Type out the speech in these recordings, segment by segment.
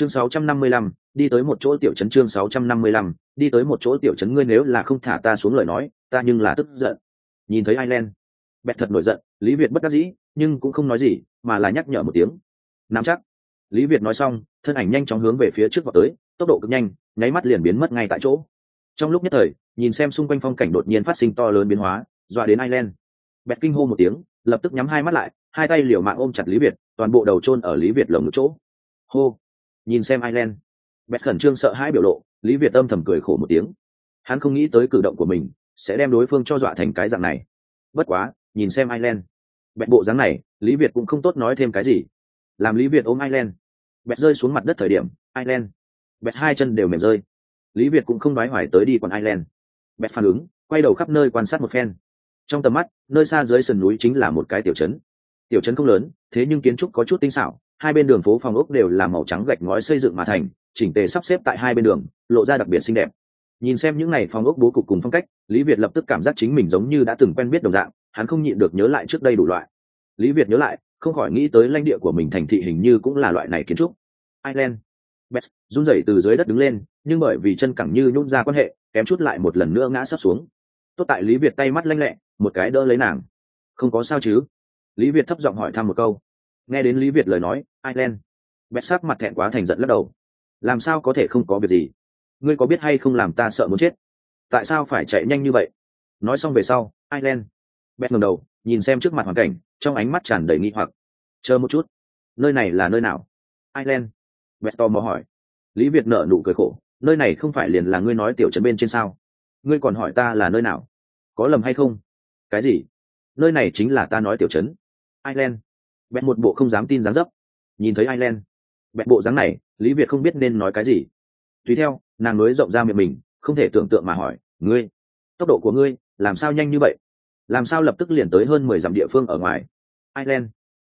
chương 655, đi tới một chỗ tiểu trấn chương 655, đi tới một chỗ tiểu trấn ngươi nếu là không thả ta xuống lời nói ta nhưng là tức giận. Nhìn thấy ireland bẹt thật nổi giận lý việt bất đắc dĩ nhưng cũng không nói gì mà là nhắc nhở một tiếng. Nắm chắc. Lý việt nói xong thân ảnh nhanh chóng hướng về phía trước vào tới tốc độ cực nhanh nháy mắt liền biến mất ngay tại chỗ. Trong lúc nhất thời nhìn xem xung quanh phong cảnh đột nhiên phát sinh to lớn biến hóa dọa đến ireland bẹt kinh hô một tiếng lập tức nhắm hai mắt lại hai tay liều mạng ôm chặt lý việt toàn bộ đầu chôn ở lý việt lồng ngực chỗ. Hô nhìn xem ireland. Bẹt khẩn trương sợ hãi biểu lộ, lý việt âm thầm cười khổ một tiếng. Hắn không nghĩ tới cử động của mình sẽ đem đối phương cho dọa thành cái dạng này. Bất quá, nhìn xem ireland. Bẹt bộ dáng này, lý việt cũng không tốt nói thêm cái gì. Làm lý việt ôm ireland. Bẹt rơi xuống mặt đất thời điểm, ireland. Bẹt hai chân đều mềm rơi. Lý việt cũng không nói hoài tới đi còn ireland. Bẹt phản ứng, quay đầu khắp nơi quan sát một phen. Trong tầm mắt, nơi xa dưới sườn núi chính là một cái tiểu trấn. Tiểu trấn không lớn, thế nhưng kiến trúc có chút tinh xảo hai bên đường phố phòng ốc đều là màu trắng gạch ngói xây dựng mà thành, chỉnh tề sắp xếp tại hai bên đường, lộ ra đặc biệt xinh đẹp. Nhìn xem những n à y phòng ốc bố cục cùng phong cách, lý việt lập tức cảm giác chính mình giống như đã từng quen biết đồng dạng, hắn không nhịn được nhớ lại trước đây đủ loại. Lý việt nhớ lại, không khỏi nghĩ tới lãnh địa của mình thành thị hình như cũng là loại này kiến trúc. Ireland. Best, run rẩy từ dưới đất đứng lên, nhưng bởi vì chân cẳng như nhún ra quan hệ, kém chút lại một lần nữa ngã sắp xuống. Tốt tại lý việt tay mắt lanh lẹ, một cái đỡ lấy nàng. Không có sao chứ? Lý việt thấp giọng hỏi thăm một câu nghe đến lý việt lời nói, ireland, bét sắc mặt thẹn quá thành giận lắc đầu. Làm sao có thể không có việc gì? Ngươi có biết hay không làm ta sợ muốn chết? Tại sao phải chạy nhanh như vậy? Nói xong về sau, ireland, bét ngầm đầu, nhìn xem trước mặt hoàn cảnh, trong ánh mắt tràn đầy nghi hoặc. Chờ một chút. Nơi này là nơi nào? Ireland, bét to mò hỏi. Lý việt nở nụ cười khổ. Nơi này không phải liền là ngươi nói tiểu trấn bên trên sao? Ngươi còn hỏi ta là nơi nào? Có lầm hay không? Cái gì? Nơi này chính là ta nói tiểu trấn. Ireland bẹt một bộ không dám tin dáng dấp. Nhìn thấy ireland. Bẹt bộ dáng này, lý việt không biết nên nói cái gì. Tùy theo, nàng nối rộng ra miệng mình, không thể tưởng tượng mà hỏi, ngươi, tốc độ của ngươi, làm sao nhanh như vậy? Làm sao lập tức liền tới hơn mười dặm địa phương ở ngoài? Ireland.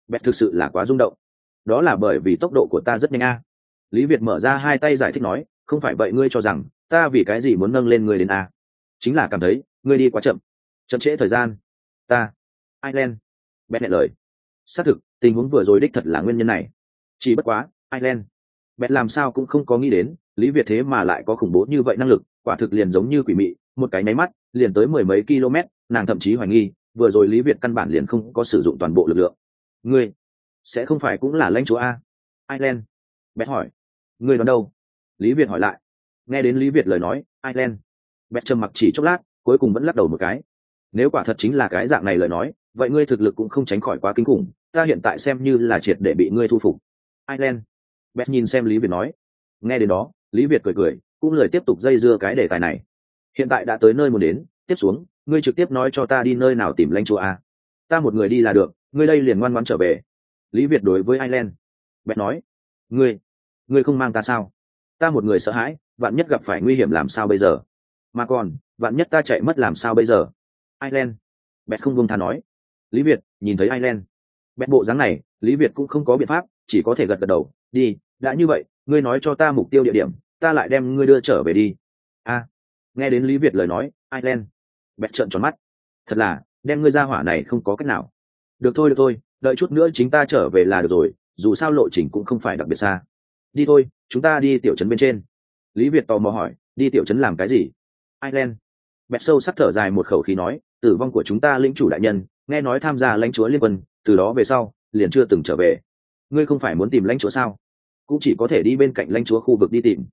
Bẹt thực sự là quá rung động. Đó là bởi vì tốc độ của ta rất nhanh a. Lý việt mở ra hai tay giải thích nói, không phải vậy ngươi cho rằng, ta vì cái gì muốn nâng lên ngươi đến a? Chính là cảm thấy, ngươi đi quá chậm. Chậm trễ thời gian. Ta. Ireland. Bẹt nhẹ lời. Xác thực tình huống vừa rồi đích thật là nguyên nhân này. Chỉ bất quá, ireland bẹt làm sao cũng không có nghĩ đến, lý việt thế mà lại có khủng bố như vậy năng lực, quả thực liền giống như quỷ mị, một cái nháy mắt, liền tới mười mấy km, nàng thậm chí hoài nghi, vừa rồi lý việt căn bản liền không có sử dụng toàn bộ lực lượng. Ngươi, sẽ không phải cũng là lãnh chúa a? Ireland bẹt hỏi. Ngươi đoán đâu? Lý việt hỏi lại. Nghe đến lý việt lời nói, ireland bẹt trầm mặc chỉ chốc lát, cuối cùng vẫn lắc đầu một cái. Nếu quả thật chính là cái dạng này lời nói vậy ngươi thực lực cũng không tránh khỏi quá kinh khủng, ta hiện tại xem như là triệt để bị ngươi thu phục. Ireland. Beth nhìn xem lý việt nói. Nghe đến đó, lý việt cười cười, cũng lời tiếp tục dây dưa cái đề tài này. Hiện tại đã tới nơi muốn đến, tiếp xuống, ngươi trực tiếp nói cho ta đi nơi nào tìm lãnh chúa a ta một người đi là được, ngươi đây liền ngoan ngoãn trở về. Lý việt đối với ireland. Beth nói. Ngươi ngươi không mang ta sao? Ta một người sợ hãi, vạn nhất gặp phải nguy hiểm làm sao bây giờ? Mà còn, vạn nhất ta chạy mất làm sao bây giờ? Ireland. Beth không buông tha nói lý việt, nhìn thấy ireland. Bẹn bộ dáng này, lý việt cũng không có biện pháp, chỉ có thể gật gật đầu. Đi, đã như vậy, ngươi nói cho ta mục tiêu địa điểm, ta lại đem ngươi đưa trở về đi. A. Nghe đến lý việt lời nói, ireland. Bẹn trợn tròn mắt. Thật là, đem ngươi ra hỏa này không có cách nào. Được thôi được thôi, đợi chút nữa chính ta trở về là được rồi, dù sao lộ trình cũng không phải đặc biệt xa. Đi thôi, chúng ta đi tiểu trấn bên trên. Lý việt tò mò hỏi, đi tiểu trấn làm cái gì? Ireland. Bét sâu sắc thở dài một khẩu khí nói, tử vong của chúng ta lĩnh chủ đại nhân nghe nói tham gia lãnh chúa liên quân, từ đó về sau, liền chưa từng trở về. Ngươi không phải muốn tìm lãnh chúa sao? Cũng chỉ có thể đi bên cạnh lãnh chúa khu vực đi tìm.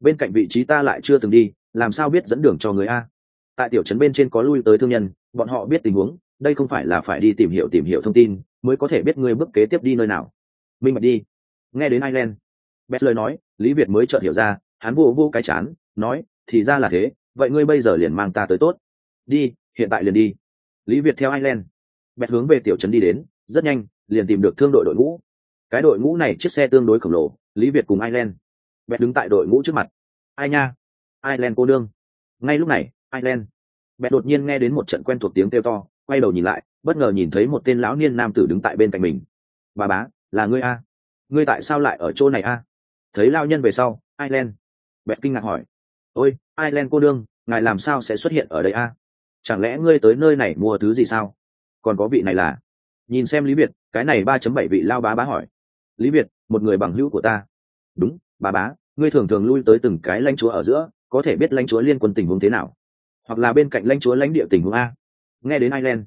Bên cạnh vị trí ta lại chưa từng đi, làm sao biết dẫn đường cho người a? Tại tiểu trấn bên trên có lui tới thương nhân, bọn họ biết tình huống, đây không phải là phải đi tìm hiểu tìm hiểu thông tin, mới có thể biết ngươi bước kế tiếp đi nơi nào. Minh bạch đi. Nghe đến ireland bét lời nói, lý việt mới chợt hiểu ra, hắn vô vô cái chán, nói, thì ra là thế, vậy ngươi bây giờ liền mang ta tới tốt. Đi, hiện tại liền đi. Lý việt theo ireland bẹt hướng về tiểu trấn đi đến, rất nhanh, liền tìm được thương đội đội ngũ. Cái đội ngũ này chiếc xe tương đối khổng lồ, lý việt cùng ireland. Bẹt đứng tại đội ngũ trước mặt. Ai nha? Ireland cô đương ngay lúc này, ireland. Bẹt đột nhiên nghe đến một trận quen thuộc tiếng kêu to, quay đầu nhìn lại, bất ngờ nhìn thấy một tên lão niên nam tử đứng tại bên cạnh mình. Bà bá, là ngươi a? Ngươi tại sao lại ở chỗ này a? Thấy lao nhân về sau, ireland. Bẹt kinh ngạc hỏi. Ôi, ireland cô đương ngài làm sao sẽ xuất hiện ở đây a? Chẳng lẽ ngươi tới nơi này mua thứ gì sao? Còn có vị này là? Nhìn xem lý việt, cái này ba chấm bảy vị lao bá bá hỏi. Lý việt, một người bằng hữu của ta. Đúng bà bá, ngươi thường thường lui tới từng cái lãnh chúa ở giữa, có thể biết lãnh chúa liên quân tình huống thế nào? Hoặc là bên cạnh lãnh chúa lãnh địa tình huống a. Nghe đến ireland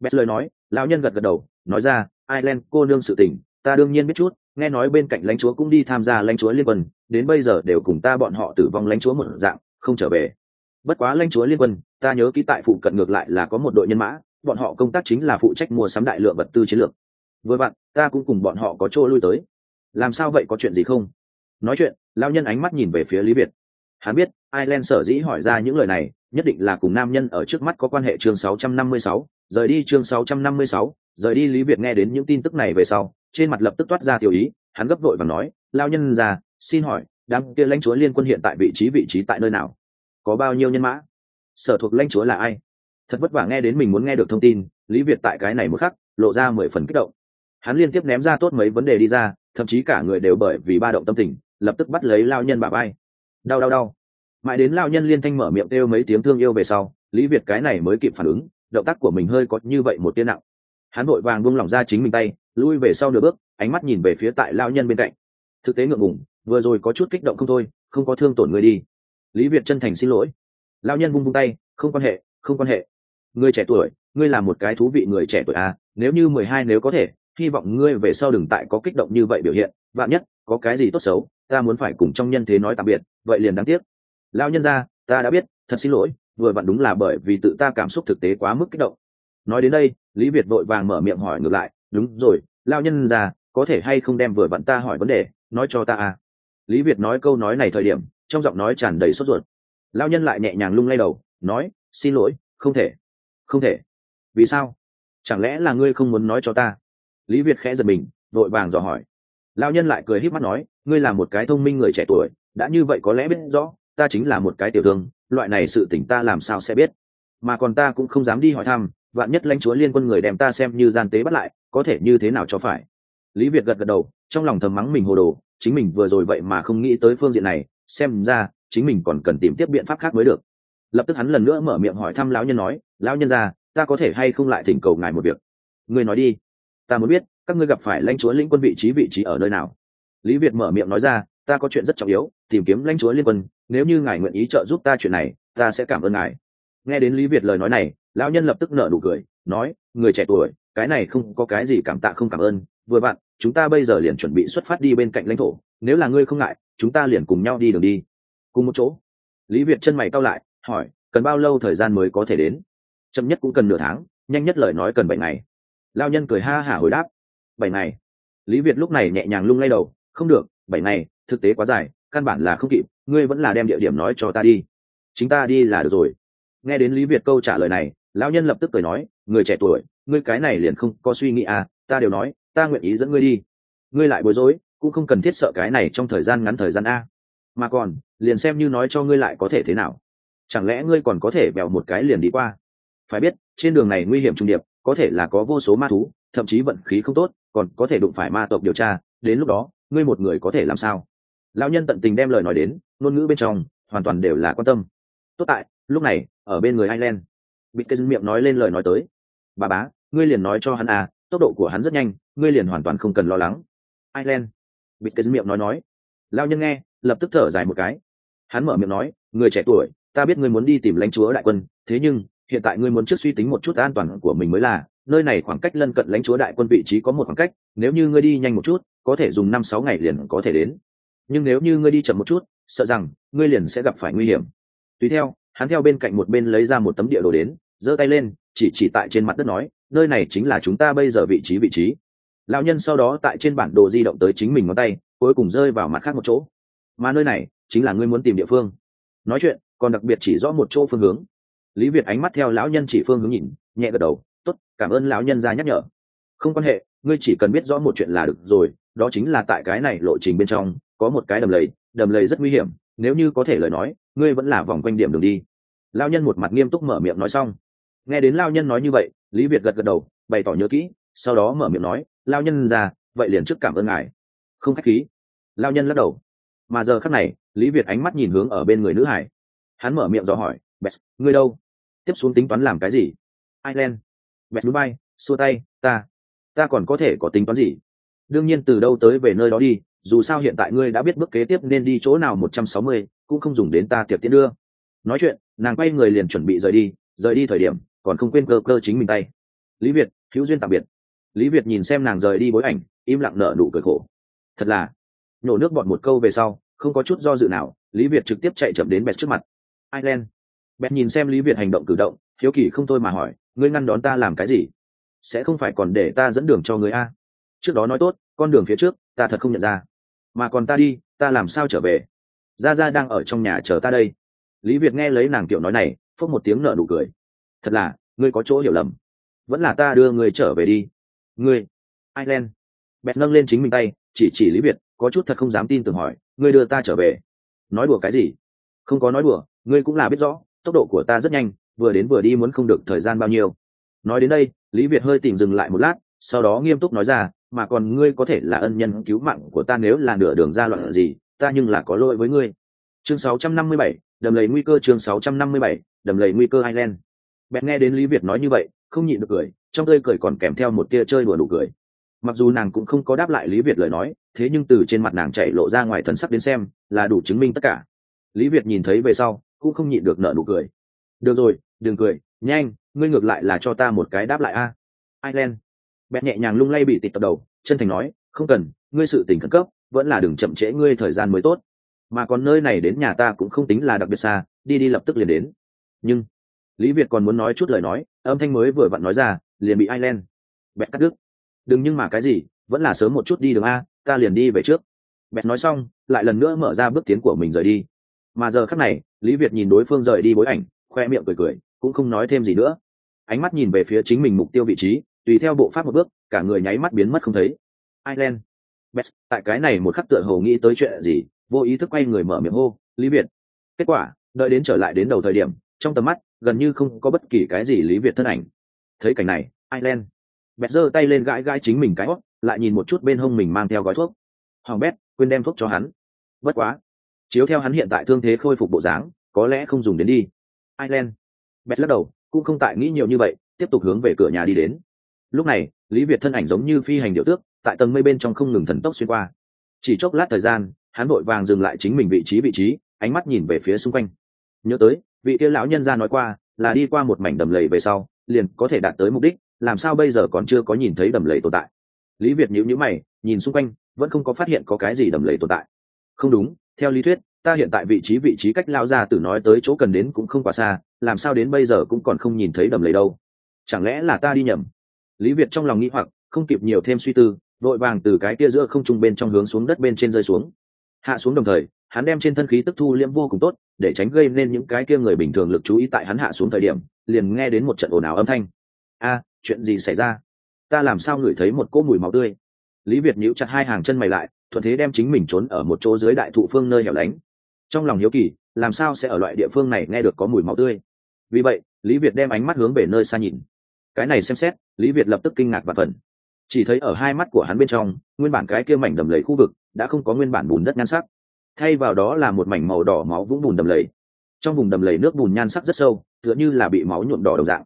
bét lời nói, lão nhân gật gật đầu, nói ra, ireland, cô nương sự tình, ta đương nhiên biết chút, nghe nói bên cạnh lãnh chúa cũng đi tham gia lãnh chúa liên quân, đến bây giờ đều cùng ta bọn họ tử vong lãnh chúa một dạng, không trở về. Bất quá lãnh chúa liên quân, ta nhớ ký tại phụ cận ngược lại là có một đội nhân mã bọn họ công tác chính là phụ trách mua sắm đại lượng vật tư chiến lược. Với bạn ta cũng cùng bọn họ có chỗ lui tới. Làm sao vậy có chuyện gì không? Nói chuyện lao nhân ánh mắt nhìn về phía lý việt. Hắn biết ireland sở dĩ hỏi ra những lời này nhất định là cùng nam nhân ở trước mắt có quan hệ chương 656, rời đi chương 656, rời đi lý việt nghe đến những tin tức này về sau trên mặt lập tức toát ra tiểu ý hắn gấp vội và nói lao nhân ra xin hỏi đám kia lãnh chúa liên quân hiện tại vị trí vị trí tại nơi nào? Có bao nhiêu nhân mã? Sở thuộc lãnh chúa là ai? Thật vất vả nghe đến mình muốn nghe được thông tin, lý việt tại cái này một khắc, lộ ra mười phần kích động. Hắn liên tiếp ném ra tốt mấy vấn đề đi ra, thậm chí cả người đều bởi vì ba động tâm tình, lập tức bắt lấy lao nhân bà bay đau đau đau. Mãi đến lao nhân liên thanh mở miệng kêu mấy tiếng thương yêu về sau, lý việt cái này mới kịp phản ứng, động tác của mình hơi có như vậy một tiếng nặng. Hắn vội vàng buông lỏng ra chính mình tay, lui về sau nửa bước, ánh mắt nhìn về phía tại lao nhân bên cạnh. Thực tế ngượng ngùng, vừa rồi có chút kích động không thôi, không có thương tổn người đi. Lý việt chân thành xin lỗi. Lao nhân vung vung tay, không quan hệ, không quan hệ người trẻ tuổi, ngươi là một cái thú vị người trẻ tuổi à nếu như mười hai nếu có thể, hy vọng ngươi về sau đừng tại có kích động như vậy biểu hiện. Vạn nhất, có cái gì tốt xấu, ta muốn phải cùng trong nhân thế nói tạm biệt, vậy liền đáng tiếc. Lao nhân ra ta đã biết, thật xin lỗi, vừa vặn đúng là bởi vì tự ta cảm xúc thực tế quá mức kích động. Nói đến đây, lý việt vội vàng mở miệng hỏi ngược lại, đúng rồi lao nhân ra có thể hay không đem vừa vặn ta hỏi vấn đề, nói cho ta à? Lý việt nói câu nói này thời điểm, trong giọng nói tràn đầy sốt ruột. Lao nhân lại nhẹ nhàng lung lay đầu, nói, xin lỗi, không thể không thể. Vì sao? Chẳng lẽ là ngươi không muốn nói cho ta? Lý việt khẽ giật mình, vội vàng dò hỏi. Lao nhân lại cười h í p mắt nói, ngươi là một cái thông minh người trẻ tuổi, đã như vậy có lẽ biết rõ, ta chính là một cái tiểu thương, loại này sự tỉnh ta làm sao sẽ biết? Mà còn ta cũng không dám đi hỏi thăm, vạn nhất lãnh chúa liên quân người đem ta xem như gian tế bắt lại, có thể như thế nào cho phải? Lý việt gật gật đầu, trong lòng thầm mắng mình hồ đồ, chính mình vừa rồi vậy mà không nghĩ tới phương diện này, xem ra, chính mình còn cần tìm tiếp biện pháp khác mới được lập tức hắn lần nữa mở miệng hỏi thăm lão nhân nói, lão nhân ra ta có thể hay không lại thỉnh cầu ngài một việc? Ngươi nói đi, ta muốn biết, các ngươi gặp phải lãnh chúa lĩnh quân vị trí vị trí ở nơi nào? Lý việt mở miệng nói ra, ta có chuyện rất trọng yếu, tìm kiếm lãnh chúa liên quân, nếu như ngài nguyện ý trợ giúp ta chuyện này, ta sẽ cảm ơn ngài. Nghe đến lý việt lời nói này, lão nhân lập tức nở nụ cười, nói, người trẻ tuổi, cái này không có cái gì cảm tạ không cảm ơn, vừa bạn chúng ta bây giờ liền chuẩn bị xuất phát đi bên cạnh lãnh thổ, nếu là ngươi không ngại, chúng ta liền cùng nhau đi đường đi. Cùng một chỗ, lý việt chân mày cao lại hỏi, cần bao lâu thời gian mới có thể đến? Chậm nhất cũng cần nửa tháng, nhanh nhất lời nói cần bảy ngày. Lao nhân cười ha hả hồi đáp, bảy ngày. Lý việt lúc này nhẹ nhàng lung lay đầu, không được, bảy ngày, thực tế quá dài, căn bản là không kịp, ngươi vẫn là đem địa điểm nói cho ta đi. Chính ta đi là được rồi. Nghe đến lý việt câu trả lời này, lão nhân lập tức cười nói, người trẻ tuổi, ngươi cái này liền không có suy nghĩ à ta đều nói, ta nguyện ý dẫn ngươi đi. Ngươi lại bối rối, cũng không cần thiết sợ cái này trong thời gian ngắn thời gian a. Mà còn, liền xem như nói cho ngươi lại có thể thế nào chẳng lẽ ngươi còn có thể bèo một cái liền đi qua? Phải biết, trên đường này nguy hiểm trung điệp, có thể là có vô số ma thú, thậm chí vận khí không tốt, còn có thể đụng phải ma tộc điều tra, đến lúc đó, ngươi một người có thể làm sao? Lão nhân tận tình đem lời nói đến, ngôn ngữ bên trong, hoàn toàn đều là quan tâm. Tốt tại, lúc này, ở bên người ireland bị cái miệng nói lên lời nói tới. Bà bá, ngươi liền nói cho hắn à tốc độ của hắn rất nhanh, ngươi liền hoàn toàn không cần lo lắng. Ireland bị cái miệng nói nói. Lao nhân nghe, lập tức thở dài một cái. Hắn mở miệng nói, người trẻ tuổi ta biết ngươi muốn đi tìm lãnh chúa đại quân, thế nhưng, hiện tại ngươi muốn trước suy tính một chút an toàn của mình mới là, nơi này khoảng cách lân cận lãnh chúa đại quân vị trí có một khoảng cách, nếu như ngươi đi nhanh một chút, có thể dùng năm sáu ngày liền có thể đến. Nhưng nếu như ngươi đi chậm một chút, sợ rằng, ngươi liền sẽ gặp phải nguy hiểm. Tùy theo, hắn theo bên cạnh một bên lấy ra một tấm địa đồ đến, giơ tay lên, chỉ chỉ tại trên mặt đất nói, nơi này chính là chúng ta bây giờ vị trí vị trí. Lão nhân sau đó tại trên bản đồ di động tới chính mình ngón tay, cuối cùng rơi vào mặt khác một chỗ. Mà nơi này, chính là ngươi muốn tìm địa phương. Nói chuyện còn đặc biệt chỉ rõ một chỗ phương hướng. Lý việt ánh mắt theo lão nhân chỉ phương hướng nhìn, nhẹ gật đầu t ố t cảm ơn lão nhân ra nhắc nhở. Không quan hệ, ngươi chỉ cần biết rõ một chuyện là được rồi, đó chính là tại cái này lộ trình bên trong, có một cái đầm lầy đầm lầy rất nguy hiểm, nếu như có thể lời nói, ngươi vẫn là vòng quanh điểm đường đi. Lao nhân một mặt nghiêm túc mở miệng nói xong. Nghe đến lao nhân nói như vậy, lý việt gật gật đầu, bày tỏ nhớ kỹ, sau đó mở miệng nói lao nhân ra vậy liền trước cảm ơn ngài. Không k h á c h khí. Lao nhân lắc đầu. Mà giờ khắc này, lý việt ánh mắt nhìn hướng ở bên người nữ hải hắn mở miệng dò hỏi best ngươi đâu? Tiếp xuống tính toán làm cái gì? Ireland. Bẹt, núi bay, xua tay, ta ta còn có thể có tính toán gì? Đương nhiên từ đâu tới về nơi đó đi, dù sao hiện tại ngươi đã biết bước kế tiếp nên đi chỗ nào một trăm sáu mươi, cũng không dùng đến ta tiệc tiễn đưa. Nói chuyện, nàng quay người liền chuẩn bị rời đi rời đi thời điểm, còn không quên cơ cơ chính mình tay. Lý việt, hữu duyên tạm biệt. Lý việt nhìn xem nàng rời đi bối ảnh, im lặng nở nụ cười khổ. Thật là. Nhổ nước bọn một câu về sau, không có chút do dự nào, lý việt trực tiếp chạy chậm đến bẹt trước mặt ireland. Bẹt nhìn xem lý việt hành động cử động, hiếu kỳ không thôi mà hỏi, ngươi ngăn đón ta làm cái gì? Sẽ không phải còn để ta dẫn đường cho người a? Trước đó nói tốt, con đường phía trước, ta thật không nhận ra. Mà còn ta đi, ta làm sao trở về? Gia gia đang ở trong nhà chờ ta đây. Lý việt nghe lấy nàng tiểu nói này, phốc một tiếng nợ nụ cười. Thật là, ngươi có chỗ hiểu lầm. Vẫn là ta đưa ngươi trở về đi. Ngươi, ireland. Bẹt nâng lên chính mình tay, chỉ chỉ lý việt, có chút thật không dám tin tưởng hỏi, ngươi đưa ta trở về? Nói đùa cái gì? Không có nói đùa ngươi cũng là biết rõ tốc độ của ta rất nhanh vừa đến vừa đi muốn không được thời gian bao nhiêu nói đến đây lý việt hơi tìm dừng lại một lát sau đó nghiêm túc nói ra mà còn ngươi có thể là ân nhân cứu mạng của ta nếu là nửa đường ra loạn gì ta nhưng là có lỗi với ngươi chương 657, đầm lầy nguy cơ chương 657, đầm lầy nguy cơ Ireland. Bẹt nghe đến Lý Việt nói như vậy, không nhịn được cười, trong tươi cười còn kèm theo một tia chơi đùa đủ cười. Mặc dù nàng cũng không có đáp lại Lý Việt lời nói, thế nhưng từ trên mặt nàng chạy lộ ra ngoài thần sắc đến xem, là đủ chứng minh tất cả. Lý Việt nhìn thấy về sau, cũng không nhịn được nở nụ cười. Được rồi, đừng cười, nhanh, ngươi ngược lại là cho ta một cái đáp lại a. Ireland. Bẹt nhẹ nhàng lung lay bị tịt tập đầu, chân thành nói, không cần, ngươi sự tình khẩn cấp, vẫn là đừng chậm trễ ngươi thời gian mới tốt mà còn nơi này đến nhà ta cũng không tính là đặc biệt xa đi đi lập tức liền đến nhưng lý việt còn muốn nói chút lời nói âm thanh mới vừa vặn nói ra liền bị ireland bẹt cắt đứt đừng nhưng mà cái gì vẫn là sớm một chút đi đường a ta liền đi về trước bẹt nói xong lại lần nữa mở ra bước tiến của mình rời đi mà giờ khắc này, lý việt nhìn đối phương rời đi bối ảnh, khoe miệng cười cười, cũng không nói thêm gì nữa. Ánh mắt nhìn về phía chính mình mục tiêu vị trí, tùy theo bộ pháp một bước, cả người nháy mắt biến mất không thấy. Ireland. Best, tại cái này một khắc tựa hồ nghĩ tới chuyện gì, vô ý thức quay người mở miệng hô, lý việt. Kết quả, đợi đến trở lại đến đầu thời điểm, trong tầm mắt, gần như không có bất kỳ cái gì lý việt thân ảnh. Thấy cảnh này, ireland. Bẹt giơ tay lên gãi gãi chính mình cái hót lại nhìn một chút bên hông mình mang theo gói thuốc. Hoàng bét quên đem thuốc cho hắn. Bất quá chiếu theo hắn hiện tại thương thế khôi phục bộ dáng, có lẽ không dùng đến đi. Ireland. Bẹt lắc đầu, cũng không tại nghĩ nhiều như vậy, tiếp tục hướng về cửa nhà đi đến. Lúc này, lý việt thân ảnh giống như phi hành điệu tước, tại tầng mây bên trong không ngừng thần tốc xuyên qua. Chỉ chốc lát thời gian, hắn vội vàng dừng lại chính mình vị trí vị trí, ánh mắt nhìn về phía xung quanh. Nhớ tới, vị kia lão nhân gia nói qua, là đi qua một mảnh đầm lầy về sau, liền có thể đạt tới mục đích, làm sao bây giờ còn chưa có nhìn thấy đầm lầy tồn tại. Lý việt nhíu nhíu mày, nhìn xung quanh, vẫn không có phát hiện có cái gì đầm lầy tồn tại. Không đúng theo lý thuyết, ta hiện tại vị trí vị trí cách lao ra từ nói tới chỗ cần đến cũng không quá xa, làm sao đến bây giờ cũng còn không nhìn thấy đầm lầy đâu. Chẳng lẽ là ta đi nhầm? Lý việt trong lòng nghĩ hoặc, không kịp nhiều thêm suy tư vội vàng từ cái kia giữa không trung bên trong hướng xuống đất bên trên rơi xuống. Hạ xuống đồng thời, hắn đem trên thân khí tức thu liễm vô cùng tốt, để tránh gây nên những cái kia người bình thường lực chú ý tại hắn hạ xuống thời điểm, liền nghe đến một trận ồn ào âm thanh. A, chuyện gì xảy ra? Ta làm sao ngửi thấy một cỗ mùi máu tươi? Lý việt nhíu chặt hai hàng chân mày lại thuận thế đem chính mình trốn ở một chỗ dưới đại thụ phương nơi hẻo lánh. Trong lòng hiếu kỳ, làm sao sẽ ở loại địa phương này nghe được có mùi máu tươi? Vì vậy, lý việt đem ánh mắt hướng về nơi xa nhìn. Cái này xem xét, lý việt lập tức kinh ngạc và phần chỉ thấy ở hai mắt của hắn bên trong, nguyên bản cái kia mảnh đầm lầy khu vực đã không có nguyên bản bùn đất nhan sắc. Thay vào đó là một mảnh màu đỏ máu vũng bùn đầm lầy. Trong vùng đầm lầy nước bùn nhan sắc rất sâu, tựa như là bị máu nhuộm đỏ đồng dạng.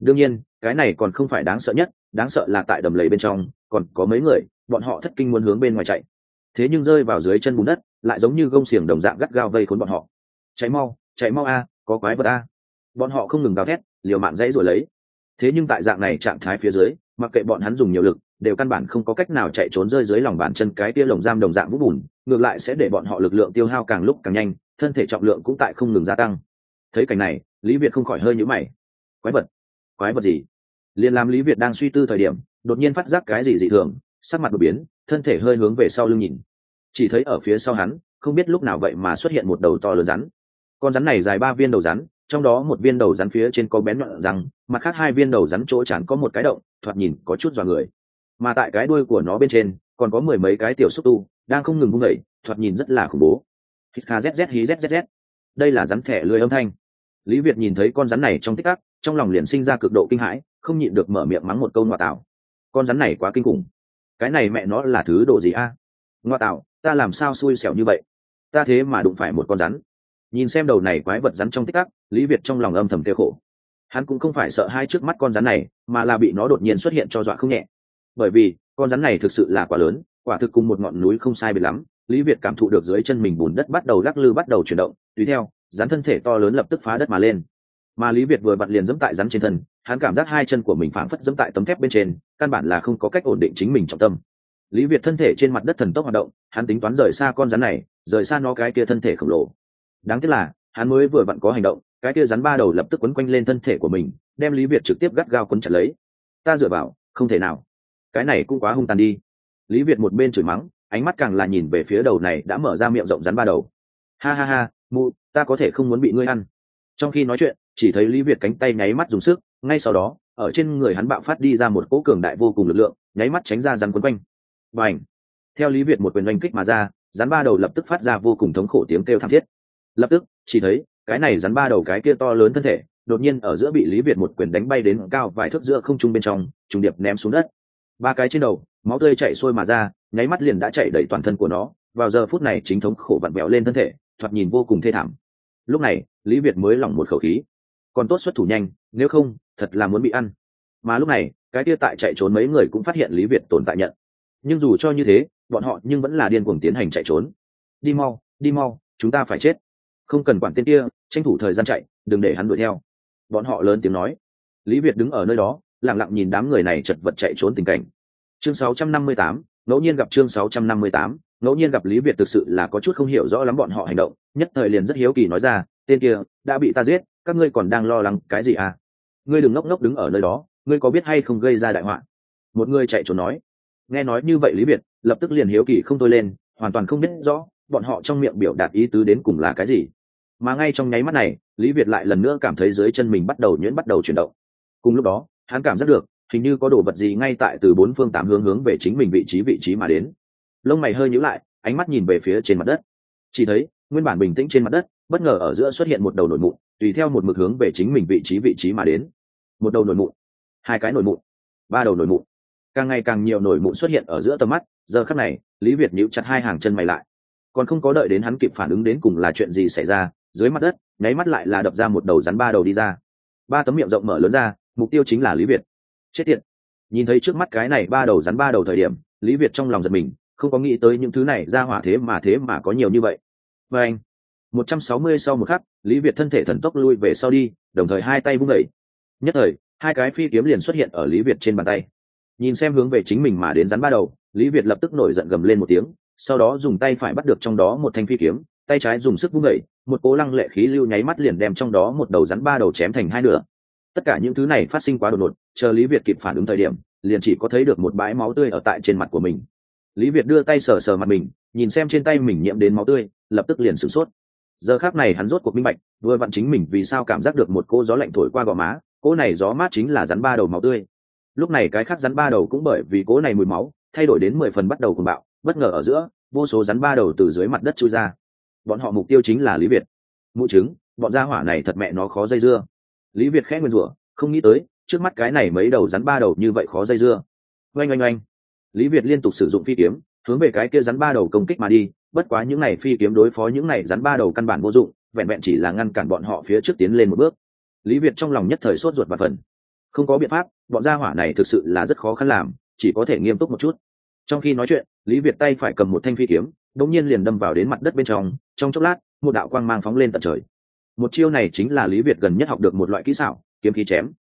Đương nhiên, cái này còn không phải đáng sợ nhất, đáng sợ là tại đầm lầy bên trong, còn có mấy người, bọn họ thất kinh muốn hướng bên ngoài chạy thế nhưng rơi vào dưới chân bùn đất, lại giống như gông xiềng đồng dạng gắt gao vây khốn bọn họ. Cháy mau cháy mau a, có quái vật a. Bọn họ không ngừng gào thét, liều mạng dãy rồi lấy. Thế nhưng tại dạng này trạng thái phía dưới, mặc kệ bọn hắn dùng nhiều lực, đều căn bản không có cách nào chạy trốn rơi dưới lòng bàn chân cái tia lồng giam đồng dạng vũng bùn, ngược lại sẽ để bọn họ lực lượng tiêu hao càng lúc càng nhanh, thân thể trọng lượng cũng tại không ngừng gia tăng. Thấy cảnh này, lý việt không khỏi hơi nhữ mày. Quái vật? Quái vật gì? Liền làm lý việt đang suy tư thời điểm, đột nhiên phát giác cái gì dị thường sắc mặt đột biến, thân thể hơi hướng về sau lưng nhìn. Chỉ thấy ở phía sau hắn, không biết lúc nào vậy mà xuất hiện một đầu to lớn rắn. Con rắn này dài ba viên đầu rắn, trong đó một viên đầu rắn phía trên có bén nhọn răng, mặt khác hai viên đầu rắn chỗ chán có một cái động, thoạt nhìn có chút dọa người. Mà tại cái đuôi của nó bên trên, còn có mười mấy cái tiểu xúc tu, đang không ngừng vung vẩy thoạt nhìn rất là khủng bố. Hít kha zz hí zzz đây là rắn thẻ lười âm thanh. Lý việt nhìn thấy con rắn này trong tích tắc, trong lòng liền sinh ra cực độ kinh hãi, không nhịn được mở miệng mắng một câu ngoại tạo con rắn này quá kinh khủng cái này mẹ nó là thứ độ gì a? À? ngoại tạo, ta làm sao xui xẻo như vậy? Ta thế mà đụng phải một con rắn. Nhìn xem đầu này quái vật rắn trong tích tắc, lý việt trong lòng âm thầm kêu khổ. Hắn cũng không phải sợ hai trước mắt con rắn này, mà là bị nó đột nhiên xuất hiện cho dọa không nhẹ. Bởi vì, con rắn này thực sự là quá lớn, quả thực cùng một ngọn núi không sai biệt lắm. Lý việt cảm thụ được dưới chân mình bùn đất bắt đầu lắc lư bắt đầu chuyển động. Tùy theo, rắn thân thể to lớn lập tức phá đất mà lên mà lý việt vừa vặn liền dẫm tại rắn trên thân, hắn cảm giác hai chân của mình phảng phất dẫm tại tấm thép bên trên, căn bản là không có cách ổn định chính mình trọng tâm. Lý việt thân thể trên mặt đất thần tốc hoạt động, hắn tính toán rời xa con rắn này, rời xa nó cái kia thân thể khổng lồ. Đáng tiếc là, hắn mới vừa vặn có hành động, cái kia rắn ba đầu lập tức quấn quanh lên thân thể của mình, đem lý việt trực tiếp gắt gao quấn chặt lấy. Ta dựa vào, không thể nào. Cái này cũng quá hung tàn đi. Lý việt một bên chửi mắng, ánh mắt càng là nhìn về phía đầu này đã mở ra miệng rộng rắn ba đầu. Ha ha ha, mụ, ta có thể không muốn bị ngươi ăn. Trong khi nói chuyện chỉ thấy lý việt cánh tay nháy mắt dùng sức, ngay sau đó, ở trên người hắn bạo phát đi ra một cỗ cường đại vô cùng lực lượng, nháy mắt tránh ra rắn quấn quanh. Và ảnh theo lý việt một quyền oanh kích mà ra, rắn ba đầu lập tức phát ra vô cùng thống khổ tiếng kêu thảm thiết. Lập tức, chỉ thấy, cái này rắn ba đầu cái kia to lớn thân thể, đột nhiên ở giữa bị lý việt một quyền đánh bay đến cao vài thước giữa không trung bên trong, trùng điệp ném xuống đất. Ba cái trên đầu, máu tươi chạy xuôi mà ra, nháy mắt liền đã chạy đẩy toàn thân của nó, vào giờ phút này chính thống khổ vặn vẹo lên thân thể, thoạt nhìn vô cùng thê thảm. Lúc này, lý việt mới lỏng một khẩu khí còn tốt xuất thủ nhanh nếu không thật là muốn bị ăn. Mà lúc này cái kia tại chạy trốn mấy người cũng phát hiện lý việt tồn tại nhận. Nhưng dù cho như thế bọn họ nhưng vẫn là điên cuồng tiến hành chạy trốn. Đi mau đi mau chúng ta phải chết. Không cần quản tên kia tranh thủ thời gian chạy đừng để hắn đuổi theo. Bọn họ lớn tiếng nói. Lý việt đứng ở nơi đó lặng lặng nhìn đám người này chật vật chạy trốn tình cảnh. Chương 658, ngẫu nhiên gặp chương 658, ngẫu nhiên gặp lý việt thực sự là có chút không hiểu rõ lắm bọn họ hành động nhất thời liền rất hiếu kỳ nói ra tên kia đã bị ta giết các ngươi còn đang lo lắng cái gì à? Ngươi đừng ngốc ngốc đứng ở nơi đó, ngươi có biết hay không gây ra đại họa? Một người chạy trốn nói. Nghe nói như vậy lý việt, lập tức liền hiếu kỳ không thôi lên, hoàn toàn không biết rõ, bọn họ trong miệng biểu đạt ý tứ đến cùng là cái gì. Mà ngay trong nháy mắt này, lý việt lại lần nữa cảm thấy dưới chân mình bắt đầu nhuyễn bắt đầu chuyển động. Cùng lúc đó, hắn cảm giác được, hình như có đồ vật gì ngay tại từ bốn phương tám hướng hướng về chính mình vị trí vị trí mà đến. Lông mày hơi nhíu lại, ánh mắt nhìn về phía trên mặt đất. Chỉ thấy, nguyên bản bình tĩnh trên mặt đất bất ngờ ở giữa xuất hiện một đầu nổi mụn, tùy theo một mực hướng về chính mình vị trí vị trí mà đến. Một đầu nổi mụn, hai cái nổi mụn, ba đầu nổi mụn. Càng ngày càng nhiều nổi mụn xuất hiện ở giữa tầm mắt, giờ khắc này, lý việt nhíu chặt hai hàng chân mày lại. Còn không có đợi đến hắn kịp phản ứng đến cùng là chuyện gì xảy ra, dưới mặt đất, nháy mắt lại là đập ra một đầu rắn ba đầu đi ra. Ba tấm miệng rộng mở lớn ra, mục tiêu chính là lý việt. Chết tiệt! Nhìn thấy trước mắt cái này ba đầu rắn ba đầu thời điểm, lý việt trong lòng giật mình, không có nghĩ tới những thứ này ra hỏa thế mà thế mà có nhiều như vậy. Và anh một trăm sáu mươi sau một khắc lý việt thân thể thần tốc lui về sau đi đồng thời hai tay vung dậy. nhất thời hai cái phi kiếm liền xuất hiện ở lý việt trên bàn tay. Nhìn xem hướng về chính mình mà đến rắn ba đầu lý việt lập tức nổi giận gầm lên một tiếng sau đó dùng tay phải bắt được trong đó một thanh phi kiếm tay trái dùng sức vung dậy, một cố lăng lệ khí lưu nháy mắt liền đem trong đó một đầu rắn ba đầu chém thành hai nửa. Tất cả những thứ này phát sinh quá đột ngột chờ lý việt kịp phản ứng thời điểm liền chỉ có thấy được một bãi máu tươi ở tại trên mặt của mình. Lý việt đưa tay sờ sờ mặt mình nhìn xem trên tay mình nhiễm đến máu tươi lập tức liền sửng sốt giờ khác này hắn rốt cuộc minh bạch vừa vặn chính mình vì sao cảm giác được một cô gió lạnh thổi qua gò má cỗ này gió mát chính là rắn ba đầu máu tươi. Lúc này cái khác rắn ba đầu cũng bởi vì cỗ này mùi máu, thay đổi đến mười phần bắt đầu cùng bạo, bất ngờ ở giữa, vô số rắn ba đầu từ dưới mặt đất chui ra. Bọn họ mục tiêu chính là lý việt. Mụ chứng bọn gia hỏa này thật mẹ nó khó dây dưa. Lý việt khẽ nguyên rủa, không nghĩ tới, trước mắt cái này mấy đầu rắn ba đầu như vậy khó dây dưa. Oanh oanh oanh. Lý việt liên tục sử dụng phi kiếm hướng về cái kia rắn ba đầu công kích mà đi, bất quá những này phi kiếm đối phó những này rắn ba đầu căn bản vô dụng, vẹn vẹn chỉ là ngăn cản bọn họ phía trước tiến lên một bước. Lý việt trong lòng nhất thời sốt ruột và phần không có biện pháp, bọn gia hỏa này thực sự là rất khó khăn làm, chỉ có thể nghiêm túc một chút. Trong khi nói chuyện, lý việt tay phải cầm một thanh phi kiếm đống nhiên liền đâm vào đến mặt đất bên trong trong chốc lát, một đạo quang mang phóng lên tận trời. Một chiêu này chính là lý việt gần nhất học được một loại kỹ xảo, kiếm khí chém.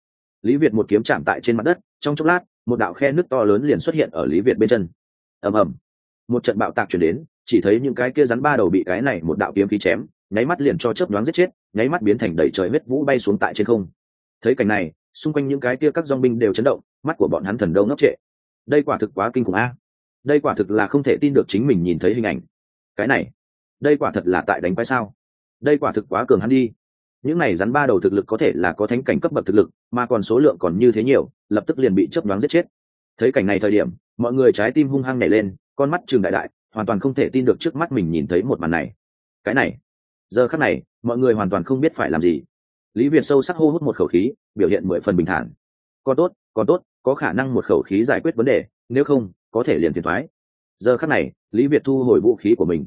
Lý việt một kiếm chạm tại trên mặt đất, trong chốc lát, một đạo khe nước to lớn liền xuất hiện ở lý việt bên chân. Ầm ầm một trận bạo tạc chuyển đến, chỉ thấy những cái kia rắn ba đầu bị cái này một đạo kiếm khí chém, nháy mắt liền cho chớp nhoáng giết chết, nháy mắt biến thành đầy trời huyết vũ bay xuống tại trên không. Thấy cảnh này, xung quanh những cái kia các dong binh đều chấn động, mắt của bọn hắn thần đâu ngốc trệ. Đây quả thực quá kinh khủng a. Đây quả thực là không thể tin được chính mình nhìn thấy hình ảnh. Cái này, đây quả thật là tại đánh quái sao? Đây quả thực quá cường hắn đi. Những này rắn ba đầu thực lực có thể là có thánh cảnh cấp bậc thực lực, mà còn số lượng còn như thế nhiều, lập tức liền bị chấp đoán giết chết. Thấy cảnh này thời điểm, mọi người trái tim hung hăng nảy lên con mắt trường đại đại, hoàn toàn không thể tin được trước mắt mình nhìn thấy một màn này. Cái này, giờ khắc này, mọi người hoàn toàn không biết phải làm gì. Lý việt sâu sắc hô hút một khẩu khí, biểu hiện mười phần bình thản. Còn tốt còn tốt, có khả năng một khẩu khí giải quyết vấn đề, nếu không, có thể liền thiệt thoái. Giờ khắc này, lý việt thu hồi vũ khí của mình.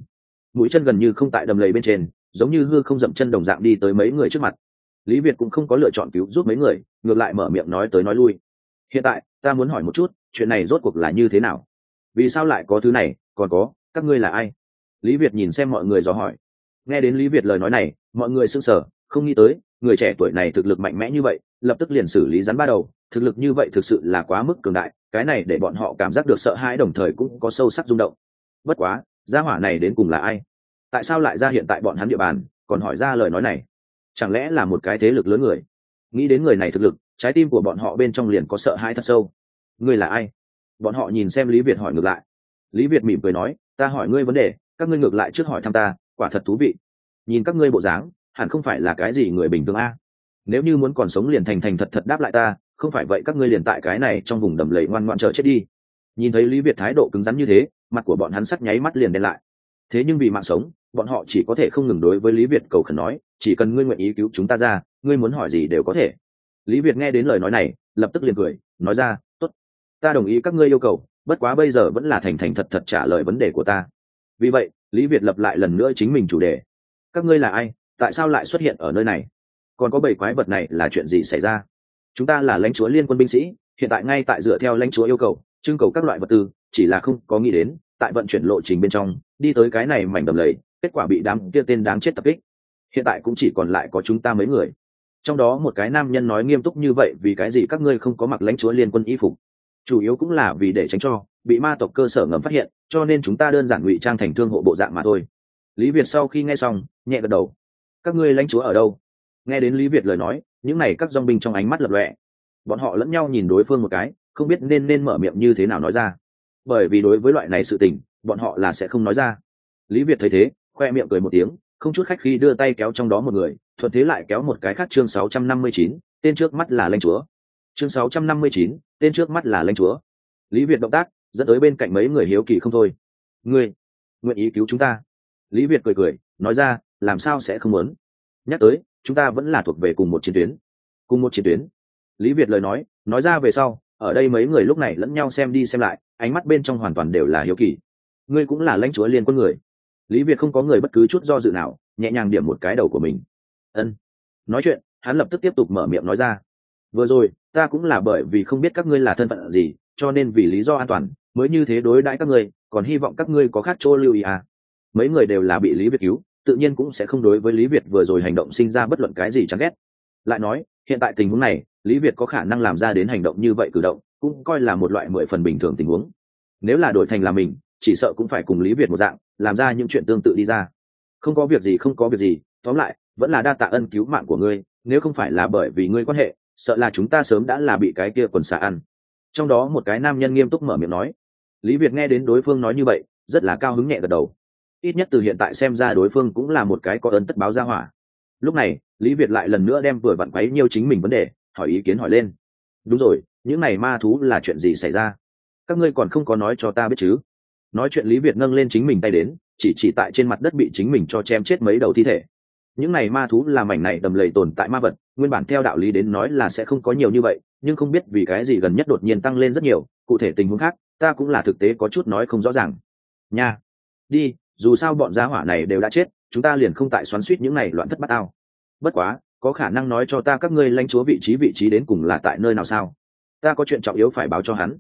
Mũi chân gần như không tại đầm lầy bên trên, giống như hư không dậm chân đồng dạng đi tới mấy người trước mặt. Lý việt cũng không có lựa chọn cứu giúp mấy người, ngược lại mở miệng nói tới nói lui. Hiện tại, ta muốn hỏi một chút, chuyện này rốt cuộc là như thế nào? Vì sao lại có thứ này, còn có, các ngươi là ai? Lý việt nhìn xem mọi người dò hỏi. Nghe đến lý việt lời nói này, mọi người sững sờ, không nghĩ tới, người trẻ tuổi này thực lực mạnh mẽ như vậy, lập tức liền xử lý rắn ba đầu. Thực lực như vậy thực sự là quá mức cường đại, cái này để bọn họ cảm giác được sợ hãi đồng thời cũng có sâu sắc rung động. Bất quá, gia hỏa này đến cùng là ai? Tại sao lại ra hiện tại bọn hắn địa bàn, còn hỏi ra lời nói này? Chẳng lẽ là một cái thế lực lớn người? Nghĩ đến người này thực lực, trái tim của bọn họ bên trong liền có sợ hãi thật sâu. Ngươi là ai? Bọn họ nhìn xem lý việt hỏi ngược lại. Lý việt mỉm cười nói, ta hỏi ngươi vấn đề, các ngươi ngược lại trước hỏi thăm ta, quả thật thú vị. Nhìn các ngươi bộ dáng, hẳn không phải là cái gì người bình thường a. Nếu như muốn còn sống liền thành thành thật thật đáp lại ta, không phải vậy các ngươi liền tại cái này trong vùng đầm lầy ngoan ngoan chờ chết đi. Nhìn thấy lý việt thái độ cứng rắn như thế, mặt của bọn hắn sắc nháy mắt liền đen lại. Thế nhưng vì mạng sống, bọn họ chỉ có thể không ngừng đối với lý việt cầu khẩn nói, chỉ cần ngươi nguyện ý cứu chúng ta ra, ngươi muốn hỏi gì đều có thể. Lý việt nghe đến lời nói này, lập tức liền cười, nói ra ta đồng ý các ngươi yêu cầu, bất quá bây giờ vẫn là thành thành thật thật trả lời vấn đề của ta. Vì vậy, lý việt lập lại lần nữa chính mình chủ đề. Các ngươi là ai? Tại sao lại xuất hiện ở nơi này? Còn có bảy quái vật này là chuyện gì xảy ra? Chúng ta là lãnh chúa liên quân binh sĩ, hiện tại ngay tại dựa theo lãnh chúa yêu cầu, trưng cầu các loại vật tư, chỉ là không có nghĩ đến, tại vận chuyển lộ trình bên trong, đi tới cái này mảnh đầm lầy, kết quả bị đám kia tên đáng chết tập kích. Hiện tại cũng chỉ còn lại có chúng ta mấy người. Trong đó một cái nam nhân nói nghiêm túc như vậy vì cái gì các ngươi không có mặc lãnh chúa liên quân y phục? Chủ yếu cũng là vì để tránh cho bị ma tộc cơ sở ngầm phát hiện cho nên chúng ta đơn giản ngụy trang thành thương hộ bộ dạng mà thôi. Lý việt sau khi nghe xong nhẹ gật đầu. Các ngươi lãnh chúa ở đâu? Nghe đến lý việt lời nói những n à y các dong binh trong ánh mắt lập lọe bọn họ lẫn nhau nhìn đối phương một cái không biết nên nên mở miệng như thế nào nói ra. Bởi vì đối với loại này sự tình bọn họ là sẽ không nói ra. Lý việt thấy thế khoe miệng cười một tiếng không chút khách khi đưa tay kéo trong đó một người thuận thế lại kéo một cái khác chương 659, tên trước mắt là lãnh chúa chương 659, tên trước mắt là lãnh chúa. Lý việt động tác dẫn tới bên cạnh mấy người hiếu kỳ không thôi. Ngươi nguyện ý cứu chúng ta? Lý việt cười cười nói ra làm sao sẽ không muốn? Nhắc tới chúng ta vẫn là thuộc về cùng một chiến tuyến. Cùng một chiến tuyến. Lý việt lời nói nói ra về sau ở đây mấy người lúc này lẫn nhau xem đi xem lại ánh mắt bên trong hoàn toàn đều là hiếu kỳ. Ngươi cũng là lãnh chúa liên quân người. Lý việt không có người bất cứ chút do dự nào nhẹ nhàng điểm một cái đầu của mình. Ân. Nói chuyện hắn lập tức tiếp tục mở miệng nói ra. Vừa rồi ta cũng là bởi vì không biết các ngươi là thân phận gì, cho nên vì lý do an toàn, mới như thế đối đãi các ngươi, còn hy vọng các ngươi có khác chỗ lưu ý à. Mấy người đều là bị lý việt cứu, tự nhiên cũng sẽ không đối với lý việt vừa rồi hành động sinh ra bất luận cái gì chán ghét. Lại nói, hiện tại tình huống này, lý việt có khả năng làm ra đến hành động như vậy cử động, cũng coi là một loại mười phần bình thường tình huống. Nếu là đổi thành là mình, chỉ sợ cũng phải cùng lý việt một dạng, làm ra những chuyện tương tự đi ra. Không có việc gì, không có việc gì, tóm lại, vẫn là đa tạ ân cứu mạng của ngươi, nếu không phải là bởi vì ngươi quan hệ sợ là chúng ta sớm đã là bị cái kia quần xà ăn. Trong đó một cái nam nhân nghiêm túc mở miệng nói. Lý việt nghe đến đối phương nói như vậy, rất là cao hứng nhẹ gật đầu. Ít nhất từ hiện tại xem ra đối phương cũng là một cái có ơn tất báo ra hỏa. Lúc này, lý việt lại lần nữa đem vừa vặn quấy nhiêu chính mình vấn đề, hỏi ý kiến hỏi lên. Đúng rồi, những này ma thú là chuyện gì xảy ra? Các ngươi còn không có nói cho ta biết chứ? Nói chuyện lý việt nâng lên chính mình tay đến, chỉ chỉ tại trên mặt đất bị chính mình cho chém chết mấy đầu thi thể những này ma thú là mảnh này đầm lầy tồn tại ma vật, nguyên bản theo đạo lý đến nói là sẽ không có nhiều như vậy, nhưng không biết vì cái gì gần nhất đột nhiên tăng lên rất nhiều, cụ thể tình huống khác, ta cũng là thực tế có chút nói không rõ ràng. Nha. Đi, dù sao bọn gia hỏa này đều đã chết, chúng ta liền không tại xoắn suýt những này loạn thất bát ao. Bất quá, có khả năng nói cho ta các ngươi lãnh chúa vị trí vị trí đến cùng là tại nơi nào sao? Ta có chuyện trọng yếu phải báo cho hắn.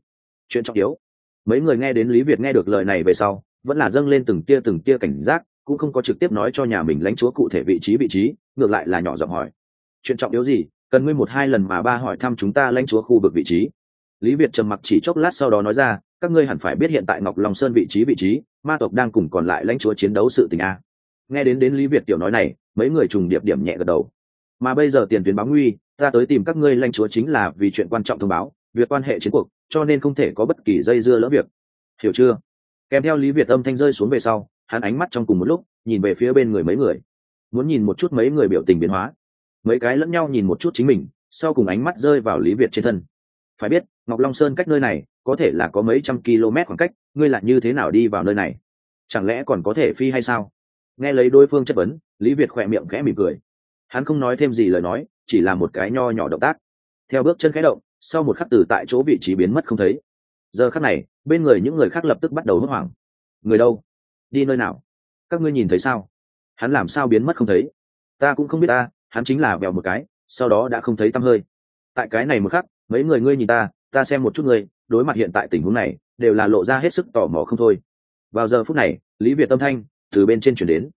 Chuyện trọng yếu. Mấy người nghe đến lý việt nghe được lời này về sau, vẫn là dâng lên từng tia từng tia cảnh giác cũng không có trực tiếp nói cho nhà mình lãnh chúa cụ thể vị trí vị trí, ngược lại là nhỏ giọng hỏi. Chuyện trọng yếu gì? Cần ngươi một hai lần mà ba hỏi thăm chúng ta lãnh chúa khu vực vị trí. Lý việt trầm mặc chỉ chốc lát sau đó nói ra, các ngươi hẳn phải biết hiện tại ngọc long sơn vị trí vị trí, ma tộc đang cùng còn lại lãnh chúa chiến đấu sự tình a. Nghe đến đến lý việt tiểu nói này, mấy người trùng điệp điểm nhẹ gật đầu. Mà bây giờ tiền tuyến báo nguy, ta tới tìm các ngươi lãnh chúa chính là vì chuyện quan trọng thông báo, việc quan hệ chiến cuộc, cho nên không thể có bất kỳ dây dưa lỡ việc. Hiểu chưa? Kèm theo lý việt âm thanh rơi xuống về sau hắn ánh mắt trong cùng một lúc, nhìn về phía bên người mấy người. Muốn nhìn một chút mấy người biểu tình biến hóa. Mấy cái lẫn nhau nhìn một chút chính mình, sau cùng ánh mắt rơi vào lý việt trên thân. Phải biết, ngọc long sơn cách nơi này, có thể là có mấy trăm km khoảng cách, ngươi lại như thế nào đi vào nơi này? Chẳng lẽ còn có thể phi hay sao? Nghe lấy đối phương chất vấn, lý việt khỏe miệng khẽ mỉm cười. Hắn không nói thêm gì lời nói, chỉ là một cái nho nhỏ động tác. Theo bước chân khẽ động, sau một khắc từ tại chỗ vị trí biến mất không thấy. Giờ khắc này, bên người những người khác lập tức bắt đầu hốt hoảng. Người đâu? Đi nơi nào? Các ngươi nhìn thấy sao? Hắn làm sao biến mất không thấy? Ta cũng không biết ta, hắn chính là vèo một cái, sau đó đã không thấy tăm hơi. Tại cái này một khắc, mấy người ngươi nhìn ta ta xem một chút ngươi, đối mặt hiện tại tình huống này, đều là lộ ra hết sức tò mò không thôi. Vào giờ phút này, lý việt âm thanh từ bên trên chuyển đến.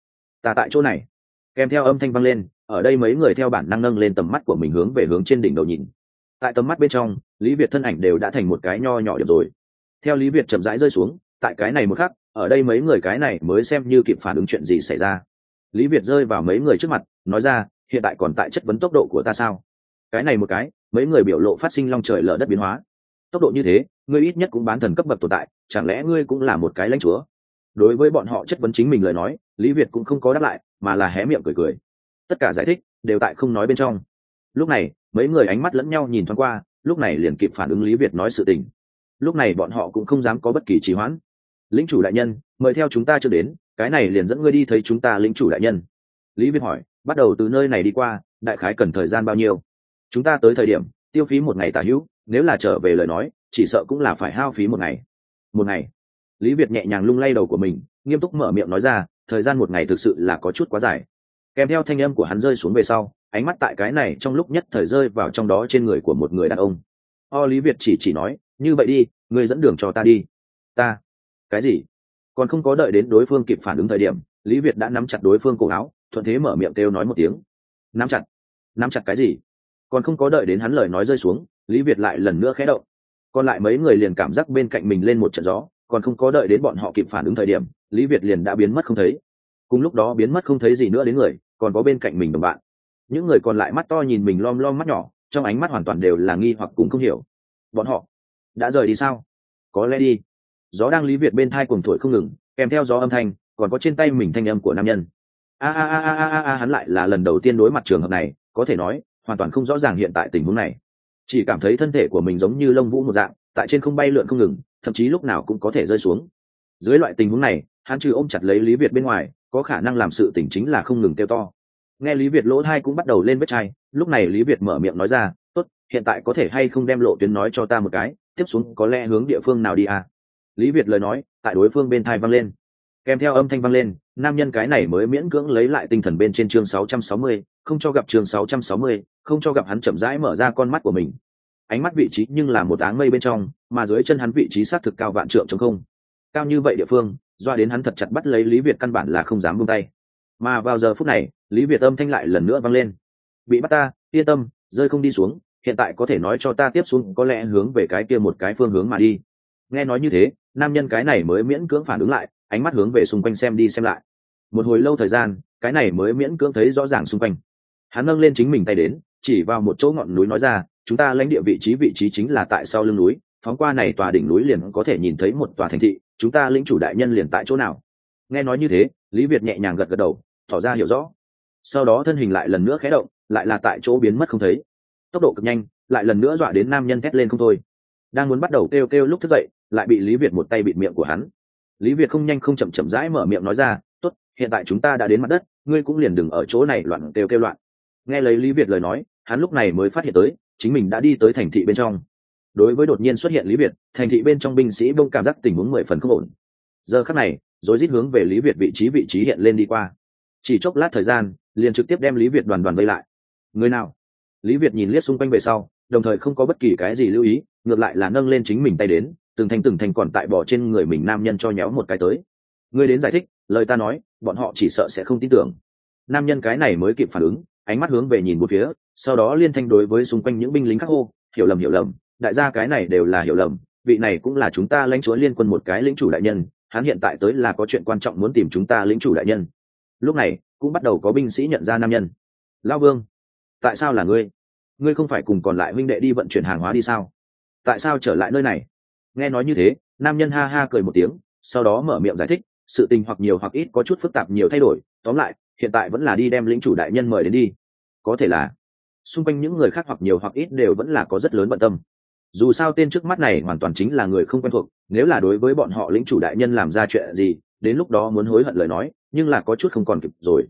Ta tại chỗ này. Kèm theo âm thanh vang lên, ở đây mấy người theo bản năng nâng lên tầm mắt của mình hướng về hướng trên đỉnh đầu nhìn. Tại tầm mắt bên trong, lý việt thân ảnh đều đã thành một cái nho nhỏ điểm rồi. Theo lý việt chậm rãi rơi xuống, tại cái này một khắc ở đây mấy người cái này mới xem như kịp phản ứng chuyện gì xảy ra. Lý việt rơi vào mấy người trước mặt, nói ra, hiện tại còn tại chất vấn tốc độ của ta sao? Cái này một cái, mấy người biểu lộ phát sinh long trời lở đất biến hóa. Tốc độ như thế, ngươi ít nhất cũng bán thần cấp bậc tồn tại, chẳng lẽ ngươi cũng là một cái lãnh chúa? Đối với bọn họ chất vấn chính mình lời nói, lý việt cũng không có đáp lại, mà là hé miệng cười cười. Tất cả giải thích đều tại không nói bên trong. Lúc này, mấy người ánh mắt lẫn nhau nhìn thoáng qua, lúc này liền kịp phản ứng lý việt nói sự tình. Lúc này bọn họ cũng không dám có bất kỳ trì hoãn lính chủ đại nhân, mời theo chúng ta chưa đến, cái này liền dẫn ngươi đi thấy chúng ta lính chủ đại nhân. Lý việt hỏi, bắt đầu từ nơi này đi qua, đại khái cần thời gian bao nhiêu? Chúng ta tới thời điểm, tiêu phí một ngày tả hữu, nếu là trở về lời nói, chỉ sợ cũng là phải hao phí một ngày. Một ngày? Lý việt nhẹ nhàng lung lay đầu của mình, nghiêm túc mở miệng nói ra, thời gian một ngày thực sự là có chút quá dài. Kèm theo thanh âm của hắn rơi xuống về sau, ánh mắt tại cái này trong lúc nhất thời rơi vào trong đó trên người của một người đàn ông. O lý việt chỉ chỉ nói, như vậy đi, ngươi dẫn đường cho ta đi. Ta cái gì? Còn không có đợi đến đối phương kịp phản ứng thời điểm, lý việt đã nắm chặt đối phương cổ áo, thuận thế mở miệng kêu nói một tiếng. Nắm chặt? Nắm chặt cái gì? Còn không có đợi đến hắn lời nói rơi xuống, lý việt lại lần nữa khẽ động. Còn lại mấy người liền cảm giác bên cạnh mình lên một trận gió, còn không có đợi đến bọn họ kịp phản ứng thời điểm, lý việt liền đã biến mất không thấy. Cùng lúc đó biến mất không thấy gì nữa đến người, còn có bên cạnh mình đồng bạn. Những người còn lại mắt to nhìn mình lom lom mắt nhỏ, trong ánh mắt hoàn toàn đều là nghi hoặc cũng không hiểu. Bọn họ đã rời đi sao? Có lẽ đi gió đang lý việt bên thai cuồng thổi không ngừng, kèm theo gió âm thanh, còn có trên tay mình thanh âm của nam nhân. A a a a a a hắn lại là lần đầu tiên đối mặt trường hợp này, có thể nói, hoàn toàn không rõ ràng hiện tại tình huống này. Chỉ cảm thấy thân thể của mình giống như lông vũ một dạng, tại trên không bay lượn không ngừng, thậm chí lúc nào cũng có thể rơi xuống. Dưới loại tình huống này, hắn trừ ôm chặt lấy lý việt bên ngoài, có khả năng làm sự tỉnh chính là không ngừng kêu to. Nghe lý việt lỗ thai cũng bắt đầu lên vết chai, lúc này lý việt mở miệng nói ra, tốt, hiện tại có thể hay không đem lộ tuyến nói cho ta một cái, tiếp xuống có lẽ hướng địa phương nào đi à? Lý việt lời nói tại đối phương bên thai vang lên. Kèm theo âm thanh vang lên nam nhân cái này mới miễn cưỡng lấy lại tinh thần bên trên chương 660, không cho gặp chương 660, không cho gặp hắn chậm rãi mở ra con mắt của mình. Ánh mắt vị trí nhưng là một áng mây bên trong mà dưới chân hắn vị trí xác thực cao vạn trượng chống không. Cao như vậy địa phương doa đến hắn thật chặt bắt lấy lý việt căn bản là không dám buông tay. Mà vào giờ phút này lý việt âm thanh lại lần nữa vang lên. Bị bắt ta yên tâm rơi không đi xuống hiện tại có thể nói cho ta tiếp xuống có lẽ hướng về cái kia một cái phương hướng mà đi nghe nói như thế, nam nhân cái này mới miễn cưỡng phản ứng lại, ánh mắt hướng về xung quanh xem đi xem lại. Một hồi lâu thời gian, cái này mới miễn cưỡng thấy rõ ràng xung quanh. Hắn nâng lên chính mình tay đến, chỉ vào một chỗ ngọn núi nói ra, chúng ta lãnh địa vị trí vị trí chính là tại sau lưng núi, phóng qua này tòa đỉnh núi liền có thể nhìn thấy một tòa thành thị, chúng ta lĩnh chủ đại nhân liền tại chỗ nào? Nghe nói như thế, lý việt nhẹ nhàng gật gật đầu, tỏ ra hiểu rõ. Sau đó thân hình lại lần nữa khé động, lại là tại chỗ biến mất không thấy. Tốc độ cực nhanh, lại lần nữa dọa đến nam nhân thét lên không thôi đang muốn bắt đầu kêu kêu lúc thức dậy, lại bị lý việt một tay bịt miệng của hắn. Lý việt không nhanh không chậm chậm rãi mở miệng nói ra, tốt, hiện tại chúng ta đã đến mặt đất, ngươi cũng liền đừng ở chỗ này loạn kêu kêu loạn. Nghe lấy lý việt lời nói, hắn lúc này mới phát hiện tới, chính mình đã đi tới thành thị bên trong. Đối với đột nhiên xuất hiện lý việt, thành thị bên trong binh sĩ bông cảm giác tình huống mười phần không ổn. Giờ khắc này rồi rít hướng về lý việt vị trí vị trí hiện lên đi qua. Chỉ chốc lát thời gian, liền trực tiếp đem lý việt đoàn đoàn vây lại. Người nào? Lý việt nhìn liếc xung quanh về sau đồng thời không có bất kỳ cái gì lưu ý, ngược lại là nâng lên chính mình tay đến, từng thành từng thành còn tại bỏ trên người mình nam nhân cho nhéo một cái tới. Ngươi đến giải thích, lời ta nói, bọn họ chỉ sợ sẽ không tin tưởng. Nam nhân cái này mới kịp phản ứng, ánh mắt hướng về nhìn một phía, sau đó liên thanh đối với xung quanh những binh lính khác hô, hiểu lầm hiểu lầm, đại gia cái này đều là hiểu lầm, vị này cũng là chúng ta lãnh chúa liên quân một cái lĩnh chủ đại nhân, hắn hiện tại tới là có chuyện quan trọng muốn tìm chúng ta lĩnh chủ đại nhân. Lúc này, cũng bắt đầu có binh sĩ nhận ra nam nhân. Lao vương, tại sao là ngươi? Ngươi không phải cùng còn lại huynh đệ đi vận chuyển hàng hóa đi sao? Tại sao trở lại nơi này? Nghe nói như thế, nam nhân ha ha cười một tiếng, sau đó mở miệng giải thích, sự tình hoặc nhiều hoặc ít có chút phức tạp nhiều thay đổi, tóm lại, hiện tại vẫn là đi đem lĩnh chủ đại nhân mời đến đi. Có thể là, xung quanh những người khác hoặc nhiều hoặc ít đều vẫn là có rất lớn bận tâm. Dù sao tên trước mắt này hoàn toàn chính là người không quen thuộc, nếu là đối với bọn họ lĩnh chủ đại nhân làm ra chuyện gì, đến lúc đó muốn hối hận lời nói, nhưng là có chút không còn kịp rồi.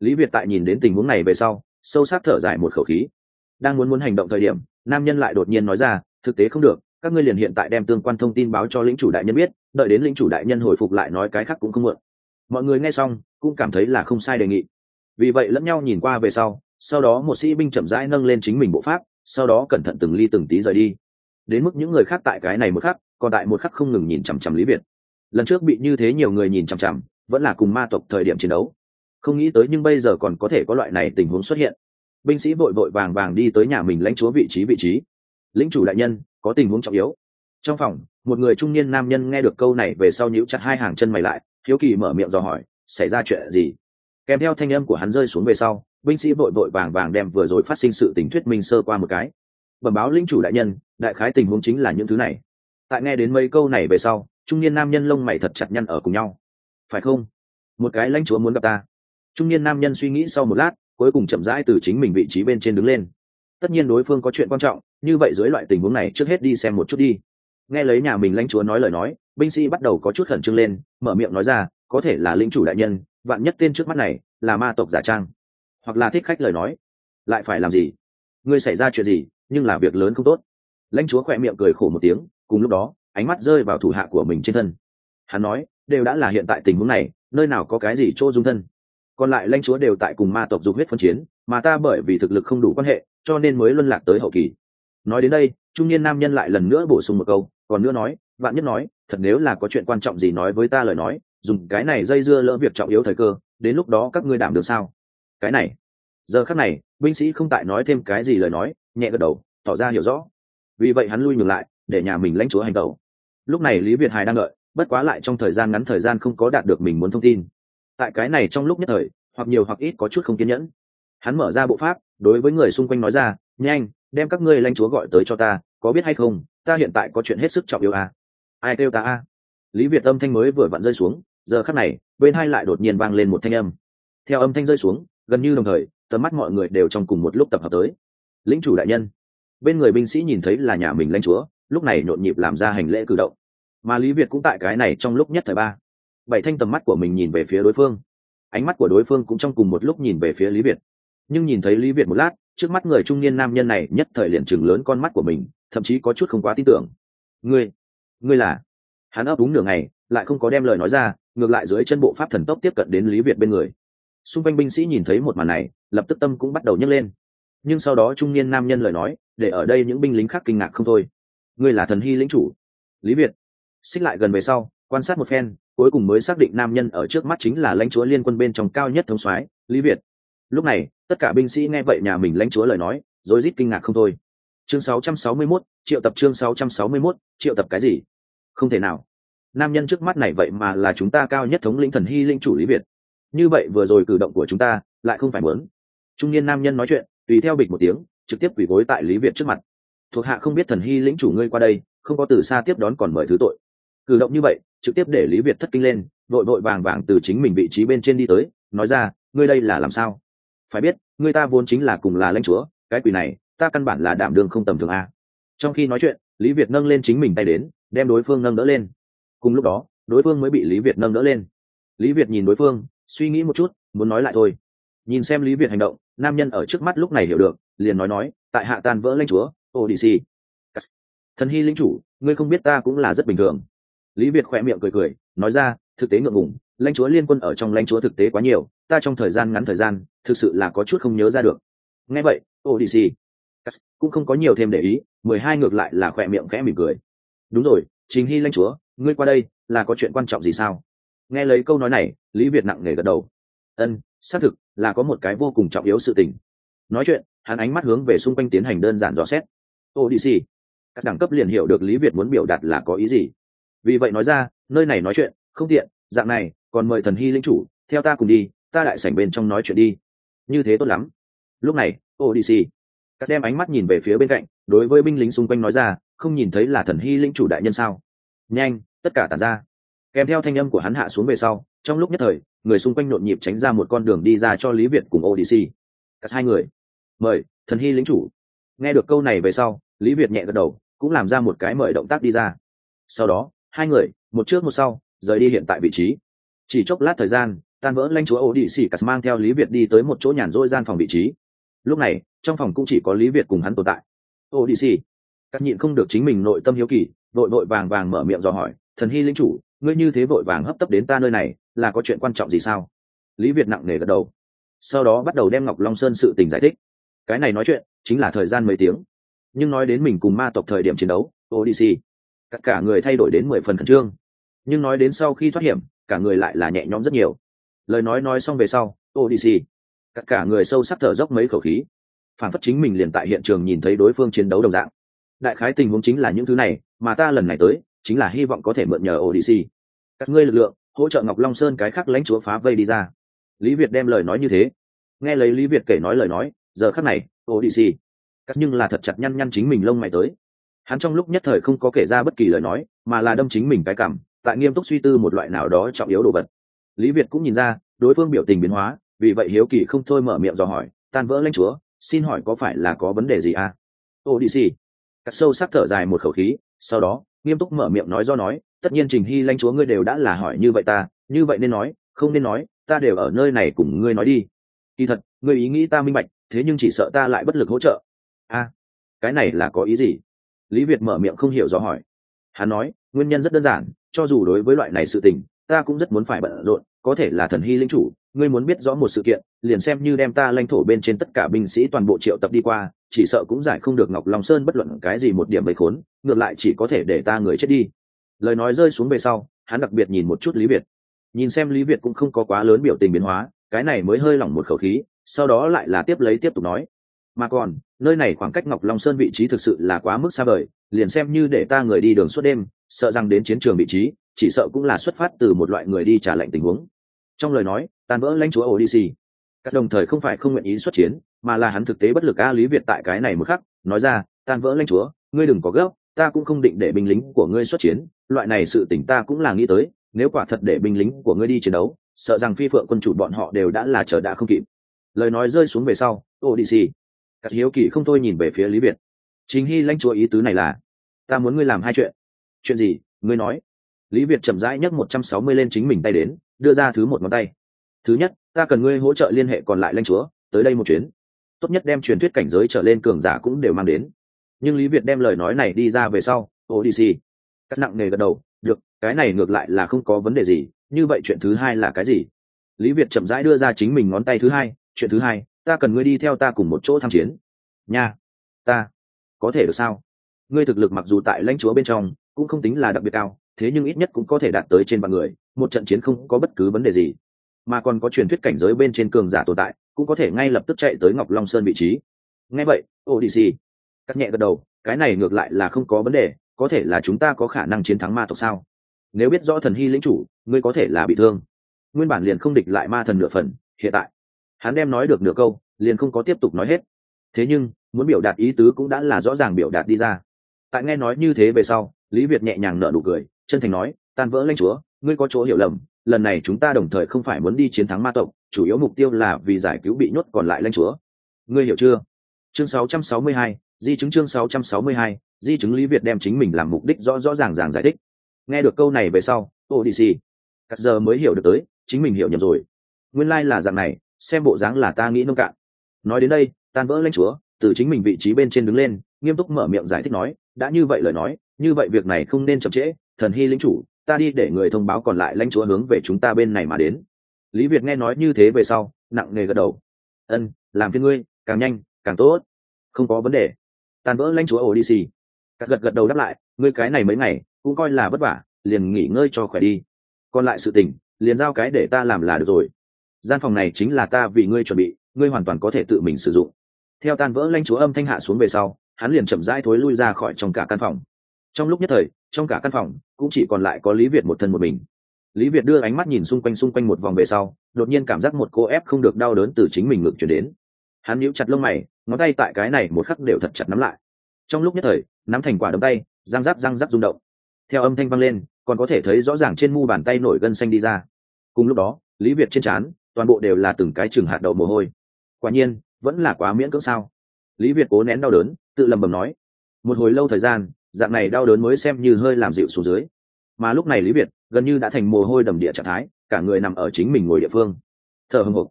Lý việt tại nhìn đến tình huống này về sau, sâu sắc thở dài một khẩu khí đang muốn muốn hành động thời điểm, nam nhân lại đột nhiên nói ra, thực tế không được, các ngươi liền hiện tại đem tương quan thông tin báo cho lĩnh chủ đại nhân biết, đợi đến lĩnh chủ đại nhân hồi phục lại nói cái khác cũng không muộn. Mọi người nghe xong, cũng cảm thấy là không sai đề nghị. Vì vậy lẫn nhau nhìn qua về sau sau đó một sĩ binh chậm rãi nâng lên chính mình bộ pháp, sau đó cẩn thận từng ly từng tí rời đi. Đến mức những người khác tại cái này một khắc, còn tại một khắc không ngừng nhìn chằm chằm lý việt. Lần trước bị như thế nhiều người nhìn chằm chằm, vẫn là cùng ma tộc thời điểm chiến đấu. Không nghĩ tới nhưng bây giờ còn có thể có loại này tình huống xuất hiện binh sĩ vội vội vàng vàng đi tới nhà mình lãnh chúa vị trí vị trí. Lính chủ đại nhân, có tình huống trọng yếu. Trong phòng, một người trung niên nam nhân nghe được câu này về sau nhíu chặt hai hàng chân mày lại, hiếu kỳ mở miệng dò hỏi, xảy ra chuyện gì? Kèm theo thanh âm của hắn rơi xuống về sau, binh sĩ vội vội vàng vàng đem vừa rồi phát sinh sự tình thuyết minh sơ qua một cái. Bẩm báo lính chủ đại nhân, đại khái tình huống chính là những thứ này. Tại nghe đến mấy câu này về sau, trung niên nam nhân lông mày thật chặt nhăn ở cùng nhau. Phải không? Một cái lãnh chúa muốn gặp ta. Trung niên nam nhân suy nghĩ sau một lát cuối cùng chậm rãi từ chính mình vị trí bên trên đứng lên. Tất nhiên đối phương có chuyện quan trọng, như vậy dưới loại tình huống này trước hết đi xem một chút đi. Nghe lấy nhà mình lãnh chúa nói lời nói, binh sĩ bắt đầu có chút khẩn trương lên, mở miệng nói ra, có thể là linh chủ đại nhân, vạn nhất tên trước mắt này là ma tộc giả trang, hoặc là thích khách lời nói, lại phải làm gì? Ngươi xảy ra chuyện gì, nhưng là việc lớn không tốt. Lãnh chúa khỏe miệng cười khổ một tiếng, cùng lúc đó, ánh mắt rơi vào thủ hạ của mình trên thân. Hắn nói, đều đã là hiện tại tình huống này, nơi nào có cái gì chỗ dung thân? Còn lại lãnh chúa đều tại cùng ma tộc dục huyết phân chiến, mà ta bởi vì thực lực không đủ quan hệ, cho nên mới luân lạc tới hậu kỳ. Nói đến đây, trung niên nam nhân lại lần nữa bổ sung một câu, còn nữa nói, vạn nhất nói, thật nếu là có chuyện quan trọng gì nói với ta lời nói, dùng cái này dây dưa lỡ việc trọng yếu thời cơ, đến lúc đó các ngươi đảm được sao? Cái này. Giờ khắc này, binh sĩ không tại nói thêm cái gì lời nói, nhẹ gật đầu, tỏ ra hiểu rõ. Vì vậy hắn lui ngược lại, để nhà mình lãnh chúa hành tẩu. Lúc này lý việt hài đang đợi, bất quá lại trong thời gian ngắn thời gian không có đạt được mình muốn thông tin tại cái này trong lúc nhất thời, hoặc nhiều hoặc ít có chút không kiên nhẫn. Hắn mở ra bộ pháp, đối với người xung quanh nói ra, nhanh, đem các ngươi lãnh chúa gọi tới cho ta, có biết hay không, ta hiện tại có chuyện hết sức trọng yếu à? ai kêu ta à? lý việt âm thanh mới vừa vặn rơi xuống, giờ khắc này, bên hai lại đột nhiên vang lên một thanh âm. Theo âm thanh rơi xuống, gần như đồng thời, tầm mắt mọi người đều trong cùng một lúc tập hợp tới. Lính chủ đại nhân. Bên người binh sĩ nhìn thấy là nhà mình lãnh chúa, lúc này nhộn nhịp làm ra hành lễ cử động. Mà lý việt cũng tại cái này trong lúc nhất thời ba bảy thanh tầm mắt của mình nhìn về phía đối phương. Ánh mắt của đối phương cũng trong cùng một lúc nhìn về phía lý việt. Nhưng nhìn thấy lý việt một lát, trước mắt người trung niên nam nhân này nhất thời liền chừng lớn con mắt của mình, thậm chí có chút không quá tin tưởng. Ngươi ngươi là? Hắn ấp đúng nửa ngày, lại không có đem lời nói ra, ngược lại dưới chân bộ pháp thần tốc tiếp cận đến lý việt bên người. Xung quanh binh sĩ nhìn thấy một màn này, lập tức tâm cũng bắt đầu nhấc lên. Nhưng sau đó trung niên nam nhân lời nói, để ở đây những binh lính khác kinh ngạc không thôi. Ngươi là thần hy lĩnh chủ? Lý việt. Xích lại gần về sau, quan sát một phen cuối cùng mới xác định nam nhân ở trước mắt chính là lãnh chúa liên quân bên trong cao nhất thống soái lý việt. Lúc này tất cả binh sĩ nghe vậy nhà mình lãnh chúa lời nói rối rít kinh ngạc không thôi. Chương 661, triệu tập chương 661, triệu tập cái gì? Không thể nào. Nam nhân trước mắt này vậy mà là chúng ta cao nhất thống lĩnh thần hy linh chủ lý việt. Như vậy vừa rồi cử động của chúng ta lại không phải muốn. Trung niên nam nhân nói chuyện tùy theo bịch một tiếng trực tiếp quỳ gối tại lý việt trước mặt. Thuộc hạ không biết thần hy lĩnh chủ ngươi qua đây không có từ xa tiếp đón còn mời thứ tội. Cử động như vậy trực tiếp để lý việt thất kinh lên, vội vội vàng vàng từ chính mình vị trí bên trên đi tới, nói ra, ngươi đây là làm sao? Phải biết, ngươi ta vốn chính là cùng là lãnh chúa, cái quỷ này, ta căn bản là đảm đương không tầm thường a. Trong khi nói chuyện, lý việt nâng lên chính mình tay đến, đem đối phương nâng đỡ lên. Cùng lúc đó, đối phương mới bị lý việt nâng đỡ lên. Lý việt nhìn đối phương, suy nghĩ một chút, muốn nói lại thôi. Nhìn xem lý việt hành động, nam nhân ở trước mắt lúc này hiểu được, liền nói nói, tại hạ tan vỡ lãnh chúa odc thần hy lính chủ, ngươi không biết ta cũng là rất bình thường lý việt khỏe miệng cười cười, nói ra, thực tế ngượng ngùng, lãnh chúa liên quân ở trong lãnh chúa thực tế quá nhiều, ta trong thời gian ngắn thời gian, thực sự là có chút không nhớ ra được. Nghe vậy odc cũng không có nhiều thêm để ý, mười hai ngược lại là khỏe miệng khẽ mỉm cười. Đúng rồi chính hy lãnh chúa, ngươi qua đây là có chuyện quan trọng gì sao? Nghe lấy câu nói này, lý việt nặng nề gật đầu. Ân, xác thực là có một cái vô cùng trọng yếu sự tình. Nói chuyện, hắn ánh mắt hướng về xung quanh tiến hành đơn giản dò xét. Odc các đẳng cấp liền hiểu được lý việt muốn biểu đạt là có ý gì vì vậy nói ra, nơi này nói chuyện, không tiện, dạng này, còn mời thần hy linh chủ, theo ta cùng đi, ta lại sảnh bên trong nói chuyện đi. Như thế tốt lắm. Lúc này odc các đem ánh mắt nhìn về phía bên cạnh, đối với binh lính xung quanh nói ra, không nhìn thấy là thần hy linh chủ đại nhân sao? Nhanh, tất cả tàn ra. Kèm theo thanh âm của hắn hạ xuống về sau, trong lúc nhất thời, người xung quanh nhộn nhịp tránh ra một con đường đi ra cho lý việt cùng odc các hai người, mời, thần hy lính chủ. Nghe được câu này về sau, lý việt nhẹ gật đầu, cũng làm ra một cái mời động tác đi ra. Sau đó hai người, một trước một sau, rời đi hiện tại vị trí. Chỉ chốc lát thời gian, tan vỡ lanh chúa ô đi xỉ cắt mang theo lý việt đi tới một chỗ nhàn rỗi gian phòng vị trí. Lúc này, trong phòng cũng chỉ có lý việt cùng hắn tồn tại. Ô đi xỉ cắt nhịn không được chính mình nội tâm hiếu kỳ vội vội vàng vàng mở miệng dò hỏi, thần hy linh chủ, ngươi như thế vội vàng hấp tấp đến ta nơi này, là có chuyện quan trọng gì sao? Lý việt nặng nề gật đầu. Sau đó bắt đầu đem ngọc long sơn sự tình giải thích. Cái này nói chuyện chính là thời gian mấy tiếng. Nhưng nói đến mình cùng ma tộc thời điểm chiến đấu odyssey cả cả người thay đổi đến mười phần khẩn trương. Nhưng nói đến sau khi thoát hiểm, cả người lại là nhẹ nhõm rất nhiều. Lời nói nói xong về sau odyssey tất cả người sâu sắc thở dốc mấy khẩu khí. Phản phất chính mình liền tại hiện trường nhìn thấy đối phương chiến đấu đồng dạng. Đại khái tình huống chính là những thứ này, mà ta lần này tới, chính là hy vọng có thể mượn nhờ odyssey các ngươi lực lượng, hỗ trợ ngọc long sơn cái khác lãnh chúa phá vây đi ra. Lý việt đem lời nói như thế. Nghe lấy lý việt kể nói lời nói, giờ khắc này odyssey cắt nhưng là thật chặt nhăn nhăn chính mình lông mày tới hắn trong lúc nhất thời không có kể ra bất kỳ lời nói, mà là đâm chính mình cái cảm, tại nghiêm túc suy tư một loại nào đó trọng yếu đồ vật. Lý việt cũng nhìn ra, đối phương biểu tình biến hóa, vì vậy hiếu kỳ không thôi mở miệng dò hỏi, tan vỡ lãnh chúa, xin hỏi có phải là có vấn đề gì à? Ô đi xì cắt sâu sắc thở dài một khẩu khí, sau đó, nghiêm túc mở miệng nói do nói, tất nhiên trình hy lãnh chúa ngươi đều đã là hỏi như vậy ta, như vậy nên nói, không nên nói, ta đều ở nơi này cùng ngươi nói đi. Kỳ thật, ngươi ý nghĩ ta minh bạch, thế nhưng chỉ sợ ta lại bất lực hỗ trợ. A, cái này là có ý gì? Lý việt mở miệng không hiểu rõ hỏi. Hắn nói, nguyên nhân rất đơn giản, cho dù đối với loại này sự tình, ta cũng rất muốn phải bận rộn, có thể là thần hy linh chủ, ngươi muốn biết rõ một sự kiện, liền xem như đem ta lãnh thổ bên trên tất cả binh sĩ toàn bộ triệu tập đi qua, chỉ sợ cũng giải không được ngọc long sơn bất luận cái gì một điểm bầy khốn, ngược lại chỉ có thể để ta người chết đi. Lời nói rơi xuống về sau, hắn đặc biệt nhìn một chút lý việt. Nhìn xem lý việt cũng không có quá lớn biểu tình biến hóa, cái này mới hơi lỏng một khẩu khí, sau đó lại là tiếp lấy tiếp tục nói mà còn, nơi này khoảng cách ngọc long sơn vị trí thực sự là quá mức xa vời, liền xem như để ta người đi đường suốt đêm, sợ rằng đến chiến trường vị trí, chỉ sợ cũng là xuất phát từ một loại người đi trả lệnh tình huống. Trong lời nói, tan vỡ lãnh chúa odyssey các đồng thời không phải không nguyện ý xuất chiến, mà là hắn thực tế bất lực a lý việt tại cái này một khắc, nói ra, tan vỡ lãnh chúa, ngươi đừng có gấp, ta cũng không định để binh lính của ngươi xuất chiến, loại này sự tỉnh ta cũng là nghĩ tới, nếu quả thật để binh lính của ngươi đi chiến đấu, sợ rằng phi phượng quân chủ bọn họ đều đã là chờ đã không kịp. Lời nói rơi xuống về sau odyssey cắt hiếu kỳ không thôi nhìn về phía lý việt. Chính hy lãnh chúa ý tứ này là, ta muốn ngươi làm hai chuyện. Chuyện gì? Ngươi nói. Lý việt chậm rãi nhấc một trăm sáu mươi lên chính mình tay đến, đưa ra thứ một ngón tay. Thứ nhất, ta cần ngươi hỗ trợ liên hệ còn lại lãnh chúa, tới đây một chuyến. Tốt nhất đem truyền thuyết cảnh giới trở lên cường giả cũng đều mang đến. Nhưng lý việt đem lời nói này đi ra về sau, odyssey. Cắt nặng nề gật đầu, được, cái này ngược lại là không có vấn đề gì, như vậy chuyện thứ hai là cái gì? Lý việt chậm rãi đưa ra chính mình ngón tay thứ hai, chuyện thứ hai ta cần ngươi đi theo ta cùng một chỗ tham chiến. Nha, ta, có thể được sao? Ngươi thực lực mặc dù tại lãnh chúa bên trong cũng không tính là đặc biệt cao, thế nhưng ít nhất cũng có thể đạt tới trên vạn người, một trận chiến không có bất cứ vấn đề gì. Mà còn có truyền thuyết cảnh giới bên trên cường giả tồn tại, cũng có thể ngay lập tức chạy tới ngọc long sơn vị trí. Ngay vậy odyssey cắt nhẹ gật đầu, cái này ngược lại là không có vấn đề, có thể là chúng ta có khả năng chiến thắng ma tộc sao? Nếu biết rõ thần hy lĩnh chủ, ngươi có thể là bị thương. Nguyên bản liền không địch lại ma thần nửa phần, hiện tại hắn đem nói được nửa câu liền không có tiếp tục nói hết. Thế nhưng muốn biểu đạt ý tứ cũng đã là rõ ràng biểu đạt đi ra. Tại nghe nói như thế về sau lý việt nhẹ nhàng nở nụ cười chân thành nói tan vỡ lanh chúa ngươi có chỗ hiểu lầm lần này chúng ta đồng thời không phải muốn đi chiến thắng ma tộc chủ yếu mục tiêu là vì giải cứu bị nhốt còn lại lanh chúa. Ngươi hiểu chưa? Chương 662, di chứng chương 662, di chứng lý việt đem chính mình làm mục đích rõ rõ ràng ràng giải thích. Nghe được câu này về sau ô đi xì cắt giờ mới hiểu được tới chính mình hiểu nhầm rồi. Nguyên lai、like、là dạng này xem bộ dáng là ta nghĩ nông cạn. Nói đến đây, tan vỡ lãnh chúa, từ chính mình vị trí bên trên đứng lên, nghiêm túc mở miệng giải thích nói, đã như vậy lời nói, như vậy việc này không nên chậm trễ, thần hy lính chủ, ta đi để người thông báo còn lại lãnh chúa hướng về chúng ta bên này mà đến. Lý việt nghe nói như thế về sau, nặng nề gật đầu. Ân, làm phiên ngươi, càng nhanh, càng tốt, không có vấn đề. Tan vỡ lãnh chúa ổ đi xì các gật gật đầu đáp lại, ngươi cái này mấy ngày, cũng coi là vất vả, liền nghỉ ngơi cho khỏe đi. Còn lại sự tình, liền giao cái để ta làm là được rồi gian phòng này chính là ta vì ngươi chuẩn bị, ngươi hoàn toàn có thể tự mình sử dụng. Theo tan vỡ lanh chúa âm thanh hạ xuống về sau, hắn liền chậm rãi thối lui ra khỏi trong cả căn phòng. Trong lúc nhất thời, trong cả căn phòng cũng chỉ còn lại có lý việt một thân một mình. Lý việt đưa ánh mắt nhìn xung quanh xung quanh một vòng về sau, đột nhiên cảm giác một cô ép không được đau đớn từ chính mình ngực chuyển đến. Hắn nhíu chặt lông mày, ngón tay tại cái này một khắc đều thật chặt nắm lại. Trong lúc nhất thời, nắm thành quả đấm tay, răng rắc răng rắc rung động. Theo âm thanh vang lên, còn có thể thấy rõ ràng trên mu bàn tay nổi gân xanh đi ra. Cùng lúc đó, lý việt trên trán toàn bộ đều là từng cái chừng hạt đậu mồ hôi. Quả nhiên, vẫn là quá miễn cưỡng sao? Lý việt cố nén đau đớn, tự lầm bầm nói, một hồi lâu thời gian, dạng này đau đớn mới xem như hơi làm dịu xuống dưới. Mà lúc này lý việt gần như đã thành mồ hôi đầm địa trạng thái, cả người nằm ở chính mình ngồi địa phương. Thở hưng hục.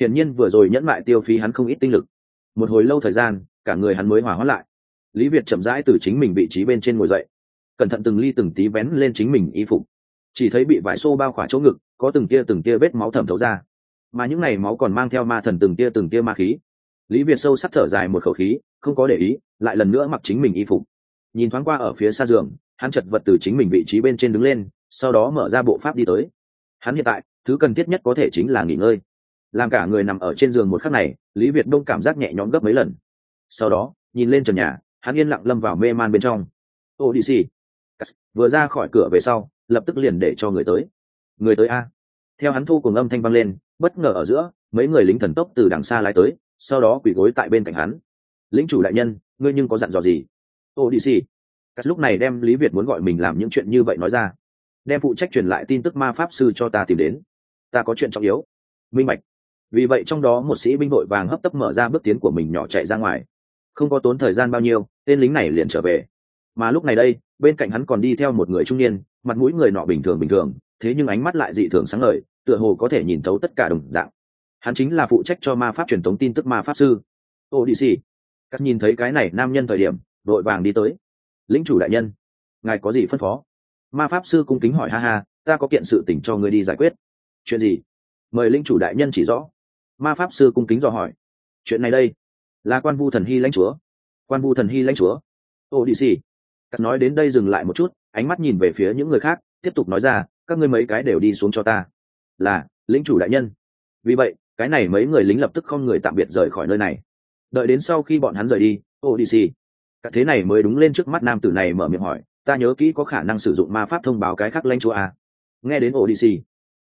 hiển nhiên vừa rồi nhẫn mại tiêu phí hắn không ít tinh lực. Một hồi lâu thời gian, cả người hắn mới hỏa hoãn lại. Lý việt chậm rãi từ chính mình vị trí bên trên ngồi dậy. Cẩn thận từng ly từng tí vén lên chính mình y phục. Chỉ thấy bị vải xô bao khỏa chỗ ngực, có từng tia từng tia vết máu thẩm thấu ra mà những này máu còn mang theo ma thần từng tia từng tia ma khí. Lý việt sâu sắc thở dài một khẩu khí, không có để ý, lại lần nữa mặc chính mình y phục. Nhìn thoáng qua ở phía xa giường, hắn chật vật từ chính mình vị trí bên trên đứng lên, sau đó mở ra bộ pháp đi tới. Hắn hiện tại, thứ cần thiết nhất có thể chính là nghỉ ngơi. Làm cả người nằm ở trên giường một khắc này, lý việt đông cảm giác nhẹ nhõm gấp mấy lần. Sau đó, nhìn lên trần nhà, hắn yên lặng lâm vào mê man bên trong. Ô đi xì vừa ra khỏi cửa về sau, lập tức liền để cho người tới. Người tới a. Theo hắn thu cùng âm thanh vang lên bất ngờ ở giữa, mấy người lính thần tốc từ đằng xa lái tới, sau đó quỳ gối tại bên cạnh hắn. Lính chủ đại nhân, ngươi nhưng có dặn dò gì? Ô đi xì cắt lúc này đem lý việt muốn gọi mình làm những chuyện như vậy nói ra. Đem phụ trách truyền lại tin tức ma pháp sư cho ta tìm đến. Ta có chuyện trọng yếu. Minh mạch. vì vậy trong đó một sĩ binh đội vàng hấp tấp mở ra bước tiến của mình nhỏ chạy ra ngoài. Không có tốn thời gian bao nhiêu, tên lính này liền trở về. Mà lúc này đây, bên cạnh hắn còn đi theo một người trung niên, mặt mũi người nọ bình thường bình thường, thế nhưng ánh mắt lại dị thường sáng ngời tựa hồ có thể nhìn thấu tất cả đồng dạng. Hắn chính là phụ trách cho ma pháp truyền thống tin tức ma pháp sư. Ô đi xì cắt nhìn thấy cái này nam nhân thời điểm, đội vàng đi tới. Lính chủ đại nhân, ngài có gì phân phó? Ma pháp sư cung kính hỏi, ha ha, ta có kiện sự tình cho ngươi đi giải quyết. Chuyện gì? Mời linh chủ đại nhân chỉ rõ. Ma pháp sư cung kính dò hỏi. Chuyện này đây, là quan vu thần hy lãnh chúa. Quan vu thần hy lãnh chúa? Ô đi xì cắt nói đến đây dừng lại một chút, ánh mắt nhìn về phía những người khác, tiếp tục nói ra, các ngươi mấy cái đều đi xuống cho ta là lính chủ đại nhân. Vì vậy, cái này mấy người lính lập tức không người tạm biệt rời khỏi nơi này. Đợi đến sau khi bọn hắn rời đi ô đi xì cả thế này mới đúng lên trước mắt nam tử này mở miệng hỏi, ta nhớ kỹ có khả năng sử dụng ma pháp thông báo cái khác lãnh chúa à. nghe đến ô đi xì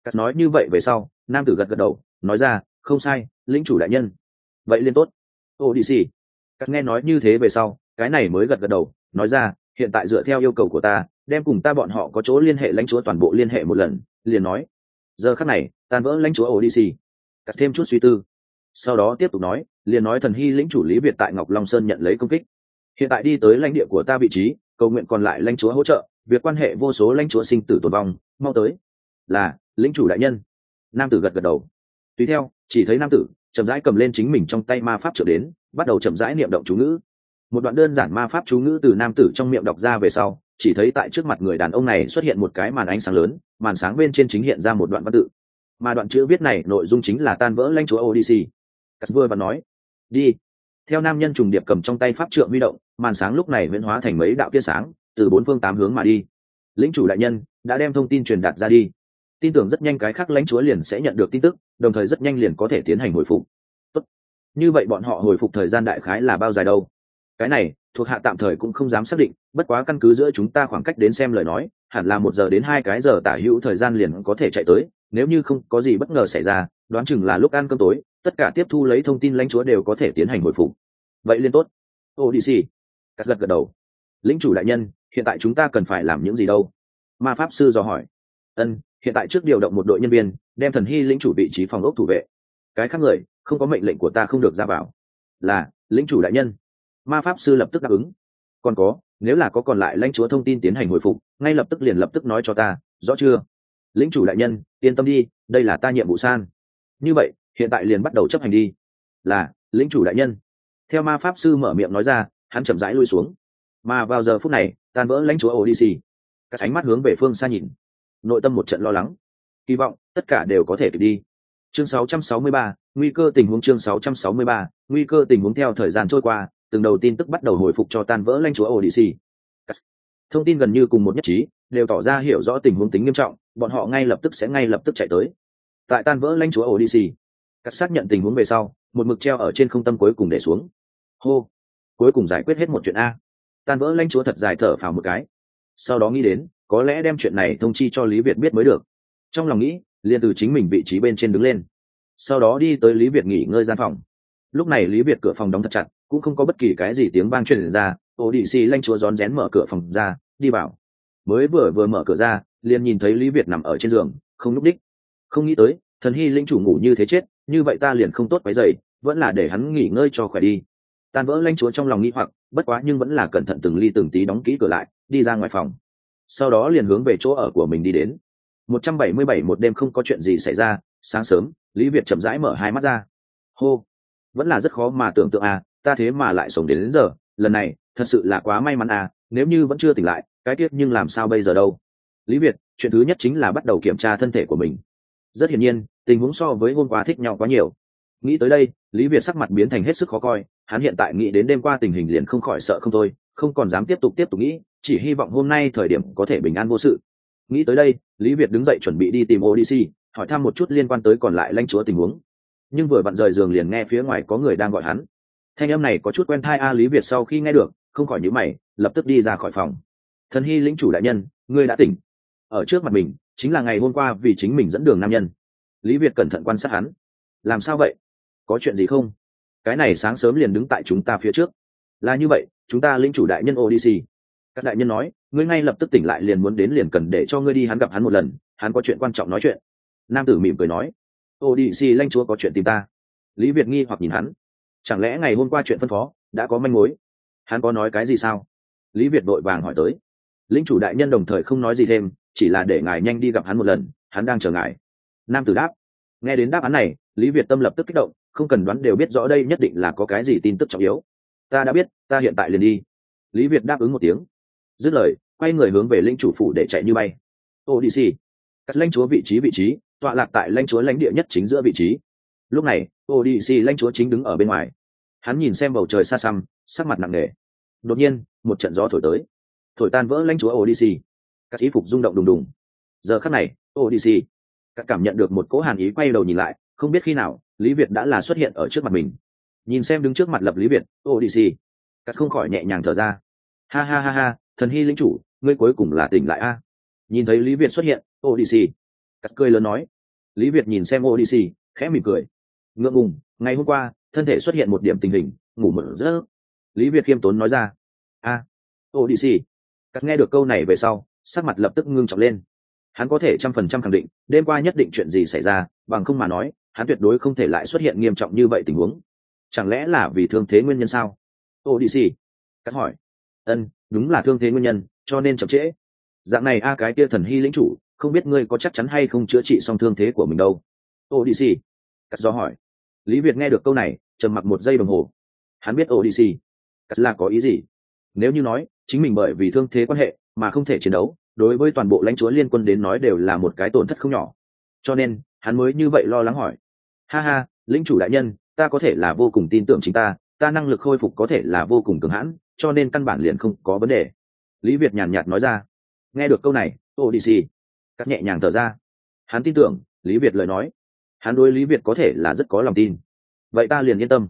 cắt nói như vậy về sau, nam tử gật gật đầu, nói ra, không sai lính chủ đại nhân. Vậy liên tốt. Ô đi xì cắt nghe nói như thế về sau, cái này mới gật gật đầu, nói ra, hiện tại dựa theo yêu cầu của ta, đem cùng ta bọn họ có chỗ liên hệ lãnh chúa toàn bộ liên hệ một lần. Liền nói giờ khắc này, tan vỡ lãnh chúa odc cắt thêm chút suy tư. Sau đó tiếp tục nói, liền nói thần hy lĩnh chủ lý việt tại ngọc long sơn nhận lấy công kích. Hiện tại đi tới lãnh địa của ta vị trí, cầu nguyện còn lại lãnh chúa hỗ trợ, việc quan hệ vô số lãnh chúa sinh tử tồn vong, mau tới. Là, lĩnh chủ đại nhân. Nam tử gật gật đầu. Tùy theo, chỉ thấy nam tử, chậm rãi cầm lên chính mình trong tay ma pháp trở đến, bắt đầu chậm rãi niệm động chú ngữ. Một đoạn đơn giản ma pháp chú ngữ từ nam tử trong miệng đọc ra về sau, chỉ thấy tại trước mặt người đàn ông này xuất hiện một cái màn ánh sáng lớn màn sáng bên trên chính hiện ra một đoạn văn tự. Mà đoạn chữ viết này nội dung chính là tan vỡ lãnh chúa odyssey. Cắt vừa và nói, đi. Theo nam nhân trùng điệp cầm trong tay pháp trượng huy động, màn sáng lúc này huyễn hóa thành mấy đạo tia sáng, từ bốn phương tám hướng mà đi. Lĩnh chủ đại nhân đã đem thông tin truyền đạt ra đi. Tin tưởng rất nhanh cái khác lãnh chúa liền sẽ nhận được tin tức, đồng thời rất nhanh liền có thể tiến hành hồi phục. Tốt. như vậy bọn họ hồi phục thời gian đại khái là bao dài đâu? Cái này, thuộc hạ tạm thời cũng không dám xác định, bất quá căn cứ giữa chúng ta khoảng cách đến xem lời nói hẳn là một giờ đến hai cái giờ tả hữu thời gian liền có thể chạy tới, nếu như không có gì bất ngờ xảy ra, đoán chừng là lúc ăn cơm tối, tất cả tiếp thu lấy thông tin lãnh chúa đều có thể tiến hành hồi phục. Vậy liên tốt. Ô đi xì cắt lật gật đầu. Lính chủ đại nhân, hiện tại chúng ta cần phải làm những gì đâu? Ma pháp sư dò hỏi. Ân, hiện tại trước điều động một đội nhân viên, đem thần hy lĩnh chủ vị trí phòng ốc thủ vệ. Cái khác người, không có mệnh lệnh của ta không được ra vào. Là, lĩnh chủ đại nhân. Ma pháp sư lập tức đáp ứng còn có nếu là có còn lại lãnh chúa thông tin tiến hành hồi phục ngay lập tức liền lập tức nói cho ta rõ chưa? Lĩnh chủ đại nhân yên tâm đi đây là ta nhiệm vụ san. Như vậy hiện tại liền bắt đầu chấp hành đi. Là lĩnh chủ đại nhân. Theo ma pháp sư mở miệng nói ra hắn chậm rãi lui xuống. Mà vào giờ phút này tan vỡ lãnh chúa odc các ánh mắt hướng về phương xa nhìn. Nội tâm một trận lo lắng. Kỳ vọng tất cả đều có thể kịp đi. Chương 663, nguy cơ tình huống chương 663, nguy cơ tình huống theo thời gian trôi qua từng đầu tin tức bắt đầu hồi phục cho tan vỡ lãnh chúa Odyssey. thông tin gần như cùng một nhất trí đều tỏ ra hiểu rõ tình huống tính nghiêm trọng bọn họ ngay lập tức sẽ ngay lập tức chạy tới. Tại tan vỡ lãnh chúa Odyssey, cắt xác nhận tình huống về sau một mực treo ở trên không tâm cuối cùng để xuống. Hô! Cuối cùng giải quyết hết một chuyện a. Tan vỡ lãnh chúa thật dài thở phào một cái. Sau đó nghĩ đến có lẽ đem chuyện này thông chi cho lý việt biết mới được. Trong lòng nghĩ liền từ chính mình vị trí bên trên đứng lên. Sau đó đi tới lý việt nghỉ ngơi gian phòng lúc này lý việt cửa phòng đóng thật chặt, cũng không có bất kỳ cái gì tiếng vang truyền ra ô đi xì lanh chúa rón rén mở cửa phòng ra, đi vào. Mới vừa vừa mở cửa ra, liền nhìn thấy lý việt nằm ở trên giường, không núp đích không nghĩ tới, thần hy linh chủ ngủ như thế chết, như vậy ta liền không tốt váy dày vẫn là để hắn nghỉ ngơi cho khỏe đi. Tan vỡ lanh chúa trong lòng nghĩ hoặc, bất quá nhưng vẫn là cẩn thận từng ly từng tí đóng kỹ cửa lại, đi ra ngoài phòng. Sau đó liền hướng về chỗ ở của mình đi đến. Một trăm bảy mươi bảy một đêm không có chuyện gì xảy ra, sáng sớm, lý việt chậm rãi mở hai mắt ra. Hô! Vẫn là rất khó mà tưởng tượng à ta thế mà lại sống đến, đến giờ lần này thật sự là quá may mắn à nếu như vẫn chưa tỉnh lại cái tiết nhưng làm sao bây giờ đâu. Lý việt chuyện thứ nhất chính là bắt đầu kiểm tra thân thể của mình. Rất hiển nhiên tình huống so với hôm qua thích nhau quá nhiều. Nghĩ tới đây lý việt sắc mặt biến thành hết sức khó coi hắn hiện tại nghĩ đến đêm qua tình hình liền không khỏi sợ không thôi không còn dám tiếp tục tiếp tục nghĩ chỉ hy vọng hôm nay thời điểm có thể bình an vô sự. Nghĩ tới đây lý việt đứng dậy chuẩn bị đi tìm odc hỏi thăm một chút liên quan tới còn lại lãnh chúa tình huống nhưng vừa vặn rời giường liền nghe phía ngoài có người đang gọi hắn. Thanh âm này có chút quen thai a lý việt sau khi nghe được, không khỏi nhữ mày, lập tức đi ra khỏi phòng. Thần hy lĩnh chủ đại nhân, ngươi đã tỉnh. Ở trước mặt mình, chính là ngày hôm qua vì chính mình dẫn đường nam nhân. Lý việt cẩn thận quan sát hắn. Làm sao vậy? Có chuyện gì không? Cái này sáng sớm liền đứng tại chúng ta phía trước. Là như vậy, chúng ta lĩnh chủ đại nhân odc các đại nhân nói, ngươi ngay lập tức tỉnh lại liền muốn đến liền cần để cho ngươi đi, hắn gặp hắn một lần, hắn có chuyện quan trọng nói chuyện. Nam tử mỉm cười nói odc lãnh chúa có chuyện tìm ta. Lý việt nghi hoặc nhìn hắn. Chẳng lẽ ngày hôm qua chuyện phân phó đã có manh mối? Hắn có nói cái gì sao? Lý việt vội vàng hỏi tới. Lính chủ đại nhân đồng thời không nói gì thêm, chỉ là để ngài nhanh đi gặp hắn một lần, hắn đang chờ ngài. Nam tử đáp. Nghe đến đáp án này, lý việt tâm lập tức kích động, không cần đoán đều biết rõ đây nhất định là có cái gì tin tức trọng yếu. Ta đã biết, ta hiện tại liền đi. Lý việt đáp ứng một tiếng. Dứt lời, quay người hướng về linh chủ phủ để chạy như bay. Ô đi xì cắt lãnh chúa vị trí vị trí tọa lạc tại lãnh chúa lãnh địa nhất chính giữa vị trí lúc này odyssey lãnh chúa chính đứng ở bên ngoài hắn nhìn xem bầu trời xa xăm, sắc mặt nặng nề đột nhiên, một trận gió thổi tới thổi tan vỡ lãnh chúa odyssey. các ý phục rung động đùng đùng giờ khắc này odyssey. các cảm nhận được một cỗ hàn ý quay đầu nhìn lại, không biết khi nào, lý việt đã là xuất hiện ở trước mặt mình nhìn xem đứng trước mặt lập lý việt odyssey. các không khỏi nhẹ nhàng thở ra ha ha ha ha, thần hy linh chủ, ngươi cuối cùng là tỉnh lại a nhìn thấy lý việt xuất hiện odyssey. cắt cười lớn nói lý việt nhìn xem odyssey, khẽ mỉm cười. Ngượng ngùng, ngày hôm qua, thân thể xuất hiện một điểm tình hình, ngủ mở rỡ lý việt khiêm tốn nói ra. A ô đi cắt nghe được câu này về sau, sắc mặt lập tức ngưng trọng lên. Hắn có thể trăm phần trăm khẳng định, đêm qua nhất định chuyện gì xảy ra, bằng không mà nói, hắn tuyệt đối không thể lại xuất hiện nghiêm trọng như vậy tình huống. Chẳng lẽ là vì thương thế nguyên nhân sao? Odyssey. Cắt hỏi. Ân, đúng là thương thế nguyên nhân, cho nên chậm trễ. Dạng này a cái kia thần hy lĩnh chủ không biết ngươi có chắc chắn hay không chữa trị xong thương thế của mình đâu. Ô đi xì cắt do hỏi. Lý việt nghe được câu này, trầm mặc một giây đồng hồ. Hắn biết ô đi xì cắt là có ý gì? Nếu như nói, chính mình bởi vì thương thế quan hệ mà không thể chiến đấu, đối với toàn bộ lãnh chúa liên quân đến nói đều là một cái tổn thất không nhỏ. Cho nên, hắn mới như vậy lo lắng hỏi. Ha ha, lĩnh chủ đại nhân, ta có thể là vô cùng tin tưởng chính ta ta năng lực khôi phục có thể là vô cùng cường hãn, cho nên căn bản liền không có vấn đề. Lý việt nhàn nhạt nói ra. Nghe được câu này ô đi xì cắt nhẹ nhàng thở ra. Hắn tin tưởng, lý việt lời nói. Hắn đối lý việt có thể là rất có lòng tin. Vậy ta liền yên tâm.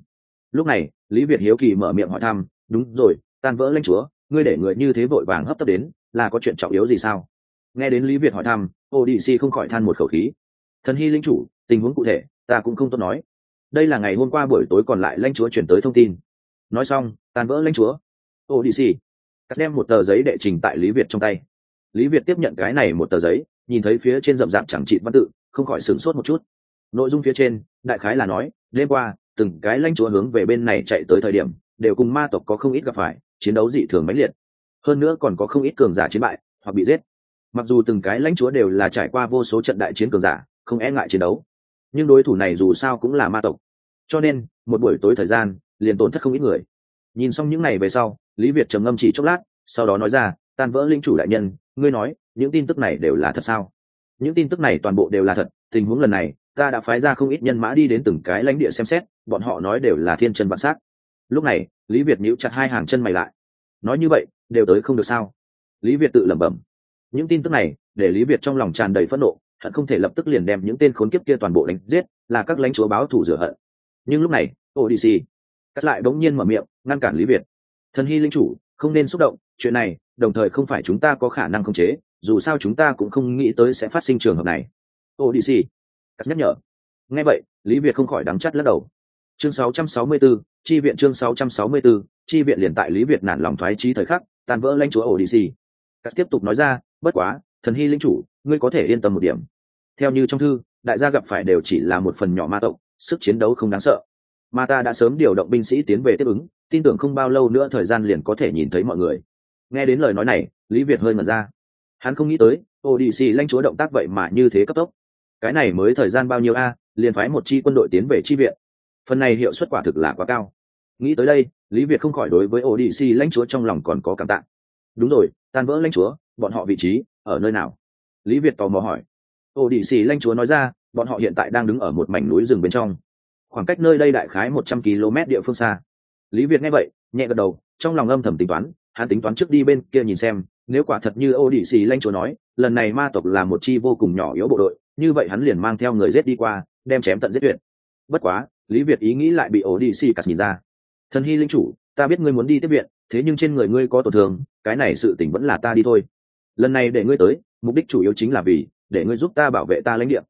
Lúc này, lý việt hiếu kỳ mở miệng hỏi thăm, đúng rồi, tan vỡ lãnh chúa, ngươi để người như thế vội vàng hấp tấp đến, là có chuyện trọng yếu gì sao? Nghe đến lý việt hỏi thăm ô đi Si không khỏi than một khẩu khí. Thần hy linh chủ, tình huống cụ thể, ta cũng không tốt nói. Đây là ngày hôm qua buổi tối còn lại lãnh chúa chuyển tới thông tin. Nói xong, tan vỡ lãnh chúa. Ô đi Si cắt đem một tờ giấy đệ trình tại lý việt trong tay. Lý việt tiếp nhận cái này một tờ giấy nhìn thấy phía trên rậm rạp chẳng trị văn tự, không khỏi sửng sốt một chút. Nội dung phía trên, đại khái là nói, đêm qua, từng cái lãnh chúa hướng về bên này chạy tới thời điểm, đều cùng ma tộc có không ít gặp phải, chiến đấu dị thường mãnh liệt. Hơn nữa còn có không ít cường giả chiến bại, hoặc bị giết. Mặc dù từng cái lãnh chúa đều là trải qua vô số trận đại chiến cường giả, không e ngại chiến đấu. Nhưng đối thủ này dù sao cũng là ma tộc. Cho nên, một buổi tối thời gian, liền tổn thất không ít người. Nhìn xong những ngày về sau, lý việt trầm ngâm chỉ chốc lát, sau đó nói ra, tan vỡ linh chủ đại nhân, ngươi nói những tin tức này đều là thật sao? Những tin tức này toàn bộ đều là thật, tình huống lần này, ta đã phái ra không ít nhân mã đi đến từng cái lãnh địa xem xét, bọn họ nói đều là thiên chân vạn s á c lúc này, lý việt níu chặt hai hàng chân mày lại. Nói như vậy, đều tới không được sao? Lý việt tự lẩm bẩm. Những tin tức này, để lý việt trong lòng tràn đầy phẫn nộ, hận không thể lập tức liền đem những tên khốn kiếp kia toàn bộ đánh giết, là các lãnh chúa báo thủ rửa hận. Nhưng lúc này odc cắt lại bỗng nhiên mở miệng, ngăn cản lý việt. Thần hy linh chủ, không nên xúc động, chuyện này, đồng thời không phải chúng ta có khả năng khống chế dù sao chúng ta cũng không nghĩ tới sẽ phát sinh trường hợp này. Odc cắt nhắc nhở. Nghe vậy lý việt không khỏi đắng chắt lắc đầu. Chương 664, chi viện chương 664, chi viện liền tại lý việt nản lòng thoái trí thời khắc tan vỡ lãnh chúa odc cắt tiếp tục nói ra bất quá thần hy linh chủ ngươi có thể yên tâm một điểm. Theo như trong thư đại gia gặp phải đều chỉ là một phần nhỏ ma tộc sức chiến đấu không đáng sợ. Mà ta đã sớm điều động binh sĩ tiến về tiếp ứng tin tưởng không bao lâu nữa thời gian liền có thể nhìn thấy mọi người. Nghe đến lời nói này lý việt hơi ngẩn ra hắn không nghĩ tới odc lanh chúa động tác vậy mà như thế cấp tốc. Cái này mới thời gian bao nhiêu a, liền phái một chi quân đội tiến về chi viện. Phần này hiệu suất quả thực là quá cao. Nghĩ tới đây, lý việt không khỏi đối với odc lãnh chúa trong lòng còn có cảm tạng đúng rồi, tan vỡ lãnh chúa, bọn họ vị trí, ở nơi nào? Lý việt tò mò hỏi. Odc lãnh chúa nói ra, bọn họ hiện tại đang đứng ở một mảnh núi rừng bên trong. Khoảng cách nơi đây đại khái một trăm km địa phương xa. Lý việt nghe vậy, nhẹ gật đầu, trong lòng âm thầm tính toán, hắn tính toán trước đi bên kia nhìn xem nếu quả thật như ô đĩ xì lanh chúa nói, lần này ma tộc là một chi vô cùng nhỏ yếu bộ đội, như vậy hắn liền mang theo người giết đi qua, đem chém tận giết tuyệt. Bất quá, lý việt ý nghĩ lại bị ô đĩ xì cắt nhìn ra. Thần hy linh chủ, ta biết ngươi muốn đi tiếp viện, thế nhưng trên người ngươi có tổn thương, cái này sự tỉnh vẫn là ta đi thôi. Lần này để ngươi tới, mục đích chủ yếu chính là vì, để ngươi giúp ta bảo vệ ta lãnh địa.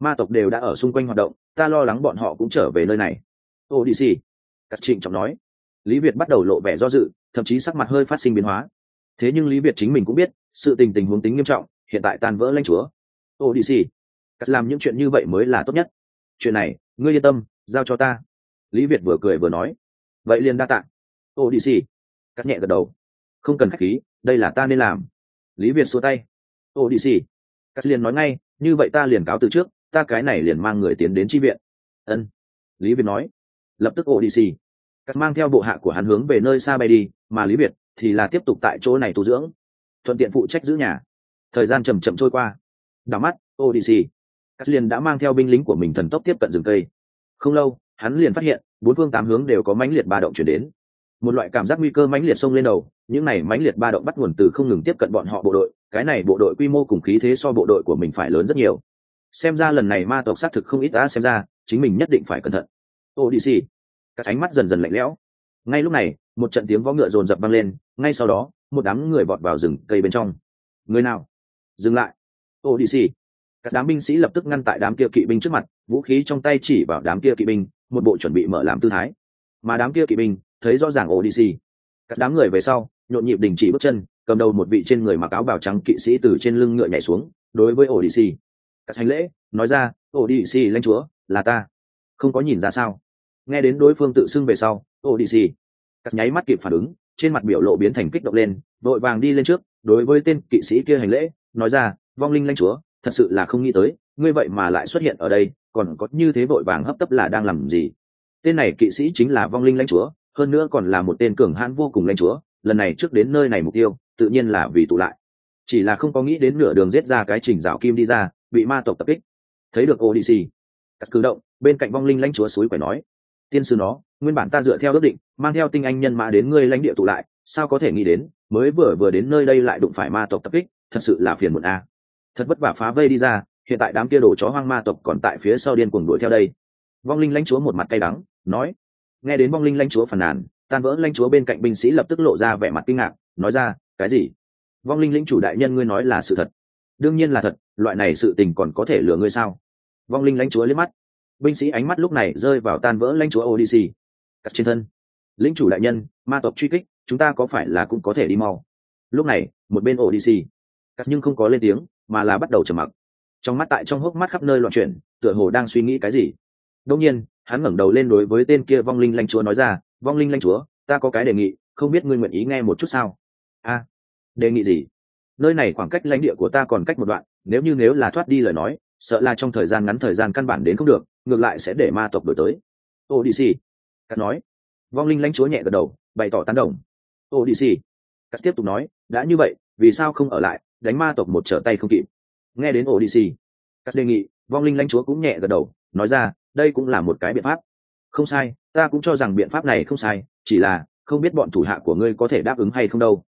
Ma tộc đều đã ở xung quanh hoạt động, ta lo lắng bọn họ cũng trở về nơi này. Ô đi xì cắt trịnh trọng nói. Lý việt bắt đầu lộ vẻ do dự, thậm chí sắc mặt hơi phát sinh biến hóa thế nhưng lý việt chính mình cũng biết, sự tình tình huống tính nghiêm trọng, hiện tại tan vỡ lãnh chúa. Ô đi xì cắt làm những chuyện như vậy mới là tốt nhất. Chuyện này, ngươi yên tâm, giao cho ta. Lý việt vừa cười vừa nói. Vậy liền đa t ạ ô đi xì cắt nhẹ gật đầu. Không cần k h á c h khí, đây là ta nên làm. Lý việt xua tay. Ô đi xì cắt liền nói ngay, như vậy ta liền cáo từ trước, ta cái này liền mang người tiến đến tri viện. Ân. Lý việt nói. Lập tức ô đi xì cắt mang theo bộ hạ của hắn hướng về nơi xa bay đi, mà lý việt thì là tiếp tục tại chỗ này tu dưỡng. Thuận tiện phụ trách giữ nhà. Thời gian chầm chậm trôi qua. Đảo mắt ô đi xì cắt liền đã mang theo binh lính của mình thần tốc tiếp cận rừng cây. Không lâu, hắn liền phát hiện, bốn phương tám hướng đều có mãnh liệt ba động chuyển đến. Một loại cảm giác nguy cơ mãnh liệt xông lên đầu, những này mãnh liệt ba động bắt nguồn từ không ngừng tiếp cận bọn họ bộ đội, cái này bộ đội quy mô cùng khí thế so bộ đội của mình phải lớn rất nhiều. Xem ra lần này ma tộc xác thực không ít đã xem ra, chính mình nhất định phải cẩn thận. Ô đi xì các ánh mắt dần dần lạnh lẽo ngay lúc này, một trận tiếng võ ngựa rồn rập vang lên, ngay sau đó, một đám người vọt vào rừng cây bên trong. Người nào? Dừng lại. Ô đi xì các đám binh sĩ lập tức ngăn tại đám kia kỵ binh trước mặt, vũ khí trong tay chỉ vào đám kia kỵ binh, một bộ chuẩn bị mở làm tư thái. Mà đám kia kỵ binh thấy rõ ràng ổ đi xì các đám người về sau, nhộn nhịp đình chỉ bước chân, cầm đầu một vị trên người mặc áo bào trắng kỵ sĩ từ trên lưng ngựa nhảy xuống, đối với ổ đi xì các hành lễ, nói ra ổ đi xì lanh chúa, là ta. Không có nhìn ra sao. Nghe đến đối phương tự xưng về sau ổ cắt nháy mắt kịp phản ứng, trên mặt biểu lộ biến thành kích động lên, vội vàng đi lên trước, đối với tên kỵ sĩ kia hành lễ, nói ra, vong linh lanh chúa, thật sự là không nghĩ tới, ngươi vậy mà lại xuất hiện ở đây, còn có như thế vội vàng hấp tấp là đang làm gì? Tên này kỵ sĩ chính là vong linh lãnh chúa, hơn nữa còn là một tên cường hãn vô cùng lãnh chúa, lần này trước đến nơi này mục tiêu, tự nhiên là vì tụ lại. Chỉ là không có nghĩ đến nửa đường giết ra cái trình rào kim đi ra, bị ma tộc tập kích. Thấy được odyssey cắt cử động, bên cạnh vong linh lãnh chúa suối quẻ nói, tiên sư nó nguyên bản ta dựa theo ước định, mang theo tinh anh nhân mã đến ngươi lãnh địa tụ lại, sao có thể nghĩ đến, mới vừa vừa đến nơi đây lại đụng phải ma tộc tập kích, thật sự là phiền muộn a. Thật vất vả phá vây đi ra, hiện tại đám kia đồ chó hoang ma tộc còn tại phía sau điên cuồng đuổi theo đây. Vong linh lãnh chúa một mặt cay đắng, nói, nghe đến vong linh lãnh chúa phàn nàn, tan vỡ lãnh chúa bên cạnh binh sĩ lập tức lộ ra vẻ mặt kinh ngạc, nói ra, cái gì? Vong linh lĩnh chủ đại nhân ngươi nói là sự thật. Đương nhiên là thật, loại này sự tình còn có thể lừa ngươi sao? Vong linh lãnh chúa liếc mắt. Binh sĩ ánh mắt lúc này rơi vào tan vỡ lãnh chúa odc cắt trên thân. Lính chủ đại nhân, ma tộc truy kích, chúng ta có phải là cũng có thể đi mau? Lúc này, một bên odc cắt nhưng không có lên tiếng, mà là bắt đầu trầm mặc. Trong mắt tại trong hốc mắt khắp nơi loạn chuyển, tựa hồ đang suy nghĩ cái gì. Đông nhiên, hắn ngẩng đầu lên đối với tên kia vong linh lanh chúa nói ra, vong linh lanh chúa, ta có cái đề nghị, không biết ngươi nguyện ý nghe một chút sao? A, đề nghị gì? Nơi này khoảng cách lãnh địa của ta còn cách một đoạn, nếu như nếu là thoát đi lời nói, sợ là trong thời gian ngắn thời gian căn bản đến không được, ngược lại sẽ để ma tộc đổi tới. Ô đi xì cắt nói. Vong linh lãnh chúa nhẹ gật đầu, bày tỏ tán đồng. Ô đi xì cắt tiếp tục nói, đã như vậy, vì sao không ở lại, đánh ma tộc một trở tay không kịp? Nghe đến ô đi xì cắt đề nghị, vong linh lãnh chúa cũng nhẹ gật đầu, nói ra, đây cũng là một cái biện pháp. Không sai, ta cũng cho rằng biện pháp này không sai, chỉ là, không biết bọn thủ hạ của ngươi có thể đáp ứng hay không đâu.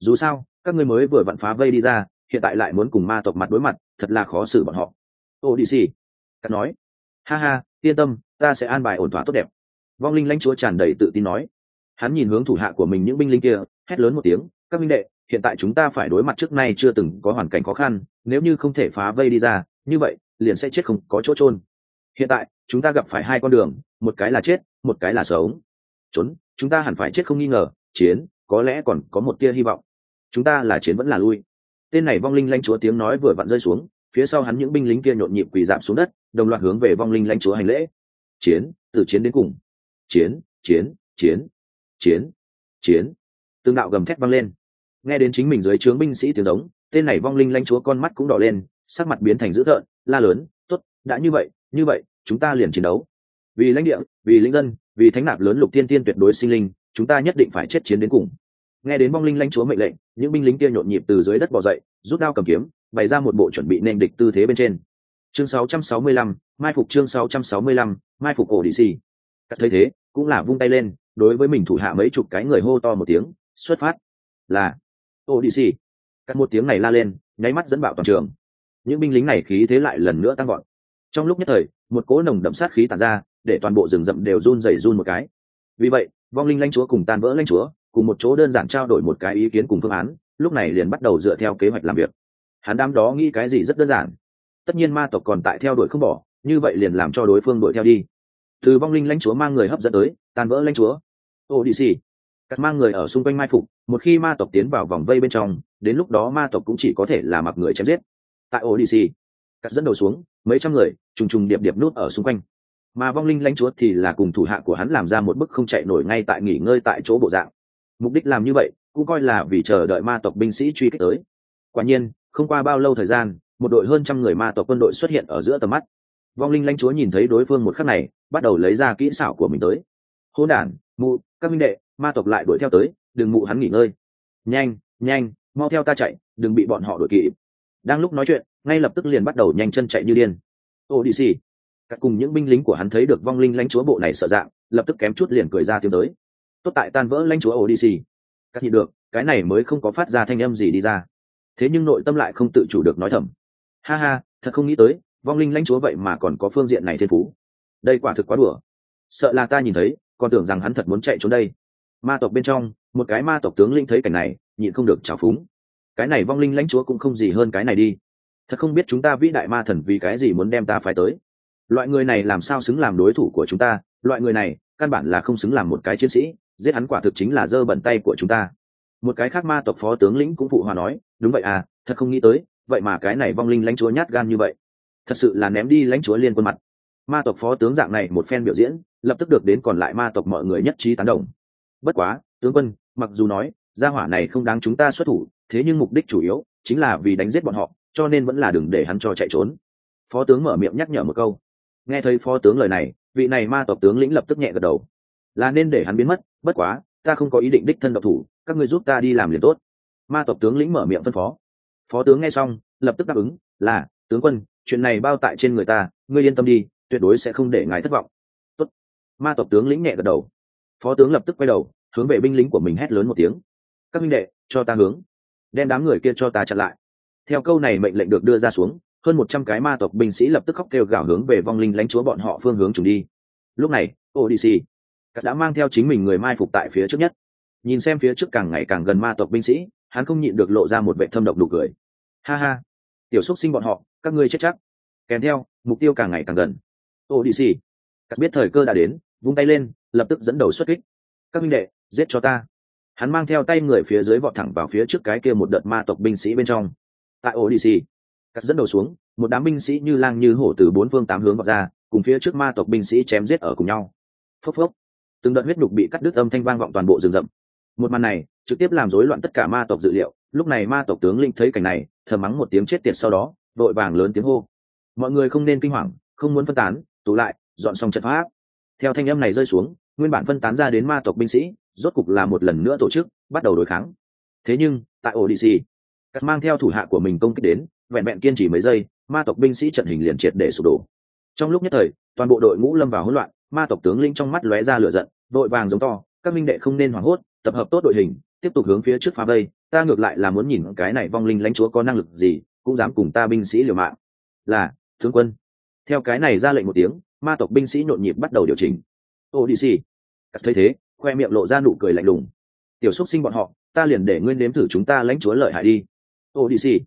Dù sao, các ngươi mới vừa vặn phá vây đi ra, hiện tại lại muốn cùng ma tộc mặt đối mặt, thật là khó xử bọn họ. Ô đi xì cắt nói, ha ha, yên tâm, ta sẽ an bài ổn thỏa tốt đẹp vong linh lãnh chúa tràn đầy tự tin nói. Hắn nhìn hướng thủ hạ của mình những binh linh kia, hét lớn một tiếng, các minh đệ, hiện tại chúng ta phải đối mặt trước nay chưa từng có hoàn cảnh khó khăn, nếu như không thể phá vây đi ra, như vậy, liền sẽ chết không có chỗ trôn hiện tại, chúng ta gặp phải hai con đường, một cái là chết, một cái là sống. Trốn, chúng ta hẳn phải chết không nghi ngờ, chiến, có lẽ còn có một tia hy vọng. Chúng ta là chiến vẫn là lui. Tên này vong linh lãnh chúa tiếng nói vừa vặn rơi xuống, phía sau hắn những binh lính kia nhộn nhịp quỳ giảm xuống đất, đồng loạt hướng về vong linh lãnh chúa hành lễ. Chiến, từ chiến đến cùng chiến chiến chiến chiến chiến. Tương đạo gầm thét vang lên. Nghe đến chính mình dưới trướng binh sĩ tiếng giống tên này vong linh lãnh chúa con mắt cũng đỏ lên sắc mặt biến thành dữ thợn la lớn tốt đã như vậy như vậy chúng ta liền chiến đấu. Vì lãnh địa vì linh dân vì thánh nạp lớn lục tiên tiên tuyệt đối sinh linh chúng ta nhất định phải chết chiến đến cùng. Nghe đến vong linh lãnh chúa mệnh lệnh những binh lính kia nhộn nhịp từ dưới đất bò dậy rút đao cầm kiếm bày ra một bộ chuẩn bị nên địch tư thế bên trên. Chương 665, mai phục chương 665, mai phục ổ đi gì? Cắt thấy thế, cũng là vung tay lên, đối với mình thủ hạ mấy chục cái người hô to một tiếng, xuất phát. Là ô đi xì cắt một tiếng này la lên, nháy mắt dẫn bạo toàn trường. Những binh lính này khí thế lại lần nữa tăng gọn trong lúc nhất thời, một cỗ nồng đậm sát khí tàn ra, để toàn bộ rừng rậm đều run rẩy run một cái. Vì vậy, vong linh lãnh chúa cùng tan vỡ lãnh chúa, cùng một chỗ đơn giản trao đổi một cái ý kiến cùng phương án, lúc này liền bắt đầu dựa theo kế hoạch làm việc. Hắn đám đó nghĩ cái gì rất đơn giản. Tất nhiên ma tộc còn tại theo đuổi không bỏ, như vậy liền làm cho đối phương đuổi theo đi từ vong linh lãnh chúa mang người hấp dẫn tới, tan vỡ lãnh chúa. Ô đi xì cắt mang người ở xung quanh mai phục, một khi ma tộc tiến vào vòng vây bên trong, đến lúc đó ma tộc cũng chỉ có thể là mặc người chém giết. Tại ô đi xì cắt dẫn đầu xuống, mấy trăm người, trùng trùng điệp điệp nút ở xung quanh. Mà vong linh lãnh chúa thì là cùng thủ hạ của hắn làm ra một bức không chạy nổi ngay tại nghỉ ngơi tại chỗ bộ dạng. Mục đích làm như vậy, cũng coi là vì chờ đợi ma tộc binh sĩ truy kích tới. Quả nhiên, không qua bao lâu thời gian, một đội hơn trăm người ma tộc quân đội xuất hiện ở giữa tầm mắt vong linh lãnh chúa nhìn thấy đối phương một khắc này, bắt đầu lấy ra kỹ xảo của mình tới. Hôn đản, mụ, các minh đệ, ma tộc lại đuổi theo tới, đừng mụ hắn nghỉ ngơi. Nhanh nhanh, mau theo ta chạy, đừng bị bọn họ đuổi kịp. Đang lúc nói chuyện, ngay lập tức liền bắt đầu nhanh chân chạy như điên. Ô đi xì các cùng những binh lính của hắn thấy được vong linh lãnh chúa bộ này sợ dạng, lập tức kém chút liền cười ra tiếng tới. Tốt tại tan vỡ lãnh chúa ô đi xì các nhị được, cái này mới không có phát ra thanh âm gì đi ra. Thế nhưng nội tâm lại không tự chủ được nói thầm. Ha ha, thật không nghĩ tới vong linh lãnh chúa vậy mà còn có phương diện này thiên phú. Đây quả thực quá đùa. Sợ là ta nhìn thấy, còn tưởng rằng hắn thật muốn chạy trốn đây. Ma tộc bên trong, một cái ma tộc tướng linh thấy cảnh này, nhịn không được trào phúng. Cái này vong linh lãnh chúa cũng không gì hơn cái này đi. Thật không biết chúng ta vĩ đại ma thần vì cái gì muốn đem ta phải tới. Loại người này làm sao xứng làm đối thủ của chúng ta? Loại người này, căn bản là không xứng làm một cái chiến sĩ, giết hắn quả thực chính là dơ bẩn tay của chúng ta. Một cái khác ma tộc phó tướng lĩnh cũng phụ hòa nói, đúng vậy à thật không nghĩ tới, vậy mà cái này vong linh lãnh chúa nhát gan như vậy thật sự là ném đi lãnh chúa liên quân mặt. Ma tộc phó tướng dạng này một phen biểu diễn, lập tức được đến còn lại ma tộc mọi người nhất trí tán đồng. Bất quá, tướng quân, mặc dù nói, gia hỏa này không đáng chúng ta xuất thủ, thế nhưng mục đích chủ yếu chính là vì đánh giết bọn họ, cho nên vẫn là đừng để hắn cho chạy trốn. Phó tướng mở miệng nhắc nhở một câu. Nghe thấy phó tướng lời này, vị này ma tộc tướng lĩnh lập tức nhẹ gật đầu. Là nên để hắn biến mất, bất quá, ta không có ý định đích thân độc thủ, các ngươi giúp ta đi làm liền tốt. Ma tộc tướng lĩnh mở miệng phân phó. Phó tướng nghe xong, lập tức đáp ứng, là, tướng quân chuyện này bao tại trên người ta, ngươi yên tâm đi, tuyệt đối sẽ không để ngài thất vọng. Tốt. ma tộc tướng lĩnh nhẹ gật đầu. Phó tướng lập tức quay đầu, hướng về binh lính của mình hét lớn một tiếng. Các minh đệ, cho ta hướng. Đem đám người kia cho ta chặn lại. Theo câu này mệnh lệnh được đưa ra xuống, hơn một trăm cái ma tộc binh sĩ lập tức khóc kêu gào hướng về vong linh lãnh chúa bọn họ phương hướng trùng đi. Lúc này odc đã mang theo chính mình người mai phục tại phía trước nhất. Nhìn xem phía trước càng ngày càng gần ma tộc binh sĩ, hắn không nhịn được lộ ra một vệ thâm độc đủ cười. Ha ha tiểu xúc sinh bọn họ, các ngươi chết chắc. Kèm theo, mục tiêu càng ngày càng gần. Odc các biết thời cơ đã đến, vung tay lên, lập tức dẫn đầu xuất kích. Các minh đệ, giết cho ta. Hắn mang theo tay người phía dưới vọt thẳng vào phía trước cái kia một đợt ma tộc binh sĩ bên trong. Tại odc cắt dẫn đầu xuống, một đám binh sĩ như lang như hổ từ bốn phương tám hướng vọt ra, cùng phía trước ma tộc binh sĩ chém giết ở cùng nhau. Phốc phốc, từng đợt huyết đục bị cắt đứt âm thanh vang vọng toàn bộ rừng rậm. Một màn này, trực tiếp làm rối loạn tất cả ma tộc dự liệu lúc này ma tộc tướng linh thấy cảnh này thờ mắng một tiếng chết tiệt sau đó, vội vàng lớn tiếng hô. Mọi người không nên kinh hoàng, không muốn phân tán, tụ lại, dọn xong trận pháp. Theo thanh âm này rơi xuống, nguyên bản phân tán ra đến ma tộc binh sĩ, rốt cục là một lần nữa tổ chức, bắt đầu đối kháng. Thế nhưng, tại ổ đi xì cắt mang theo thủ hạ của mình công kích đến, vẹn vẹn kiên trì mấy giây, ma tộc binh sĩ trận hình liền triệt để sụp đổ. Trong lúc nhất thời, toàn bộ đội ngũ lâm vào hỗn loạn, ma tộc tướng linh trong mắt lóe ra lửa giận đội vàng giống to, các minh đệ không nên hoảng hốt, tập hợp tốt đội hình, tiếp tục hướng phía trước phá vây ta ngược lại là muốn nhìn cái này vong linh lãnh chúa có năng lực gì, cũng dám cùng ta binh sĩ liều mạng. Là, tướng quân. Theo cái này ra lệnh một tiếng, ma tộc binh sĩ nhộn nhịp bắt đầu điều chỉnh. Ô đi xì thấy thế, khoe miệng lộ ra nụ cười lạnh lùng. Tiểu xúc sinh bọn họ, ta liền để nguyên đếm thử chúng ta lãnh chúa lợi hại đi. Ô đi xì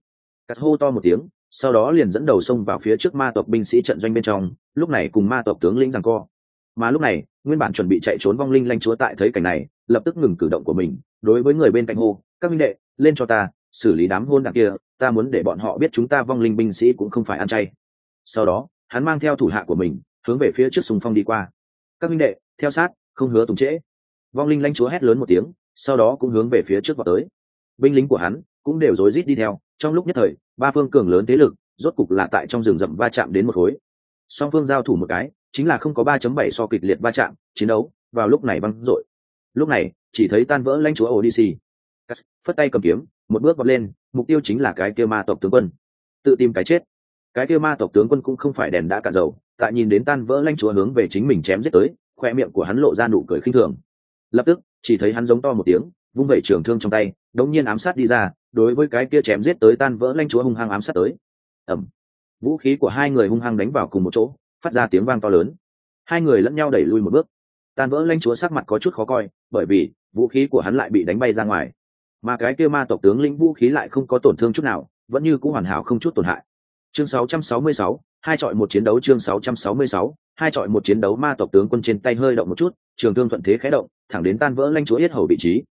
cắt hô to một tiếng, sau đó liền dẫn đầu xông vào phía trước ma tộc binh sĩ trận doanh bên trong, lúc này cùng ma tộc tướng lĩnh rằng co. Mà lúc này, nguyên bản chuẩn bị chạy trốn vong linh lãnh chúa tại thấy cảnh này, lập tức ngừng cử động của mình, đối với người bên cạnh hô các minh đệ, lên cho ta, xử lý đám hôn đặc kia, ta muốn để bọn họ biết chúng ta vong linh binh sĩ cũng không phải ăn chay. Sau đó, hắn mang theo thủ hạ của mình, hướng về phía trước sùng phong đi qua. Các minh đệ, theo sát, không hứa tùng trễ. Vong linh lãnh chúa hét lớn một tiếng, sau đó cũng hướng về phía trước vào tới. Binh lính của hắn cũng đều rối rít đi theo. Trong lúc nhất thời, ba phương cường lớn thế lực, rốt cục là tại trong rừng rậm va chạm đến một khối. Song phương giao thủ một cái, chính là không có ba chấm bảy so kịch liệt va chạm, chiến đấu vào lúc này văng dội. Lúc này, chỉ thấy tan vỡ lãnh chúa odyssey cắt, phất tay cầm kiếm, một bước vọt lên, mục tiêu chính là cái kia ma tộc tướng quân. Tự tìm cái chết. Cái kia ma tộc tướng quân cũng không phải đèn đã cạn dầu, tại nhìn đến tan vỡ lanh chúa hướng về chính mình chém giết tới, khoe miệng của hắn lộ ra nụ cười khinh thường. Lập tức, chỉ thấy hắn giống to một tiếng, vung vẩy trường thương trong tay, đống nhiên ám sát đi ra, đối với cái kia chém giết tới tan vỡ lanh chúa hung hăng ám sát tới. Ẩm vũ khí của hai người hung hăng đánh vào cùng một chỗ, phát ra tiếng vang to lớn. Hai người lẫn nhau đẩy lui một bước. Tan vỡ lanh chúa sắc mặt có chút khó coi, bởi vì, vũ khí của hắn lại bị đánh bay ra ngoài mà cái kia ma tộc tướng lĩnh vũ khí lại không có tổn thương chút nào vẫn như cũng hoàn hảo không chút tổn hại. Chương 666, hai chọi một chiến đấu chương 666, hai chọi một chiến đấu ma tộc tướng quân trên tay hơi động một chút trường thương thuận thế khẽ động thẳng đến tan vỡ lãnh chúa yết hầu vị trí.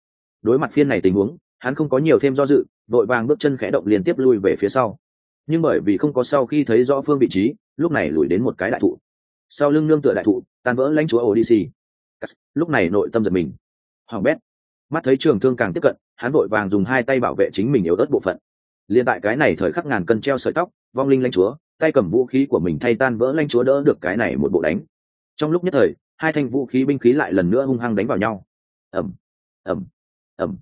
Đối mặt phiên này tình huống hắn không có nhiều thêm do dự vội vàng bước chân khẽ động liên tiếp lui về phía sau. Nhưng bởi vì không có sau khi thấy rõ phương vị trí lúc này lùi đến một cái đại thụ. Sau lưng nương tựa đại thụ tan vỡ lãnh chúa odc lúc này nội tâm giật mình. Hoàng bét mắt thấy trường thương càng tiếp cận, hắn vội vàng dùng hai tay bảo vệ chính mình yếu ớt bộ phận. Liên tại cái này thời khắc ngàn cân treo sợi tóc, vong linh lãnh chúa, tay cầm vũ khí của mình thay tan vỡ lãnh chúa đỡ được cái này một bộ đánh. Trong lúc nhất thời, hai thanh vũ khí binh khí lại lần nữa hung hăng đánh vào nhau. Ẩm ẩm ẩm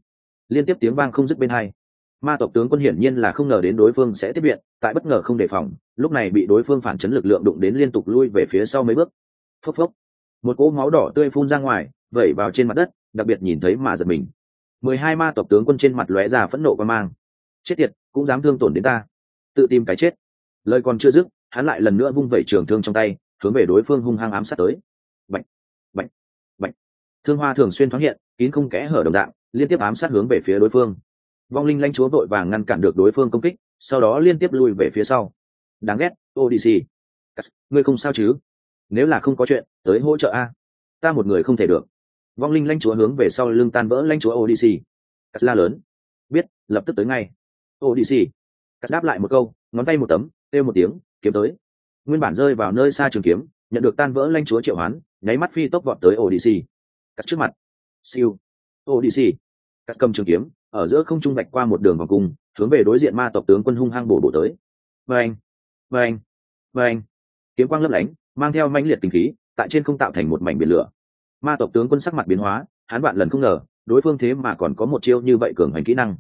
liên tiếp tiếng vang không dứt bên hai. Ma tộc tướng quân hiển nhiên là không ngờ đến đối phương sẽ tiếp viện, tại bất ngờ không đề phòng, lúc này bị đối phương phản chấn lực lượng đụng đến liên tục lui về phía sau mấy bước. Phốc phốc một cỗ máu đỏ tươi phun ra ngoài, vẩy vào trên mặt đất, đặc biệt nhìn thấy mà giật mình. Mười hai ma tộc tướng quân trên mặt lóe ra phẫn nộ và mang. Chết tiệt, cũng dám thương tổn đến ta. Tự tìm cái chết. Lời còn chưa dứt, hắn lại lần nữa vung vẩy trường thương trong tay, hướng về đối phương hung hăng ám sát tới. Bệnh bệnh bệnh thương hoa thường xuyên thoáng hiện, kín không kẽ hở đồng dạng, liên tiếp ám sát hướng về phía đối phương. Vong linh lãnh chúa vội vàng ngăn cản được đối phương công kích, sau đó liên tiếp lùi về phía sau. Đáng ghét odc ngươi không sao chứ? Nếu là không có chuyện, tới hỗ trợ a. Ta một người không thể được. Vong linh lãnh chúa hướng về sau lưng tan vỡ lãnh chúa odc cắt la lớn. Biết, lập tức tới ngay. Odc cắt đáp lại một câu, ngón tay một tấm têu một tiếng, kiếm tới. Nguyên bản rơi vào nơi xa trường kiếm, nhận được tan vỡ lãnh chúa triệu hoán, nháy mắt phi tốc vọt tới odc cắt trước mặt. Siêu. Odc cắt cầm trường kiếm, ở giữa không trung vạch qua một đường vòng cung, hướng về đối diện ma tộc tướng quân hung hăng bổ bổ tới. Vâng. Vâng. Vâng. Kiếm quang lấp lánh mang theo mãnh liệt tình khí, tại trên không tạo thành một mảnh biển lửa. Ma tộc tướng quân sắc mặt biến hóa, hắn bạn lần không ngờ, đối phương thế mà còn có một chiêu như vậy cường hành kỹ năng.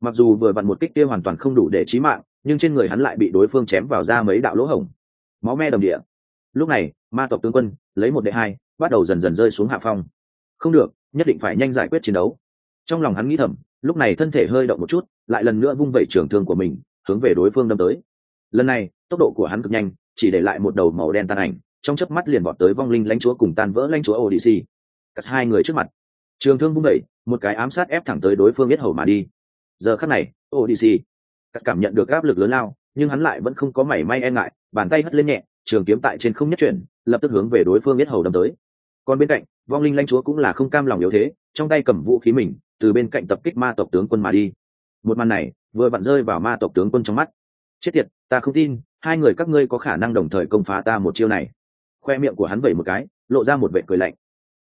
Mặc dù vừa vặn một kích kia hoàn toàn không đủ để chí mạng, nhưng trên người hắn lại bị đối phương chém vào ra mấy đạo lỗ hổng. Máu me đồng địa. Lúc này, ma tộc tướng quân, lấy một đệ hai, bắt đầu dần dần rơi xuống hạ phong. Không được, nhất định phải nhanh giải quyết chiến đấu. Trong lòng hắn nghĩ thầm, lúc này thân thể hơi động một chút, lại lần nữa vung vẩy trường thương của mình, hướng về đối phương đâm tới. Lần này, tốc độ của hắn cực nhanh chỉ để lại một đầu màu đen tan ảnh, trong chớp mắt liền bọt tới vong linh lãnh chúa cùng tan vỡ lãnh chúa odc cắt hai người trước mặt. Trường thương vung đẩy một cái ám sát ép thẳng tới đối phương biết hầu mà đi. Giờ khắc này odc cắt cảm nhận được áp lực lớn lao, nhưng hắn lại vẫn không có mảy may e ngại, bàn tay hất lên nhẹ, trường kiếm tại trên không nhất chuyển, lập tức hướng về đối phương biết hầu đâm tới. Còn bên cạnh, vong linh lãnh chúa cũng là không cam lòng yếu thế, trong tay cầm vũ khí mình, từ bên cạnh tập kích ma tộc tướng quân mà đi. Một màn này, vừa vặn rơi vào ma tộc tướng quân trong mắt chết tiệt, ta không tin, hai người các ngươi có khả năng đồng thời công phá ta một chiêu này. Khoe miệng của hắn vẩy một cái, lộ ra một vệ cười lạnh.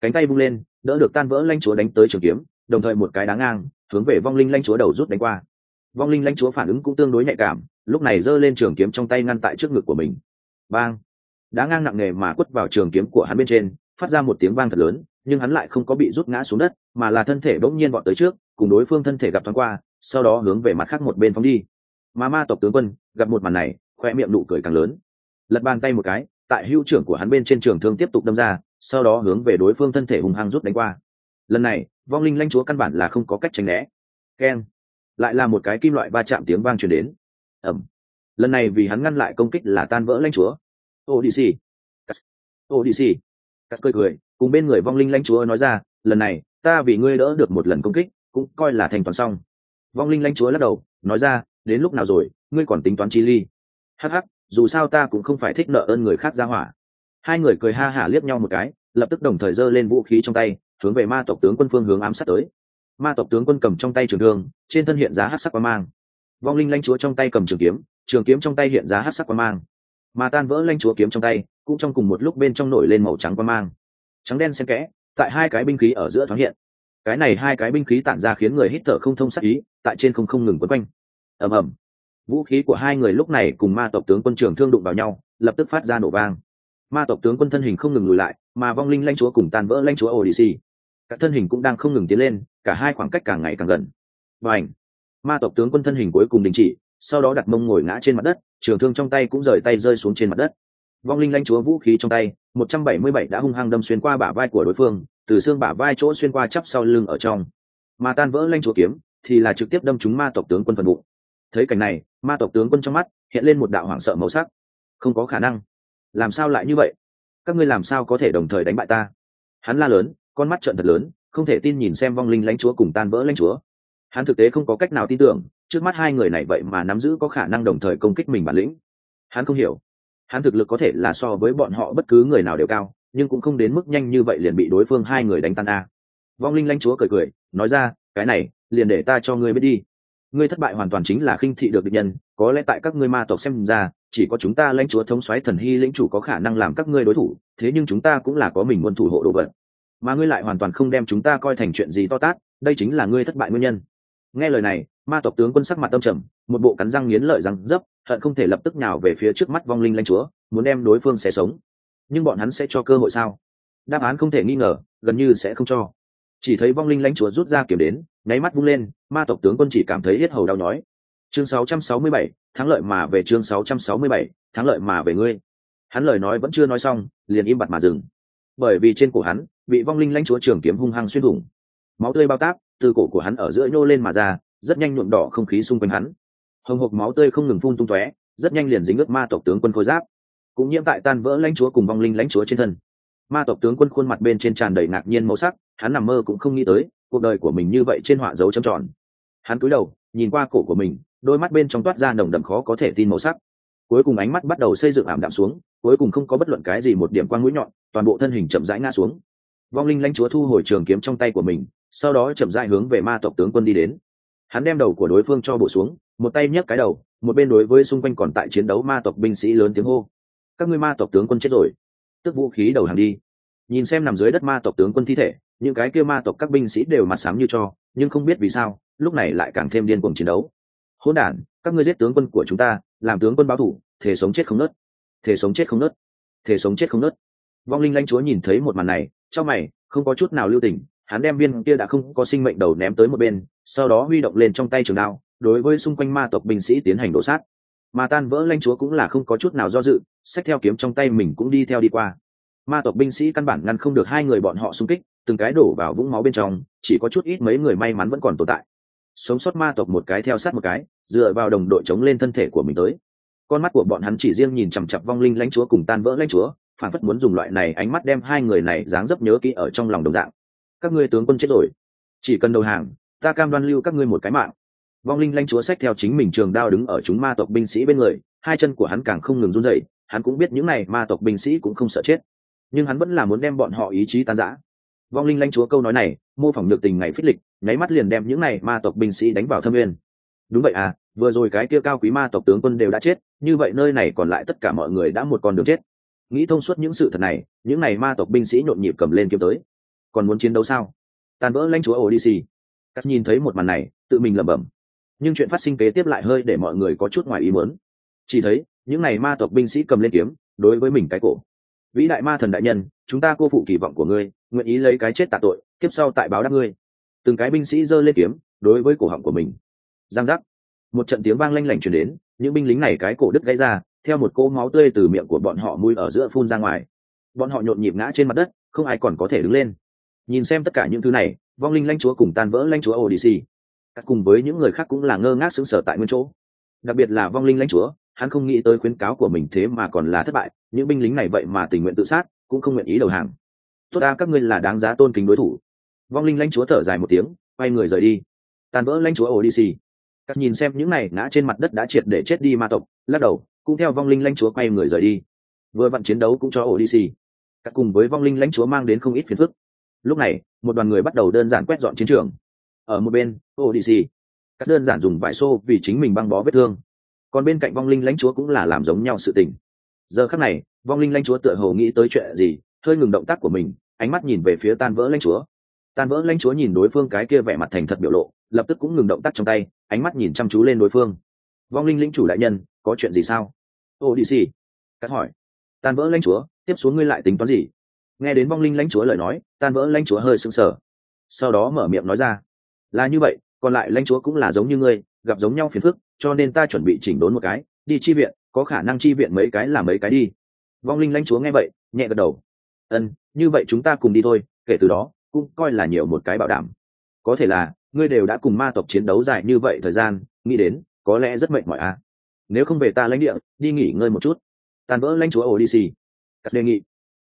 Cánh tay bung lên, đỡ được tan vỡ lanh chúa đánh tới trường kiếm, đồng thời một cái đá ngang, hướng về vong linh lanh chúa đầu rút đánh qua. Vong linh lanh chúa phản ứng cũng tương đối nhạy cảm, lúc này giơ lên trường kiếm trong tay ngăn tại trước ngực của mình. Bang! Đá ngang nặng nề mà quất vào trường kiếm của hắn bên trên, phát ra một tiếng vang thật lớn, nhưng hắn lại không có bị rút ngã xuống đất, mà là thân thể bỗng nhiên bọn tới trước, cùng đối phương thân thể gặp thoáng qua, sau đó hướng về mặt khác một bên phóng đi mà ma tộc tướng quân gặp một màn này, khoe miệng nụ cười càng lớn. Lật bàn tay một cái, tại hữu trưởng của hắn bên trên trường thương tiếp tục đâm ra, sau đó hướng về đối phương thân thể hùng hăng rút đánh qua. Lần này, vong linh lanh chúa căn bản là không có cách tránh né. Keng lại là một cái kim loại va chạm tiếng vang truyền đến. Ẩm. Lần này vì hắn ngăn lại công kích là tan vỡ lanh chúa. Odc odc cắt cười cười, cùng bên người vong linh lãnh chúa nói ra, lần này, ta vì ngươi đỡ được một lần công kích, cũng coi là thành toàn xong. Vong linh lãnh chúa lắc đầu, nói ra đến lúc nào rồi, ngươi còn tính toán chi ly? Hh dù sao ta cũng không phải thích nợ ơn người khác ra hỏa. Hai người cười ha hả liếc nhau một cái, lập tức đồng thời giơ lên vũ khí trong tay, hướng về ma tộc tướng quân phương hướng ám sát tới. Ma tộc tướng quân cầm trong tay trường thương, trên thân hiện giá hát sắc quang mang. Vong linh lanh chúa trong tay cầm trường kiếm trường kiếm trong tay hiện giá hát sắc quang mang. Mà tan vỡ lanh chúa kiếm trong tay, cũng trong cùng một lúc bên trong nổi lên màu trắng quang mang. Trắng đen xen kẽ, tại hai cái binh khí ở giữa thoáng hiện. Cái này hai cái binh khí tản ra khiến người hít thở không thông sắc ý, tại trên không không ngừng quấn quanh ầm ầm. Vũ khí của hai người lúc này cùng ma tộc tướng quân trường thương đụng vào nhau, lập tức phát ra nổ vang. Ma tộc tướng quân thân hình không ngừng lùi lại, mà vong linh lãnh chúa cùng tan vỡ lãnh chúa odc các thân hình cũng đang không ngừng tiến lên, cả hai khoảng cách càng ngày càng gần. Và ảnh ma tộc tướng quân thân hình cuối cùng đình chỉ, sau đó đặt mông ngồi ngã trên mặt đất, trường thương trong tay cũng rời tay rơi xuống trên mặt đất. Vong linh lãnh chúa vũ khí trong tay, một trăm bảy mươi bảy đã hung hăng đâm xuyên qua bả vai của đối phương, từ xương bả vai chỗ xuyên qua chắp sau lưng ở trong. Mà tan vỡ lanh chúa kiếm, thì là trực tiếp đâm trúng ma tộc tướng quân phần bụng thấy cảnh này, ma tộc tướng quân trong mắt hiện lên một đạo hoảng sợ màu sắc. Không có khả năng. Làm sao lại như vậy? Các ngươi làm sao có thể đồng thời đánh bại ta? Hắn la lớn, con mắt trợn thật lớn, không thể tin nhìn xem vong linh lãnh chúa cùng tan vỡ lãnh chúa. Hắn thực tế không có cách nào tin tưởng, trước mắt hai người này vậy mà nắm giữ có khả năng đồng thời công kích mình bản lĩnh. Hắn không hiểu. Hắn thực lực có thể là so với bọn họ bất cứ người nào đều cao, nhưng cũng không đến mức nhanh như vậy liền bị đối phương hai người đánh tan a. Vong linh lãnh chúa cười cười, nói ra, cái này, liền để ta cho ngươi biết đi ngươi thất bại hoàn toàn chính là khinh thị được địch nhân, có lẽ tại các ngươi ma tộc xem ra, chỉ có chúng ta lãnh chúa thống xoáy thần hy lĩnh chủ có khả năng làm các ngươi đối thủ, thế nhưng chúng ta cũng là có mình muốn thủ hộ đồ vật. Mà ngươi lại hoàn toàn không đem chúng ta coi thành chuyện gì to tát, đây chính là ngươi thất bại nguyên nhân. Nghe lời này, ma tộc tướng quân sắc mặt tâm trầm, một bộ cắn răng nghiến lợi răng dấp, hận không thể lập tức nào về phía trước mắt vong linh lãnh chúa, muốn đem đối phương sẽ sống. Nhưng bọn hắn sẽ cho cơ hội sao? Đáp án không thể nghi ngờ, gần như sẽ không cho chỉ thấy vong linh lãnh chúa rút ra kiếm đến nháy mắt vung lên ma tộc tướng quân chỉ cảm thấy hết hầu đau nhói. Chương 667, thắng lợi mà về chương 667, thắng lợi mà về ngươi. Hắn lời nói vẫn chưa nói xong liền im bặt mà dừng. Bởi vì trên cổ hắn bị vong linh lãnh chúa trường kiếm hung hăng xuyên thủng. Máu tươi bao tác từ cổ của hắn ở giữa nhô lên mà ra rất nhanh nhuộm đỏ không khí xung quanh hắn. Hồng hộc máu tươi không ngừng phun tung tóe rất nhanh liền dính ướt ma tộc tướng quân khôi giáp. Cũng nhiễm tại tan vỡ lãnh chúa cùng vong linh lãnh chúa trên thân ma tộc tướng quân khuôn mặt bên trên tràn đầy ngạc nhiên màu sắc, hắn nằm mơ cũng không nghĩ tới, cuộc đời của mình như vậy trên họa dấu trầm tròn. Hắn cúi đầu, nhìn qua cổ của mình, đôi mắt bên trong toát ra nồng đậm khó có thể tin màu sắc. Cuối cùng ánh mắt bắt đầu xây dựng ảm đạm xuống, cuối cùng không có bất luận cái gì một điểm quang mũi nhọn, toàn bộ thân hình chậm rãi ngã xuống. Vong linh lãnh chúa thu hồi trường kiếm trong tay của mình, sau đó chậm rãi hướng về ma tộc tướng quân đi đến. Hắn đem đầu của đối phương cho bổ xuống, một tay nhấc cái đầu, một bên đối với xung quanh còn tại chiến đấu ma tộc binh sĩ lớn tiếng hô. Các ngươi ma tộc tướng quân chết rồi tức vũ khí đầu hàng đi. Nhìn xem nằm dưới đất ma tộc tướng quân thi thể, những cái kia ma tộc các binh sĩ đều mặt sám như cho, nhưng không biết vì sao, lúc này lại càng thêm điên cuồng chiến đấu. Hỗn đản, các ngươi giết tướng quân của chúng ta, làm tướng quân báo thủ thể sống chết không nớt. Thể sống chết không nớt. Thể sống chết không nớt. Vong linh lãnh chúa nhìn thấy một màn này, trong mày, không có chút nào lưu tình, hắn đem viên kia đã không có sinh mệnh đầu ném tới một bên, sau đó huy động lên trong tay trường đao, đối với xung quanh ma tộc binh sĩ tiến hành đổ sát. Mà tan vỡ lãnh chúa cũng là không có chút nào do dự xách theo kiếm trong tay mình cũng đi theo đi qua. Ma tộc binh sĩ căn bản ngăn không được hai người bọn họ xung kích, từng cái đổ vào vũng máu bên trong, chỉ có chút ít mấy người may mắn vẫn còn tồn tại. Sống sót ma tộc một cái theo sát một cái, dựa vào đồng đội chống lên thân thể của mình tới. Con mắt của bọn hắn chỉ riêng nhìn chằm chặp vong linh lãnh chúa cùng tan vỡ lãnh chúa, phản phất muốn dùng loại này ánh mắt đem hai người này dáng dấp nhớ kỹ ở trong lòng đồng dạng. Các ngươi tướng quân chết rồi. Chỉ cần đầu hàng, ta cam đoan lưu các ngươi một cái mạng. Vong linh lãnh chúa xách theo chính mình trường đao đứng ở chúng ma tộc binh sĩ bên người, hai chân của hắn càng không ngừng run dậy hắn cũng biết những này ma tộc binh sĩ cũng không sợ chết. Nhưng hắn vẫn là muốn đem bọn họ ý chí tan rã. Vong linh lãnh chúa câu nói này, mô phỏng được tình ngày phích lịch, nháy mắt liền đem những này ma tộc binh sĩ đánh vào thâm nguyên đúng vậy à vừa rồi cái kia cao quý ma tộc tướng quân đều đã chết, như vậy nơi này còn lại tất cả mọi người đã một con đường chết. Nghĩ thông suốt những sự thật này, những này ma tộc binh sĩ nhộn nhịp cầm lên kiếm tới. Còn muốn chiến đấu sao? Tàn vỡ lãnh chúa odyssey cắt nhìn thấy một màn này, tự mình lẩm bẩm. Nhưng chuyện phát sinh kế tiếp lại hơi để mọi người có chút ngoài ý muốn. Chỉ thấy những này ma tộc binh sĩ cầm lên kiếm, đối với mình cái cổ. Vĩ đại ma thần đại nhân, chúng ta cô phụ kỳ vọng của ngươi, nguyện ý lấy cái chết tạ tội, kiếp sau tại báo đáp ngươi. Từng cái binh sĩ giơ lên kiếm, đối với cổ họng của mình. Giang giác. Một trận tiếng vang lanh lảnh chuyển đến, những binh lính này cái cổ đứt gãy ra, theo một cỗ máu tươi từ miệng của bọn họ mùi ở giữa phun ra ngoài. Bọn họ nhộn nhịp ngã trên mặt đất, không ai còn có thể đứng lên. Nhìn xem tất cả những thứ này, vong linh lãnh chúa cùng tan vỡ lãnh chúa odyssey các cùng với những người khác cũng là ngơ ngác sững sờ tại nguyên chỗ. Đặc biệt là vong linh lãnh chúa hắn không nghĩ tới khuyến cáo của mình thế mà còn là thất bại, những binh lính này vậy mà tình nguyện tự sát, cũng không nguyện ý đầu hàng. Tốt ta, các ngươi là đáng giá tôn kính đối thủ. Vong linh lãnh chúa thở dài một tiếng, quay người rời đi. Tàn vỡ lãnh chúa odyssey các nhìn xem những này ngã trên mặt đất đã triệt để chết đi ma tộc, lắc đầu, cũng theo vong linh lãnh chúa quay người rời đi. Vừa vặn chiến đấu cũng cho odyssey các cùng với vong linh lãnh chúa mang đến không ít phiền phức. Lúc này, một đoàn người bắt đầu đơn giản quét dọn chiến trường. Ở một bên odyssey các đơn giản dùng vải xô vì chính mình băng bó vết thương còn bên cạnh vong linh lãnh chúa cũng là làm giống nhau sự tình. Giờ khắc này, vong linh lãnh chúa tựa hồ nghĩ tới chuyện gì, hơi ngừng động tác của mình, ánh mắt nhìn về phía tan vỡ lãnh chúa. Tan vỡ lãnh chúa nhìn đối phương cái kia vẻ mặt thành thật biểu lộ, lập tức cũng ngừng động tác trong tay, ánh mắt nhìn chăm chú lên đối phương. Vong linh lĩnh chủ đại nhân, có chuyện gì sao? Ô đi xì cắt hỏi. Tan vỡ lãnh chúa, tiếp xuống ngươi lại tính toán gì? Nghe đến vong linh lãnh chúa lời nói, tan vỡ lãnh chúa hơi sững sờ. Sau đó mở miệng nói ra. Là như vậy, còn lại lãnh chúa cũng là giống như ngươi gặp giống nhau phiền phức, cho nên ta chuẩn bị chỉnh đốn một cái, đi chi viện, có khả năng chi viện mấy cái là mấy cái đi. Vong linh lãnh chúa nghe vậy, nhẹ gật đầu. Ân, như vậy chúng ta cùng đi thôi, kể từ đó, cũng coi là nhiều một cái bảo đảm. Có thể là, ngươi đều đã cùng ma tộc chiến đấu dài như vậy thời gian, nghĩ đến, có lẽ rất mệt mỏi à. Nếu không về ta lãnh địa, đi nghỉ ngơi một chút. Tàn vỡ lãnh chúa ổ đi xì cắt đề nghị.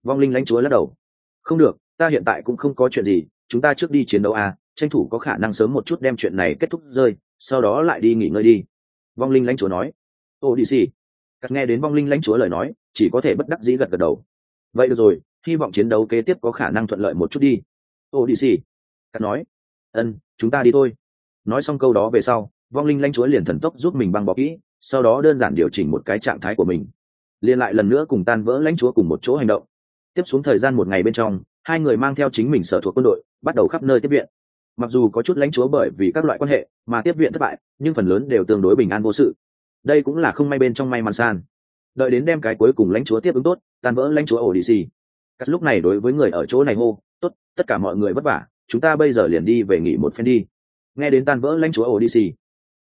Vong linh lãnh chúa lắc đầu. Không được, ta hiện tại cũng không có chuyện gì, chúng ta trước đi chiến đấu à tranh thủ có khả năng sớm một chút đem chuyện này kết thúc rơi, sau đó lại đi nghỉ ngơi đi. Vong linh lãnh chúa nói. Ô đi xì cắt nghe đến vong linh lãnh chúa lời nói, chỉ có thể bất đắc dĩ gật gật đầu. Vậy được rồi, hy vọng chiến đấu kế tiếp có khả năng thuận lợi một chút đi. Ô đi xì cắt nói. Ân, chúng ta đi thôi. Nói xong câu đó về sau, vong linh lãnh chúa liền thần tốc giúp mình băng bó kỹ, sau đó đơn giản điều chỉnh một cái trạng thái của mình. Liền lại lần nữa cùng tan vỡ lãnh chúa cùng một chỗ hành động. Tiếp xuống thời gian một ngày bên trong, hai người mang theo chính mình sở thuộc quân đội, bắt đầu khắp nơi tiếp viện mặc dù có chút lãnh chúa bởi vì các loại quan hệ mà tiếp viện thất bại, nhưng phần lớn đều tương đối bình an vô sự. Đây cũng là không may bên trong may mắn san. Đợi đến đem cái cuối cùng lãnh chúa tiếp ứng tốt, tan vỡ lãnh chúa ổ đi xì cắt lúc này đối với người ở chỗ này hô, tốt, tất cả mọi người vất vả, chúng ta bây giờ liền đi về nghỉ một phen đi. Nghe đến tan vỡ lãnh chúa ổ đi xì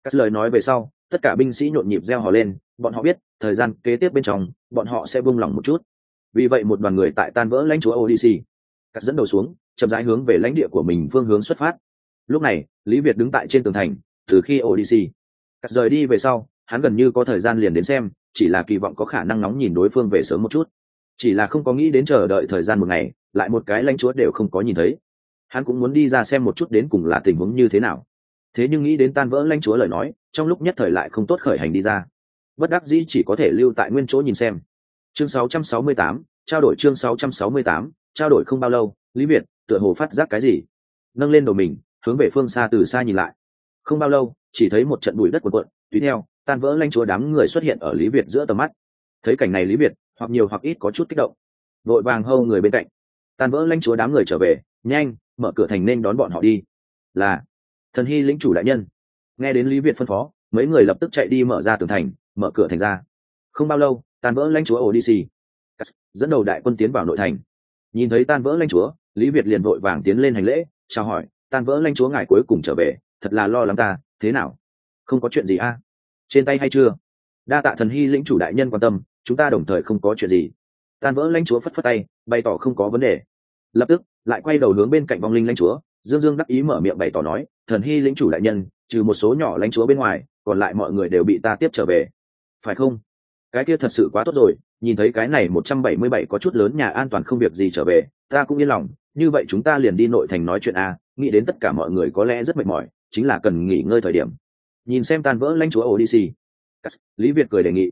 cắt lời nói về sau, tất cả binh sĩ nhộn nhịp reo hò lên, bọn họ biết, thời gian kế tiếp bên trong, bọn họ sẽ buông lỏng một chút. Vì vậy một đoàn người tại tan vỡ lãnh chúa odyssey cắt dẫn đầu xuống, chậm rãi hướng về lãnh địa của mình phương hướng xuất phát lúc này lý việt đứng tại trên tường thành từ khi odyssey cắt rời đi về sau hắn gần như có thời gian liền đến xem chỉ là kỳ vọng có khả năng nóng nhìn đối phương về sớm một chút. Chỉ là không có nghĩ đến chờ đợi thời gian một ngày lại một cái lãnh chúa đều không có nhìn thấy. Hắn cũng muốn đi ra xem một chút đến cùng là tình huống như thế nào. Thế nhưng nghĩ đến tan vỡ lãnh chúa lời nói trong lúc nhất thời lại không tốt khởi hành đi ra. Bất đắc dĩ chỉ có thể lưu tại nguyên chỗ nhìn xem. Chương 668, trao đổi chương 668, trao đổi không bao lâu lý việt tựa hồ phát giác cái gì? Nâng lên đầu mình hướng về phương xa từ xa nhìn lại. Không bao lâu, chỉ thấy một trận bụi đất cuộn cuộn, tùy theo, tan vỡ lãnh chúa đám người xuất hiện ở lý việt giữa tầm mắt. Thấy cảnh này lý việt, hoặc nhiều hoặc ít có chút kích động. Vội vàng hâu người bên cạnh, tan vỡ lãnh chúa đám người trở về, nhanh, mở cửa thành nên đón bọn họ đi. Là, thần hy lĩnh chủ đại nhân. Nghe đến lý việt phân phó, mấy người lập tức chạy đi mở ra tường thành, mở cửa thành ra. Không bao lâu, tan vỡ lãnh chúa odyssey dẫn đầu đại quân tiến vào nội thành. Nhìn thấy tan vỡ lãnh chúa, lý việt liền vội vàng tiến lên hành lễ, chào hỏi tan vỡ lãnh chúa ngài cuối cùng trở về, thật là lo lắng ta, thế nào? Không có chuyện gì a trên tay hay chưa? Đa tạ thần hy lĩnh chủ đại nhân quan tâm, chúng ta đồng thời không có chuyện gì. Tan vỡ lãnh chúa phất phất tay, bày tỏ không có vấn đề. Lập tức, lại quay đầu hướng bên cạnh vong linh lãnh chúa, dương dương đắc ý mở miệng bày tỏ nói, thần hy lĩnh chủ đại nhân, trừ một số nhỏ lãnh chúa bên ngoài, còn lại mọi người đều bị ta tiếp trở về. Phải không? Cái kia thật sự quá tốt rồi, nhìn thấy cái này một trăm bảy mươi bảy có chút lớn nhà an toàn không việc gì trở về, ta cũng yên lòng, như vậy chúng ta liền đi nội thành nói chuyện a nghĩ đến tất cả mọi người có lẽ rất mệt mỏi, chính là cần nghỉ ngơi thời điểm. Nhìn xem tan vỡ lãnh chúa odyssey lý việt cười đề nghị.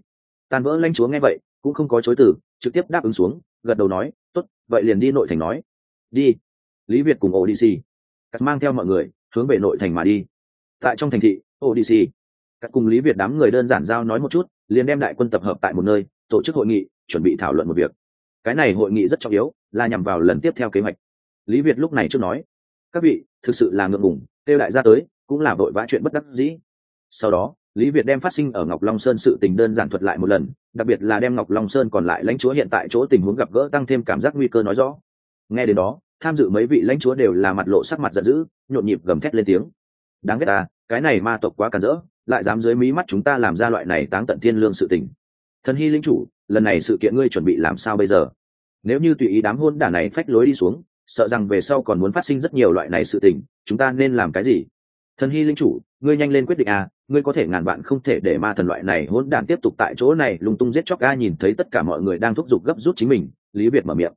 Tan vỡ lãnh chúa nghe vậy, cũng không có chối từ, trực tiếp đáp ứng xuống, gật đầu nói, tốt, vậy liền đi nội thành nói. Đi. Lý việt cùng odyssey cắt mang theo mọi người, hướng về nội thành mà đi. Tại trong thành thị odyssey cắt cùng lý việt đám người đơn giản giao nói một chút, liền đem đại quân tập hợp tại một nơi, tổ chức hội nghị, chuẩn bị thảo luận một việc. Cái này hội nghị rất trọng yếu, là nhằm vào lần tiếp theo kế hoạch. Lý việt lúc này chưa nói các vị, thực sự là ngượng ngùng, kêu đại gia tới, cũng là vội vã chuyện bất đắc dĩ. Sau đó, lý việt đem phát sinh ở ngọc long sơn sự tình đơn giản thuật lại một lần, đặc biệt là đem ngọc long sơn còn lại lãnh chúa hiện tại chỗ tình huống gặp gỡ tăng thêm cảm giác nguy cơ nói rõ. Nghe đến đó, tham dự mấy vị lãnh chúa đều là mặt lộ sắc mặt giận dữ, nhộn nhịp gầm thét lên tiếng. Đáng ghét ta, cái này ma tộc quá cản rỡ, lại dám dưới mí mắt chúng ta làm ra loại này táng tận thiên lương sự tình. Thần hy linh chủ, lần này sự kiện ngươi chuẩn bị làm sao bây giờ? Nếu như tùy ý đám hôn đả này phách lối đi xuống sợ rằng về sau còn muốn phát sinh rất nhiều loại này sự tình, chúng ta nên làm cái gì? Thần hy linh chủ, ngươi nhanh lên quyết định à ngươi có thể ngàn bạn không thể để ma thần loại này hỗn đản tiếp tục tại chỗ này lung tung giết chóc ga nhìn thấy tất cả mọi người đang thúc giục gấp rút chính mình, lý việt mở miệng.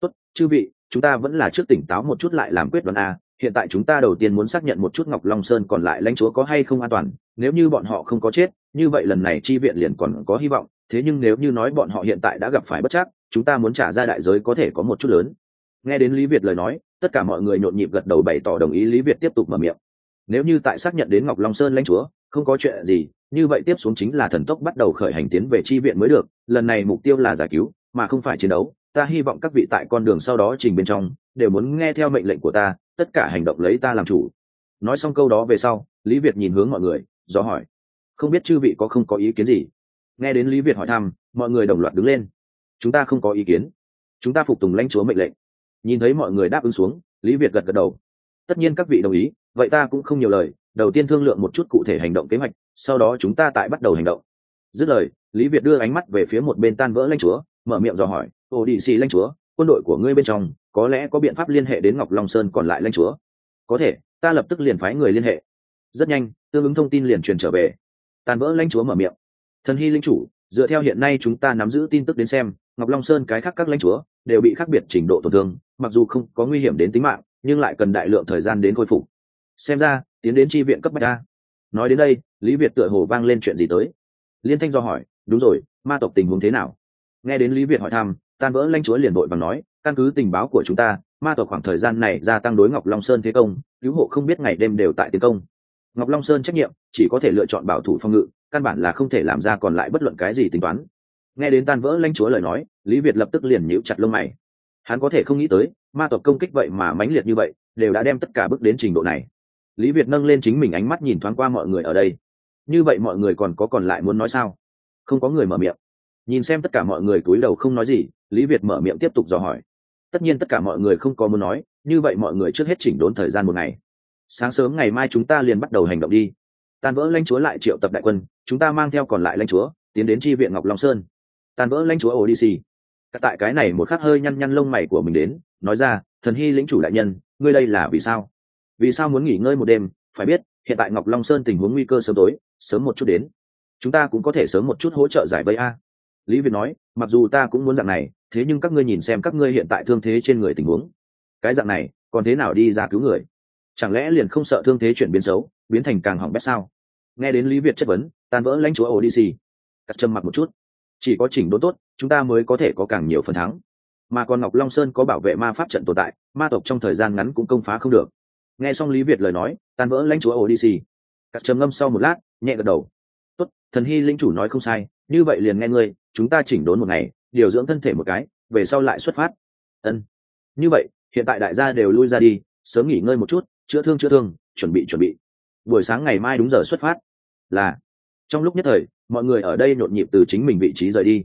Tốt, chư vị, chúng ta vẫn là trước tỉnh táo một chút lại làm quyết đoán a hiện tại chúng ta đầu tiên muốn xác nhận một chút ngọc long sơn còn lại lãnh chúa có hay không an toàn, nếu như bọn họ không có chết, như vậy lần này chi viện liền còn có hy vọng, thế nhưng nếu như nói bọn họ hiện tại đã gặp phải bất chắc, chúng ta muốn trả ra đại giới có thể có một chút lớn nghe đến lý việt lời nói, tất cả mọi người nhộn nhịp gật đầu bày tỏ đồng ý lý việt tiếp tục mở miệng. Nếu như tại xác nhận đến ngọc long sơn lãnh chúa, không có chuyện gì, như vậy tiếp xuống chính là thần tốc bắt đầu khởi hành tiến về chi viện mới được, lần này mục tiêu là giải cứu, mà không phải chiến đấu. Ta hy vọng các vị tại con đường sau đó trình bên trong, đều muốn nghe theo mệnh lệnh của ta, tất cả hành động lấy ta làm chủ. Nói xong câu đó về sau, lý việt nhìn hướng mọi người do hỏi. Không biết chư vị có không có ý kiến gì? Nghe đến lý việt hỏi thăm, mọi người đồng loạt đứng lên. Chúng ta không có ý kiến. Chúng ta phục tùng lãnh chúa mệnh lệnh nhìn thấy mọi người đáp ứng xuống, lý việt gật gật đầu. Tất nhiên các vị đồng ý, vậy ta cũng không nhiều lời, đầu tiên thương lượng một chút cụ thể hành động kế hoạch, sau đó chúng ta tại bắt đầu hành động. Dứt lời, lý việt đưa ánh mắt về phía một bên tan vỡ lãnh chúa, mở miệng dò hỏi ồ đi xì lãnh chúa, quân đội của ngươi bên trong, có lẽ có biện pháp liên hệ đến ngọc long sơn còn lại lãnh chúa? Có thể, ta lập tức liền phái người liên hệ. Rất nhanh, tương ứng thông tin liền truyền trở về. Tàn vỡ lãnh chúa mở miệng, thần hy linh chủ, dựa theo hiện nay chúng ta nắm giữ tin tức đến xem, ngọc long sơn cái khác các lãnh chúa đều bị khác biệt trình độ tổn thương, mặc dù không có nguy hiểm đến tính mạng, nhưng lại cần đại lượng thời gian đến khôi phục. Xem ra, tiến đến tri viện cấp bách a. Nói đến đây, lý việt tựa hồ vang lên chuyện gì tới. Liên thanh do hỏi, đúng rồi, ma tộc tình huống thế nào? Nghe đến lý việt hỏi thăm, tan vỡ lanh chúa liền đội và nói, căn cứ tình báo của chúng ta, ma tộc khoảng thời gian này gia tăng đối ngọc long sơn thế công, cứu hộ không biết ngày đêm đều tại tiến công. Ngọc long sơn trách nhiệm, chỉ có thể lựa chọn bảo thủ phòng ngự, căn bản là không thể làm ra còn lại bất luận cái gì tính toán nghe đến tan vỡ lãnh chúa lời nói, lý việt lập tức liền nhíu chặt lông mày. Hắn có thể không nghĩ tới, ma tộc công kích vậy mà mãnh liệt như vậy, đều đã đem tất cả bước đến trình độ này. Lý việt nâng lên chính mình ánh mắt nhìn thoáng qua mọi người ở đây. Như vậy mọi người còn có còn lại muốn nói sao? Không có người mở miệng. Nhìn xem tất cả mọi người cúi đầu không nói gì, lý việt mở miệng tiếp tục dò hỏi. Tất nhiên tất cả mọi người không có muốn nói, như vậy mọi người trước hết chỉnh đốn thời gian một ngày. Sáng sớm ngày mai chúng ta liền bắt đầu hành động đi. Tan vỡ lãnh chúa lại triệu tập đại quân, chúng ta mang theo còn lại lãnh chúa, tiến đến tri viện ngọc long sơn tan vỡ lãnh chúa odyssey tại cái này một khắc hơi nhăn nhăn lông mày của mình đến, nói ra, thần hy lĩnh chủ đại nhân, ngươi đây là vì sao? Vì sao muốn nghỉ ngơi một đêm, phải biết, hiện tại ngọc long sơn tình huống nguy cơ sớm tối, sớm một chút đến. Chúng ta cũng có thể sớm một chút hỗ trợ giải vây a. Lý việt nói, mặc dù ta cũng muốn dạng này, thế nhưng các ngươi nhìn xem các ngươi hiện tại thương thế trên người tình huống. Cái dạng này, còn thế nào đi ra cứu người? Chẳng lẽ liền không sợ thương thế chuyển biến xấu, biến thành càng hỏng bét sao? Nghe đến lý việt chất vấn, tan vỡ lãnh chúa odyssey cắt châm mặt một chút chỉ có chỉnh đốn tốt, chúng ta mới có thể có càng nhiều phần thắng. Mà còn ngọc long sơn có bảo vệ ma pháp trận tồn tại, ma tộc trong thời gian ngắn cũng công phá không được. Nghe xong lý việt lời nói, tan vỡ lãnh chúa odc cắt trầm ngâm sau một lát, nhẹ gật đầu. Tốt, thần hy linh chủ nói không sai, như vậy liền nghe ngươi, chúng ta chỉnh đốn một ngày, điều dưỡng thân thể một cái, về sau lại xuất phát. Ân, như vậy, hiện tại đại gia đều lui ra đi, sớm nghỉ ngơi một chút, chữa thương chữa thương, chuẩn bị chuẩn bị. Buổi sáng ngày mai đúng giờ xuất phát. Là. Trong lúc nhất thời mọi người ở đây nhộn nhịp từ chính mình vị trí rời đi.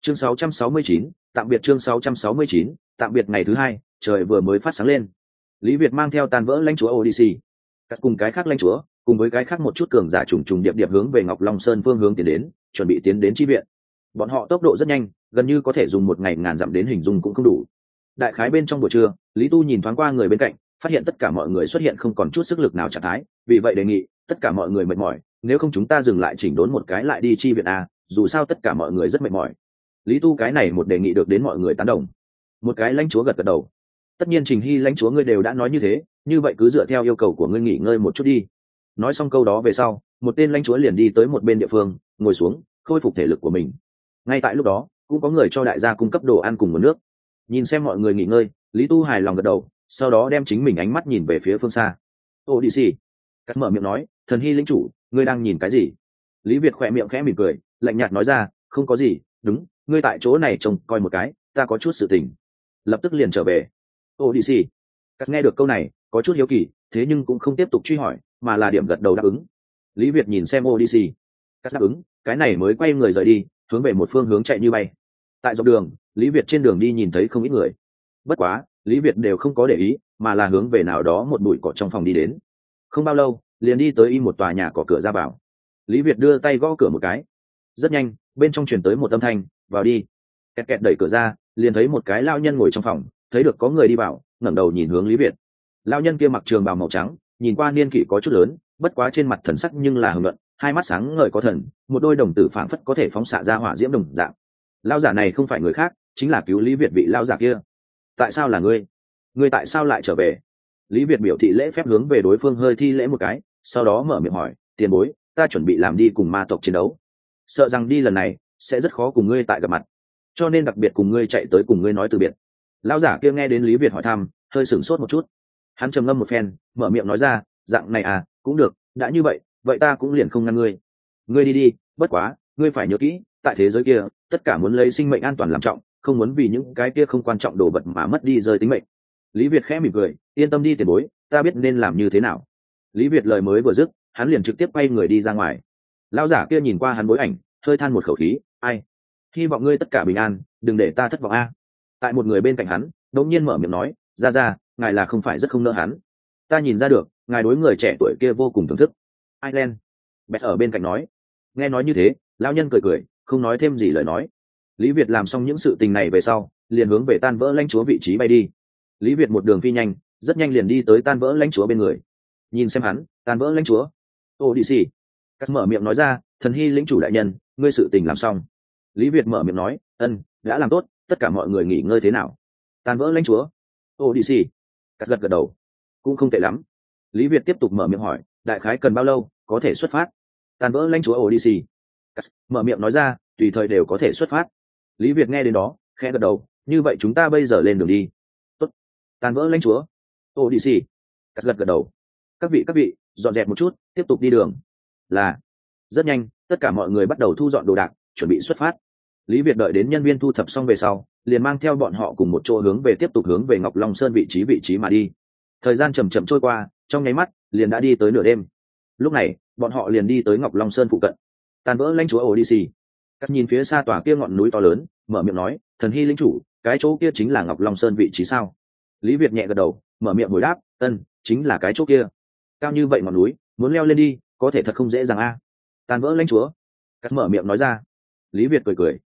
Chương 669, tạm biệt chương 669, tạm biệt ngày thứ hai trời vừa mới phát sáng lên. Lý việt mang theo tàn vỡ lãnh chúa odc cắt cùng cái khác lãnh chúa cùng với cái khác một chút cường giả trùng trùng điệp điệp hướng về ngọc long sơn phương hướng tiến đến chuẩn bị tiến đến chi viện. Bọn họ tốc độ rất nhanh gần như có thể dùng một ngày ngàn dặm đến hình dung cũng không đủ. Đại khái bên trong buổi trưa lý tu nhìn thoáng qua người bên cạnh phát hiện tất cả mọi người xuất hiện không còn chút sức lực nào trạng thái vì vậy đề nghị tất cả mọi người mệt mỏi nếu không chúng ta dừng lại chỉnh đốn một cái lại đi chi viện a dù sao tất cả mọi người rất mệt mỏi. Lý tu cái này một đề nghị được đến mọi người tán đồng. Một cái lãnh chúa gật gật đầu. Tất nhiên trình hy, lãnh chúa ngươi đều đã nói như thế, như vậy cứ dựa theo yêu cầu của ngươi nghỉ ngơi một chút đi. Nói xong câu đó về sau, một tên lãnh chúa liền đi tới một bên địa phương, ngồi xuống, khôi phục thể lực của mình. Ngay tại lúc đó, cũng có người cho đại gia cung cấp đồ ăn cùng một nước. Nhìn xem mọi người nghỉ ngơi, lý tu hài lòng gật đầu, sau đó đem chính mình ánh mắt nhìn về phía phương xa. Ô đi xì. Cắt mở miệng nói, thần hy lính chủ ngươi đang nhìn cái gì? Lý việt khỏe miệng khẽ mỉm cười, lạnh nhạt nói ra, không có gì, đúng, ngươi tại chỗ này trông coi một cái, ta có chút sự tình. Lập tức liền trở về. Ô đi xì cắt nghe được câu này, có chút hiếu kỳ, thế nhưng cũng không tiếp tục truy hỏi, mà là điểm gật đầu đáp ứng. Lý việt nhìn xem ô đi xì cắt đáp ứng, cái này mới quay người rời đi, hướng về một phương hướng chạy như bay. Tại dọc đường, lý việt trên đường đi nhìn thấy không ít người. Bất quá, lý việt đều không có để ý, mà là hướng về nào đó một bụi cỏ trong phòng đi đến. Không bao lâu liền đi tới y một tòa nhà cỏ cửa ra vào. Lý việt đưa tay gõ cửa một cái. Rất nhanh, bên trong truyền tới một âm thanh, vào đi. Kẹt kẹt đẩy cửa ra, liền thấy một cái lao nhân ngồi trong phòng, thấy được có người đi vào, ngẩng đầu nhìn hướng lý việt. Lao nhân kia mặc trường bào màu trắng, nhìn qua niên kỷ có chút lớn, bất quá trên mặt thần sắc nhưng là hưởng luận hai mắt sáng ngời có thần, một đôi đồng tử phảng phất có thể phóng xạ ra hỏa diễm đồng dạng. Lao giả này không phải người khác, chính là cứu lý việt bị lao giả kia. Tại sao là ngươi? Ngươi tại sao lại trở về? Lý việt biểu thị lễ phép hướng về đối phương hơi thi lễ một cái sau đó mở miệng hỏi, tiền bối, ta chuẩn bị làm đi cùng ma tộc chiến đấu. Sợ rằng đi lần này sẽ rất khó cùng ngươi tại gặp mặt, cho nên đặc biệt cùng ngươi chạy tới cùng ngươi nói từ biệt. Lão giả kia nghe đến lý việt hỏi thăm, hơi sửng sốt một chút. Hắn trầm ngâm một phen, mở miệng nói ra, dạng này à cũng được, đã như vậy vậy ta cũng liền không ngăn ngươi. Ngươi đi đi, bất quá, ngươi phải nhớ kỹ, tại thế giới kia, tất cả muốn lấy sinh mệnh an toàn làm trọng, không muốn vì những cái kia không quan trọng đồ vật mà mất đi rơi tính mệnh. Lý việt khẽ mỉm cười, yên tâm đi tiền bối, ta biết nên làm như thế nào lý việt lời mới vừa dứt, hắn liền trực tiếp quay người đi ra ngoài. Lao giả kia nhìn qua hắn bối ảnh, hơi than một khẩu khí, ai? Hy vọng ngươi tất cả bình an, đừng để ta thất vọng a. Tại một người bên cạnh hắn, đột nhiên mở miệng nói, ra ra, ngài là không phải rất không nỡ hắn. Ta nhìn ra được, ngài đối người trẻ tuổi kia vô cùng thưởng thức. Ireland. Bẹt ở bên cạnh nói. Nghe nói như thế, lão nhân cười cười, không nói thêm gì lời nói. Lý việt làm xong những sự tình này về sau, liền hướng về tan vỡ lãnh chúa vị trí bay đi. Lý việt một đường phi nhanh, rất nhanh liền đi tới tan vỡ lãnh chúa bên người nhìn xem hắn tàn vỡ lãnh chúa. Ô đi xì cắt mở miệng nói ra, thần hy lĩnh chủ đại nhân, ngươi sự tình làm xong. Lý việt mở miệng nói, ân, đã làm tốt, tất cả mọi người nghỉ ngơi thế nào? Tàn vỡ lãnh chúa. Ô đi xì cắt gật gật đầu. Cũng không tệ lắm. Lý việt tiếp tục mở miệng hỏi, đại khái cần bao lâu có thể xuất phát? Tàn vỡ lãnh chúa ô đi xì cắt mở miệng nói ra, tùy thời đều có thể xuất phát. Lý việt nghe đến đó, khẽ gật đầu, như vậy chúng ta bây giờ lên đường đi. Tốt. tàn vỡ lãnh chúa. Ô đi xì cắt gật gật đầu các vị các vị, dọn dẹp một chút, tiếp tục đi đường. Là, rất nhanh, tất cả mọi người bắt đầu thu dọn đồ đạc, chuẩn bị xuất phát. Lý việt đợi đến nhân viên thu thập xong về sau, liền mang theo bọn họ cùng một chỗ hướng về tiếp tục hướng về ngọc long sơn vị trí vị trí mà đi. Thời gian chầm chậm trôi qua, trong nháy mắt, liền đã đi tới nửa đêm. Lúc này, bọn họ liền đi tới ngọc long sơn phụ cận. Tàn vỡ lãnh chúa odc cắt nhìn phía xa tòa kia ngọn núi to lớn, mở miệng nói, thần hy linh chủ, cái chỗ kia chính là ngọc long sơn vị trí sao? Lý việt nhẹ gật đầu, mở miệng hồi đáp ân chính là cái chỗ kia cao như vậy ngọn núi, muốn leo lên đi, có thể thật không dễ dàng a. À. vỡ lãnh chúa. Cắt mở miệng nói ra. Lý việt cười cười.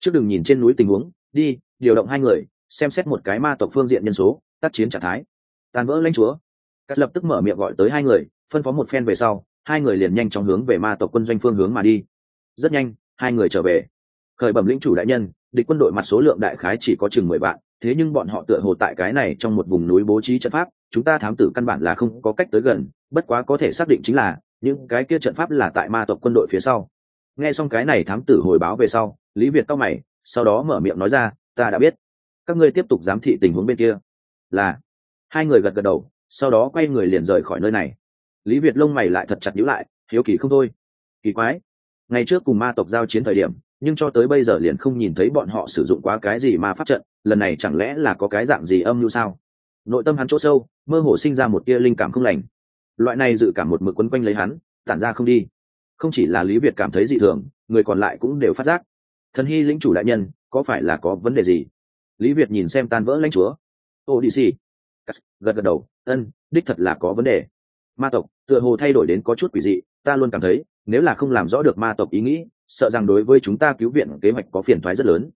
Trước đừng nhìn trên núi tình huống, đi, điều động hai người, xem xét một cái ma tộc phương diện nhân số, tác chiến trạng thái. Tan vỡ lãnh chúa. Cắt lập tức mở miệng gọi tới hai người, phân phó một phen về sau, hai người liền nhanh chóng hướng về ma tộc quân doanh phương hướng mà đi. Rất nhanh, hai người trở về. Khởi bẩm lĩnh chủ đại nhân, địch quân đội mặt số lượng đại khái chỉ có chừng mười vạn thế nhưng bọn họ tựa hồ tại cái này trong một vùng núi bố trí trận pháp, chúng ta thám tử căn bản là không có cách tới gần, bất quá có thể xác định chính là, những cái kia trận pháp là tại ma tộc quân đội phía sau. Nghe xong cái này thám tử hồi báo về sau, lý việt cao mày, sau đó mở miệng nói ra, ta đã biết. Các ngươi tiếp tục giám thị tình huống bên kia. Là. Hai người gật gật đầu, sau đó quay người liền rời khỏi nơi này. Lý việt lông mày lại thật chặt nhữ lại, hiếu kỳ không thôi. Kỳ quái. Ngày trước cùng ma tộc giao chiến thời điểm nhưng cho tới bây giờ liền không nhìn thấy bọn họ sử dụng quá cái gì mà pháp trận, lần này chẳng lẽ là có cái dạng gì âm mưu sao? Nội tâm hắn chỗ sâu, mơ hồ sinh ra một tia linh cảm không lành. Loại này dự cảm một mực quấn quanh lấy hắn, tản ra không đi. Không chỉ là lý việt cảm thấy dị thường, người còn lại cũng đều phát giác. Thần hy lĩnh chủ đại nhân, có phải là có vấn đề gì? Lý việt nhìn xem tan vỡ lãnh chúa. Ô đi xì gật gật đầu, ân, đích thật là có vấn đề. Ma tộc, tựa hồ thay đổi đến có chút quỷ dị, ta luôn cảm thấy, nếu là không làm rõ được ma tộc ý nghĩ sợ rằng đối với chúng ta cứu viện kế hoạch có phiền thoái rất lớn.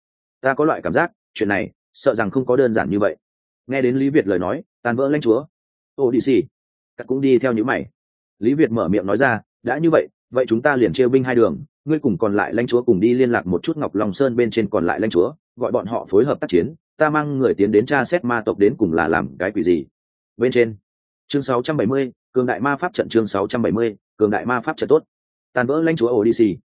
Ta có loại cảm giác chuyện này sợ rằng không có đơn giản như vậy. Nghe đến lý việt lời nói tan vỡ lãnh chúa. Ô đi xì cắt cũng đi theo những mày. Lý việt mở miệng nói ra đã như vậy vậy chúng ta liền trêu binh hai đường ngươi cùng còn lại lãnh chúa cùng đi liên lạc một chút ngọc long sơn bên trên còn lại lãnh chúa gọi bọn họ phối hợp tác chiến ta mang người tiến đến tra xét ma tộc đến cùng là làm cái quỷ gì. Bên trên chương 670, cường đại ma pháp trận chương 670, cường đại ma pháp trận tốt. Tàn vỡ lãnh chúa ô đi xì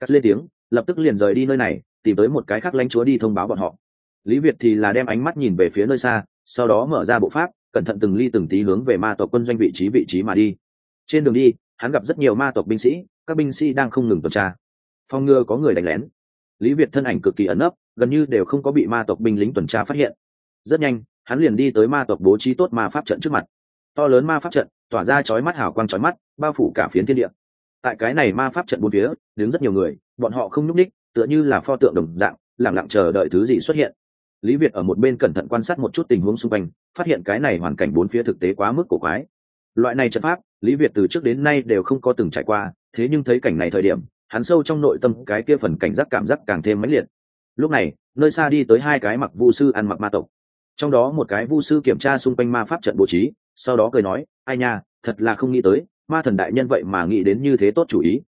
cắt lên tiếng, lập tức liền rời đi nơi này, tìm tới một cái khác lãnh chúa đi thông báo bọn họ. Lý việt thì là đem ánh mắt nhìn về phía nơi xa, sau đó mở ra bộ pháp, cẩn thận từng ly từng tí hướng về ma tộc quân doanh vị trí vị trí mà đi. Trên đường đi, hắn gặp rất nhiều ma tộc binh sĩ, các binh sĩ đang không ngừng tuần tra. Phong ngừa có người đánh lén. Lý việt thân ảnh cực kỳ ẩn ấp gần như đều không có bị ma tộc binh lính tuần tra phát hiện. Rất nhanh, hắn liền đi tới ma tộc bố trí tốt ma pháp trận trước mặt. To lớn ma pháp trận, tỏa ra chói mắt hào quang chói mắt, bao phủ cả phiến thiên địa tại cái này ma pháp trận bốn phía, đứng rất nhiều người, bọn họ không nhúc ních tựa như là pho tượng đồng dạng lẳng lặng chờ đợi thứ gì xuất hiện. Lý việt ở một bên cẩn thận quan sát một chút tình huống xung quanh, phát hiện cái này hoàn cảnh bốn phía thực tế quá mức cổ quái. Loại này trận pháp, lý việt từ trước đến nay đều không có từng trải qua, thế nhưng thấy cảnh này thời điểm, hắn sâu trong nội tâm cái kia phần cảnh giác cảm giác càng thêm mãnh liệt. Lúc này, nơi xa đi tới hai cái mặc vu sư ăn mặc ma tộc. Trong đó một cái vu sư kiểm tra xung quanh ma pháp trận bố trí, sau đó cười nói, ai nha, thật là không nghĩ tới ma thần đại nhân vậy mà nghĩ đến như thế tốt chủ ý.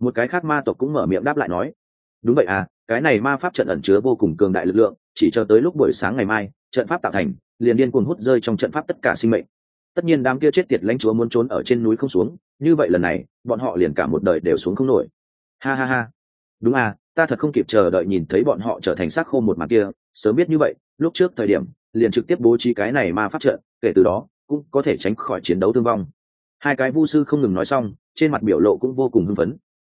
Một cái khác ma tộc cũng mở miệng đáp lại nói, đúng vậy à cái này ma pháp trận ẩn chứa vô cùng cường đại lực lượng, chỉ cho tới lúc buổi sáng ngày mai, trận pháp tạo thành, liền điên cuồng hút rơi trong trận pháp tất cả sinh mệnh. Tất nhiên đám kia chết tiệt lãnh chúa muốn trốn ở trên núi không xuống, như vậy lần này, bọn họ liền cả một đời đều xuống không nổi. Ha ha ha. Đúng à ta thật không kịp chờ đợi nhìn thấy bọn họ trở thành xác khô một mặt kia, sớm biết như vậy, lúc trước thời điểm, liền trực tiếp bố trí cái này ma pháp trận, kể từ đó, cũng có thể tránh khỏi chiến đấu thương vong hai cái vu sư không ngừng nói xong, trên mặt biểu lộ cũng vô cùng hưng phấn.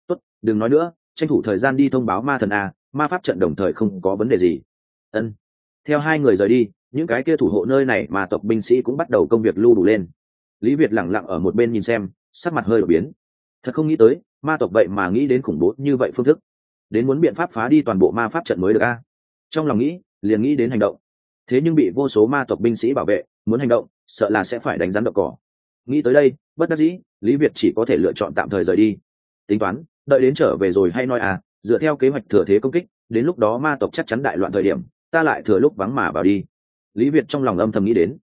Tốt, đừng nói nữa, tranh thủ thời gian đi thông báo ma thần a, ma pháp trận đồng thời không có vấn đề gì. Ân. Theo hai người rời đi, những cái kia thủ hộ nơi này mà tộc binh sĩ cũng bắt đầu công việc lưu đủ lên. Lý việt lẳng lặng ở một bên nhìn xem, sắc mặt hơi đổi biến. Thật không nghĩ tới, ma tộc vậy mà nghĩ đến khủng bố như vậy phương thức. Đến muốn biện pháp phá đi toàn bộ ma pháp trận mới được a. Trong lòng nghĩ, liền nghĩ đến hành động. Thế nhưng bị vô số ma tộc binh sĩ bảo vệ, muốn hành động, sợ là sẽ phải đánh rắn đậu cỏ nghĩ tới đây, bất đắc dĩ, lý việt chỉ có thể lựa chọn tạm thời rời đi. Tính toán, đợi đến trở về rồi hay nói à dựa theo kế hoạch thừa thế công kích, đến lúc đó ma tộc chắc chắn đại loạn thời điểm, ta lại thừa lúc vắng mà vào đi. Lý việt trong lòng âm thầm nghĩ đến.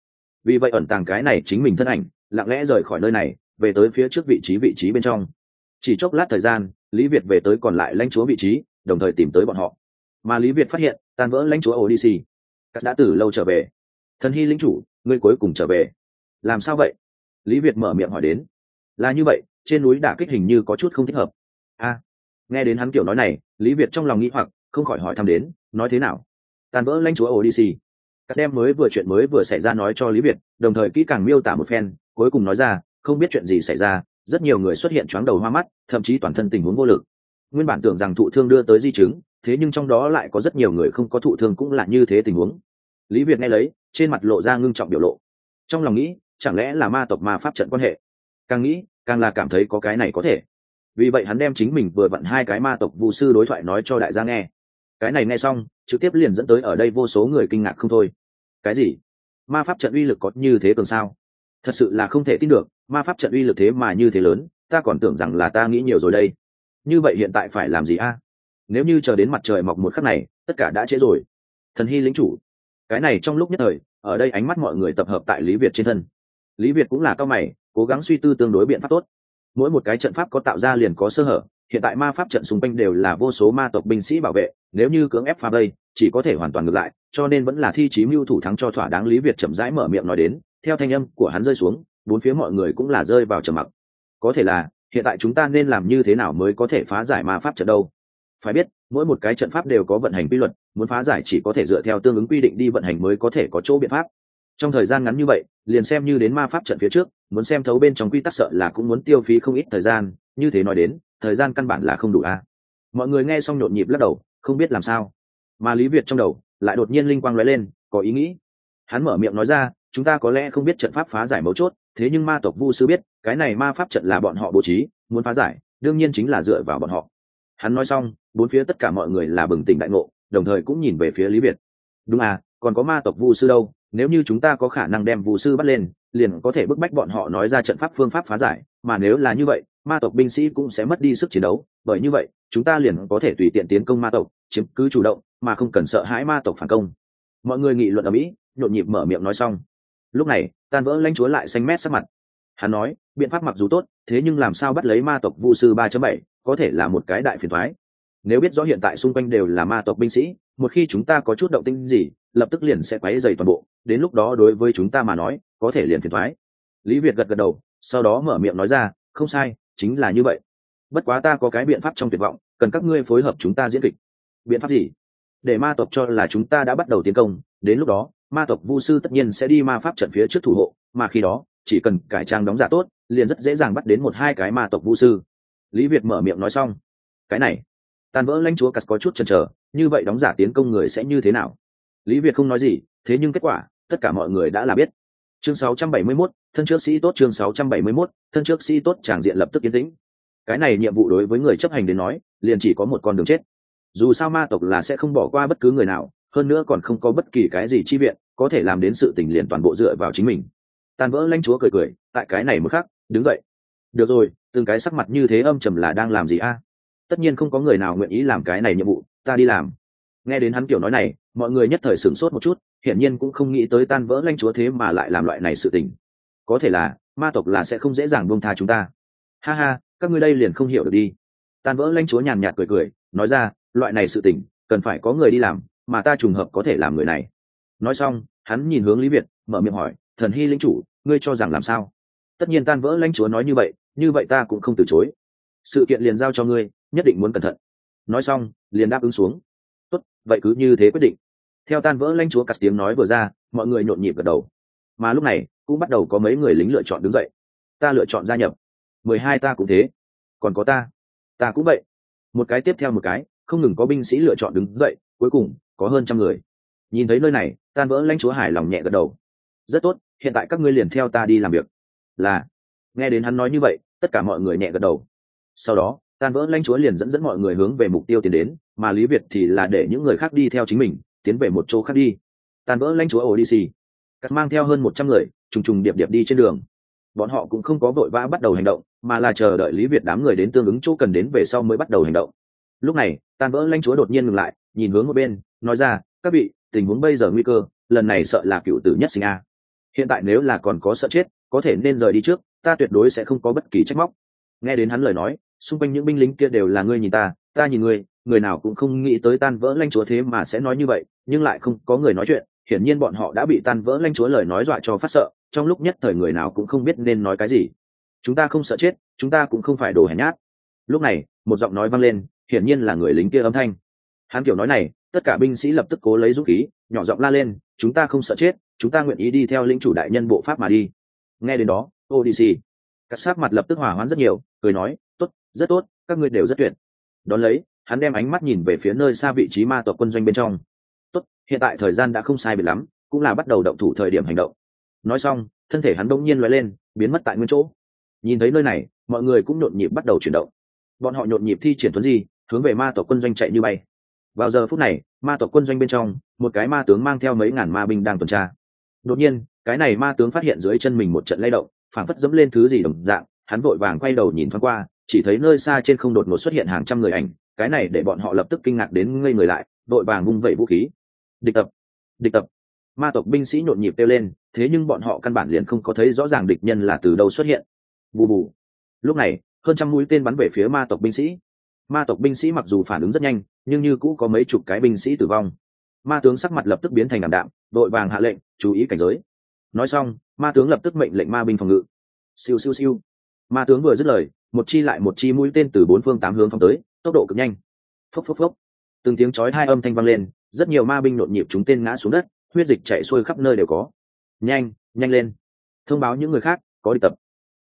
Vì vậy ẩn tàng cái này chính mình thân ảnh, lặng lẽ rời khỏi nơi này, về tới phía trước vị trí vị trí bên trong. Chỉ chốc lát thời gian, lý việt về tới còn lại lãnh chúa vị trí, đồng thời tìm tới bọn họ. Mà lý việt phát hiện, tan vỡ lãnh chúa odc các đã từ lâu trở về. Thần hy lính chủ, ngươi cuối cùng trở về. Làm sao vậy? Lý việt mở miệng hỏi đến, là như vậy, trên núi đả kích hình như có chút không thích hợp. A. Nghe đến hắn kiểu nói này, lý việt trong lòng nghĩ hoặc, không khỏi hỏi thăm đến, nói thế nào? Tan vỡ lãnh chúa odc các đem mới vừa chuyện mới vừa xảy ra nói cho lý việt, đồng thời kỹ càng miêu tả một phen, cuối cùng nói ra, không biết chuyện gì xảy ra, rất nhiều người xuất hiện choáng đầu hoa mắt, thậm chí toàn thân tình huống vô lực. Nguyên bản tưởng rằng thụ thương đưa tới di chứng, thế nhưng trong đó lại có rất nhiều người không có thụ thương cũng là như thế tình huống. Lý việt nghe lấy, trên mặt lộ ra ngưng trọng biểu lộ. Trong lòng nghĩ chẳng lẽ là ma tộc ma pháp trận quan hệ? Càng nghĩ, càng là cảm thấy có cái này có thể. Vì vậy hắn đem chính mình vừa vặn hai cái ma tộc vụ sư đối thoại nói cho đại gia nghe. Cái này nghe xong, trực tiếp liền dẫn tới ở đây vô số người kinh ngạc không thôi. Cái gì? Ma pháp trận uy lực có như thế cường sao? Thật sự là không thể tin được, ma pháp trận uy lực thế mà như thế lớn, ta còn tưởng rằng là ta nghĩ nhiều rồi đây. Như vậy hiện tại phải làm gì a? Nếu như chờ đến mặt trời mọc một khắc này, tất cả đã trễ rồi. Thần hy lính chủ. Cái này trong lúc nhất thời, ở đây ánh mắt mọi người tập hợp tại lý việt trên thân lý việt cũng là cao mày, cố gắng suy tư tương đối biện pháp tốt. Mỗi một cái trận pháp có tạo ra liền có sơ hở, hiện tại ma pháp trận xung quanh đều là vô số ma tộc binh sĩ bảo vệ, nếu như cưỡng ép phá đây chỉ có thể hoàn toàn ngược lại, cho nên vẫn là thi trí mưu thủ thắng cho thỏa đáng lý việt chậm rãi mở miệng nói đến, theo thanh âm của hắn rơi xuống, bốn phía mọi người cũng là rơi vào trầm mặc. Có thể là, hiện tại chúng ta nên làm như thế nào mới có thể phá giải ma pháp trận đâu? Phải biết, mỗi một cái trận pháp đều có vận hành quy luật, muốn phá giải chỉ có thể dựa theo tương ứng quy định đi vận hành mới có thể có chỗ biện pháp trong thời gian ngắn như vậy, liền xem như đến ma pháp trận phía trước, muốn xem thấu bên trong quy tắc sợ là cũng muốn tiêu phí không ít thời gian, như thế nói đến, thời gian căn bản là không đủ a. À. mọi người nghe xong nhộn nhịp lắc đầu, không biết làm sao. Mà lý việt trong đầu, lại đột nhiên linh quang lóe lên, có ý nghĩ. Hắn mở miệng nói ra, chúng ta có lẽ không biết trận pháp phá giải mấu chốt, thế nhưng ma tộc vu sư biết, cái này ma pháp trận là bọn họ bố trí, muốn phá giải, đương nhiên chính là dựa vào bọn họ. Hắn nói xong, bốn phía tất cả mọi người là bừng tỉnh đại ngộ, đồng thời cũng nhìn về phía lý việt. Đúng à còn có ma tộc vu sư đâu? Nếu như chúng ta có khả năng đem vụ sư bắt lên, liền có thể bức bách bọn họ nói ra trận pháp phương pháp phá giải, mà nếu là như vậy, ma tộc binh sĩ cũng sẽ mất đi sức chiến đấu, bởi như vậy, chúng ta liền có thể tùy tiện tiến công ma tộc, chiếm cứ chủ động, mà không cần sợ hãi ma tộc phản công. Mọi người nghị luận ở mỹ, nhộn nhịp mở miệng nói xong. Lúc này, tan vỡ lãnh chúa lại xanh mét sắc mặt. Hắn nói, biện pháp mặc dù tốt, thế nhưng làm sao bắt lấy ma tộc vu sư ba bảy, có thể là một cái đại phiền thoái. Nếu biết rõ hiện tại xung quanh đều là ma tộc binh sĩ, một khi chúng ta có chút động tinh gì lập tức liền sẽ quấy dày toàn bộ, đến lúc đó đối với chúng ta mà nói, có thể liền phiền thoái lý việt gật gật đầu, sau đó mở miệng nói ra, không sai, chính là như vậy. Bất quá ta có cái biện pháp trong tuyệt vọng, cần các ngươi phối hợp chúng ta diễn kịch. Biện pháp gì? Để ma tộc cho là chúng ta đã bắt đầu tiến công, đến lúc đó, ma tộc vu sư tất nhiên sẽ đi ma pháp trận phía trước thủ hộ, mà khi đó, chỉ cần cải trang đóng giả tốt, liền rất dễ dàng bắt đến một hai cái ma tộc vu sư. Lý việt mở miệng nói xong, cái này tan vỡ lãnh chúa cắt có chút chần chờ, như vậy đóng giả tiến công người sẽ như thế nào? Lý việt không nói gì thế nhưng kết quả tất cả mọi người đã là biết. Chương 671, thân trước sĩ tốt chương 671, thân trước sĩ tốt tràng diện lập tức yên tĩnh. Cái này nhiệm vụ đối với người chấp hành đến nói liền chỉ có một con đường chết. Dù sao ma tộc là sẽ không bỏ qua bất cứ người nào hơn nữa còn không có bất kỳ cái gì chi viện có thể làm đến sự tình liền toàn bộ dựa vào chính mình. Tan vỡ lãnh chúa cười cười tại cái này một khắc đứng dậy. Được rồi từng cái sắc mặt như thế âm trầm là đang làm gì a? Tất nhiên không có người nào nguyện ý làm cái này nhiệm vụ ta đi làm. Nghe đến hắn kiểu nói này mọi người nhất thời sửng sốt một chút, hiển nhiên cũng không nghĩ tới tan vỡ lãnh chúa thế mà lại làm loại này sự tình. Có thể là, ma tộc là sẽ không dễ dàng buông tha chúng ta. Ha ha, các ngươi đây liền không hiểu được đi. Tan vỡ lãnh chúa nhàn nhạt cười cười, nói ra, loại này sự tình, cần phải có người đi làm, mà ta trùng hợp có thể làm người này. Nói xong, hắn nhìn hướng lý việt, mở miệng hỏi, thần hy lính chủ, ngươi cho rằng làm sao? Tất nhiên tan vỡ lãnh chúa nói như vậy như vậy ta cũng không từ chối. Sự kiện liền giao cho ngươi, nhất định muốn cẩn thận. Nói xong, liền đáp ứng xuống. Tốt, vậy cứ như thế quyết định theo tan vỡ lãnh chúa cắt tiếng nói vừa ra, mọi người nhộn nhịp gật đầu. Mà lúc này, cũng bắt đầu có mấy người lính lựa chọn đứng dậy. Ta lựa chọn gia nhập. Mười hai ta cũng thế. Còn có ta. Ta cũng vậy. Một cái tiếp theo một cái, không ngừng có binh sĩ lựa chọn đứng dậy, cuối cùng, có hơn trăm người. Nhìn thấy nơi này, tan vỡ lãnh chúa hài lòng nhẹ gật đầu. Rất tốt, hiện tại các ngươi liền theo ta đi làm việc. Là. Nghe đến hắn nói như vậy, tất cả mọi người nhẹ gật đầu. Sau đó, tan vỡ lãnh chúa liền dẫn dẫn mọi người hướng về mục tiêu tiến đến, mà lý việt thì là để những người khác đi theo chính mình tiến về một chỗ khác đi. Tan vỡ lãnh chúa odc cắt mang theo hơn một trăm người, trùng trùng điệp điệp đi trên đường. Bọn họ cũng không có vội vã bắt đầu hành động, mà là chờ đợi lý việt đám người đến tương ứng chỗ cần đến về sau mới bắt đầu hành động. Lúc này, tan vỡ lãnh chúa đột nhiên ngừng lại, nhìn hướng một bên, nói ra, các vị, tình huống bây giờ nguy cơ, lần này sợ là cựu tử nhất sinh a. Hiện tại nếu là còn có sợ chết, có thể nên rời đi trước, ta tuyệt đối sẽ không có bất kỳ trách móc. Nghe đến hắn lời nói, xung quanh những binh lính kia đều là, ngươi nhìn ta ta nhìn ngươi người nào cũng không nghĩ tới tan vỡ lanh chúa thế mà sẽ nói như vậy, nhưng lại không có người nói chuyện, hiển nhiên bọn họ đã bị tan vỡ lanh chúa lời nói dọa cho phát sợ, trong lúc nhất thời người nào cũng không biết nên nói cái gì. Chúng ta không sợ chết, chúng ta cũng không phải đồ hèn nhát. Lúc này, một giọng nói vang lên, hiển nhiên là người lính kia âm thanh. Hắn kiểu nói này, tất cả binh sĩ lập tức cố lấy dũng khí, nhỏ giọng la lên, chúng ta không sợ chết, chúng ta nguyện ý đi theo lĩnh chủ đại nhân bộ pháp mà đi. Nghe đến đó odyssey các sát mặt lập tức hỏa hoãn rất nhiều, cười nói, tốt, rất tốt, các ngươi đều rất tuyệt. Đón lấy hắn đem ánh mắt nhìn về phía nơi xa vị trí ma tộc quân doanh bên trong. Tốt, hiện tại thời gian đã không sai biệt lắm, cũng là bắt đầu động thủ thời điểm hành động. Nói xong, thân thể hắn bỗng nhiên loại lên, biến mất tại nguyên chỗ. Nhìn thấy nơi này, mọi người cũng nhộn nhịp bắt đầu chuyển động. Bọn họ nhộn nhịp thi triển tuấn di, hướng về ma tộc quân doanh chạy như bay. Vào giờ phút này, ma tộc quân doanh bên trong, một cái ma tướng mang theo mấy ngàn ma binh đang tuần tra. Đột nhiên, cái này ma tướng phát hiện dưới chân mình một trận lay động, phảng phất dẫm lên thứ gì đồng dạng, hắn vội vàng quay đầu nhìn thoáng qua, chỉ thấy nơi xa trên không đột ngột xuất hiện hàng trăm người ảnh cái này để bọn họ lập tức kinh ngạc đến ngây người lại, đội vàng vung vẩy vũ khí. Địch tập địch tập. Ma tộc binh sĩ nhộn nhịp kêu lên, thế nhưng bọn họ căn bản liền không có thấy rõ ràng địch nhân là từ đâu xuất hiện. Bù bù. Lúc này, hơn trăm mũi tên bắn về phía ma tộc binh sĩ. Ma tộc binh sĩ mặc dù phản ứng rất nhanh, nhưng như cũ có mấy chục cái binh sĩ tử vong. Ma tướng sắc mặt lập tức biến thành ảm đạm, đội vàng hạ lệnh, chú ý cảnh giới. Nói xong, ma tướng lập tức mệnh lệnh ma binh phòng ngự. Siêu siêu siêu. Ma tướng vừa dứt lời, một chi lại một chi mũi tên từ bốn phương tám hướng phong tới tốc độ cực nhanh. Phốc phốc phốc. Từng tiếng chói hai âm thanh vang lên, rất nhiều ma binh nhộn nhịp chúng tên ngã xuống đất, huyết dịch chạy xuôi khắp nơi đều có. Nhanh nhanh lên. Thông báo những người khác, có đi tập.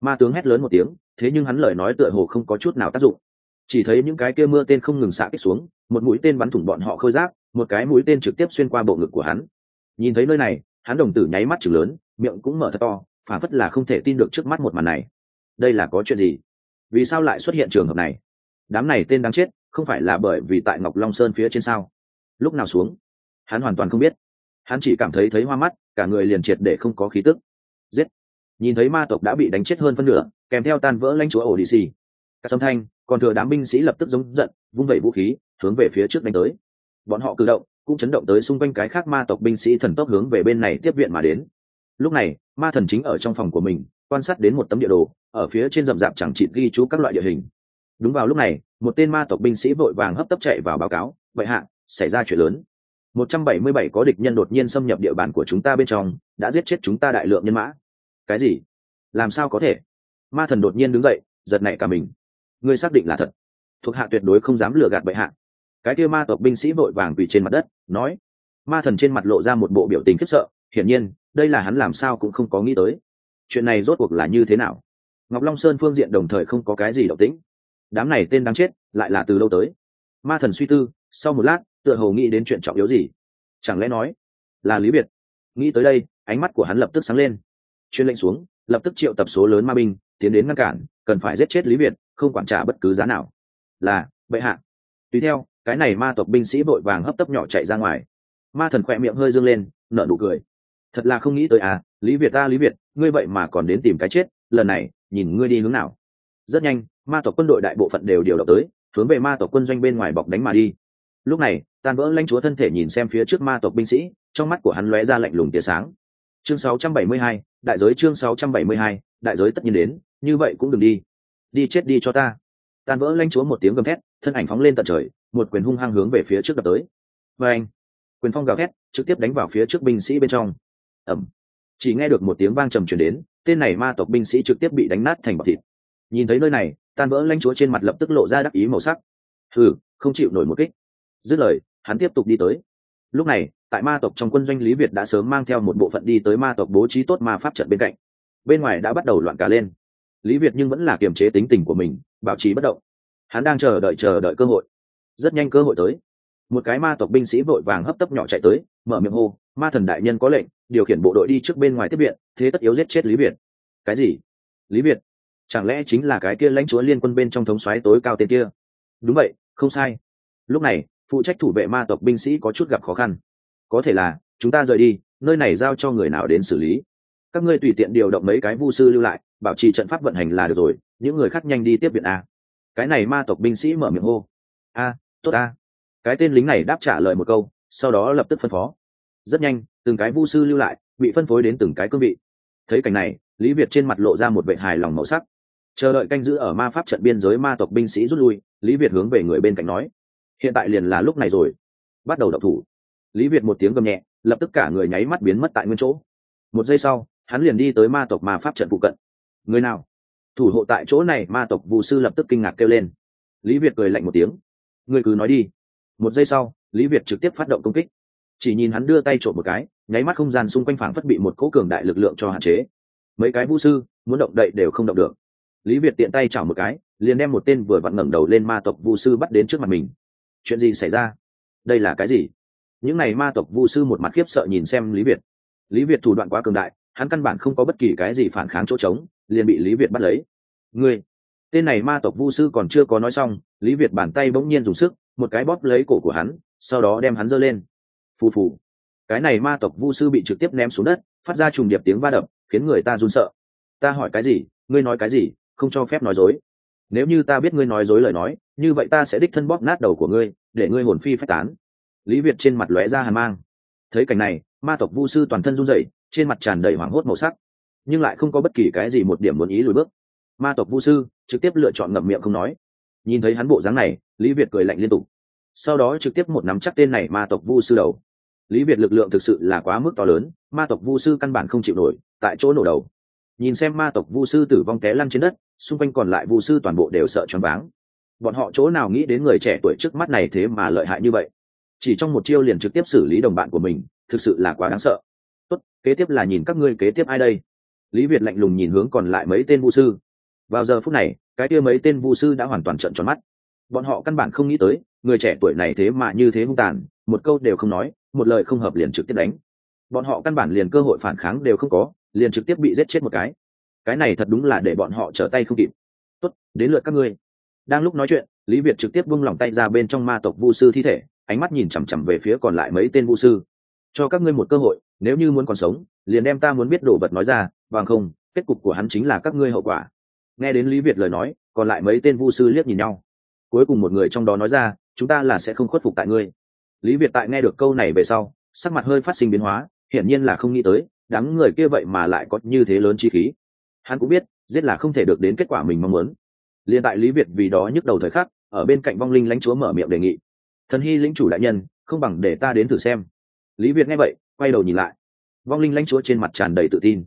Ma tướng hét lớn một tiếng, thế nhưng hắn lời nói tựa hồ không có chút nào tác dụng. Chỉ thấy những cái kia mưa tên không ngừng xạ kích xuống, một mũi tên bắn thủng bọn họ khơi giáp, một cái mũi tên trực tiếp xuyên qua bộ ngực của hắn. Nhìn thấy nơi này, hắn đồng tử nháy mắt chừng lớn, miệng cũng mở thật to phản phất là không thể tin được trước mắt một màn này. Đây là có chuyện gì? Vì sao lại xuất hiện trường hợp này? Đám này tên đáng chết, không phải là bởi vì tại ngọc long sơn phía trên sao? Lúc nào xuống? Hắn hoàn toàn không biết. Hắn chỉ cảm thấy thấy hoa mắt, cả người liền triệt để không có khí tức. Giết! Nhìn thấy ma tộc đã bị đánh chết hơn phân nửa, kèm theo tan vỡ lãnh chúa ổ đi xì các âm thanh, còn thừa đám binh sĩ lập tức giống giận, vung vẩy vũ khí, hướng về phía trước đánh tới. Bọn họ cử động cũng chấn động tới xung quanh cái khác ma tộc binh sĩ thần tốc hướng về bên này tiếp viện mà đến. Lúc này, ma thần chính ở trong phòng của mình, quan sát đến một tấm địa đồ, ở phía trên rậm rạp chẳng chịt ghi chú các loại địa hình đúng vào lúc này, một tên ma tộc binh sĩ vội vàng hấp tấp chạy vào báo cáo vậy hạ, xảy ra chuyện lớn. 177 có địch nhân đột nhiên xâm nhập địa bàn của chúng ta bên trong, đã giết chết chúng ta đại lượng nhân mã. Cái gì? Làm sao có thể? Ma thần đột nhiên đứng dậy, giật nảy cả mình. Ngươi xác định là thật? Thuộc hạ tuyệt đối không dám lừa gạt bệ hạ. Cái kia ma tộc binh sĩ vội vàng quỳ trên mặt đất, nói. Ma thần trên mặt lộ ra một bộ biểu tình khiếp sợ, hiển nhiên, đây là hắn làm sao cũng không có nghĩ tới. Chuyện này rốt cuộc là như thế nào? Ngọc long sơn phương diện đồng thời không có cái gì động tĩnh đám này tên đáng chết, lại là từ lâu tới? Ma thần suy tư, sau một lát, tựa hồ nghĩ đến chuyện trọng yếu gì. Chẳng lẽ nói là lý biệt? Nghĩ tới đây, ánh mắt của hắn lập tức sáng lên. Chuyên lệnh xuống, lập tức triệu tập số lớn ma binh, tiến đến ngăn cản, cần phải giết chết lý biệt, không quản trả bất cứ giá nào. Là, bệ hạ. Tùy theo, cái này ma tộc binh sĩ vội vàng hấp tấp nhỏ chạy ra ngoài. Ma thần khỏe miệng hơi dâng lên, nở nụ cười. Thật là không nghĩ tới à lý việt ta lý việt ngươi vậy mà còn đến tìm cái chết, lần này, nhìn ngươi đi hướng nào. Rất nhanh ma tộc quân đội đại bộ phận đều điều động tới hướng về ma tộc quân doanh bên ngoài bọc đánh mà đi. Lúc này tan vỡ lãnh chúa thân thể nhìn xem phía trước ma tộc binh sĩ trong mắt của hắn lóe ra lạnh lùng tia sáng. Chương 672, đại giới chương 672, đại giới tất nhiên đến như vậy cũng đừng đi. Đi chết đi cho ta. Tan vỡ lãnh chúa một tiếng gầm thét thân ảnh phóng lên tận trời một quyền hung hăng hướng về phía trước đập tới. Và anh quyền phong gào thét trực tiếp đánh vào phía trước binh sĩ bên trong. Ẩm. Chỉ nghe được một tiếng vang trầm truyền đến tên này ma tộc binh sĩ trực tiếp bị đánh nát thành bọc thịt. Nhìn thấy nơi này tan vỡ lãnh chúa trên mặt lập tức lộ ra đắc ý màu sắc. Hừ, không chịu nổi một kích. Dứt lời, hắn tiếp tục đi tới. Lúc này, tại ma tộc trong quân doanh lý việt đã sớm mang theo một bộ phận đi tới ma tộc bố trí tốt ma pháp trận bên cạnh. Bên ngoài đã bắt đầu loạn cả lên. Lý việt nhưng vẫn là kiềm chế tính tình của mình, bảo trì bất động. Hắn đang chờ đợi chờ đợi cơ hội. Rất nhanh cơ hội tới. Một cái ma tộc binh sĩ vội vàng hấp tấp nhỏ chạy tới, mở miệng hô, ma thần đại nhân có lệnh, điều khiển bộ đội đi trước bên ngoài tiếp viện, thế tất yếu giết chết lý việt. Cái gì? Lý việt chẳng lẽ chính là cái kia lãnh chúa liên quân bên trong thống xoáy tối cao tên kia? Đúng vậy, không sai. Lúc này, phụ trách thủ vệ ma tộc binh sĩ có chút gặp khó khăn. Có thể là, chúng ta rời đi, nơi này giao cho người nào đến xử lý? Các ngươi tùy tiện điều động mấy cái vu sư lưu lại, bảo trì trận pháp vận hành là được rồi, những người khác nhanh đi tiếp viện a. Cái này ma tộc binh sĩ mở miệng hô. A, tốt a. Cái tên lính này đáp trả lời một câu, sau đó lập tức phân phó. Rất nhanh, từng cái vu sư lưu lại, bị phân phối đến từng cái cương vị. Thấy cảnh này, lý việt trên mặt lộ ra một vệ hài lòng màu sắc chờ đợi canh giữ ở ma pháp trận biên giới ma tộc binh sĩ rút lui, lý việt hướng về người bên cạnh nói, hiện tại liền là lúc này rồi. Bắt đầu đập thủ. Lý việt một tiếng gầm nhẹ, lập tức cả người nháy mắt biến mất tại nguyên chỗ. Một giây sau, hắn liền đi tới ma tộc ma pháp trận phụ cận. Người nào? Thủ hộ tại chỗ này, ma tộc vụ sư lập tức kinh ngạc kêu lên. Lý việt cười lạnh một tiếng. Người cứ nói đi. Một giây sau, lý việt trực tiếp phát động công kích. Chỉ nhìn hắn đưa tay trộm một cái, nháy mắt không gian xung quanh phảng phất bị một cỗ cường đại lực lượng cho hạn chế. Mấy cái vũ sư, muốn động đậy đều không động được lý việt tiện tay chảo một cái, liền đem một tên vừa vặn ngẩng đầu lên ma tộc Vu sư bắt đến trước mặt mình. Chuyện gì xảy ra? Đây là cái gì? Những n à y ma tộc Vu sư một mặt khiếp sợ nhìn xem lý việt. Lý việt thủ đoạn quá cường đại, hắn căn bản không có bất kỳ cái gì phản kháng chỗ trống, liền bị lý việt bắt lấy. Ngươi, tên này ma tộc vu sư còn chưa có nói xong, lý việt bàn tay bỗng nhiên dùng sức, một cái bóp lấy cổ của hắn, sau đó đem hắn giơ lên. Phù phù. Cái này ma tộc vu sư bị trực tiếp ném xuống đất, phát ra trùng điệp tiếng va đập, khiến người ta run sợ. Ta hỏi cái gì? Ngươi nói cái gì? Không cho phép nói dối. Nếu như ta biết ngươi nói dối lời nói, như vậy ta sẽ đích thân bóp nát đầu của ngươi, để ngươi hồn phi phách tán. Lý việt trên mặt lóe ra hàn mang. Thấy cảnh này, ma tộc vu sư toàn thân run rẩy, trên mặt tràn đầy hoảng hốt màu sắc. Nhưng lại không có bất kỳ cái gì một điểm muốn ý lùi bước. Ma tộc vu sư trực tiếp lựa chọn ngậm miệng không nói. Nhìn thấy hắn bộ dáng này, lý việt cười lạnh liên tục. Sau đó trực tiếp một nắm chắc tên này ma tộc vu sư đầu. Lý việt lực lượng thực sự là quá mức to lớn, ma tộc vu sư căn bản không chịu nổi, tại chỗ nổ đầu nhìn xem ma tộc vu sư tử vong té lăn trên đất, xung quanh còn lại vu sư toàn bộ đều sợ choáng váng. Bọn họ chỗ nào nghĩ đến người trẻ tuổi trước mắt này thế mà lợi hại như vậy? Chỉ trong một chiêu liền trực tiếp xử lý đồng bạn của mình, thực sự là quá đáng sợ. Tốt, kế tiếp là nhìn các ngươi kế tiếp ai đây? Lý việt lạnh lùng nhìn hướng còn lại mấy tên vu sư. Vào giờ phút này, cái kia mấy tên vu sư đã hoàn toàn trận tròn mắt. Bọn họ căn bản không nghĩ tới, người trẻ tuổi này thế mà như thế hung tàn, một câu đều không nói, một lời không hợp liền trực tiếp đánh. Bọn họ căn bản liền cơ hội phản kháng đều không có liền trực tiếp bị giết chết một cái. Cái này thật đúng là để bọn họ trở tay không kịp. Tốt, đến lượt các ngươi. Đang lúc nói chuyện, lý việt trực tiếp buông lòng tay ra bên trong ma tộc vu sư thi thể, ánh mắt nhìn chằm chằm về phía còn lại mấy tên vu sư. Cho các ngươi một cơ hội, nếu như muốn còn sống, liền đem ta muốn biết đồ vật nói ra, bằng không, kết cục của hắn chính là các ngươi hậu quả. Nghe đến lý việt lời nói, còn lại mấy tên vu sư liếc nhìn nhau. Cuối cùng một người trong đó nói ra, chúng ta là sẽ không khuất phục tại ngươi. Lý việt tại nghe được câu này về sau, sắc mặt hơi phát sinh biến hóa, hiển nhiên là không nghĩ tới đám người kia vậy mà lại có như thế lớn chi khí. Hắn cũng biết, giết là không thể được đến kết quả mình mong muốn. Liền tại lý việt vì đó nhức đầu thời khắc, ở bên cạnh vong linh lãnh chúa mở miệng đề nghị. Thần hy lĩnh chủ đại nhân, không bằng để ta đến thử xem. Lý việt nghe vậy, quay đầu nhìn lại. Vong linh lãnh chúa trên mặt tràn đầy tự tin.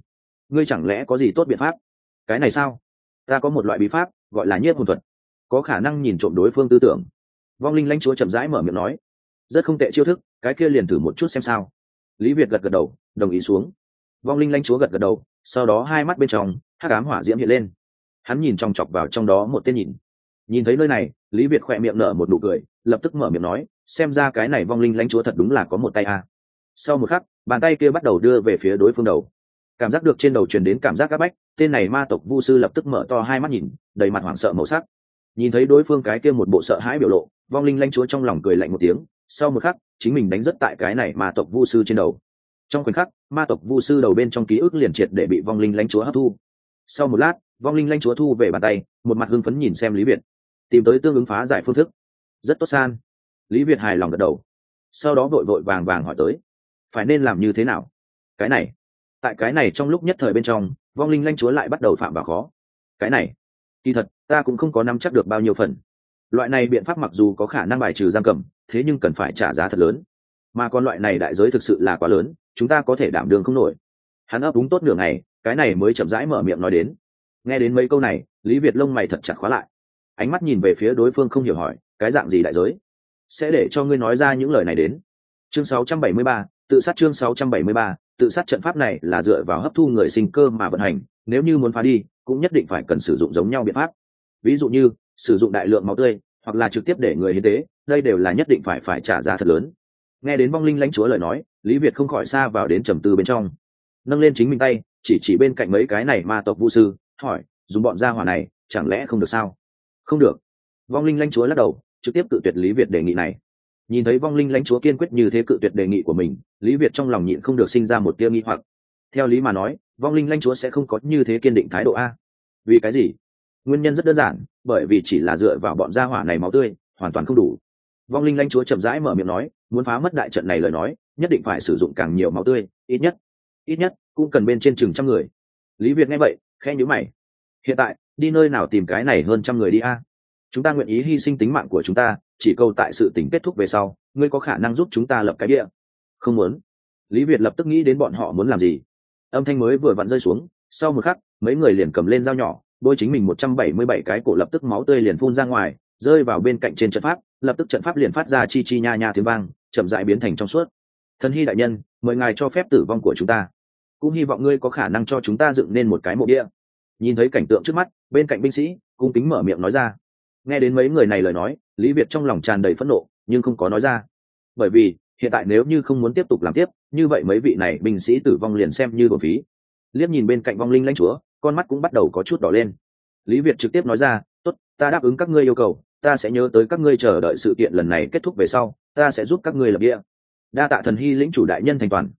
Ngươi chẳng lẽ có gì tốt biện pháp? Cái này sao? Ta có một loại bí pháp, gọi là nhiếp hồn thuật. Có khả năng nhìn trộm đối phương tư tưởng. Vong linh lãnh chúa chậm rãi mở miệng nói. Rất không tệ chiêu thức, cái kia liền thử một chút xem sao. Lý việt gật gật đầu, đồng ý xuống vong linh lãnh chúa gật gật đầu, sau đó hai mắt bên trong hát cám hỏa diễm hiện lên. Hắn nhìn trong chọc vào trong đó một tên nhìn. Nhìn thấy nơi này, lý việt khỏe miệng nở một nụ cười, lập tức mở miệng nói, xem ra cái này vong linh lãnh chúa thật đúng là có một tay a. Sau một khắc, bàn tay kia bắt đầu đưa về phía đối phương đầu. Cảm giác được trên đầu truyền đến cảm giác áp bách, tên này ma tộc vu sư lập tức mở to hai mắt nhìn, đầy mặt hoảng sợ màu sắc. Nhìn thấy đối phương cái kia một bộ sợ hãi biểu lộ, vong linh lanh chúa trong lòng cười lạnh một tiếng. Sau một khắc, chính mình đánh rất tại cái này ma tộc vu sư trên đầu trong khoảnh khắc, ma tộc vu sư đầu bên trong ký ức liền triệt để bị vong linh lãnh chúa hấp thu. Sau một lát, vong linh lãnh chúa thu về bàn tay, một mặt hưng phấn nhìn xem lý việt, tìm tới tương ứng phá giải phương thức. Rất tốt, san. Lý việt hài lòng gật đầu. Sau đó vội vội vàng vàng hỏi tới, phải nên làm như thế nào? Cái này. Tại cái này trong lúc nhất thời bên trong, vong linh lanh chúa lại bắt đầu phạm vào khó. Cái này, kỳ thật, ta cũng không có nắm chắc được bao nhiêu phần. Loại này biện pháp mặc dù có khả năng bài trừ giam cầm, thế nhưng cần phải trả giá thật lớn. Mà còn loại này đại giới thực sự là quá lớn chúng ta có thể đảm đương không nổi. Hắn ấp úng tốt nửa ngày cái này mới chậm rãi mở miệng nói đến. Nghe đến mấy câu này lý việt lông mày thật chặt khóa lại. Ánh mắt nhìn về phía đối phương không hiểu hỏi cái dạng gì đại giới? Sẽ để cho ngươi nói ra những lời này đến. Chương 673, tự sát chương 673, tự sát trận pháp này là dựa vào hấp thu người sinh cơ mà vận hành nếu như muốn phá đi cũng nhất định phải cần sử dụng giống nhau biện pháp. Ví dụ như sử dụng đại lượng máu tươi hoặc là trực tiếp để người hiến tế đây đều là nhất định phải phải trả giá thật lớn nghe đến vong linh lãnh chúa lời nói, lý việt không khỏi xa vào đến trầm tư bên trong. Nâng lên chính mình tay, chỉ chỉ bên cạnh mấy cái này ma tộc vũ sư, hỏi, dùng bọn gia hỏa này, chẳng lẽ không được sao? Không được. Vong linh lãnh chúa lắc đầu, trực tiếp tự tuyệt lý việt đề nghị này. Nhìn thấy vong linh lãnh chúa kiên quyết như thế cự tuyệt đề nghị của mình, lý việt trong lòng nhịn không được sinh ra một tia nghi hoặc. Theo lý mà nói, vong linh lãnh chúa sẽ không có như thế kiên định thái độ a. Vì cái gì? Nguyên nhân rất đơn giản, bởi vì chỉ là dựa vào bọn gia hỏa này máu tươi, hoàn toàn không đủ vong linh lãnh chúa chậm rãi mở miệng nói, muốn phá mất đại trận này lời nói, nhất định phải sử dụng càng nhiều máu tươi, ít nhất ít nhất cũng cần bên trên chừng trăm người. Lý việt nghe vậy khe nhữ mày. Hiện tại, đi nơi nào tìm cái này hơn trăm người đi a? Chúng ta nguyện ý hy sinh tính mạng của chúng ta, chỉ câu tại sự tỉnh kết thúc về sau, ngươi có khả năng giúp chúng ta lập cái địa. Không muốn. Lý việt lập tức nghĩ đến bọn họ muốn làm gì. Âm thanh mới vừa vặn rơi xuống, sau một khắc, mấy người liền cầm lên dao nhỏ, bôi chính mình một trăm bảy mươi bảy cái cổ lập tức máu tươi liền phun ra ngoài, rơi vào bên cạnh trên trận pháp lập tức trận pháp liền phát ra chi chi nha nha tiếng vang, chậm dại biến thành trong suốt. Thần hy đại nhân, mời ngài cho phép tử vong của chúng ta. Cũng hy vọng ngươi có khả năng cho chúng ta dựng nên một cái mộ địa. Nhìn thấy cảnh tượng trước mắt, bên cạnh binh sĩ, cung kính mở miệng nói ra. Nghe đến mấy người này lời nói, lý việt trong lòng tràn đầy phẫn nộ, nhưng không có nói ra. Bởi vì, hiện tại nếu như không muốn tiếp tục làm tiếp, như vậy mấy vị này binh sĩ tử vong liền xem như bổ phí. Liếc nhìn bên cạnh vong linh lãnh chúa, con mắt cũng bắt đầu có chút đỏ lên. Lý việt trực tiếp nói ra, tốt, ta đáp ứng các ngươi yêu cầu ta sẽ nhớ tới các ngươi chờ đợi sự kiện lần này kết thúc về sau, ta sẽ giúp các ngươi lập địa. Đa tạ thần hy lĩnh chủ đại nhân thành toàn.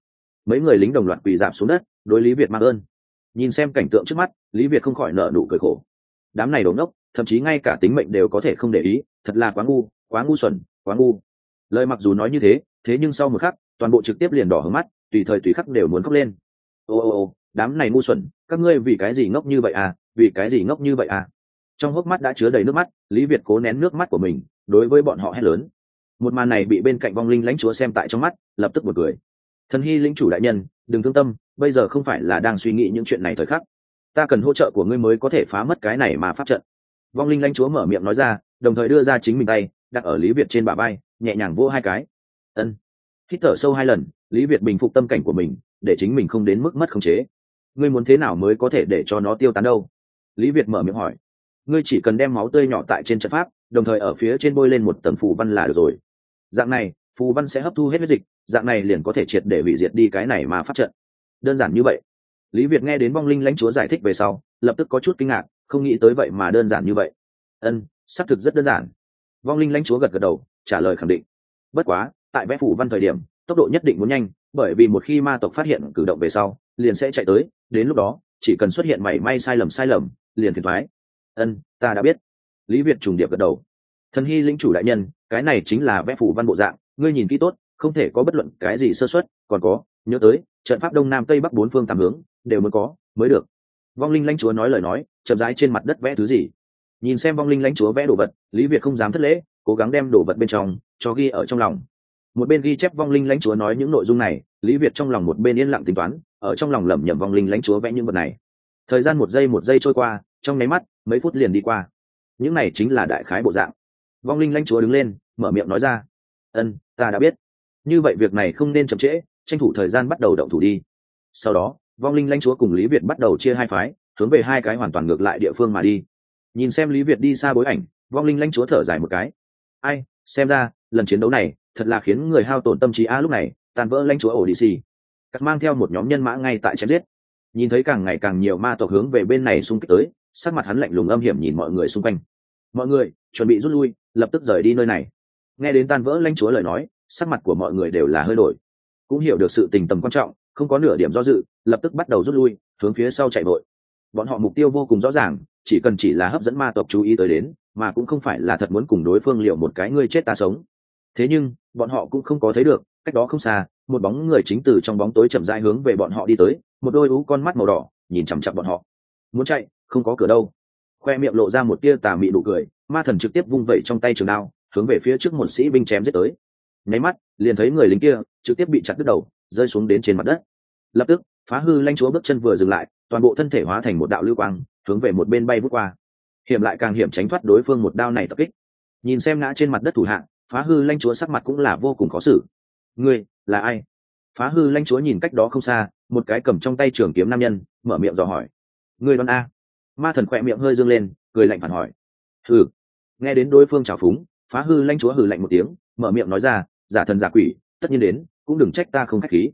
Mấy người lính đồng loạt quỳ dạp xuống đất, đối lý việt mang ơn. Nhìn xem cảnh tượng trước mắt, lý việt không khỏi nợ nụ cười khổ. Đám này đổ ngốc, thậm chí ngay cả tính mệnh đều có thể không để ý, thật là quá ngu quá ngu xuẩn, quá ngu. Lời mặc dù nói như thế thế nhưng sau một khắc, toàn bộ trực tiếp liền đỏ hướng mắt, tùy thời tùy khắc đều muốn khóc lên. Ô ô ô, đám này ngu xuẩn, các ngươi vì cái gì ngốc như vậy à vì cái gì ngốc như vậy à? Trong hốc mắt đã chứa đầy nước mắt, lý việt cố nén nước mắt của mình, đối với bọn họ hét lớn. Một màn này bị bên cạnh vong linh lãnh chúa xem tại trong mắt, lập tức một cười. Thần hy Linh chủ đại nhân, đừng thương tâm, bây giờ không phải là đang suy nghĩ những chuyện này thời khắc. Ta cần hỗ trợ của ngươi mới có thể phá mất cái này mà pháp trận. Vong linh lãnh chúa mở miệng nói ra, đồng thời đưa ra chính mình tay, đặt ở lý việt trên bả vai, nhẹ nhàng vỗ hai cái. Ân. Hít thở sâu hai lần, lý việt bình phục tâm cảnh của mình, để chính mình không đến mức mất khống chế. Ngươi muốn thế nào mới có thể để cho nó tiêu tán đâu? Lý việt mở miệng hỏi ngươi chỉ cần đem máu tươi nhỏ tại trên trận pháp, đồng thời ở phía trên bôi lên một tầng phù văn là được rồi. Dạng này, phù văn sẽ hấp thu hết huyết dịch, dạng này liền có thể triệt để hủy diệt đi cái này mà phát trận. Đơn giản như vậy. Lý việt nghe đến vong linh lãnh chúa giải thích về sau, lập tức có chút kinh ngạc, không nghĩ tới vậy mà đơn giản như vậy. Ân, xác thực rất đơn giản. Vong linh lãnh chúa gật gật đầu, trả lời khẳng định. Bất quá, tại vẽ phủ văn thời điểm, tốc độ nhất định muốn nhanh, bởi vì một khi ma tộc phát hiện cử động về sau, liền sẽ chạy tới, đến lúc đó, chỉ cần xuất hiện mảy may sai lầm sai lầm, liền thiệt thoái ân, ta đã biết. Lý việt trùng điệp gật đầu. Thần hy lĩnh chủ đại nhân, cái này chính là vẽ phủ văn bộ dạng, ngươi nhìn kỹ tốt, không thể có bất luận cái gì sơ xuất còn có, nhớ tới, trận pháp đông nam tây bắc bốn phương tám hướng, đều mới có, mới được. Vong linh lãnh chúa nói lời nói, chậm rãi trên mặt đất vẽ thứ gì? Nhìn xem vong linh lãnh chúa vẽ đồ vật, lý việt không dám thất lễ, cố gắng đem đồ vật bên trong, cho ghi ở trong lòng. Một bên ghi chép vong linh lãnh chúa nói những nội dung này, lý việt trong lòng một bên yên lặng tính toán, ở trong lòng lẩm nhẩm vong linh lãnh chúa vẽ những vật này. Thời gian một giây một giây trôi qua trong nháy mắt, mấy phút liền đi qua. Những này chính là đại khái bộ dạng. Vong linh lãnh chúa đứng lên, mở miệng nói ra. Ân, ta đã biết. Như vậy việc này không nên chậm trễ, tranh thủ thời gian bắt đầu động thủ đi. Sau đó, vong linh lãnh chúa cùng lý việt bắt đầu chia hai phái, hướng về hai cái hoàn toàn ngược lại địa phương mà đi. Nhìn xem lý việt đi xa bối ảnh, vong linh lãnh chúa thở dài một cái. Ai, xem ra, lần chiến đấu này thật là khiến người hao tổn tâm trí a, lúc này tàn vỡ lãnh chúa ổ đi xì cắt mang theo một nhóm nhân mã ngay tại chém giết nhìn thấy càng ngày càng nhiều ma tộc hướng về bên này xung kích tới, sắc mặt hắn lạnh lùng âm hiểm nhìn mọi người xung quanh. Mọi người, chuẩn bị rút lui, lập tức rời đi nơi này. Nghe đến tan vỡ lãnh chúa lời nói, sắc mặt của mọi người đều là hơi đổi. Cũng hiểu được sự tình tầm quan trọng, không có nửa điểm do dự, lập tức bắt đầu rút lui, hướng phía sau chạy vội. Bọn họ mục tiêu vô cùng rõ ràng, chỉ cần chỉ là hấp dẫn ma tộc chú ý tới đến, mà cũng không phải là thật muốn cùng đối phương liệu một cái ngươi chết ta sống. Thế nhưng, bọn họ cũng không có thấy được, cách đó không xa, một bóng người chính từ trong bóng tối chậm rãi hướng về bọn họ đi tới một đôi ú con mắt màu đỏ, nhìn chằm chặp bọn họ. Muốn chạy, không có cửa đâu. Khoe miệng lộ ra một tia tà mị nụ cười, ma thần trực tiếp vung vẩy trong tay trường đao, hướng về phía trước một sĩ binh chém giết tới. Nháy mắt, liền thấy người lính kia trực tiếp bị chặt đứt đầu, rơi xuống đến trên mặt đất. Lập tức, phá hư lanh chúa bước chân vừa dừng lại, toàn bộ thân thể hóa thành một đạo lưu quang, hướng về một bên bay vút qua. Hiểm lại càng hiểm tránh thoát đối phương một đao này tập kích. Nhìn xem ngã trên mặt đất thủ hạng phá hư lanh chúa sắc mặt cũng là vô cùng khó xử. Ngươi là ai? Phá hư lanh chúa nhìn cách đó không xa một cái cầm trong tay trường kiếm nam nhân mở miệng dò hỏi. Người đoán a? Ma thần khỏe miệng hơi dương lên cười lạnh phản hỏi. Hừ. Nghe đến đối phương trào phúng phá hư lanh chúa hừ lạnh một tiếng mở miệng nói ra giả thần giả quỷ tất nhiên đến cũng đừng trách ta không k h á c h khí.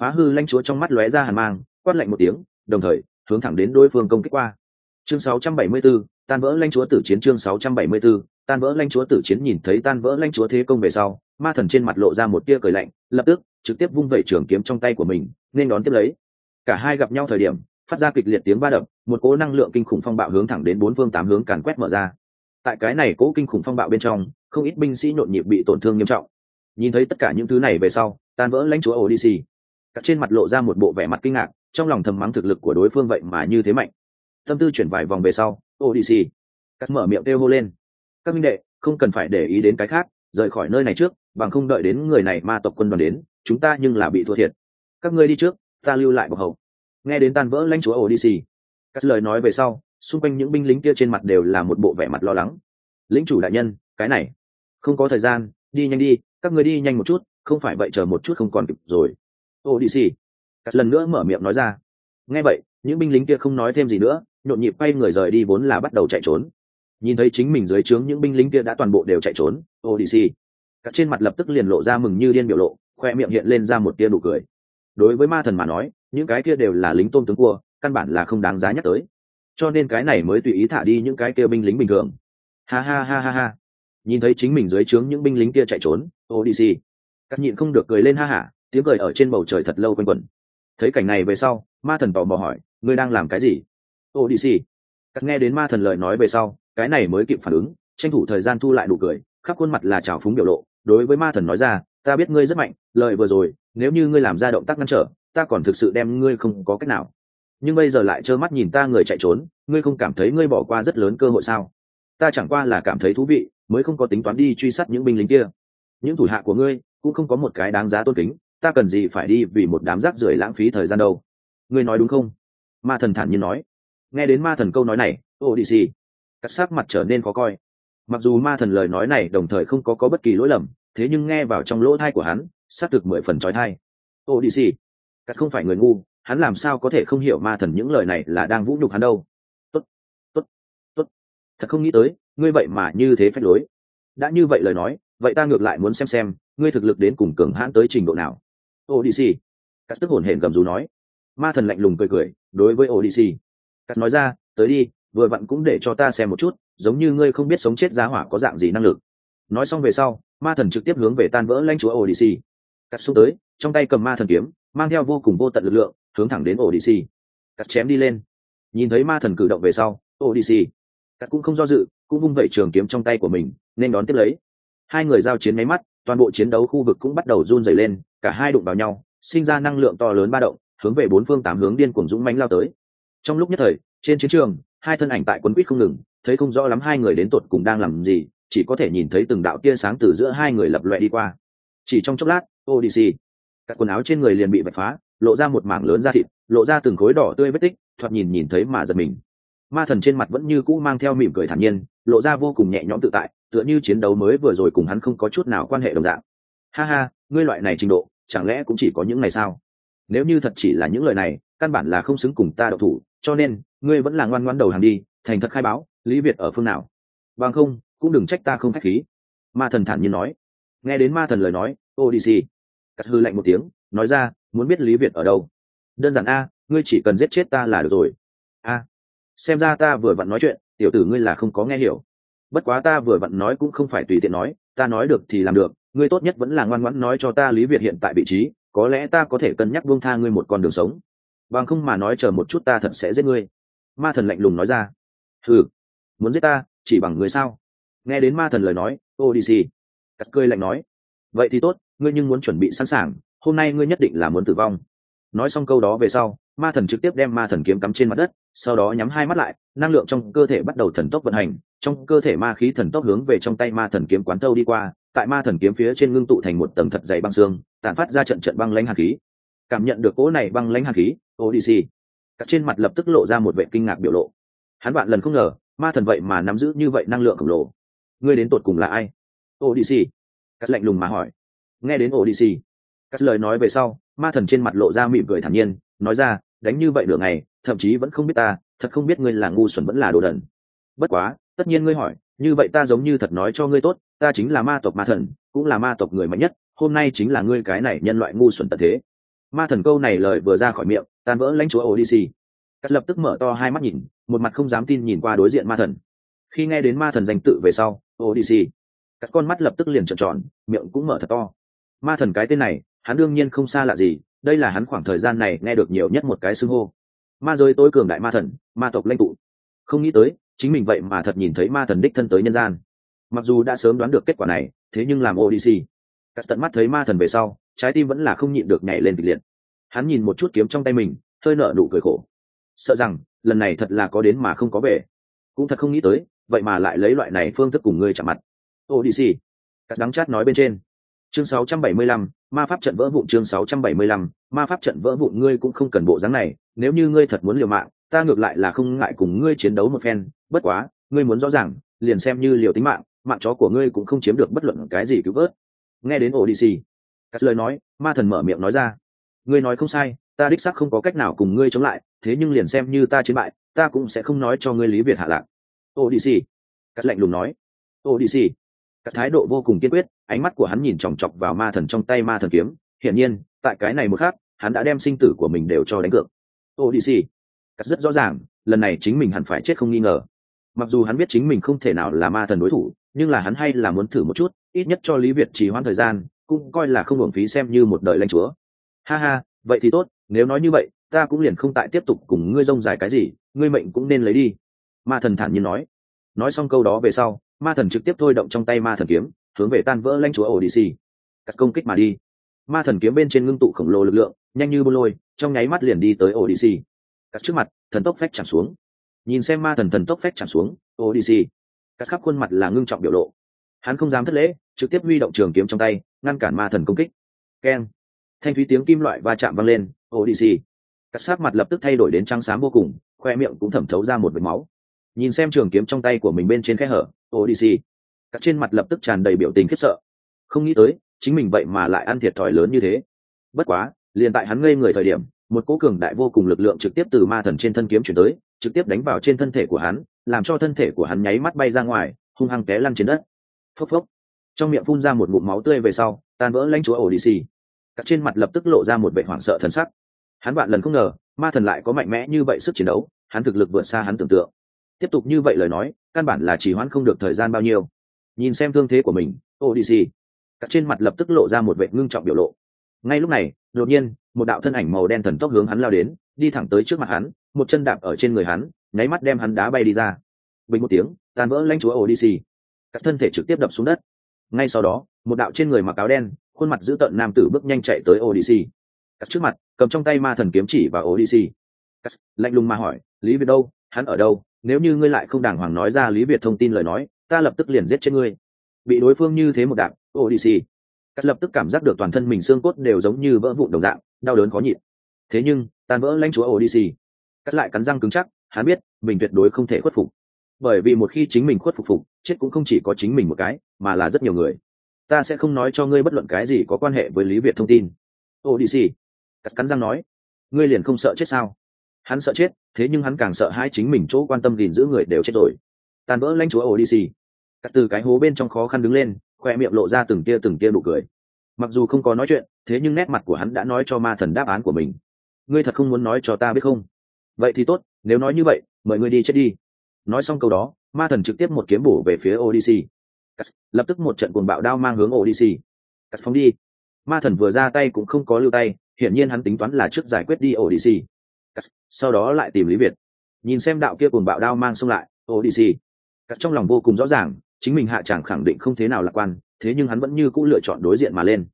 Phá hư lanh chúa trong mắt lóe ra hàn mang quát lạnh một tiếng đồng thời hướng thẳng đến đối phương công kích qua. Chương 674, tan vỡ lanh chúa tử chiến chương 674, tan vỡ lanh chúa tử chiến nhìn thấy tan vỡ lanh chúa thế công về sau ma thần trên mặt lộ ra một tia cười lạnh, lập tức, trực tiếp vung vẩy trường kiếm trong tay của mình, nên đón tiếp lấy. Cả hai gặp nhau thời điểm, phát ra kịch liệt tiếng ba đập, một cỗ năng lượng kinh khủng phong bạo hướng thẳng đến bốn phương tám hướng càn quét mở ra. Tại cái này cỗ kinh khủng phong bạo bên trong, không ít binh sĩ nhộn nhịp bị tổn thương nghiêm trọng. Nhìn thấy tất cả những thứ này về sau, tan vỡ lãnh chúa ODC cắt trên mặt lộ ra một bộ vẻ mặt kinh ngạc, trong lòng thầm mắng thực lực của đối phương vậy mà như thế mạnh. Tâm tư chuyển vài vòng về sau odc cắt mở miệng kêu hô lên. Các minh đệ, không cần phải để ý đến cái khác, rời khỏi nơi này trước bằng không đợi đến người này ma tộc quân đoàn đến, chúng ta nhưng là bị thua thiệt. Các ngươi đi trước, ta lưu lại bọc hậu. Nghe đến tan vỡ lãnh chúa odc các lời nói về sau, xung quanh những binh lính kia trên mặt đều là một bộ vẻ mặt lo lắng. Lính chủ đại nhân, cái này, không có thời gian, đi nhanh đi, các người đi nhanh một chút, không phải vậy chờ một chút không còn kịp rồi. Odc các lần nữa mở miệng nói ra. Nghe vậy, những binh lính kia không nói thêm gì nữa, nhộn nhịp quay người rời đi vốn là bắt đầu chạy trốn. Nhìn thấy chính mình dưới trướng những binh lính kia đã toàn bộ đều chạy trốn odc cả trên mặt lập tức liền lộ ra mừng như điên biểu lộ, khoe miệng hiện lên ra một tia nụ cười. Đối với ma thần mà nói, những cái kia đều là lính tôn tướng cua, căn bản là không đáng giá nhắc tới. Cho nên cái này mới tùy ý thả đi những cái kia binh lính bình thường. Ha ha ha ha ha. Nhìn thấy chính mình dưới trướng những binh lính kia chạy trốn odc các nhịn không được cười lên ha hả tiếng cười ở trên bầu trời thật lâu quanh quẩn. Thấy cảnh này về sau, ma thần tò mò hỏi, ngươi đang làm cái gì? Odc các nghe đến ma thần lời nói về sau, cái này mới kịp phản ứng, tranh thủ thời gian thu lại đủ cười, khắp khuôn mặt là trào phúng biểu lộ đối với ma thần nói ra, ta biết ngươi rất mạnh, lời vừa rồi, nếu như ngươi làm ra động tác ngăn trở, ta còn thực sự đem ngươi không có cách nào. Nhưng bây giờ lại trơ mắt nhìn ta người chạy trốn, ngươi không cảm thấy ngươi bỏ qua rất lớn cơ hội sao? Ta chẳng qua là cảm thấy thú vị, mới không có tính toán đi truy sát những binh lính kia. Những thủ hạ của ngươi cũng không có một cái đáng giá tôn kính, ta cần gì phải đi vì một đám rác rưởi lãng phí thời gian đâu? Ngươi nói đúng không? Ma thần thản nhiên nói. Nghe đến ma thần câu nói này ô đi xì cắt sắc mặt trở nên khó coi mặc dù ma thần lời nói này đồng thời không có có bất kỳ lỗi lầm, thế nhưng nghe vào trong lỗ thai của hắn, xác thực mười phần trói thai. Ô đi xì cắt không phải người ngu, hắn làm sao có thể không hiểu ma thần những lời này là đang vũ nhục hắn đâu? Tốt tốt tốt. Thật không nghĩ tới, ngươi vậy mà như thế phép lối. Đã như vậy lời nói, vậy ta ngược lại muốn xem xem, ngươi thực lực đến cùng cường hãn tới trình độ nào? Ô đi xì cắt tức hồn hển gầm rú nói. Ma thần lạnh lùng cười cười, đối với ô đi xì cắt nói ra, tới đi, vừa vặn cũng để cho ta xem một chút giống như ngươi không biết sống chết giá hỏa có dạng gì năng lực. Nói xong về sau, ma thần trực tiếp hướng về tan vỡ lãnh chúa odyssey. Cắt xuống tới, trong tay cầm ma thần kiếm, mang theo vô cùng vô tận lực lượng, hướng thẳng đến odyssey. Cắt chém đi lên. Nhìn thấy ma thần cử động về sau, odyssey. Cắt cũng không do dự, cũng vung vẩy trường kiếm trong tay của mình, nên đón tiếp lấy. Hai người giao chiến máy mắt, toàn bộ chiến đấu khu vực cũng bắt đầu run dày lên, cả hai đụng vào nhau, sinh ra năng lượng to lớn ba động, hướng về bốn phương tám hướng điên cuồng dũng mánh lao tới. Trong lúc nhất thời, trên chiến trường, hai thân ảnh tại quân quýt không ngừng thấy không rõ lắm hai người đến tột cùng đang làm gì, chỉ có thể nhìn thấy từng đạo tia sáng từ giữa hai người lập loẹ đi qua. Chỉ trong chốc lát odc các quần áo trên người liền bị vạch phá, lộ ra một mảng lớn da thịt, lộ ra từng khối đỏ tươi vết tích, thoạt nhìn nhìn thấy mà giật mình. Ma thần trên mặt vẫn như cũ mang theo mỉm cười thản nhiên, lộ ra vô cùng nhẹ nhõm tự tại, tựa như chiến đấu mới vừa rồi cùng hắn không có chút nào quan hệ đồng dạng. Ha ha, ngươi loại này trình độ, chẳng lẽ cũng chỉ có những này sao? Nếu như thật chỉ là những lời này, căn bản là không xứng cùng ta độc thủ, cho nên, ngươi vẫn là ngoan ngoan đầu hàng đi, thành thật khai báo lý việt ở phương nào? Bằng không, cũng đừng trách ta không k h á c h khí. Ma thần thản nhiên nói. Nghe đến ma thần lời nói odc cắt hư lạnh một tiếng, nói ra, muốn biết lý việt ở đâu? Đơn giản a, ngươi chỉ cần giết chết ta là được rồi. A, xem ra ta vừa vặn nói chuyện, tiểu tử ngươi là không có nghe hiểu. Bất quá ta vừa vặn nói cũng không phải tùy tiện nói, ta nói được thì làm được, ngươi tốt nhất vẫn là ngoan ngoãn nói cho ta lý việt hiện tại vị trí, có lẽ ta có thể cân nhắc buông tha ngươi một con đường sống. Bằng không mà nói chờ một chút ta thật sẽ giết ngươi. Ma thần lạnh lùng nói ra. Ừ muốn giết ta, chỉ bằng người sao? Nghe đến ma thần lời nói odc cắt cười lạnh nói, vậy thì tốt, ngươi nhưng muốn chuẩn bị sẵn sàng, hôm nay ngươi nhất định là muốn tử vong. Nói xong câu đó về sau, ma thần trực tiếp đem ma thần kiếm cắm trên mặt đất, sau đó nhắm hai mắt lại, năng lượng trong cơ thể bắt đầu thần tốc vận hành, trong cơ thể ma khí thần tốc hướng về trong tay ma thần kiếm quán thâu đi qua, tại ma thần kiếm phía trên ngưng tụ thành một tầng thật dày băng xương tàn phát ra trận trận băng lãnh hạt khí. Cảm nhận được cỗ này băng lãnh hạt khí odc các trên mặt lập tức lộ ra một vệ kinh ngạc biểu lộ. Hắn bạn lần không ngờ ma thần vậy mà nắm giữ như vậy năng lượng khổng lồ. Ngươi đến tột cùng là ai? Odc Cắt lạnh lùng mà hỏi. Nghe đến odc cắt lời nói về sau, ma thần trên mặt lộ ra mỉm cười thản nhiên, nói ra, đánh như vậy nửa ngày, thậm chí vẫn không biết ta, thật không biết ngươi là ngu xuẩn vẫn là đồ đần. Bất quá, tất nhiên ngươi hỏi, như vậy ta giống như thật nói cho ngươi tốt, ta chính là ma tộc ma thần, cũng là ma tộc người mạnh nhất, hôm nay chính là ngươi cái này nhân loại ngu xuẩn tật thế. Ma thần câu này lời vừa ra khỏi miệng, tan vỡ lãnh chúa odc cắt lập tức mở to hai mắt nhìn một mặt không dám tin nhìn qua đối diện ma thần. Khi nghe đến ma thần danh tự về sau odc các con mắt lập tức liền trợn tròn, miệng cũng mở thật to. Ma thần cái tên này, hắn đương nhiên không xa lạ gì, đây là hắn khoảng thời gian này nghe được nhiều nhất một cái xưng hô. Ma giới tối cường đại ma thần, ma tộc lãnh tụ. Không nghĩ tới, chính mình vậy mà thật nhìn thấy ma thần đích thân tới nhân gian. Mặc dù đã sớm đoán được kết quả này, thế nhưng làm odc cắt tận mắt thấy ma thần về sau, trái tim vẫn là không nhịn được nhảy lên kịch liệt. Hắn nhìn một chút kiếm trong tay mình, hơi nở nụ cười khổ. Sợ rằng lần này thật là có đến mà không có về. Cũng thật không nghĩ tới vậy mà lại lấy loại này phương thức cùng ngươi chạm mặt. Ô đi xì cắt đắng chát nói bên trên. Chương 675, ma pháp trận vỡ vụn chương 675, ma pháp trận vỡ vụn ngươi cũng không cần bộ dáng này nếu như ngươi thật muốn liều mạng ta ngược lại là không ngại cùng ngươi chiến đấu một phen bất quá ngươi muốn rõ ràng liền xem như liều tính mạng mạng chó của ngươi cũng không chiếm được bất luận cái gì cứu vớt. Nghe đến ổ đi xì cắt lời nói ma thần mở miệng nói ra. Ngươi nói không sai ta đích xác không có cách nào cùng ngươi chống lại thế nhưng liền xem như ta chiến bại, ta cũng sẽ không nói cho ngươi lý việt hạ lạc. Ô đi xì cắt lạnh lùng nói. Ô đi xì cắt thái độ vô cùng kiên quyết, ánh mắt của hắn nhìn chòng chọc vào ma thần trong tay ma thần kiếm. Hiển nhiên, tại cái này một khác hắn đã đem sinh tử của mình đều cho đánh cược. Ô đi xì cắt rất rõ ràng, lần này chính mình hẳn phải chết không nghi ngờ. Mặc dù hắn biết chính mình không thể nào là ma thần đối thủ, nhưng là hắn hay là muốn thử một chút, ít nhất cho lý việt trì hoãn thời gian, cũng coi là không hưởng phí xem như một đời lãnh chúa. Ha ha, vậy thì tốt, nếu nói như vậy ta cũng liền không tại tiếp tục cùng ngươi rông dài cái gì, ngươi mệnh cũng nên lấy đi. Ma thần thản nhiên nói. Nói xong câu đó về sau, ma thần trực tiếp thôi động trong tay ma thần kiếm, hướng về tan vỡ lãnh chúa odyssey cắt công kích mà đi. Ma thần kiếm bên trên ngưng tụ khổng lồ lực lượng, nhanh như bô lôi, trong nháy mắt liền đi tới odyssey cắt trước mặt, thần tốc phách chạm xuống. Nhìn xem ma thần thần tốc phách chạm xuống odyssey cắt khắp khuôn mặt là ngưng trọng biểu lộ. Hắn không dám thất lễ, trực tiếp huy động trường kiếm trong tay, ngăn cản ma thần công kích. Keng. Thanh thúy tiếng kim loại va chạm vang lên odyssey cắt sát mặt lập tức thay đổi đến trắng xám vô cùng, khoe miệng cũng thẩm thấu ra một vệt máu. Nhìn xem trường kiếm trong tay của mình bên trên khe hở odyssey cắt trên mặt lập tức tràn đầy biểu tình khiếp sợ. Không nghĩ tới, chính mình vậy mà lại ăn thiệt thòi lớn như thế. Bất quá, liền tại hắn ngây người thời điểm, một cố cường đại vô cùng lực lượng trực tiếp từ ma thần trên thân kiếm chuyển tới, trực tiếp đánh vào trên thân thể của hắn, làm cho thân thể của hắn nháy mắt bay ra ngoài, hung hăng té lăn trên đất. Phốc phốc. Trong miệng phun ra một ngụm máu tươi về sau, tan vỡ lãnh chúa odyssey cắt trên mặt lập tức lộ ra một vệ hoảng sợ thần sắc hắn bạn lần không ngờ, ma thần lại có mạnh mẽ như vậy sức chiến đấu, hắn thực lực vượt xa hắn tưởng tượng. Tiếp tục như vậy lời nói, căn bản là chỉ hoãn không được thời gian bao nhiêu. Nhìn xem thương thế của mình, odyssey cắt trên mặt lập tức lộ ra một vệ ngưng trọng biểu lộ. Ngay lúc này, đột nhiên, một đạo thân ảnh màu đen thần tốc hướng hắn lao đến, đi thẳng tới trước mặt hắn, một chân đạp ở trên người hắn, nháy mắt đem hắn đá bay đi ra. Bình một tiếng tan vỡ lãnh chúa odyssey. Các thân thể trực tiếp đập xuống đất. Ngay sau đó, một đạo trên người mặc áo đen, khuôn mặt dữ tợn nam tử bước nhanh chạy tới odyssey. Cắt trước mặt cầm trong tay ma thần kiếm chỉ và odyssey. Cắt, lạnh lùng mà hỏi, lý việt đâu? Hắn ở đâu? Nếu như ngươi lại không đàng hoàng nói ra lý việt thông tin lời nói, ta lập tức liền giết chết ngươi. Bị đối phương như thế một đạn odyssey. Cắt lập tức cảm giác được toàn thân mình xương cốt đều giống như vỡ vụn đồng dạng, đau đớn khó nhịn. Thế nhưng, tan vỡ lãnh chúa odyssey. Cắt lại cắn răng cứng chắc, hắn biết, mình tuyệt đối không thể khuất phục. Bởi vì một khi chính mình khuất phục phục, chết cũng không chỉ có chính mình một cái, mà là rất nhiều người. Ta sẽ không nói cho ngươi bất luận cái gì có quan hệ với lý việt thông tin. Odyssey cắt cắn răng nói, ngươi liền không sợ chết sao? Hắn sợ chết, thế nhưng hắn càng sợ hai chính mình chỗ quan tâm gìn giữ người đều chết rồi. Tàn vỡ lãnh chúa odyssey cắt từ cái hố bên trong khó khăn đứng lên, khoe miệng lộ ra từng tia từng tia nụ cười. Mặc dù không có nói chuyện, thế nhưng nét mặt của hắn đã nói cho ma thần đáp án của mình. Ngươi thật không muốn nói cho ta biết không? Vậy thì tốt, nếu nói như vậy, mời ngươi đi chết đi. Nói xong câu đó, ma thần trực tiếp một kiếm bổ về phía odyssey lập tức một trận cuồng bạo đao mang hướng odc cắt phóng đi. Ma thần vừa ra tay cũng không có lưu tay hiển nhiên hắn tính toán là trước giải quyết đi odyssey. Sau đó lại tìm lý việt. Nhìn xem đạo kia cuồng bạo đao mang xông lại, odyssey. Cắt trong lòng vô cùng rõ ràng, chính mình hạ chẳng khẳng định không thế nào lạc quan, thế nhưng hắn vẫn như cũ lựa chọn đối diện mà lên.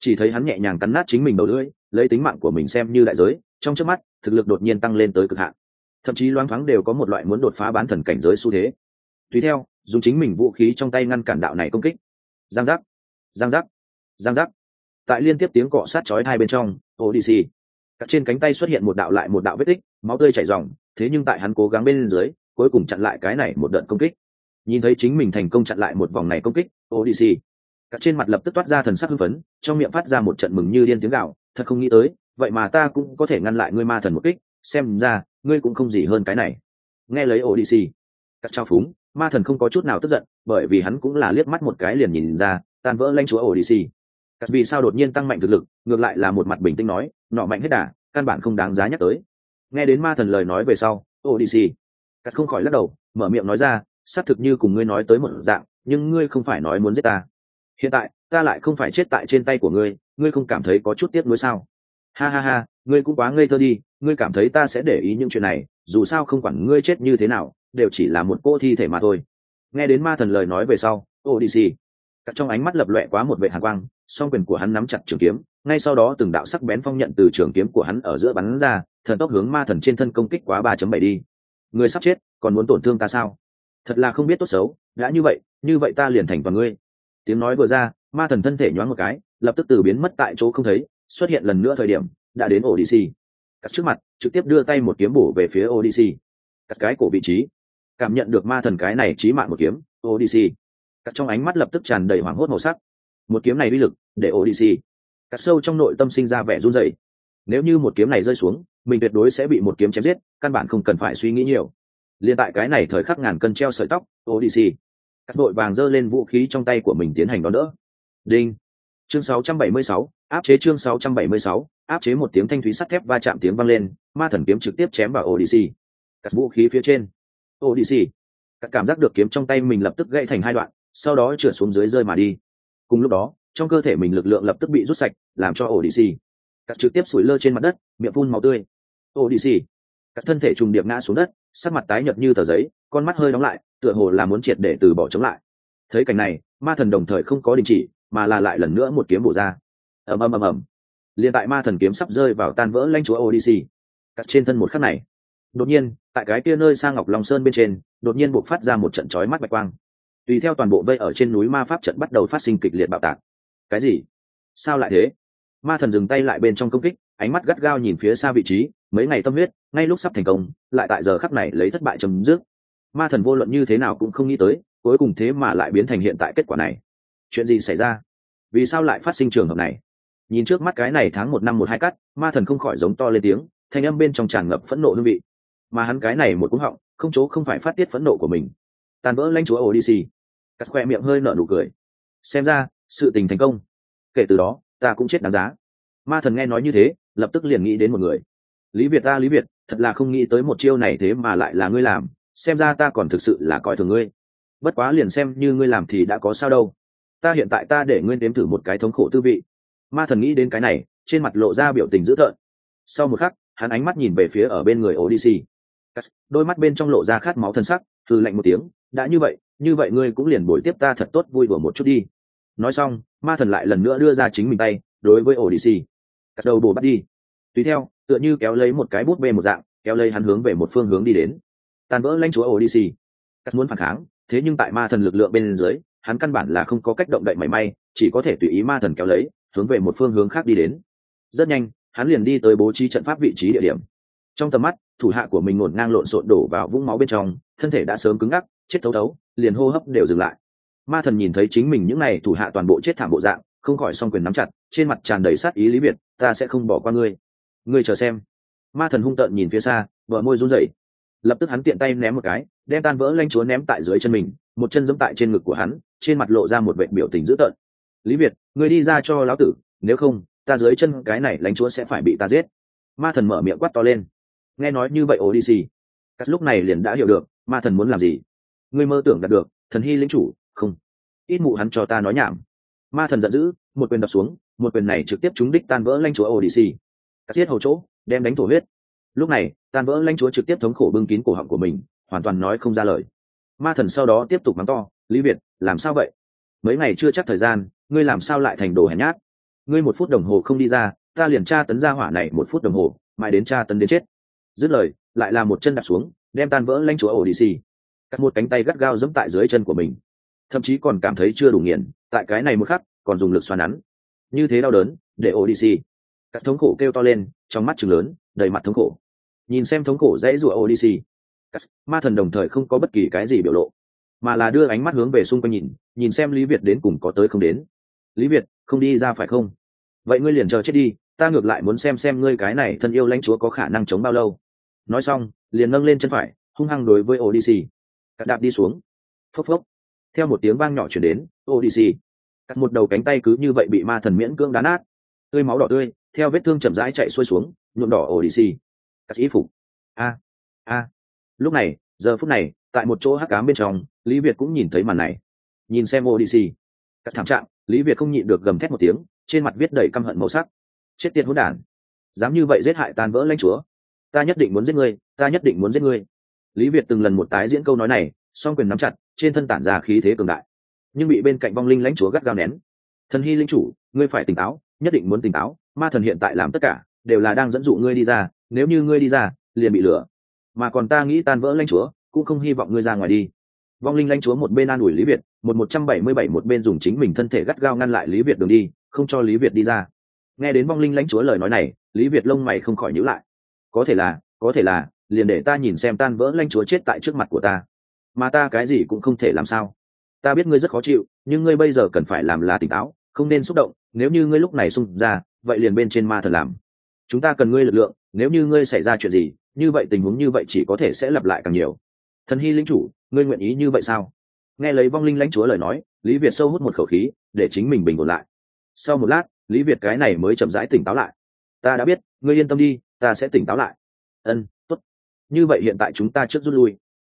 Chỉ thấy hắn nhẹ nhàng cắn nát chính mình đầu lưỡi, lấy tính mạng của mình xem như đại giới, trong trước mắt, thực lực đột nhiên tăng lên tới cực hạn. Thậm chí loáng thoáng đều có một loại muốn đột phá bán thần cảnh giới xu thế. Tùy theo, dùng chính mình vũ khí trong tay ngăn cản đạo này công kích. Giang giác giang giác giang giác. Tại liên tiếp tiếng cọ sát chói hai bên trong odyssey cắt trên cánh tay xuất hiện một đạo lại một đạo vết tích máu tươi chảy ròng thế nhưng tại hắn cố gắng bên dưới cuối cùng chặn lại cái này một đợt công kích. Nhìn thấy chính mình thành công chặn lại một vòng này công kích odyssey cắt trên mặt lập tức toát ra thần sắc hưng phấn trong miệng phát ra một trận mừng như điên tiếng gào, thật không nghĩ tới vậy mà ta cũng có thể ngăn lại ngươi ma thần một kích xem ra ngươi cũng không gì hơn cái này. Nghe lấy odyssey cắt trao phúng ma thần không có chút nào tức giận bởi vì hắn cũng là liếc mắt một cái liền nhìn ra tan vỡ lãnh chúa odyssey cắt vì sao đột nhiên tăng mạnh thực lực, ngược lại là một mặt bình tĩnh nói, nọ mạnh hết đà, căn bản không đáng giá nhắc tới. Nghe đến ma thần lời nói về sau ô đi xì cắt không khỏi lắc đầu, mở miệng nói ra, xác thực như cùng ngươi nói tới một dạng, nhưng ngươi không phải nói muốn giết ta. Hiện tại, ta lại không phải chết tại trên tay của ngươi ngươi không cảm thấy có chút tiếc nuối sao? Ha ha ha, ngươi cũng quá ngây thơ đi, ngươi cảm thấy ta sẽ để ý những chuyện này, dù sao không quản ngươi chết như thế nào, đều chỉ là một cô thi thể mà thôi. Nghe đến ma thần lời nói về sau odyssey cắt trong ánh mắt lập lọe quá một vệ hàn quang song quyền của hắn nắm chặt trường kiếm, ngay sau đó từng đạo sắc bén phong nhận từ trường kiếm của hắn ở giữa bắn ra, thần tốc hướng ma thần trên thân công kích quá ba chấm bảy đi. Người sắp chết, còn muốn tổn thương ta sao? Thật là không biết tốt xấu, đã như vậy như vậy ta liền thành toàn ngươi. Tiếng nói vừa ra, ma thần thân thể nhoáng một cái, lập tức từ biến mất tại chỗ không thấy, xuất hiện lần nữa thời điểm, đã đến ổ dc cắt trước mặt, trực tiếp đưa tay một kiếm bổ về phía odc cắt cái cổ vị trí. Cảm nhận được ma thần cái này trí mạng một kiếm odc cắt trong ánh mắt lập tức tràn đầy hoảng hốt màu sắc một kiếm này uy lực để odc cắt sâu trong nội tâm sinh ra vẻ run rẩy. Nếu như một kiếm này rơi xuống mình tuyệt đối sẽ bị một kiếm chém giết căn bản không cần phải suy nghĩ nhiều. Liên tại cái này thời khắc ngàn cân treo sợi tóc odc cắt đội vàng giơ lên vũ khí trong tay của mình tiến hành đón đỡ. Đinh. Chương 676, áp chế chương 676, áp chế một tiếng thanh thúy sắt thép va chạm tiếng vang lên ma thần kiếm trực tiếp chém vào odc cắt vũ khí phía trên. Odc cắt cảm giác được kiếm trong tay mình lập tức gãy thành hai đoạn sau đó trượt xuống dưới rơi mà đi cùng lúc đó trong cơ thể mình lực lượng lập tức bị rút sạch làm cho odc cắt trực tiếp sủi lơ trên mặt đất miệng phun màu tươi. Odc cắt thân thể trùng điệp ngã xuống đất sắc mặt tái nhợt như tờ giấy con mắt hơi đóng lại tựa hồ là muốn triệt để từ bỏ chống lại. Thấy cảnh này ma thần đồng thời không có đình chỉ mà là lại lần nữa một kiếm bổ ra. Ầm ầm ầm ầm. Liền tại ma thần kiếm sắp rơi vào tan vỡ lãnh chúa odc Cắt trên thân một khắc này. Đột nhiên, tại cái kia nơi sang Ngọc Long Sơn bên trên, đột nhiên buộc phát ra một trận chói mắt bạch quang. Tùy theo toàn bộ vây ở trên núi ma pháp trận bắt đầu phát sinh kịch liệt bạo tạc. Cái gì? Sao lại thế? Ma thần dừng tay lại bên trong công kích, ánh mắt gắt gao nhìn phía xa vị trí, mấy ngày tâm huyết, ngay lúc sắp thành công, lại tại giờ khắc này lấy thất bại chấm dứt. Ma thần vô luận như thế nào cũng không nghĩ tới, cuối cùng thế mà lại biến thành hiện tại kết quả này. Chuyện gì xảy ra? Vì sao lại phát sinh trường hợp này? nhìn trước mắt cái này tháng một năm một hai cắt ma thần không khỏi giống to lên tiếng thanh âm bên trong tràn ngập phẫn nộ hương vị mà hắn cái này một cúng họng không chỗ không phải phát tiết phẫn nộ của mình tan vỡ lãnh chúa odyssey cắt khoe miệng hơi nở nụ cười. Xem ra, sự tình thành công. Kể từ đó, ta cũng chết đáng giá. Ma thần nghe nói như thế, lập tức liền nghĩ đến một người. Lý việt ta, lý việt, thật là không nghĩ tới một chiêu này thế mà lại là ngươi làm. Xem ra ta còn thực sự là coi thường ngươi. Bất quá liền xem như ngươi làm thì đã có sao đâu. Ta hiện tại ta để ngươi đếm thử một cái thống khổ tư vị. Ma thần nghĩ đến cái này, trên mặt lộ ra biểu tình dữ tợn. Sau một khắc, hắn ánh mắt nhìn về phía ở bên người odyssey đôi mắt bên trong lộ ra khát máu thân sắc, hừ lạnh một tiếng, đã như vậy như vậy ngươi cũng liền bồi tiếp ta thật tốt vui đùa một chút đi. Nói xong, ma thần lại lần nữa đưa ra chính mình tay, đối với odyssey. Cắt đầu bổ bắt đi. Tùy theo, tựa như kéo lấy một cái bút bê một dạng, kéo lấy hắn hướng về một phương hướng đi đến. Tàn vỡ lãnh chúa odyssey. Cắt muốn phản kháng, thế nhưng tại ma thần lực lượng bên dưới, hắn căn bản là không có cách động đậy mảy may, chỉ có thể tùy ý ma thần kéo lấy, hướng về một phương hướng khác đi đến. Rất nhanh, hắn liền đi tới bố trí trận pháp vị trí địa điểm. Trong tầm mắt thủ hạ của mình ngổn ngang lộn xộn đổ vào vũng máu bên trong, thân thể đã sớm cứng ngắc, chết thấu thấu, liền hô hấp đều dừng lại. Ma thần nhìn thấy chính mình những n à y thủ hạ toàn bộ chết thảm bộ dạng, không khỏi s quyền nắm chặt, trên mặt tràn đầy sát ý lý biệt, ta sẽ không bỏ qua ngươi. Ngươi chờ xem. Ma thần hung tợn nhìn phía xa vợ môi run rẩy. Lập tức hắn tiện tay ném một cái, đem tan vỡ lanh chúa ném tại dưới chân mình, một chân giẫm tại trên ngực của hắn, trên mặt lộ ra một vệ biểu tình dữ tợn. Lý việt người đi ra cho lão tử, nếu không, ta dưới chân cái này lanh chúa sẽ phải bị ta giết. Ma thần mở miệng quát to lên nghe nói như vậy odyssey cắt lúc này liền đã hiểu được ma thần muốn làm gì. Ngươi mơ tưởng đạt được, thần hy lính chủ, không. Ít mụ hắn cho ta nói nhảm. Ma thần giận dữ, một quyền đập xuống, một quyền này trực tiếp trúng đích tan vỡ lãnh chúa odyssey. Cắt thiết hầu chỗ, đem đánh thổ huyết. Lúc này, tan vỡ lãnh chúa trực tiếp thống khổ bưng kín cổ họng của mình, hoàn toàn nói không ra lời. Ma thần sau đó tiếp tục mắng to, lý việt, làm sao vậy? Mấy ngày chưa chắc thời gian, ngươi làm sao lại thành đồ hèn nhát? Ngươi một phút đồng hồ không đi ra, ta liền tra tấn ra hỏa này một phút đồng hồ, mãi đến tra tấn đến chết dứt lời, lại là một chân đạp xuống, đem tan vỡ lanh chúa ổ đi xì cắt một cánh tay gắt gao dẫm tại dưới chân của mình. Thậm chí còn cảm thấy chưa đủ nghiền, tại cái này một khắc, còn dùng lực xoa nắn. Như thế đau đớn, để ổ đi xì cắt thống khổ kêu to lên, trong mắt chừng lớn, đầy mặt thống khổ. Nhìn xem thống khổ dãy rủa ổ đi xì ma thần đồng thời không có bất kỳ cái gì biểu lộ, mà là đưa ánh mắt hướng về xung quanh nhìn nhìn xem lý việt đến cùng có tới không đến. Lý việt, không đi ra phải không? Vậy ngươi liền chờ chết đi, ta ngược lại muốn xem xem ngươi cái này thân yêu lãnh chúa có khả năng chống bao lâu nói xong, liền nâng lên chân phải, hung hăng đối với odyssey. Cắt đạp đi xuống. Phốc phốc. Theo một tiếng vang nhỏ chuyển đến, odyssey. Cắt một đầu cánh tay cứ như vậy bị ma thần miễn cưỡng đá nát. Tươi máu đỏ tươi, theo vết thương chậm rãi chạy xuôi xuống, nhuộm đỏ odyssey. Cắt ý phục. A a. Lúc này, giờ phút này, tại một chỗ hắc cám bên trong, lý việt cũng nhìn thấy màn này. Nhìn xem odyssey. Cắt thảm trạng, lý việt không nhịn được gầm thét một tiếng, trên mặt viết đầy căm hận màu sắc. Chết tiệt hỗn đản. Dám như vậy giết hại tan vỡ lãnh chúa ta nhất định muốn giết ngươi, ta nhất định muốn giết ngươi. Lý việt từng lần một tái diễn câu nói này, song quyền nắm chặt, trên thân tản ra khí thế cường đại. Nhưng bị bên cạnh vong linh lãnh chúa gắt gao nén. Thần hy linh chủ, ngươi phải tỉnh táo, nhất định muốn tỉnh táo, ma thần hiện tại làm tất cả, đều là đang dẫn dụ ngươi đi ra, nếu như ngươi đi ra, liền bị lửa mà còn ta nghĩ tan vỡ lãnh chúa, cũng không hy vọng ngươi ra ngoài đi. Vong linh lãnh chúa một bên an ủi lý việt, một một trăm bảy mươi bảy một bên dùng chính mình thân thể gắt gao ngăn lại lý việt đường đi, không cho lý việt đi ra. Nghe đến vong linh lãnh chúa lời nói này, lý việt lông mày không khỏi nhữ lại có thể là, có thể là, liền để ta nhìn xem tan vỡ lãnh chúa chết tại trước mặt của ta. Mà ta cái gì cũng không thể làm sao. Ta biết ngươi rất khó chịu, nhưng ngươi bây giờ cần phải làm là tỉnh táo, không nên xúc động, nếu như ngươi lúc này xung ra, vậy liền bên trên ma thần làm. Chúng ta cần ngươi lực lượng, nếu như ngươi xảy ra chuyện gì, như vậy tình huống như vậy chỉ có thể sẽ lặp lại càng nhiều. Thần hy linh chủ, ngươi nguyện ý như vậy sao? Nghe lấy vong linh lãnh chúa lời nói, lý việt sâu hút một khẩu khí, để chính mình bình ổn lại. Sau một lát, lý việt cái này mới chậm rãi tỉnh táo lại. Ta đã biết, ngươi yên tâm đi ta sẽ tỉnh táo lại. Ân tốt. Như vậy hiện tại chúng ta trước rút lui.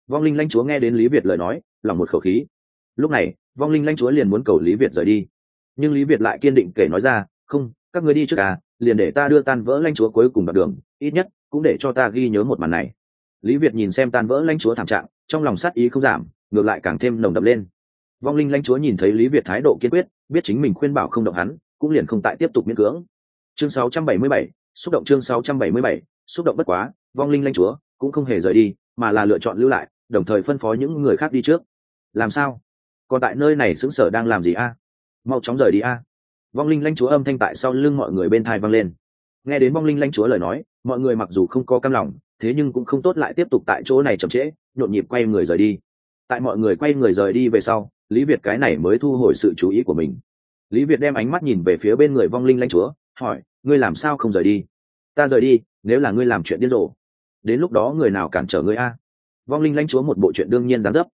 Vong linh lãnh chúa nghe đến lý việt lời nói lòng một khẩu khí. Lúc này vong linh lãnh chúa liền muốn cầu lý việt rời đi. Nhưng lý việt lại kiên định kể nói ra không các người đi trước à liền để ta đưa tan vỡ lãnh chúa cuối cùng đoạn đường ít nhất cũng để cho ta ghi nhớ một màn này. Lý việt nhìn xem tan vỡ lãnh chúa thảm trạng trong lòng sát ý không giảm ngược lại càng thêm nồng đậm lên. Vong linh lãnh chúa nhìn thấy lý việt thái độ kiên quyết biết chính mình khuyên bảo không động hắn cũng liền không tại tiếp tục miễn cưỡng. Chương 677, xúc động chương 677, xúc động bất quá vong linh lãnh chúa cũng không hề rời đi mà là lựa chọn lưu lại đồng thời phân phó những người khác đi trước. Làm sao? Còn tại nơi này xứng sở đang làm gì a? À? Mau chóng rời đi a. À? Vong linh lãnh chúa âm thanh tại sau lưng mọi người bên thai vang lên. Nghe đến vong linh lãnh chúa lời nói mọi người mặc dù không có cam lòng thế nhưng cũng không tốt lại tiếp tục tại chỗ này chậm trễ nhộn nhịp quay người rời đi. Tại mọi người quay người rời đi về sau lý việt cái này mới thu hồi sự chú ý của mình. Lý việt đem ánh mắt nhìn về phía bên người vong linh lãnh chúa hỏi ngươi làm sao không rời đi? Ta rời đi, nếu là ngươi làm chuyện điên rồ, đến lúc đó người nào cản trở ngươi a? Vong linh lãnh chúa một bộ chuyện đương nhiên gián dấp.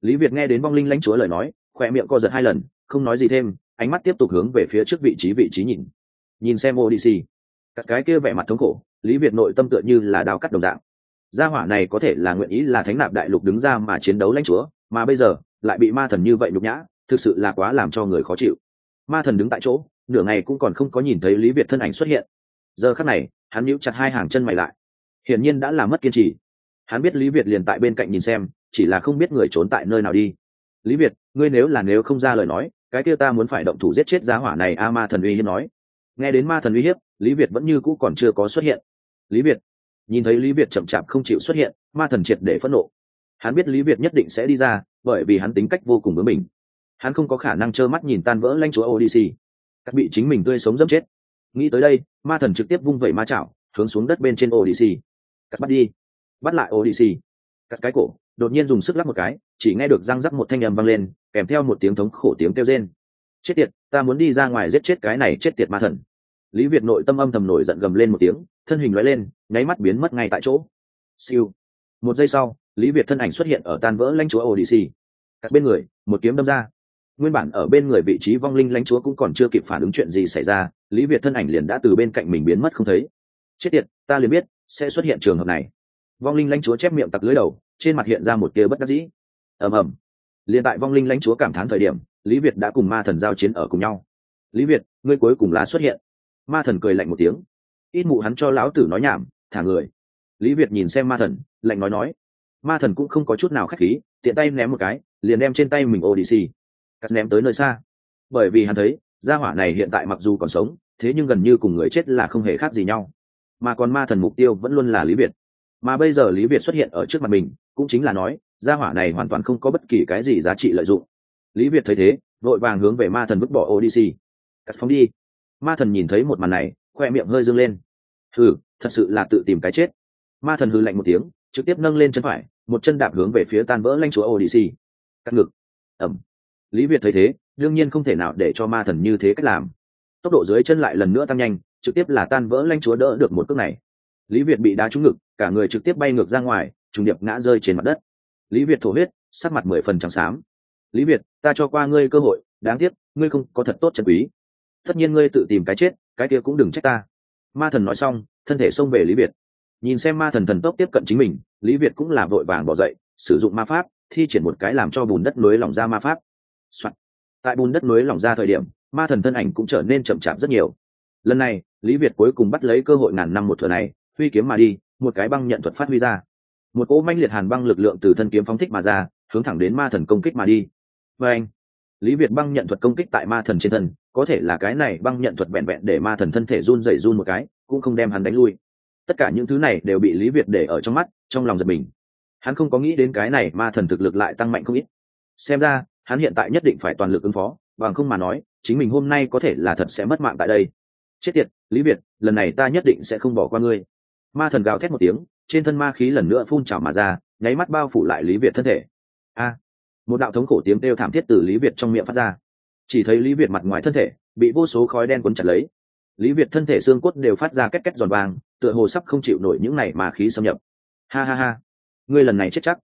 Lý việt nghe đến vong linh lãnh chúa lời nói khoe miệng co giật hai lần, không nói gì thêm, ánh mắt tiếp tục hướng về phía trước vị trí vị trí nhìn. Nhìn xem odc các cái kia vẻ mặt thống khổ, lý việt nội tâm tựa như là đào cắt đồng dạng. Gia hỏa này có thể là nguyện ý là thánh nạp đại lục đứng ra mà chiến đấu lãnh chúa, mà bây giờ, lại bị ma thần như vậy nhục nhã, thực sự là quá làm cho người khó chịu. Ma thần đứng tại chỗ nửa ngày cũng còn không có nhìn thấy lý việt thân ảnh xuất hiện. Giờ khắc này, hắn níu chặt hai hàng chân mày lại. Hiển nhiên đã là mất kiên trì. Hắn biết lý việt liền tại bên cạnh nhìn xem, chỉ là không biết người trốn tại nơi nào đi. Lý việt, ngươi nếu là nếu không ra lời nói, cái kia ta muốn phải động thủ giết chết giá hỏa này, a ma thần uy hiếp nói. Nghe đến ma thần uy hiếp, lý việt vẫn như cũ còn chưa có xuất hiện. Lý việt. Nhìn thấy lý việt chậm chạp không chịu xuất hiện, ma thần triệt để phẫn nộ. Hắn biết lý việt nhất định sẽ đi ra, bởi vì hắn tính cách vô cùng với mình hắn không có khả năng trơ mắt nhìn tan vỡ lanh chúa odc các bị chính mình tươi sống dẫm chết. Nghĩ tới đây, ma thần trực tiếp vung vẩy ma chảo, hướng xuống đất bên trên odc cắt bắt đi. Bắt lại odc cắt cái cổ, đột nhiên dùng sức lắp một cái, chỉ nghe được răng rắc một thanh â m vang lên, kèm theo một tiếng thống khổ tiếng kêu rên. Chết tiệt, ta muốn đi ra ngoài giết chết cái này chết tiệt ma thần. Lý việt nội tâm âm thầm nổi giận gầm lên một tiếng, thân hình loại lên, nháy mắt biến mất ngay tại chỗ. Siêu. Một giây sau, lý việt thân ảnh xuất hiện ở tan vỡ lãnh chúa odc các bên người, một kiếm đâm ra nguyên bản ở bên người vị trí vong linh lãnh chúa cũng còn chưa kịp phản ứng chuyện gì xảy ra, lý việt thân ảnh liền đã từ bên cạnh mình biến mất không thấy. Chết tiệt, ta liền biết, sẽ xuất hiện trường hợp này. Vong linh lãnh chúa chép miệng tặc lưới đầu, trên mặt hiện ra một tia bất đắc dĩ. Ầm ầm. Liền tại vong linh lãnh chúa cảm thán thời điểm, lý việt đã cùng ma thần giao chiến ở cùng nhau. Lý việt, ngươi cuối cùng lá xuất hiện. Ma thần cười lạnh một tiếng. Ít mụ hắn cho lão tử nói nhảm, thả người. Lý việt nhìn xem ma thần, lạnh nói nói. Ma thần cũng không có chút nào k h á c h khí, tiện tay ném một cái, liền đem trên tay mình odc cắt ném tới nơi xa. Bởi vì hắn thấy, gia hỏa này hiện tại mặc dù còn sống, thế nhưng gần như cùng người chết là không hề khác gì nhau. Mà còn ma thần mục tiêu vẫn luôn là lý việt. Mà bây giờ lý việt xuất hiện ở trước mặt mình, cũng chính là nói, gia hỏa này hoàn toàn không có bất kỳ cái gì giá trị lợi dụng. Lý việt thấy thế, vội vàng hướng về ma thần vứt bỏ odc cắt phóng đi. Ma thần nhìn thấy một màn này, khoe miệng hơi dâng lên. Hừ, thật sự là tự tìm cái chết. Ma thần hư lạnh một tiếng, trực tiếp nâng lên chân phải, một chân đạp hướng về phía tan vỡ lanh chúa odc cắt ngực. Ẩm lý việt thấy thế, đương nhiên không thể nào để cho ma thần như thế cách làm. Tốc độ dưới chân lại lần nữa tăng nhanh, trực tiếp là tan vỡ lanh chúa đỡ được một cước này. Lý việt bị đá trúng ngực, cả người trực tiếp bay ngược ra ngoài, trùng điệp ngã rơi trên mặt đất. Lý việt thổ huyết, sắc mặt mười phần trắng xám. Lý việt, ta cho qua ngươi cơ hội, đáng tiếc, ngươi không có thật tốt trần quý. Tất nhiên ngươi tự tìm cái chết, cái kia cũng đừng trách ta. Ma thần nói xong, thân thể xông về lý việt. Nhìn xem ma thần thần tốc tiếp cận chính mình, lý việt cũng là vội vàng bỏ dậy, sử dụng ma pháp, thi triển một cái làm cho bùn đất nối lỏng ra ma pháp、Soạn. tại bùn đất núi lỏng ra thời điểm, ma thần thân ảnh cũng trở nên chậm chạp rất nhiều. Lần này, lý việt cuối cùng bắt lấy cơ hội ngàn năm một thừa này, huy kiếm mà đi, một cái băng nhận thuật phát huy ra. Một cỗ manh liệt hàn băng lực lượng từ thân kiếm phóng thích mà ra, hướng thẳng đến ma thần công kích mà đi. Và anh, lý việt băng nhận thuật công kích tại ma thần trên thân, có thể là cái này băng nhận thuật vẹn vẹn để ma thần thân thể run dày run một cái, cũng không đem hắn đánh lui. Tất cả những thứ này đều bị lý việt để ở trong mắt, trong lòng giật mình. Hắn không có nghĩ đến cái này ma thần thực lực lại tăng mạnh không ít. Xem ra hắn hiện tại nhất định phải toàn lực ứng phó, bằng không mà nói, chính mình hôm nay có thể là thật sẽ mất mạng tại đây. Chết tiệt, lý việt, lần này ta nhất định sẽ không bỏ qua ngươi. Ma thần gào thét một tiếng, trên thân ma khí lần nữa phun trào mà ra, nháy mắt bao phủ lại lý việt thân thể. A! Một đạo thống khổ tiếng kêu thảm thiết từ lý việt trong miệng phát ra. Chỉ thấy lý việt mặt ngoài thân thể, bị vô số khói đen cuốn chặt lấy. Lý việt thân thể xương cốt đều phát ra két két giòn vàng, tựa hồ sắp không chịu nổi những này mà khí xâm nhập. Ha ha ha! Ngươi lần này chết chắc.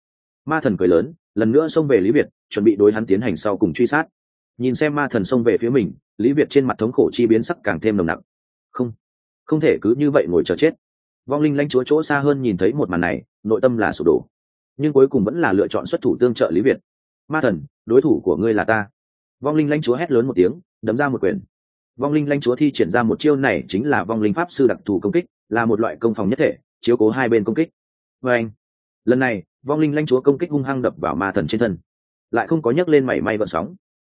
Ma thần cười lớn lần nữa xông về lý việt, chuẩn bị đối hắn tiến hành sau cùng truy sát. Nhìn xem ma thần xông về phía mình, lý việt trên mặt thống khổ chi biến sắc càng thêm nồng nặc. Không không thể cứ như vậy ngồi chờ chết. Vong linh lanh chúa chỗ xa hơn nhìn thấy một màn này, nội tâm là sụp đổ. Nhưng cuối cùng vẫn là lựa chọn xuất thủ tương trợ lý việt. Ma thần, đối thủ của ngươi là ta. Vong linh lanh chúa hét lớn một tiếng, đấm ra một quyền. Vong linh lanh chúa thi triển ra một chiêu này chính là vong linh pháp sư đặc thù công kích, là một loại công phòng nhất thể, chiếu cố hai bên công kích. Vê anh lần này, vong linh lanh chúa công kích hung hăng đập vào ma thần trên thân. Lại không có nhấc lên mảy may vận sóng.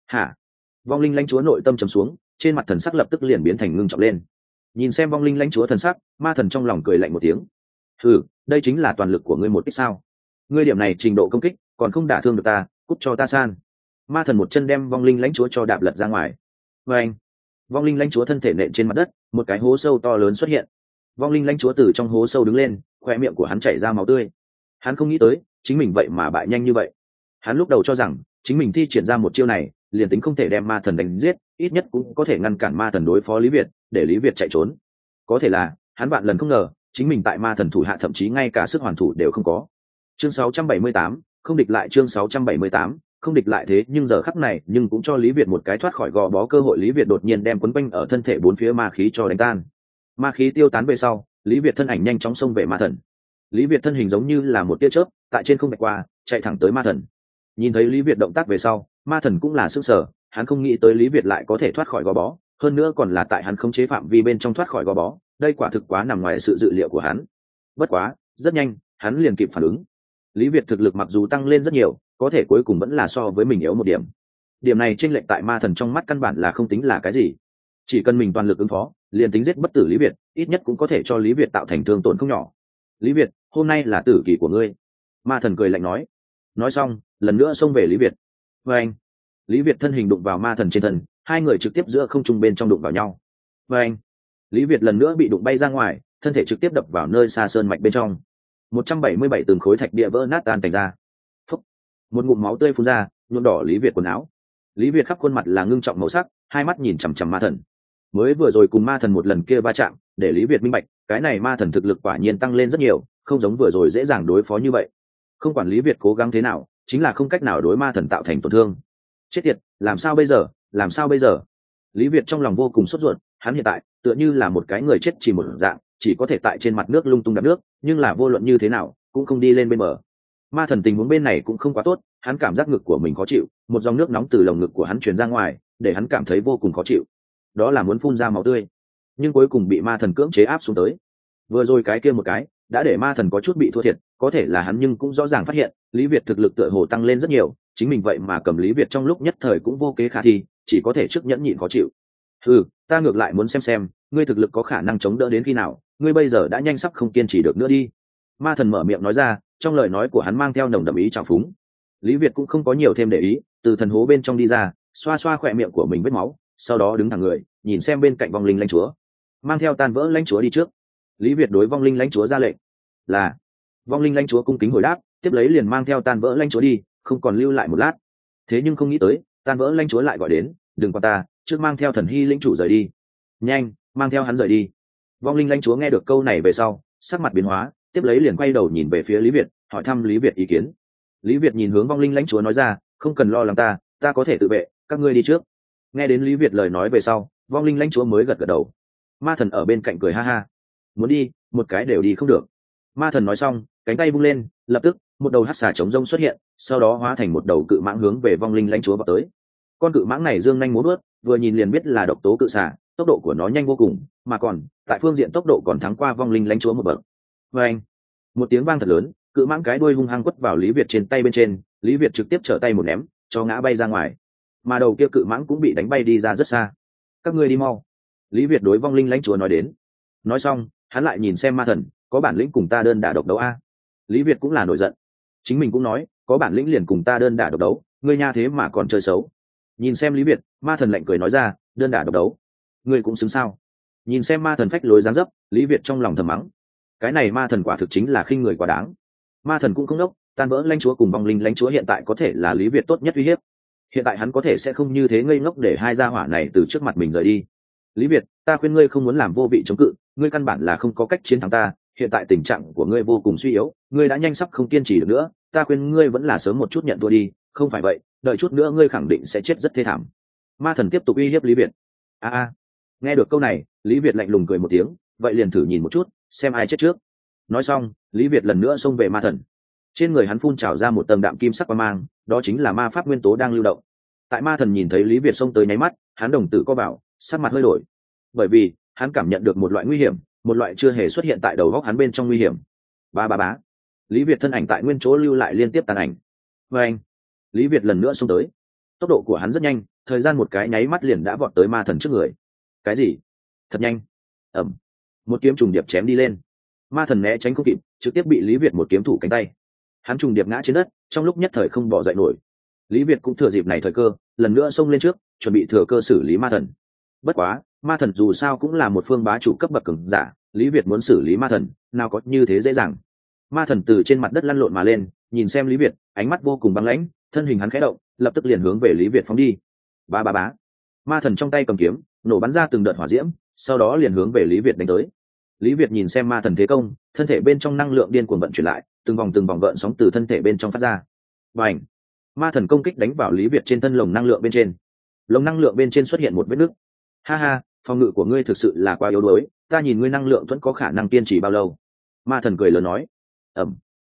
Hả? Vong linh lanh chúa nội tâm trầm xuống, trên mặt thần sắc lập tức liền biến thành ngưng trọng lên. Nhìn xem vong linh lãnh chúa thần sắc, ma thần trong lòng cười lạnh một tiếng. Ừ đây chính là toàn lực của ngươi một ít sao? Ngươi điểm này trình độ công kích, còn không đả thương được ta, cút cho ta san. Ma thần một chân đem vong linh lãnh chúa cho đạp lật ra ngoài. Vê anh vong linh lãnh chúa thân thể nện trên mặt đất, một cái hố sâu to lớn xuất hiện. Vong linh lãnh chúa từ trong hố sâu đứng lên khoe miệng của hắn chảy ra máu tươi hắn không nghĩ tới chính mình vậy mà bại nhanh như vậy. Hắn lúc đầu cho rằng chính mình thi triển ra một chiêu này liền tính không thể đem ma thần đánh giết ít nhất cũng có thể ngăn cản ma thần đối phó lý việt để lý việt chạy trốn. Có thể là hắn bạn lần không ngờ chính mình tại ma thần thủ hạ thậm chí ngay cả sức hoàn thủ đều không có. Chương 678, không địch lại chương 678, không địch lại thế nhưng giờ khắc này nhưng cũng cho lý việt một cái thoát khỏi gò bó cơ hội lý việt đột nhiên đem quấn quanh ở thân thể bốn phía ma khí cho đánh tan. Ma khí tiêu tán về sau lý việt thân ảnh nhanh chóng xông về ma thần lý việt thân hình giống như là một tia chớp, tại trên không bạch qua, chạy thẳng tới ma thần. Nhìn thấy lý việt động tác về sau, ma thần cũng là s ư ơ n g sở hắn không nghĩ tới lý việt lại có thể thoát khỏi gò bó, hơn nữa còn là tại hắn không chế phạm vi bên trong thoát khỏi gò bó, đây quả thực quá nằm ngoài sự dự liệu của hắn. Bất quá, rất nhanh, hắn liền kịp phản ứng. Lý việt thực lực mặc dù tăng lên rất nhiều, có thể cuối cùng vẫn là so với mình yếu một điểm. Điểm này tranh lệch tại ma thần trong mắt căn bản là không tính là cái gì. Chỉ cần mình toàn lực ứng phó, liền tính giết bất tử lý việt, ít nhất cũng có thể cho lý việt tạo thành thương tổn không nhỏ lý việt, hôm nay là tử kỳ của ngươi. Ma thần cười lạnh nói. Nói xong, lần nữa xông về lý việt. Và anh, lý việt thân hình đụng vào ma thần trên thần. hai người trực tiếp giữa không trung bên trong đụng vào nhau. Và anh, lý việt lần nữa bị đụng bay ra ngoài, thân thể trực tiếp đập vào nơi xa sơn mạch bên trong. Một trăm bảy mươi bảy từng khối thạch địa vỡ nát tan thành ra. Phúc. một ngụm máu tươi phun ra, nhuộm đỏ lý việt quần áo. Lý việt khắp khuôn mặt là ngưng trọng màu sắc, hai mắt nhìn chằm chằm ma thần. Mới vừa rồi cùng ma thần một lần kia va chạm để lý việt minh bạch, cái này ma thần thực lực quả nhiên tăng lên rất nhiều, không giống vừa rồi dễ dàng đối phó như vậy. Không quản lý việt cố gắng thế nào, chính là không cách nào đối ma thần tạo thành tổn thương. Chết tiệt, làm sao bây giờ, làm sao bây giờ? Lý việt trong lòng vô cùng sốt ruột, hắn hiện tại, tựa như là một cái người chết chỉ một dạng, chỉ có thể tại trên mặt nước lung tung đạp nước, nhưng là vô luận như thế nào, cũng không đi lên bên bờ. Ma thần tình huống bên này cũng không quá tốt, hắn cảm giác ngực của mình khó chịu, một dòng nước nóng từ lồng ngực của hắn truyền ra ngoài, để hắn cảm thấy vô cùng khó chịu. Đó là muốn phun ra máu tươi nhưng cuối cùng bị ma thần cưỡng chế áp xuống tới. Vừa rồi cái kia một cái, đã để ma thần có chút bị thua thiệt, có thể là hắn nhưng cũng rõ ràng phát hiện, lý việt thực lực tựa hồ tăng lên rất nhiều, chính mình vậy mà cầm lý việt trong lúc nhất thời cũng vô kế khả thi, chỉ có thể trước nhẫn nhịn khó chịu. Ừ ta ngược lại muốn xem xem, ngươi thực lực có khả năng chống đỡ đến khi nào, ngươi bây giờ đã nhanh sắp không kiên trì được nữa đi. Ma thần mở miệng nói ra, trong lời nói của hắn mang theo nồng đậm ý trào phúng. Lý việt cũng không có nhiều thêm để ý, từ thần hố bên trong đi ra, xoa xoa khỏe miệng của mình vết máu, sau đó đứng thẳng người, nhìn xem bên cạnh vong linh lanh chúa mang theo tan vỡ lãnh chúa đi trước. Lý việt đối vong linh lãnh chúa ra lệnh là, vong linh lãnh chúa cung kính hồi đáp, tiếp lấy liền mang theo tan vỡ lãnh chúa đi, không còn lưu lại một lát. Thế nhưng không nghĩ tới, tan vỡ lãnh chúa lại gọi đến, đừng qua ta, trước mang theo thần hy lĩnh chủ rời đi. Nhanh, mang theo hắn rời đi. Vong linh lãnh chúa nghe được câu này về sau, sắc mặt biến hóa, tiếp lấy liền quay đầu nhìn về phía lý việt, hỏi thăm lý việt ý kiến. Lý việt nhìn hướng vong linh lãnh chúa nói ra, không cần lo lắng ta ta có thể tự vệ, các ngươi đi trước. Nghe đến lý việt lời nói về sau, vong linh lãnh chúa mới gật gật đầu ma thần ở bên cạnh cười ha ha. Muốn đi, một cái đều đi không được. Ma thần nói xong, cánh tay bung lên, lập tức, một đầu hát xà chống rông xuất hiện, sau đó hóa thành một đầu cự mãng hướng về vong linh lãnh chúa vào tới. Con cự mãng này dương nhanh muốn ướt vừa nhìn liền biết là độc tố cự xà, tốc độ của nó nhanh vô cùng, mà còn, tại phương diện tốc độ còn thắng qua vong linh lãnh chúa một bậc. Vê anh một tiếng vang thật lớn, cự mãng cái đuôi hung hăng quất vào lý việt trên tay bên trên, lý việt trực tiếp trở tay một ném, cho ngã bay ra ngoài. Mà đầu kia cự mãng cũng bị đánh bay đi ra rất xa. Các ngươi đi mau lý việt đối vong linh lãnh chúa nói đến. Nói xong, hắn lại nhìn xem ma thần, có bản lĩnh cùng ta đơn đả độc đấu a. Lý việt cũng là nổi giận. Chính mình cũng nói, có bản lĩnh liền cùng ta đơn đả độc đấu, ngươi nha thế mà còn chơi xấu. Nhìn xem lý việt, ma thần lạnh cười nói ra, đơn đả độc đấu. Ngươi cũng xứng sao? Nhìn xem ma thần phách lối dáng dấp, lý việt trong lòng thầm mắng. Cái này ma thần quả thực chính là khinh người quá đáng. Ma thần cũng không đốc, tan vỡ lãnh chúa cùng vong linh lãnh chúa hiện tại có thể là lý việt tốt nhất uy hiếp. Hiện tại hắn có thể sẽ không như thế ngây ngốc để hai gia hỏa này từ trước mặt mình rời đi lý việt, ta khuyên ngươi không muốn làm vô vị chống cự, ngươi căn bản là không có cách chiến thắng ta, hiện tại tình trạng của ngươi vô cùng suy yếu, ngươi đã nhanh sắp không kiên trì được nữa, ta khuyên ngươi vẫn là sớm một chút nhận thua đi, không phải vậy, đợi chút nữa ngươi khẳng định sẽ chết rất thê thảm. Ma thần tiếp tục uy hiếp lý việt. A a. Nghe được câu này, lý việt lạnh lùng cười một tiếng, vậy liền thử nhìn một chút, xem ai chết trước. Nói xong, lý việt lần nữa xông về ma thần. Trên người hắn phun trào ra một tầng đạm kim sắc qua mang, đó chính là ma pháp nguyên tố đang lưu động. Tại ma thần nhìn thấy lý việt xông tới nháy mắt, hắn đồng tử co bảo sắc mặt hơi đổi. Bởi vì, hắn cảm nhận được một loại nguy hiểm, một loại chưa hề xuất hiện tại đầu góc hắn bên trong nguy hiểm. Ba ba bá lý việt thân ảnh tại nguyên chỗ lưu lại liên tiếp tàn ảnh. Và anh, lý việt lần nữa xông tới. Tốc độ của hắn rất nhanh, thời gian một cái nháy mắt liền đã vọt tới ma thần trước người. Cái gì? Thật nhanh. Ẩm. Một kiếm trùng điệp chém đi lên. Ma thần né tránh không kịp, trực tiếp bị lý việt một kiếm thủ cánh tay. Hắn trùng điệp ngã trên đất, trong lúc nhất thời không bỏ dậy nổi. Lý việt cũng thừa dịp này thời cơ, lần nữa xông lên trước, chuẩn bị thừa cơ xử lý ma thần bất quá, ma thần dù sao cũng là một phương bá chủ cấp bậc cường giả, lý việt muốn xử lý ma thần, nào có như thế dễ dàng. Ma thần từ trên mặt đất lăn lộn mà lên, nhìn xem lý việt, ánh mắt vô cùng băng lãnh, thân hình hắn khẽ động, lập tức liền hướng về lý việt phóng đi. Ba ba bá ma thần trong tay cầm kiếm, nổ bắn ra từng đợt hỏa diễm, sau đó liền hướng về lý việt đánh tới. Lý việt nhìn xem ma thần thế công, thân thể bên trong năng lượng điên cuồng vận chuyển lại, từng vòng từng vòng gợn sóng từ thân thể bên trong phát ra. Và ảnh ma thần công kích đánh vào lý việt trên thân lồng năng lượng bên trên. Lồng năng lượng bên trên xuất hiện một vết nứt ha ha, phòng ngự của ngươi thực sự là quá yếu đuối, ta nhìn ngươi năng lượng vẫn có khả năng kiên trì bao lâu? Ma thần cười lớn nói. Ẩm.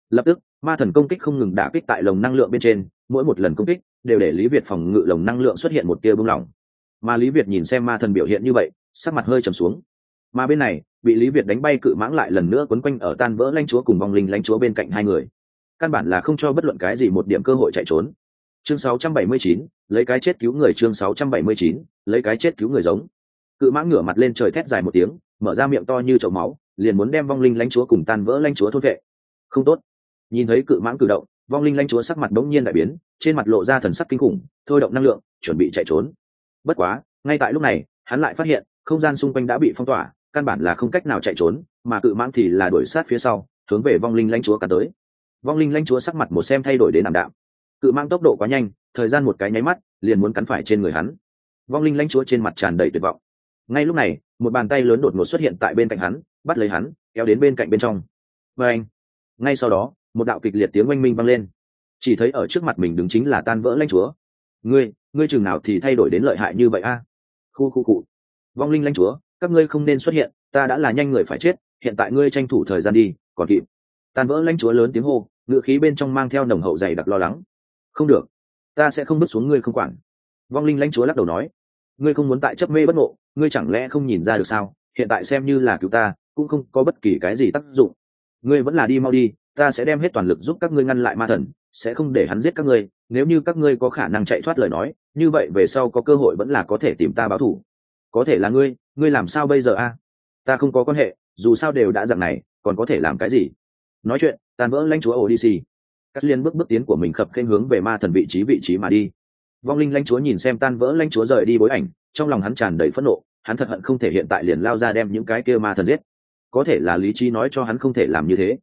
Lập tức, ma thần công kích không ngừng đả kích tại lồng năng lượng bên trên, mỗi một lần công kích đều để lý việt phòng ngự lồng năng lượng xuất hiện một tia bung lỏng. Mà lý việt nhìn xem ma thần biểu hiện như vậy, sắc mặt hơi trầm xuống. Mà bên này, bị lý việt đánh bay cự mãng lại lần nữa quấn quanh ở tan vỡ lãnh chúa cùng vòng linh lãnh chúa bên cạnh hai người. Căn bản là không cho bất luận cái gì một điểm cơ hội chạy trốn chương 679, lấy cái chết cứu người chương 679, lấy cái chết cứu người giống. Cự mãng ngửa mặt lên trời thét dài một tiếng mở ra miệng to như chậu máu liền muốn đem vong linh lãnh chúa cùng tan vỡ lãnh chúa thôn vệ. Không tốt. Nhìn thấy cự mãng cử động vong linh lãnh chúa sắc mặt đống nhiên đại biến trên mặt lộ ra thần sắc kinh khủng thôi động năng lượng chuẩn bị chạy trốn. Bất quá ngay tại lúc này hắn lại phát hiện không gian xung quanh đã bị phong tỏa căn bản là không cách nào chạy trốn mà cự mãng thì là đuổi sát phía sau hướng về vong linh lãnh chúa cả tới. Vong linh lãnh chúa sắc mặt một xem thay đổi đến ảm đạm cự mang tốc độ quá nhanh, thời gian một cái nháy mắt, liền muốn cắn phải trên người hắn. Vong linh lãnh chúa trên mặt tràn đầy tuyệt vọng. Ngay lúc này, một bàn tay lớn đột ngột xuất hiện tại bên cạnh hắn, bắt lấy hắn, kéo đến bên cạnh bên trong. Và anh, ngay sau đó, một đạo kịch liệt tiếng oanh minh vang lên. Chỉ thấy ở trước mặt mình đứng chính là tan vỡ lãnh chúa. Ngươi ngươi chừng nào thì thay đổi đến lợi hại như vậy a? Khu khu cụ. Vong linh lãnh chúa, các ngươi không nên xuất hiện, ta đã là nhanh người phải chết, hiện tại ngươi tranh thủ thời gian đi, còn kịp. Tan vỡ lãnh chúa lớn tiếng hô, ngựa khí bên trong mang theo nồng hậu dày đặc lo lắng không được. Ta sẽ không bước xuống ngươi không quản. Vong linh lãnh chúa lắc đầu nói. Ngươi không muốn tại chấp mê bất ngộ, ngươi chẳng lẽ không nhìn ra được sao? Hiện tại xem như là cứu ta, cũng không có bất kỳ cái gì tác dụng. Ngươi vẫn là đi mau đi, ta sẽ đem hết toàn lực giúp các ngươi ngăn lại ma thần, sẽ không để hắn giết các ngươi. Nếu như các ngươi có khả năng chạy thoát lời nói, như vậy về sau có cơ hội vẫn là có thể tìm ta báo thù. Có thể là ngươi ngươi làm sao bây giờ a? Ta không có quan hệ, dù sao đều đã dặn này, còn có thể làm cái gì? Nói chuyện, tàn vỡ lãnh chúa odyssey cắt liên bước bước tiến của mình khập khênh hướng về ma thần vị trí vị trí mà đi. Vong linh lãnh chúa nhìn xem tan vỡ lãnh chúa rời đi bối ảnh, trong lòng hắn tràn đầy phẫn nộ, hắn thật hận không thể hiện tại liền lao ra đem những cái kia ma thần giết. Có thể là lý trí nói cho hắn không thể làm như thế.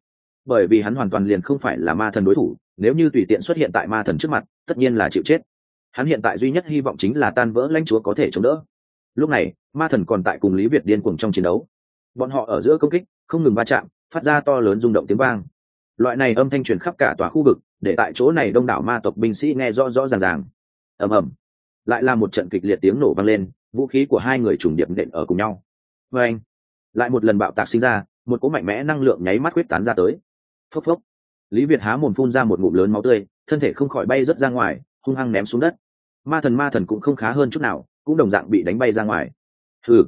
Bởi vì hắn hoàn toàn liền không phải là ma thần đối thủ, nếu như tùy tiện xuất hiện tại ma thần trước mặt, tất nhiên là chịu chết. Hắn hiện tại duy nhất hy vọng chính là tan vỡ lãnh chúa có thể chống đỡ. Lúc này, ma thần còn tại cùng lý việt điên cuồng trong chiến đấu. Bọn họ ở giữa công kích, không ngừng va chạm, phát ra to lớn rung động tiếng vang loại này âm thanh truyền khắp cả tòa khu vực, để tại chỗ này đông đảo ma tộc binh sĩ nghe rõ rõ ràng ràng. Ầm ầm. Lại là một trận kịch liệt tiếng nổ vang lên, vũ khí của hai người trùng điệp nện ở cùng nhau. Vê anh, lại một lần bạo tạc sinh ra, một cỗ mạnh mẽ năng lượng nháy mắt quyết tán ra tới. Phốc phốc. Lý việt há mồm phun ra một ngụm lớn máu tươi, thân thể không khỏi bay rớt ra ngoài, hung hăng ném xuống đất. Ma thần ma thần cũng không khá hơn chút nào, cũng đồng dạng bị đánh bay ra ngoài. Ừ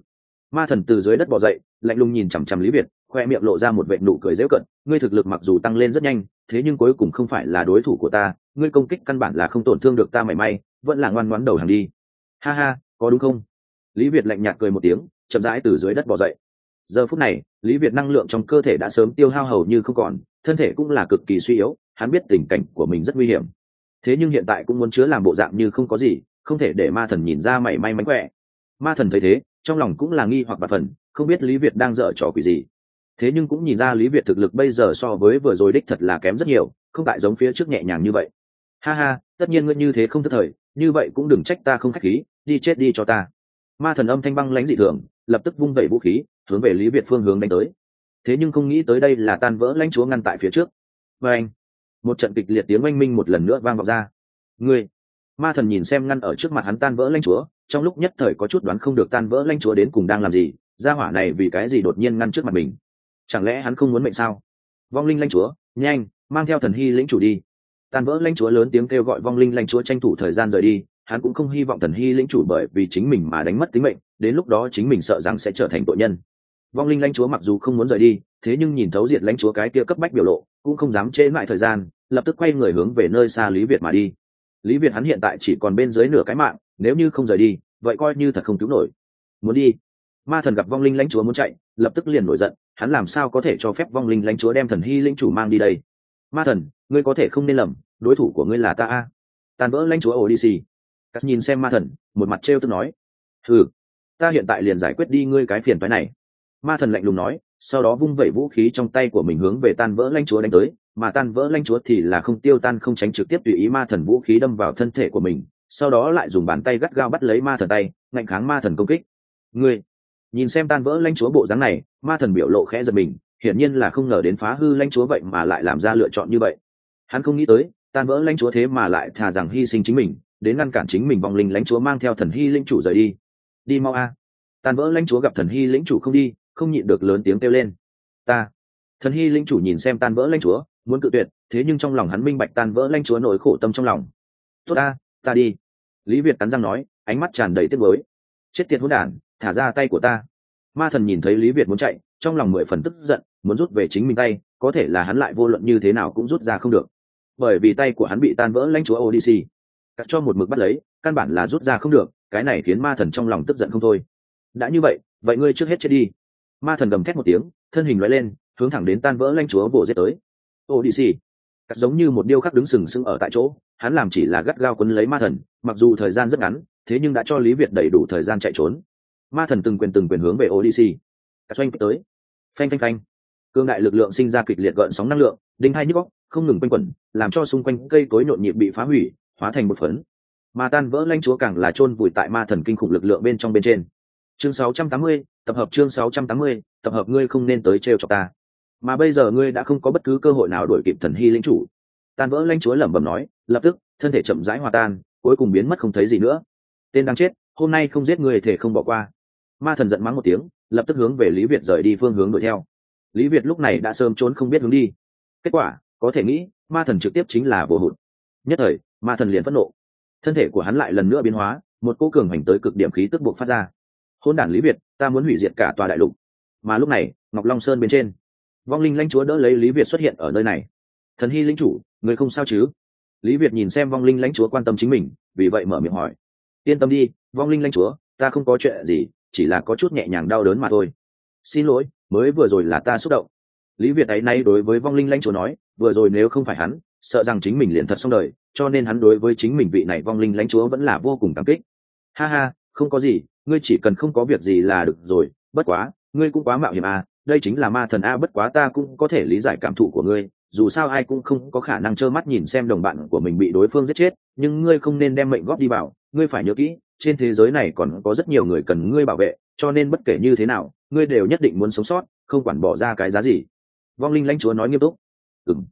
ma thần từ dưới đất bỏ dậy, lạnh lùng nhìn chằm chằm lý việt khoe miệng lộ ra một vệ nụ cười dễu cận, ngươi thực lực mặc dù tăng lên rất nhanh, thế nhưng cuối cùng không phải là đối thủ của ta, ngươi công kích căn bản là không tổn thương được ta mảy may, vẫn là ngoan ngoãn đầu hàng đi. Ha ha, có đúng không? Lý việt lạnh nhạt cười một tiếng, chậm rãi từ dưới đất bỏ dậy. Giờ phút này, lý việt năng lượng trong cơ thể đã sớm tiêu hao hầu như không còn, thân thể cũng là cực kỳ suy yếu, hắn biết tình cảnh của mình rất nguy hiểm. Thế nhưng hiện tại cũng muốn chứa làm bộ dạng như không có gì, không thể để ma thần nhìn ra mảy may mánh khỏe. Ma thần thấy thế, trong lòng cũng là nghi hoặc bà phần, không biết lý việt đang dở trò quỷ gì thế nhưng cũng nhìn ra lý việt thực lực bây giờ so với vừa rồi đích thật là kém rất nhiều, không tại giống phía trước nhẹ nhàng như vậy. Ha ha, tất nhiên ngươi như thế không thất thời, như vậy cũng đừng trách ta không khách khí, đi chết đi cho ta. Ma thần âm thanh băng lãnh dị thường, lập tức vung vẩy vũ khí, hướng về lý việt phương hướng đánh tới. Thế nhưng không nghĩ tới đây là tan vỡ lãnh chúa ngăn tại phía trước. Và anh, một trận kịch liệt tiếng oanh minh một lần nữa vang vọng ra. Ngươi, ma thần nhìn xem ngăn ở trước mặt hắn tan vỡ lãnh chúa, trong lúc nhất thời có chút đoán không được tan vỡ lãnh chúa đến cùng đang làm gì ra hỏa này vì cái gì đột nhiên ngăn trước mặt mình chẳng lẽ hắn không muốn mệnh sao? Vong linh lanh chúa, nhanh, mang theo thần hy lĩnh chủ đi. Tan vỡ lanh chúa lớn tiếng kêu gọi vong linh lanh chúa tranh thủ thời gian rời đi, hắn cũng không hy vọng thần hy lĩnh chủ bởi vì chính mình mà đánh mất tính mệnh, đến lúc đó chính mình sợ rằng sẽ trở thành tội nhân. Vong linh lãnh chúa mặc dù không muốn rời đi, thế nhưng nhìn thấu diệt lãnh chúa cái kia cấp bách biểu lộ, cũng không dám trễ lại thời gian, lập tức quay người hướng về nơi xa lý việt mà đi. Lý việt hắn hiện tại chỉ còn bên dưới nửa cái mạng, nếu như không rời đi, vậy coi như thật không cứu nổi. Muốn đi ma thần gặp vong linh lãnh chúa muốn chạy, lập tức liền nổi giận, hắn làm sao có thể cho phép vong linh lãnh chúa đem thần hy linh chủ mang đi đây? Ma thần, ngươi có thể không nên lầm, đối thủ của ngươi là ta a. Tàn vỡ lãnh chúa ổ đi xì cắt nhìn xem ma thần, một mặt trêu tức nói. Ừ ta hiện tại liền giải quyết đi ngươi cái phiền phái này. Ma thần lạnh lùng nói, sau đó vung vẩy vũ khí trong tay của mình hướng về tan vỡ lãnh chúa đánh tới, mà tan vỡ lãnh chúa thì là không tiêu tan, không tránh trực tiếp tùy ý ma thần vũ khí đâm vào thân thể của mình, sau đó lại dùng bàn tay gắt gao bắt lấy ma thần tay, ngạnh kháng ma thần công kích. Ngươi nhìn xem tan vỡ lãnh chúa bộ dáng này, ma thần biểu lộ khẽ giật mình, hiển nhiên là không ngờ đến phá hư lãnh chúa vậy mà lại làm ra lựa chọn như vậy. Hắn không nghĩ tới, tan vỡ lãnh chúa thế mà lại thà rằng hy sinh chính mình, đến ngăn cản chính mình vòng linh lãnh chúa mang theo thần hy linh chủ rời đi. Đi mau a. Tan vỡ lãnh chúa gặp thần hy lĩnh chủ không đi, không nhịn được lớn tiếng kêu lên. Ta. Thần hy lĩnh chủ nhìn xem tan vỡ lãnh chúa, muốn cự tuyệt, thế nhưng trong lòng hắn minh bạch tan vỡ lãnh chúa nỗi khổ tâm trong lòng. Tốt ta ta đi. Lý việt cắn răng nói, ánh mắt tràn đầy tiếc mới chết tiệt hỗn đản thả ra tay của ta. Ma thần nhìn thấy lý việt muốn chạy, trong lòng mười phần tức giận, muốn rút về chính mình tay, có thể là hắn lại vô luận như thế nào cũng rút ra không được. Bởi vì tay của hắn bị tan vỡ lãnh chúa odc cắt cho một mực bắt lấy, căn bản là rút ra không được, cái này khiến ma thần trong lòng tức giận không thôi. Đã như vậy vậy ngươi trước hết chết đi. Ma thần gầm thét một tiếng, thân hình loại lên, hướng thẳng đến tan vỡ lãnh chúa bổ giết tới. Odc cắt giống như một điêu khắc đứng sừng sững ở tại chỗ, hắn làm chỉ là gắt gao quấn lấy ma thần, mặc dù thời gian rất ngắn, thế nhưng đã cho lý việt đầy đủ thời gian chạy trốn ma thần từng quyền từng quyền hướng về odyssey. Các doanh tới. Phanh phanh phanh. Cương đại lực lượng sinh ra kịch liệt gợn sóng năng lượng đinh hai nhức góc không ngừng quanh quẩn làm cho xung quanh cây cối nhộn nhịp bị phá hủy hóa thành một phấn. Mà tan vỡ lanh chúa càng là chôn vùi tại ma thần kinh khủng lực lượng bên trong bên trên. Chương 680, tập hợp chương 680, tập hợp ngươi không nên tới trêu chọc ta. Mà bây giờ ngươi đã không có bất cứ cơ hội nào đuổi kịp thần hy linh chủ. Tan vỡ lanh chúa lẩm bẩm nói lập tức thân thể chậm rãi hòa tan cuối cùng biến mất không thấy gì nữa. Tên đang chết hôm nay không giết người thể không bỏ qua ma thần giận mắng một tiếng, lập tức hướng về lý việt rời đi phương hướng đuổi theo. Lý việt lúc này đã sớm trốn không biết hướng đi. Kết quả, có thể nghĩ, ma thần trực tiếp chính là vô hụt. Nhất thời, ma thần liền phẫn nộ. Thân thể của hắn lại lần nữa biến hóa, một cô cường hành tới cực điểm khí tức buộc phát ra. Hôn đản lý việt, ta muốn hủy diệt cả tòa đại lục. Mà lúc này, ngọc long sơn bên trên, vong linh lãnh chúa đỡ lấy lý việt xuất hiện ở nơi này. Thần hy linh chủ, người không sao chứ? Lý việt nhìn xem vong linh lãnh chúa quan tâm chính mình, vì vậy mở miệng hỏi. Yên tâm đi, vong linh lãnh chúa, ta không có chuyện gì chỉ là có chút nhẹ nhàng đau đớn mà thôi. Xin lỗi, mới vừa rồi là ta xúc động. Lý việt ấy nay đối với vong linh lãnh chúa nói, vừa rồi nếu không phải hắn, sợ rằng chính mình liền thật xong đời, cho nên hắn đối với chính mình vị này vong linh lãnh chúa vẫn là vô cùng cảm kích. Ha ha, không có gì, ngươi chỉ cần không có việc gì là được rồi, bất quá, ngươi cũng quá mạo hiểm à đây chính là ma thần a, bất quá ta cũng có thể lý giải cảm thụ của ngươi, dù sao ai cũng không có khả năng trơ mắt nhìn xem đồng bạn của mình bị đối phương giết chết, nhưng ngươi không nên đem mệnh góp đi vào, ngươi phải nhớ kỹ trên thế giới này còn có rất nhiều người cần ngươi bảo vệ, cho nên bất kể như thế nào, ngươi đều nhất định muốn sống sót, không quản bỏ ra cái giá gì. Vong linh lãnh chúa nói nghiêm túc. Ừng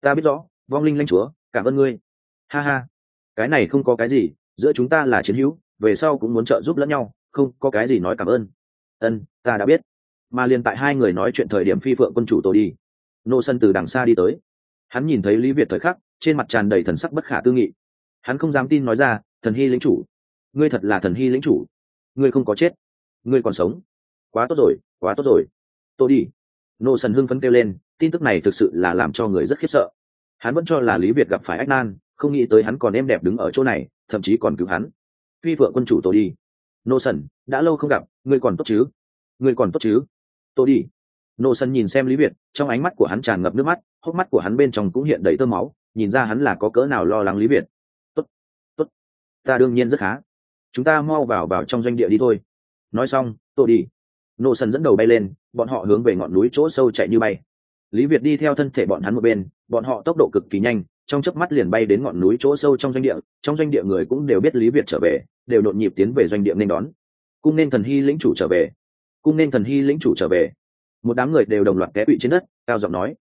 ta biết rõ, vong linh lãnh chúa, cảm ơn ngươi. Ha ha, cái này không có cái gì, giữa chúng ta là chiến hữu, về sau cũng muốn trợ giúp lẫn nhau, không có cái gì nói cảm ơn. Ân ta đã biết. Mà liền tại hai người nói chuyện thời điểm phi phượng quân chủ tôi đi. Nô sân từ đằng xa đi tới. Hắn nhìn thấy lý việt thời khắc, trên mặt tràn đầy thần sắc bất khả tư nghị. Hắn không dám tin nói ra, thần hy lính chủ ngươi thật là thần hy lĩnh chủ. Ngươi không có chết, ngươi còn sống. Quá tốt rồi, quá tốt rồi. Tôi đi. Nô sần hưng phấn kêu lên, tin tức này thực sự là làm cho người rất khiếp sợ. Hắn vẫn cho là lý việt gặp phải ách nan, không nghĩ tới hắn còn êm đẹp đứng ở chỗ này, thậm chí còn cứu hắn. Phi vợ quân chủ tôi đi. Nô sần, đã lâu không gặp, ngươi còn tốt chứ? Ngươi còn tốt chứ? Tôi đi. Nô sần nhìn xem lý việt, trong ánh mắt của hắn tràn ngập nước mắt, hốc mắt của hắn bên trong cũng hiện đầy tơ máu, nhìn ra hắn là có cỡ nào lo lắng lý việt. Tốt tốt. Ta đương nhiên rất khá chúng ta mau vào vào trong doanh địa đi thôi. Nói xong tôi đi, nô sần dẫn đầu bay lên, bọn họ hướng về ngọn núi chỗ sâu chạy như bay. Lý việt đi theo thân thể bọn hắn một bên, bọn họ tốc độ cực kỳ nhanh, trong chớp mắt liền bay đến ngọn núi chỗ sâu trong doanh địa, trong doanh địa người cũng đều biết lý việt trở về, đều nhộn nhịp tiến về doanh địa nên đón. Cung nên thần hy lĩnh chủ trở về. Cung nên thần hy lĩnh chủ trở về. Một đám người đều đồng loạt té quỵ trên đất, cao giọng nói.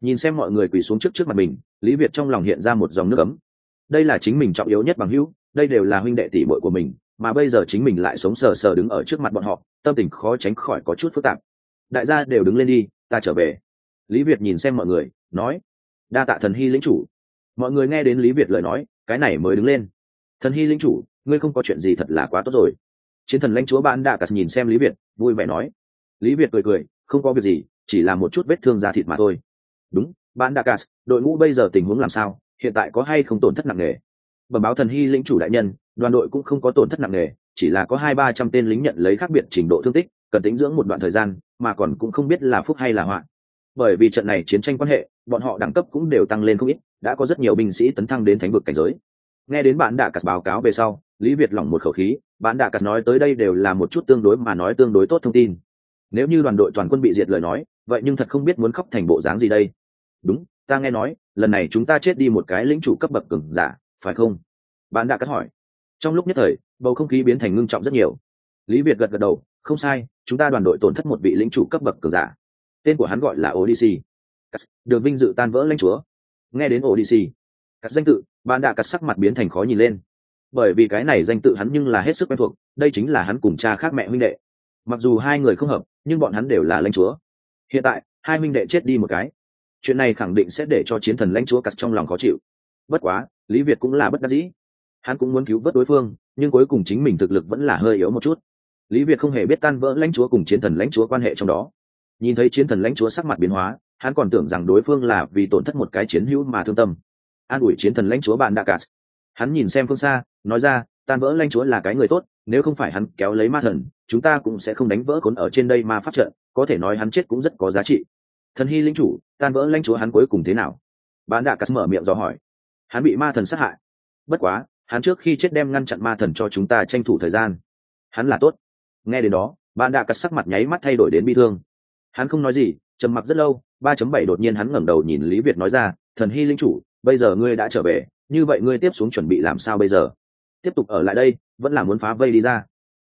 Nhìn xem mọi người quỳ xuống trước trước mặt mình, lý việt trong lòng hiện ra một dòng nước ấm. Đây là chính mình trọng yếu nhất bằng hữu đây đều là huynh đệ tỷ bội của mình, mà bây giờ chính mình lại sống sờ sờ đứng ở trước mặt bọn họ, tâm tình khó tránh khỏi có chút phức tạp. Đại gia đều đứng lên đi, ta trở về. Lý việt nhìn xem mọi người, nói, đa tạ thần hy lĩnh chủ. Mọi người nghe đến lý việt lời nói, cái này mới đứng lên. Thần hy lĩnh chủ, ngươi không có chuyện gì thật là quá tốt rồi. Chiến thần lãnh chúa ban đạ cắt nhìn xem lý việt, vui vẻ nói. Lý việt cười cười, không có việc gì, chỉ là một chút vết thương da thịt mà thôi. Đúng, ban đạ cắt đội ngũ bây giờ tình huống làm sao? Hiện tại có hay không tổn thất nặng nề? Bẩm báo thần hy lĩnh chủ đại nhân, đoàn đội cũng không có tổn thất nặng nề, chỉ là có hai ba trăm tên lính nhận lấy khác biệt trình độ thương tích, cần tính dưỡng một đoạn thời gian, mà còn cũng không biết là phúc hay là họa. Bởi vì trận này chiến tranh quan hệ, bọn họ đẳng cấp cũng đều tăng lên không ít, đã có rất nhiều binh sĩ tấn thăng đến thánh vực cảnh giới. Nghe đến bạn đạ cắt báo cáo về sau, lý việt lỏng một khẩu khí, bạn đạ cắt nói tới đây đều là một chút tương đối mà nói tương đối tốt thông tin. Nếu như đoàn đội toàn quân bị diệt lời nói, vậy nhưng thật không biết muốn khóc thành bộ dáng gì đây. Đúng, ta nghe nói, lần này chúng ta chết đi một cái lĩnh chủ cấp bậc cường giả phải không? Bạn đã cắt hỏi. Trong lúc nhất thời, bầu không khí biến thành ngưng trọng rất nhiều. Lý việt gật gật đầu, không sai, chúng ta đoàn đội tổn thất một vị lĩnh chủ cấp bậc cường giả. Tên của hắn gọi là odyssey được vinh dự tan vỡ lãnh chúa. Nghe đến odyssey cắt danh tự, bạn đã cắt sắc mặt biến thành khó nhìn lên. Bởi vì cái này danh tự hắn nhưng là hết sức quen thuộc, đây chính là hắn cùng cha khác mẹ huynh đệ. Mặc dù hai người không hợp, nhưng bọn hắn đều là lãnh chúa. Hiện tại, hai minh đệ chết đi một cái. Chuyện này khẳng định sẽ để cho chiến thần lãnh chúa cắt trong lòng khó chịu. Bất quá lý việt cũng là bất đắc dĩ. Hắn cũng muốn cứu vớt đối phương, nhưng cuối cùng chính mình thực lực vẫn là hơi yếu một chút. Lý việt không hề biết tan vỡ lãnh chúa cùng chiến thần lãnh chúa quan hệ trong đó. Nhìn thấy chiến thần lãnh chúa sắc mặt biến hóa, hắn còn tưởng rằng đối phương là vì tổn thất một cái chiến hữu mà thương tâm. An ủi chiến thần lãnh chúa bạn đa cát hắn nhìn xem phương xa, nói ra, tan vỡ lãnh chúa là cái người tốt, nếu không phải hắn kéo lấy ma thần, chúng ta cũng sẽ không đánh vỡ khốn ở trên đây ma phát trận có thể nói hắn chết cũng rất có giá trị. Thần hy linh chủ, tan vỡ lãnh chúa hắn cuối cùng thế nào? Bạn đạ cắt mở miệng do hỏi hắn bị ma thần sát hại. Bất quá, hắn trước khi chết đem ngăn chặn ma thần cho chúng ta tranh thủ thời gian. Hắn là tốt. Nghe đến đó, bạn đã cắt sắc mặt nháy mắt thay đổi đến bi thương. Hắn không nói gì, trầm mặc rất lâu, ba chấm bảy đột nhiên hắn ngẩng đầu nhìn lý việt nói ra, thần hy linh chủ, bây giờ ngươi đã trở về, như vậy ngươi tiếp xuống chuẩn bị làm sao bây giờ? Tiếp tục ở lại đây, vẫn là muốn phá vây đi ra.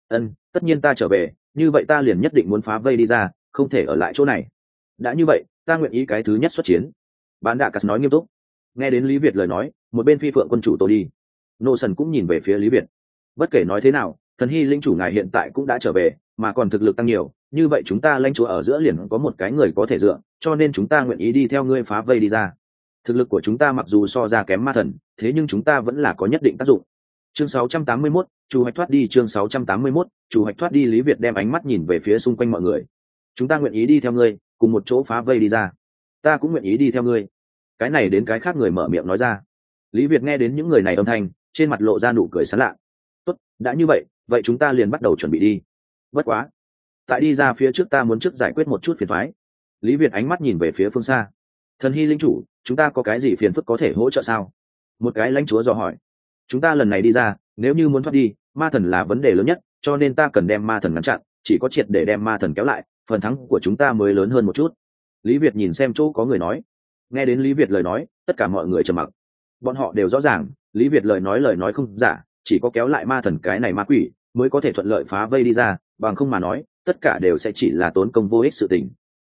Ân, tất nhiên ta trở về, như vậy ta liền nhất định muốn phá vây đi ra, không thể ở lại chỗ này. Đã như vậy, ta nguyện ý cái thứ nhất xuất chiến. Bạn đạ cắt nói nghiêm túc nghe đến lý việt lời nói một bên phi phượng quân chủ tôi đi nô sần cũng nhìn về phía lý việt. Bất kể nói thế nào thần hy linh chủ ngài hiện tại cũng đã trở về mà còn thực lực tăng nhiều như vậy chúng ta lãnh chúa ở giữa liền có một cái người có thể dựa cho nên chúng ta nguyện ý đi theo ngươi phá vây đi ra. Thực lực của chúng ta mặc dù so ra kém ma thần thế nhưng chúng ta vẫn là có nhất định tác dụng. Chương 681, chủ hoạch thoát đi chương 681, chủ hoạch thoát đi lý việt đem ánh mắt nhìn về phía xung quanh mọi người. Chúng ta nguyện ý đi theo ngươi cùng một chỗ phá vây đi ra. Ta cũng nguyện ý đi theo ngươi cái này đến cái khác người mở miệng nói ra. Lý việt nghe đến những người này âm thanh, trên mặt lộ ra nụ cười sán lạ. Tốt, đã như vậy vậy chúng ta liền bắt đầu chuẩn bị đi. Bất quá, tại đi ra phía trước ta muốn trước giải quyết một chút phiền thoái lý việt ánh mắt nhìn về phía phương xa. Thần hy linh chủ, chúng ta có cái gì phiền phức có thể hỗ trợ sao? Một cái lãnh chúa dò hỏi. Chúng ta lần này đi ra, nếu như muốn thoát đi, ma thần là vấn đề lớn nhất, cho nên ta cần đem ma thần ngăn chặn, chỉ có triệt để đem ma thần kéo lại, phần thắng của chúng ta mới lớn hơn một chút. Lý việt nhìn xem chỗ có người nói nghe đến lý việt lời nói, tất cả mọi người trầm mặc. Bọn họ đều rõ ràng, lý việt lời nói lời nói không giả, chỉ có kéo lại ma thần cái này ma quỷ, mới có thể thuận lợi phá vây đi ra, bằng không mà nói, tất cả đều sẽ chỉ là tốn công vô ích sự tình.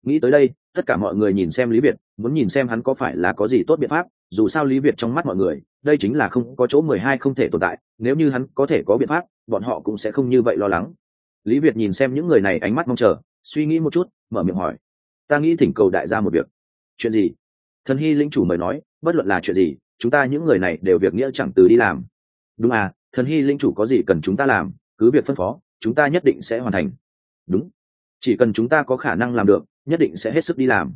Nghĩ tới đây, tất cả mọi người nhìn xem lý việt, muốn nhìn xem hắn có phải là có gì tốt biện pháp, dù sao lý việt trong mắt mọi người, đây chính là không có chỗ mười hai không thể tồn tại, nếu như hắn có thể có biện pháp, bọn họ cũng sẽ không như vậy lo lắng. Lý việt nhìn xem những người này ánh mắt mong chờ, suy nghĩ một chút, mở miệng hỏi, ta nghĩ thỉnh cầu đại gia một việc. Chuyện gì? Thần hy linh chủ mời nói, bất luận là chuyện gì, chúng ta những người này đều việc nghĩa chẳng từ đi làm. Đúng à thần hy linh chủ có gì cần chúng ta làm, cứ việc phân phó, chúng ta nhất định sẽ hoàn thành. Đúng, chỉ cần chúng ta có khả năng làm được, nhất định sẽ hết sức đi làm.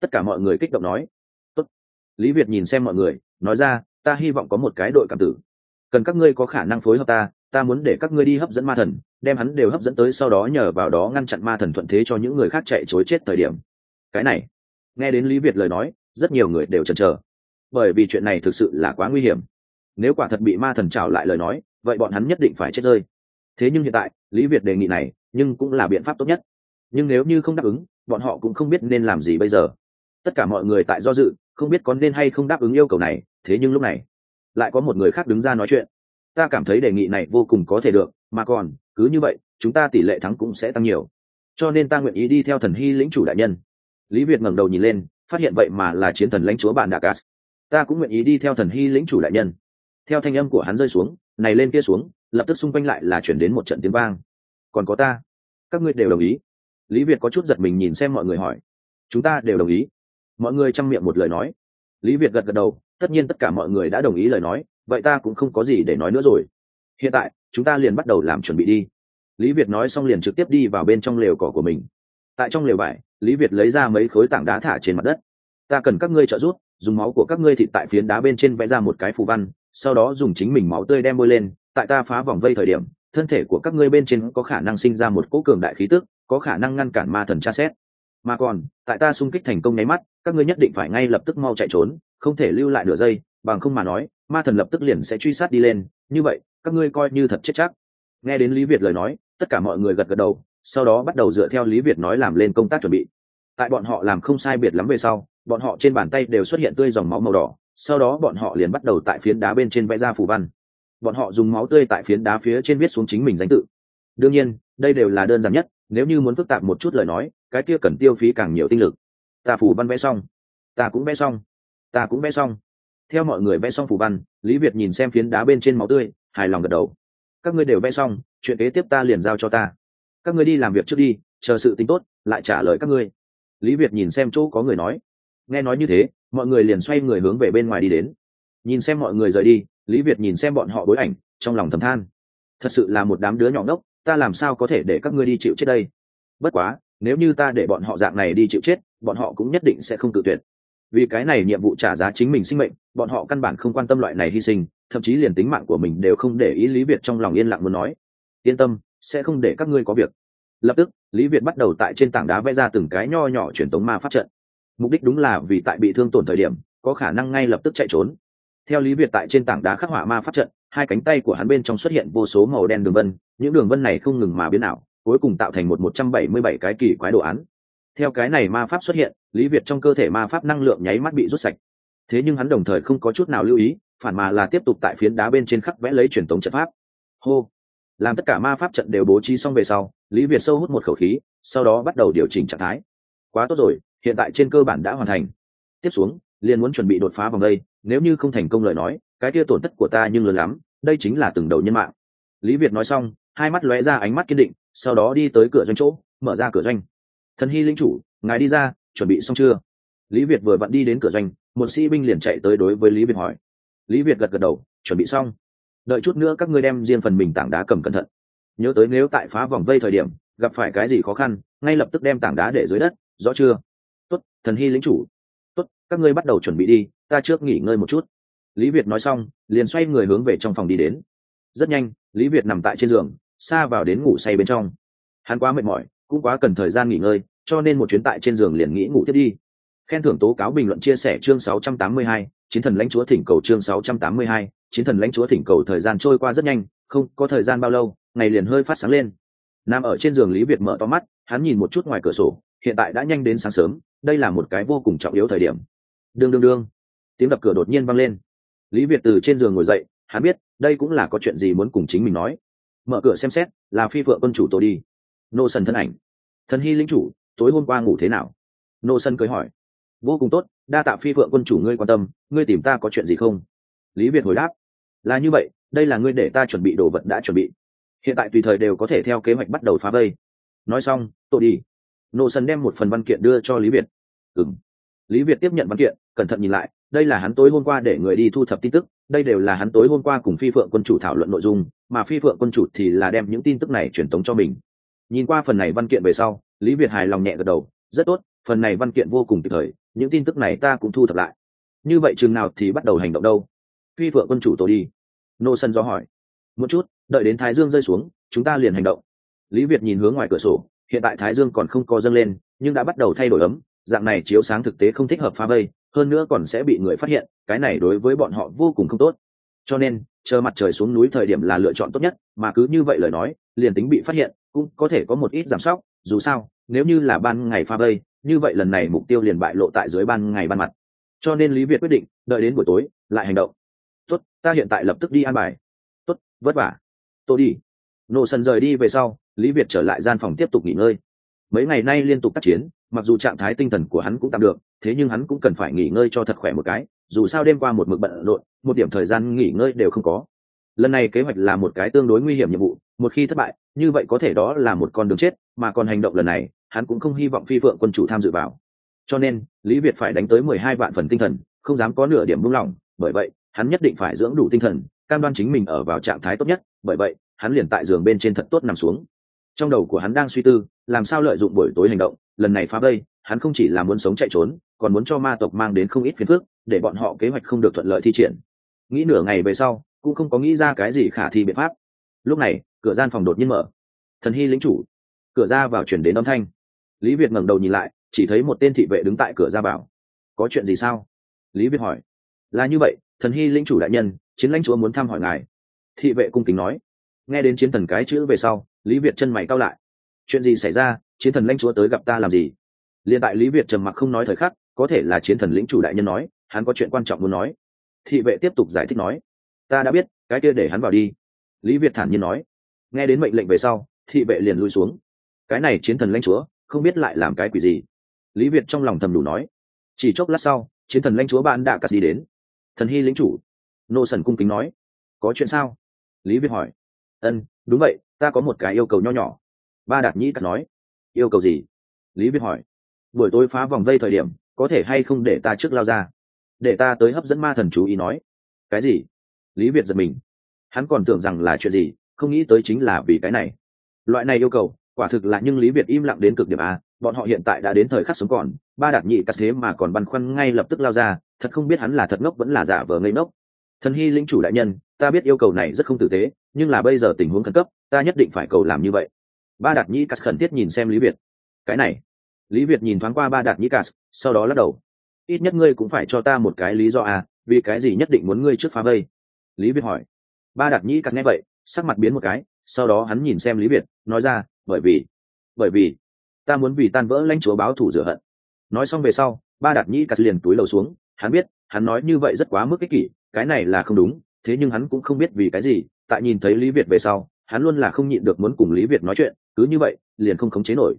Tất cả mọi người kích động nói. Tốt. lý việt nhìn xem mọi người, nói ra, ta hy vọng có một cái đội cảm tử. Cần các ngươi có khả năng phối hợp ta ta muốn để các ngươi đi hấp dẫn ma thần, đem hắn đều hấp dẫn tới sau đó nhờ vào đó ngăn chặn ma thần thuận thế cho những người khác chạy chối chết thời điểm. Cái này, nghe đến lý việt lời nói rất nhiều người đều chần chờ. Bởi vì chuyện này thực sự là quá nguy hiểm. Nếu quả thật bị ma thần trào lại lời nói, vậy bọn hắn nhất định phải chết rơi. Thế nhưng hiện tại, lý việt đề nghị này, nhưng cũng là biện pháp tốt nhất. Nhưng nếu như không đáp ứng, bọn họ cũng không biết nên làm gì bây giờ. Tất cả mọi người tại do dự, không biết có nên hay không đáp ứng yêu cầu này, thế nhưng lúc này, lại có một người khác đứng ra nói chuyện. Ta cảm thấy đề nghị này vô cùng có thể được, mà còn, cứ như vậy, chúng ta tỷ lệ thắng cũng sẽ tăng nhiều. Cho nên ta nguyện ý đi theo thần hy lĩnh chủ đại nhân. Lý việt ngẩng đầu nhìn lên phát hiện vậy mà là chiến thần lãnh chúa bạn đạ cát ta cũng nguyện ý đi theo thần hy lĩnh chủ đại nhân. Theo thanh âm của hắn rơi xuống, này lên kia xuống, lập tức xung quanh lại là chuyển đến một trận tiếng vang. Còn có ta? Các ngươi đều đồng ý? Lý việt có chút giật mình nhìn xem mọi người hỏi. Chúng ta đều đồng ý. Mọi người chăm miệng một lời nói. Lý việt gật gật đầu, tất nhiên tất cả mọi người đã đồng ý lời nói, vậy ta cũng không có gì để nói nữa rồi. Hiện tại, chúng ta liền bắt đầu làm chuẩn bị đi. Lý việt nói xong liền trực tiếp đi vào bên trong lều cỏ của mình tại trong lều vải, lý việt lấy ra mấy khối tảng đá thả trên mặt đất. Ta cần các ngươi trợ giúp, dùng máu của các ngươi thịt tại phiến đá bên trên vẽ ra một cái phù văn, sau đó dùng chính mình máu tươi đem bôi lên, tại ta phá vòng vây thời điểm, thân thể của các ngươi bên trên có khả năng sinh ra một cỗ cường đại khí tức, có khả năng ngăn cản ma thần tra xét. Mà còn, tại ta xung kích thành công nháy mắt, các ngươi nhất định phải ngay lập tức mau chạy trốn, không thể lưu lại nửa giây, bằng không mà nói, ma thần lập tức liền sẽ truy sát đi lên. Như vậy, các ngươi coi như thật chết chắc. Nghe đến lý việt lời nói, tất cả mọi người gật gật đầu sau đó bắt đầu dựa theo lý việt nói làm lên công tác chuẩn bị. Tại bọn họ làm không sai biệt lắm về sau, bọn họ trên bàn tay đều xuất hiện tươi dòng máu màu đỏ, sau đó bọn họ liền bắt đầu tại phiến đá bên trên vẽ ra phù văn. Bọn họ dùng máu tươi tại phiến đá phía trên viết xuống chính mình danh tự. Đương nhiên, đây đều là đơn giản nhất, nếu như muốn phức tạp một chút lời nói, cái kia cần tiêu phí càng nhiều tinh lực. Ta phù văn vẽ xong. Ta cũng vẽ xong. Ta cũng vẽ xong. Theo mọi người vẽ xong phù văn, lý việt nhìn xem phiến đá bên trên máu tươi, hài lòng gật đầu. Các ngươi đều vẽ xong, chuyện kế tiếp ta liền giao cho ta các ngươi đi làm việc trước đi, chờ sự tính tốt, lại trả lời các ngươi. Lý việt nhìn xem chỗ có người nói. Nghe nói như thế, mọi người liền xoay người hướng về bên ngoài đi đến. Nhìn xem mọi người rời đi, lý việt nhìn xem bọn họ bối ảnh, trong lòng thầm than. Thật sự là một đám đứa nhỏ ngốc, ta làm sao có thể để các ngươi đi chịu chết đây? Bất quá, nếu như ta để bọn họ dạng này đi chịu chết, bọn họ cũng nhất định sẽ không tự tuyệt. Vì cái này nhiệm vụ trả giá chính mình sinh mệnh, bọn họ căn bản không quan tâm loại này hy sinh, thậm chí liền tính mạng của mình đều không để ý lý việt trong lòng yên lặng muốn nói. Yên tâm sẽ không để các ngươi có việc. Lập tức, lý việt bắt đầu tại trên tảng đá vẽ ra từng cái nho nhỏ truyền tống ma pháp trận. Mục đích đúng là vì tại bị thương tổn thời điểm, có khả năng ngay lập tức chạy trốn. Theo lý việt tại trên tảng đá khắc họa ma pháp trận, hai cánh tay của hắn bên trong xuất hiện vô số màu đen đường vân, những đường vân này không ngừng mà biến ảo, cuối cùng tạo thành một một trăm bảy mươi bảy cái kỳ quái đồ án. Theo cái này ma pháp xuất hiện, lý việt trong cơ thể ma pháp năng lượng nháy mắt bị rút sạch. Thế nhưng hắn đồng thời không có chút nào lưu ý, phản mà là tiếp tục tại phiến đá bên trên khắc vẽ lấy truyền tống trận pháp. Hô! Làm tất cả ma pháp trận đều bố trí xong về sau, lý việt sâu hút một khẩu khí, sau đó bắt đầu điều chỉnh trạng thái. Quá tốt rồi, hiện tại trên cơ bản đã hoàn thành. Tiếp xuống, liền muốn chuẩn bị đột phá vòng đây, nếu như không thành công lời nói, cái kia tổn thất của ta nhưng lớn lắm, đây chính là từng đầu nhân mạng. Lý việt nói xong, hai mắt lóe ra ánh mắt kiên định, sau đó đi tới cửa doanh chỗ, mở ra cửa doanh. Thần hy linh chủ, ngài đi ra, chuẩn bị xong chưa? Lý việt vừa vặn đi đến cửa doanh, một sĩ binh liền chạy tới đối với lý việt hỏi. Lý việt gật gật đầu, chuẩn bị xong đợi chút nữa các ngươi đem riêng phần mình tảng đá cầm cẩn thận. Nhớ tới nếu tại phá vòng vây thời điểm gặp phải cái gì khó khăn ngay lập tức đem tảng đá để dưới đất rõ chưa? Tốt thần hy lính chủ. Tốt các ngươi bắt đầu chuẩn bị đi ta trước nghỉ ngơi một chút. Lý việt nói xong liền xoay người hướng về trong phòng đi đến. Rất nhanh lý việt nằm tại trên giường xa vào đến ngủ say bên trong. Hắn quá mệt mỏi cũng quá cần thời gian nghỉ ngơi cho nên một chuyến tại trên giường liền nghĩ ngủ tiếp đi. Khen thưởng tố cáo bình luận chia sẻ chương 682, chiến thần lãnh chúa thỉnh cầu chương 682, chiến thần lãnh chúa thỉnh cầu thời gian trôi qua rất nhanh không có thời gian bao lâu ngày liền hơi phát sáng lên. Nam ở trên giường lý việt mở to mắt hắn nhìn một chút ngoài cửa sổ hiện tại đã nhanh đến sáng sớm đây là một cái vô cùng trọng yếu thời điểm. Đương đương đương. Tiếng đập cửa đột nhiên vang lên. Lý việt từ trên giường ngồi dậy hắn biết đây cũng là có chuyện gì muốn cùng chính mình nói. Mở cửa xem xét là phi phượng quân chủ tổ đi. Nô sần thân ảnh. Thần hy linh chủ tối hôm qua ngủ thế nào? Nô sân cười hỏi vô cùng tốt, đa tạ phi phượng quân chủ ngươi quan tâm, ngươi tìm ta có chuyện gì không? Lý việt hồi đáp, là như vậy, đây là ngươi để ta chuẩn bị đồ vật đã chuẩn bị. Hiện tại tùy thời đều có thể theo kế hoạch bắt đầu phá vây. Nói xong, tôi đi. Nô sân đem một phần văn kiện đưa cho lý việt. Ừng lý việt tiếp nhận văn kiện, cẩn thận nhìn lại, đây là hắn tối hôm qua để người đi thu thập tin tức, đây đều là hắn tối hôm qua cùng phi phượng quân chủ thảo luận nội dung, mà phi phượng quân chủ thì là đem những tin tức này truyền tống cho mình. Nhìn qua phần này văn kiện về sau, lý việt hài lòng nhẹ gật đầu, rất tốt phần này văn kiện vô cùng kịp thời, những tin tức này ta cũng thu thập lại. Như vậy chừng nào thì bắt đầu hành động đâu? Phi phượng quân chủ tổ đi. Nô sân do hỏi. Một chút, đợi đến thái dương rơi xuống, chúng ta liền hành động. Lý việt nhìn hướng ngoài cửa sổ, hiện tại thái dương còn không có dâng lên, nhưng đã bắt đầu thay đổi ấm, dạng này chiếu sáng thực tế không thích hợp phá vây, hơn nữa còn sẽ bị người phát hiện, cái này đối với bọn họ vô cùng không tốt. Cho nên, chờ mặt trời xuống núi thời điểm là lựa chọn tốt nhất, mà cứ như vậy lời nói, liền tính bị phát hiện, cũng có thể có một ít giảm sóc, dù sao, nếu như là ban ngày pha vây như vậy lần này mục tiêu liền bại lộ tại dưới ban ngày ban mặt. Cho nên lý việt quyết định, đợi đến buổi tối, lại hành động. Tốt, ta hiện tại lập tức đi an bài. Tốt, vất vả. Tôi đi. Nổ sần rời đi về sau, lý việt trở lại gian phòng tiếp tục nghỉ ngơi. Mấy ngày nay liên tục tác chiến, mặc dù trạng thái tinh thần của hắn cũng tạm được, thế nhưng hắn cũng cần phải nghỉ ngơi cho thật khỏe một cái, dù sao đêm qua một mực bận rộn, một điểm thời gian nghỉ ngơi đều không có. Lần này kế hoạch là một cái tương đối nguy hiểm nhiệm vụ, một khi thất bại, như vậy có thể đó là một con đường chết, mà còn hành động lần này hắn cũng không hy vọng phi phượng quân chủ tham dự vào. Cho nên, lý việt phải đánh tới mười hai vạn phần tinh thần, không dám có nửa điểm buông lỏng, bởi vậy, hắn nhất định phải dưỡng đủ tinh thần, cam đoan chính mình ở vào trạng thái tốt nhất, bởi vậy, hắn liền tại giường bên trên thật tốt nằm xuống. Trong đầu của hắn đang suy tư, làm sao lợi dụng buổi tối hành động, lần này phá vây, hắn không chỉ là muốn sống chạy trốn, còn muốn cho ma tộc mang đến không ít phiền phức, để bọn họ kế hoạch không được thuận lợi thi triển. Nghĩ nửa ngày về sau, cũng không có nghĩ ra cái gì khả thi biện pháp. Lúc này, cửa gian phòng đột nhiên mở. Thần hy lính chủ. Cửa ra vào chuyển đến âm thanh lý việt ngẩng đầu nhìn lại, chỉ thấy một tên thị vệ đứng tại cửa ra vào. Có chuyện gì sao? Lý việt hỏi. Là như vậy, thần hy linh chủ đại nhân, chiến lãnh chúa muốn thăm hỏi ngài. Thị vệ cung kính nói. Nghe đến chiến thần cái chữ về sau, lý việt chân mày cao lại. Chuyện gì xảy ra? Chiến thần lãnh chúa tới gặp ta làm gì? Liền tại lý việt trầm mặc không nói thời khắc, có thể là chiến thần lĩnh chủ đại nhân nói, hắn có chuyện quan trọng muốn nói. Thị vệ tiếp tục giải thích nói. Ta đã biết, cái kia để hắn vào đi. Lý việt thản nhiên nói. Nghe đến mệnh lệnh về sau, thị vệ liền lui xuống. Cái này chiến thần lãnh chúa không biết lại làm cái quỷ gì. Lý việt trong lòng thầm đủ nói. Chỉ chốc lát sau, chiến thần lãnh chúa bạn đã cắt đi đến. Thần hy lính chủ. Nô sần cung kính nói. Có chuyện sao? Lý việt hỏi. Ân, đúng vậy, ta có một cái yêu cầu nho nhỏ. Ba đạt nhĩ cắt nói. Yêu cầu gì? Lý việt hỏi. Buổi tối phá vòng vây thời điểm, có thể hay không để ta trước lao ra? Để ta tới hấp dẫn ma thần chú ý nói. Cái gì? Lý việt giật mình. Hắn còn tưởng rằng là chuyện gì, không nghĩ tới chính là vì cái này. Loại này yêu cầu quả thực là nhưng lý việt im lặng đến cực điểm a, bọn họ hiện tại đã đến thời khắc sống còn, ba đạt nhị cắt thế mà còn băn khoăn ngay lập tức lao ra, thật không biết hắn là thật ngốc vẫn là giả vờ ngây ngốc. Thần hy lĩnh chủ đại nhân, ta biết yêu cầu này rất không tử tế, nhưng là bây giờ tình huống khẩn cấp, ta nhất định phải cầu làm như vậy. Ba đạt nhị cắt khẩn thiết nhìn xem lý việt. Cái này. Lý việt nhìn thoáng qua ba đạt nhị cắt, sau đó lắc đầu. Ít nhất ngươi cũng phải cho ta một cái lý do à vì cái gì nhất định muốn ngươi trước phá vây? Lý việt hỏi. Ba đạt nhị cắt nghe vậy, sắc mặt biến một cái, sau đó hắn nhìn xem lý việt, nói ra bởi vì bởi vì, ta muốn vì tan vỡ lãnh chúa báo thủ rửa hận. Nói xong về sau, ba đạt nhĩ cắt liền túi lầu xuống. Hắn biết, hắn nói như vậy rất quá mức ích kỷ, cái này là không đúng, thế nhưng hắn cũng không biết vì cái gì, tại nhìn thấy lý việt về sau, hắn luôn là không nhịn được muốn cùng lý việt nói chuyện, cứ như vậy, liền không khống chế nổi.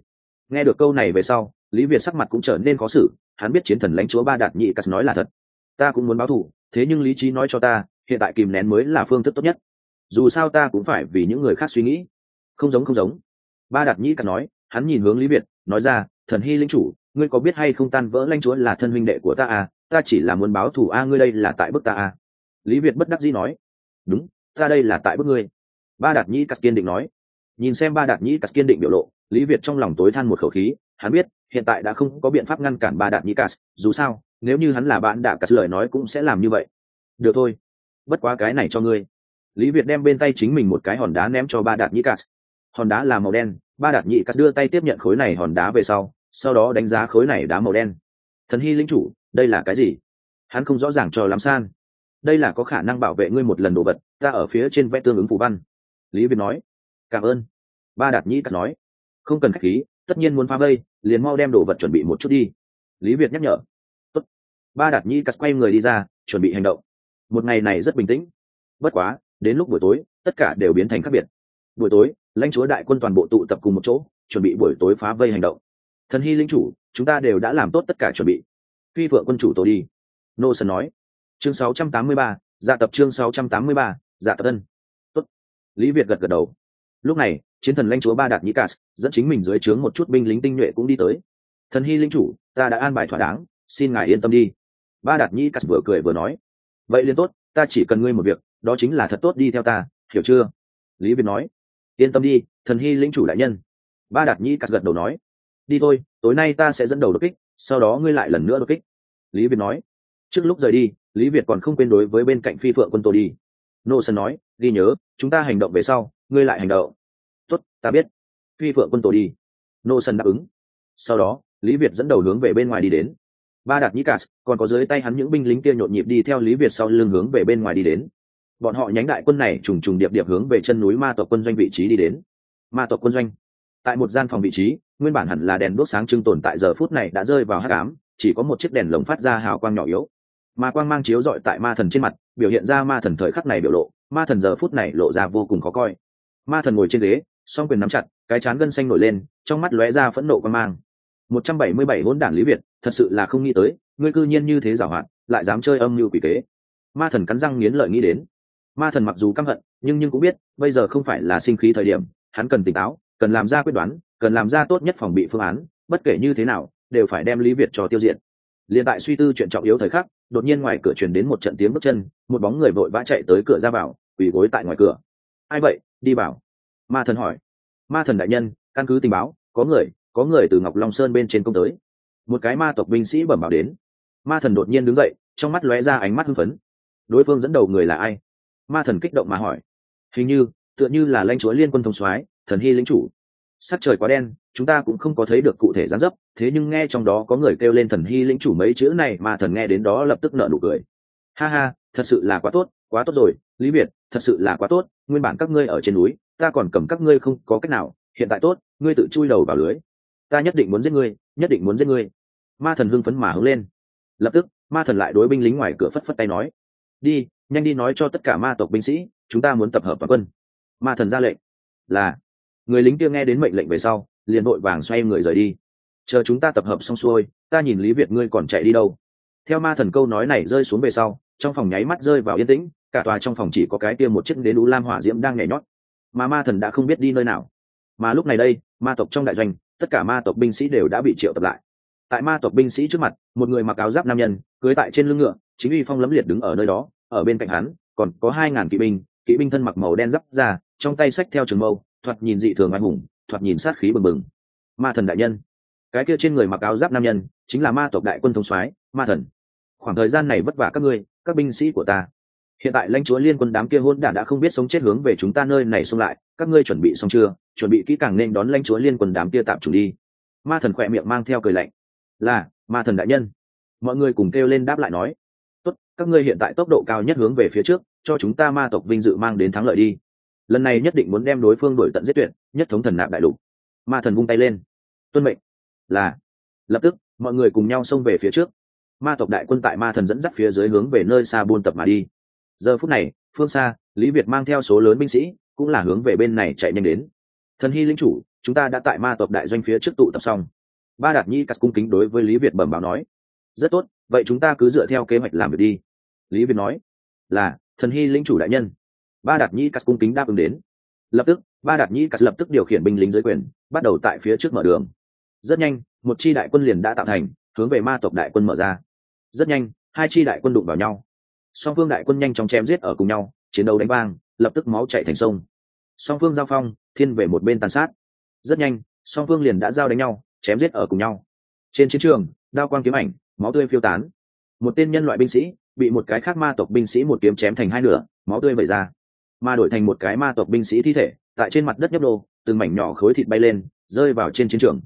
Nghe được câu này về sau, lý việt sắc mặt cũng trở nên khó xử, hắn biết chiến thần lãnh chúa ba đạt nhị cắt nói là thật. Ta cũng muốn báo thù, thế nhưng lý trí nói cho ta, hiện tại kìm nén mới là phương thức tốt nhất. Dù sao ta cũng phải vì những người khác suy nghĩ. Không giống không giống ba đạt nhĩ cắt nói, hắn nhìn hướng lý việt, nói ra, thần hy linh chủ, ngươi có biết hay không tan vỡ Lanh chúa là thân huynh đệ của ta à? Ta chỉ là muốn báo thù a, ngươi đây là tại bức ta à? Lý việt bất đắc dĩ nói, đúng, ta đây là tại bức ngươi. Ba đạt nhĩ cắt kiên định nói. Nhìn xem ba đạt nhĩ cắt kiên định biểu lộ, lý việt trong lòng tối than một khẩu khí, hắn biết, hiện tại đã không có biện pháp ngăn cản ba đạt nhĩ cắt dù sao, nếu như hắn là bạn đạ cắt lời nói cũng sẽ làm như vậy. Được thôi, bất quá cái này cho ngươi. Lý việt đem bên tay chính mình một cái hòn đá ném cho ba đạt nhĩ cắt hòn đá là màu đen, ba đạt nhị cắt đưa tay tiếp nhận khối này hòn đá về sau sau đó đánh giá khối này đá màu đen. Thần hy lính chủ, đây là cái gì? Hắn không rõ ràng cho lắm san. Đây là có khả năng bảo vệ ngươi một lần đồ vật, ta ở phía trên vẽ tương ứng phù văn. Lý việt nói. Cảm ơn. Ba đạt nhĩ cắt nói. Không cần k h á c h khí, tất nhiên muốn phá vây, liền mau đem đồ vật chuẩn bị một chút đi. Lý việt nhắc nhở. Tốt. ba đạt nhĩ cắt quay người đi ra, chuẩn bị hành động. Một ngày này rất bình tĩnh. Bất quá, đến lúc buổi tối, tất cả đều biến thành khác biệt. Buổi tối lãnh chúa đại quân toàn bộ tụ tập cùng một chỗ chuẩn bị buổi tối phá vây hành động. Thần hy linh chủ chúng ta đều đã làm tốt tất cả chuẩn bị. Phi vợ quân chủ tôi đi. Nô sơn nói. Chương 683, dạ tập chương 683, dạ tập tân Tốt. lý việt gật gật đầu. Lúc này chiến thần lãnh chúa ba đạt nhĩ cas dẫn chính mình dưới trướng một chút binh lính tinh nhuệ cũng đi tới. Thần hy linh chủ ta đã an bài thỏa đáng xin ngài yên tâm đi. Ba đạt nhĩ cas vừa cười vừa nói. Vậy liền tốt ta chỉ cần ngươi một việc đó chính là thật tốt đi theo ta hiểu chưa? Lý việt nói yên tâm đi, thần hy lĩnh chủ đại nhân. Ba đạt nhĩ cắt gật đầu nói. Đi thôi, tối nay ta sẽ dẫn đầu đột kích, sau đó ngươi lại lần nữa đột kích. Lý việt nói. Trước lúc rời đi, lý việt còn không quên đối với bên cạnh phi phượng quân tô đi. Nô sơn nói, ghi nhớ, chúng ta hành động về sau, ngươi lại hành động. Tốt, ta biết. Phi phượng quân tổ đi. Nô sơn đáp ứng. Sau đó, lý việt dẫn đầu hướng về bên ngoài đi đến. Ba đạt nhĩ cas còn có dưới tay hắn những binh lính kia nhộn nhịp đi theo lý việt sau lưng hướng về bên ngoài đi đến bọn họ nhánh đại quân này trùng trùng điệp điệp hướng về chân núi ma tộc quân doanh vị trí đi đến. Ma tộc quân doanh. Tại một gian phòng vị trí, nguyên bản hẳn là đèn đốt sáng trưng tồn tại giờ phút này đã rơi vào hát cám chỉ có một chiếc đèn lồng phát ra hào quang nhỏ yếu. Mà quang mang chiếu dọi tại ma thần trên mặt, biểu hiện ra ma thần thời khắc này biểu lộ, ma thần giờ phút này lộ ra vô cùng khó coi. Ma thần ngồi trên ghế, song quyền nắm chặt, cái chán gân xanh nổi lên, trong mắt lóe ra phẫn nộ quang mang. Một trăm bảy mươi bảy hỗn đản lý việt, thật sự là không nghĩ tới, ngươi cư nhiên như thế giảo hoạt, lại dám chơi âm mưu quỷ kế. Ma thần cắn răng nghiến lợi nghĩ đến ma thần mặc dù căm hận, nhưng nhưng cũng biết, bây giờ không phải là sinh khí thời điểm, hắn cần tỉnh táo, cần làm ra quyết đoán, cần làm ra tốt nhất phòng bị phương án, bất kể như thế nào, đều phải đem lý việt cho tiêu diệt. Liền tại suy tư chuyện trọng yếu thời khắc, đột nhiên ngoài cửa truyền đến một trận tiếng bước chân, một bóng người vội vã chạy tới cửa ra vào, quỳ gối tại ngoài cửa. Ai vậy? Đi vào. Ma thần hỏi. Ma thần đại nhân, căn cứ tình báo, có người có người từ ngọc long sơn bên trên công tới. Một cái ma tộc binh sĩ bẩm bảo đến. Ma thần đột nhiên đứng dậy, trong mắt lóe ra ánh mắt hưng phấn. Đối phương dẫn đầu người là ai? Ma thần kích động mà hỏi. Hình như tựa như là lãnh chúa liên quân thông soái thần hy lính chủ. Sắc trời quá đen chúng ta cũng không có thấy được cụ thể gián dấp thế nhưng nghe trong đó có người kêu lên thần hy lĩnh chủ mấy chữ này mà thần nghe đến đó lập tức nợ nụ cười. Ha ha thật sự là quá tốt quá tốt rồi lý Biệt, thật sự là quá tốt nguyên bản các ngươi ở trên núi ta còn cầm các ngươi không có cách nào hiện tại tốt ngươi tự chui đầu vào lưới. Ta nhất định muốn giết ngươi nhất định muốn giết ngươi. Ma thần hưng phấn mà hứng lên. Lập tức ma thần lại đối binh lính ngoài cửa phất phất tay nói. Đi nhanh đi nói cho tất cả ma tộc binh sĩ, chúng ta muốn tập hợp vào quân. Ma thần ra lệnh. Là. Người lính kia nghe đến mệnh lệnh về sau, liền vội vàng xoay người rời đi. Chờ chúng ta tập hợp xong xuôi, ta nhìn lý việt ngươi còn chạy đi đâu. Theo ma thần câu nói này rơi xuống về sau, trong phòng nháy mắt rơi vào yên tĩnh, cả tòa trong phòng chỉ có cái kia một chiếc đến u lam hỏa diễm đang nhảy nhót. Mà ma thần đã không biết đi nơi nào. Mà lúc này đây, ma tộc trong đại doanh, tất cả ma tộc binh sĩ đều đã bị triệu tập lại. Tại ma tộc binh sĩ trước mặt, một người mặc áo giáp nam nhân, cưới tại trên lưng ngựa, chính uy phong lấm liệt đứng ở nơi đó ở bên cạnh hắn, còn có hai ngàn kỵ binh kỵ binh thân mặc màu đen giáp ra trong tay sách theo trường mâu, thoạt nhìn dị thường anh hùng, thoạt nhìn sát khí bừng bừng. Ma thần đại nhân. Cái kia trên người mặc áo giáp nam nhân, chính là ma tộc đại quân thống soái, ma thần. Khoảng thời gian này vất vả các ngươi, các binh sĩ của ta. Hiện tại lãnh chúa liên quân đám kia hôn đản đã không biết sống chết hướng về chúng ta nơi này xung lại, các ngươi chuẩn bị xong chưa? Chuẩn bị kỹ càng nên đón lãnh chúa liên quân đám kia tạm chủ đi. Ma thần khỏe miệng mang theo cười lạnh. Là, ma thần đại nhân. Mọi người cùng kêu lên đáp lại nói các ngươi hiện tại tốc độ cao nhất hướng về phía trước, cho chúng ta ma tộc vinh dự mang đến thắng lợi đi. Lần này nhất định muốn đem đối phương đổi tận giết tuyệt, nhất thống thần nạp đại lục. Ma thần vung tay lên. Tuân mệnh. Là. Lập tức, mọi người cùng nhau xông về phía trước. Ma tộc đại quân tại ma thần dẫn dắt phía dưới hướng về nơi xa buôn tập mà đi. Giờ phút này, phương xa, lý việt mang theo số lớn binh sĩ, cũng là hướng về bên này chạy nhanh đến. Thần hy linh chủ, chúng ta đã tại ma tộc đại doanh phía trước tụ tập xong. Ba đạt nhi cắt cung kính đối với lý việt bẩm báo nói. Rất tốt, vậy chúng ta cứ dựa theo kế hoạch làm việc đi lý việt nói, là, thần hy linh chủ đại nhân. Ba đạt nhi cắt cung kính đáp ứng đến. Lập tức, ba đạt nhi cắt lập tức điều khiển binh lính dưới quyền, bắt đầu tại phía trước mở đường. Rất nhanh, một chi đại quân liền đã tạo thành, hướng về ma tộc đại quân mở ra. Rất nhanh, hai chi đại quân đụng vào nhau. Song phương đại quân nhanh chóng chém giết ở cùng nhau, chiến đấu đánh vang, lập tức máu chạy thành sông. Song phương giao phong, thiên về một bên tàn sát. Rất nhanh, song phương liền đã giao đánh nhau, chém giết ở cùng nhau. Trên chiến trường, đao quang kiếm ảnh, máu tươi phiêu tán. Một tên nhân loại binh sĩ bị một cái khác ma tộc binh sĩ một kiếm chém thành hai nửa, máu tươi vẩy ra. Mà đổi thành một cái ma tộc binh sĩ thi thể, tại trên mặt đất nhấp đô từng mảnh nhỏ khối thịt bay lên, rơi vào trên chiến trường.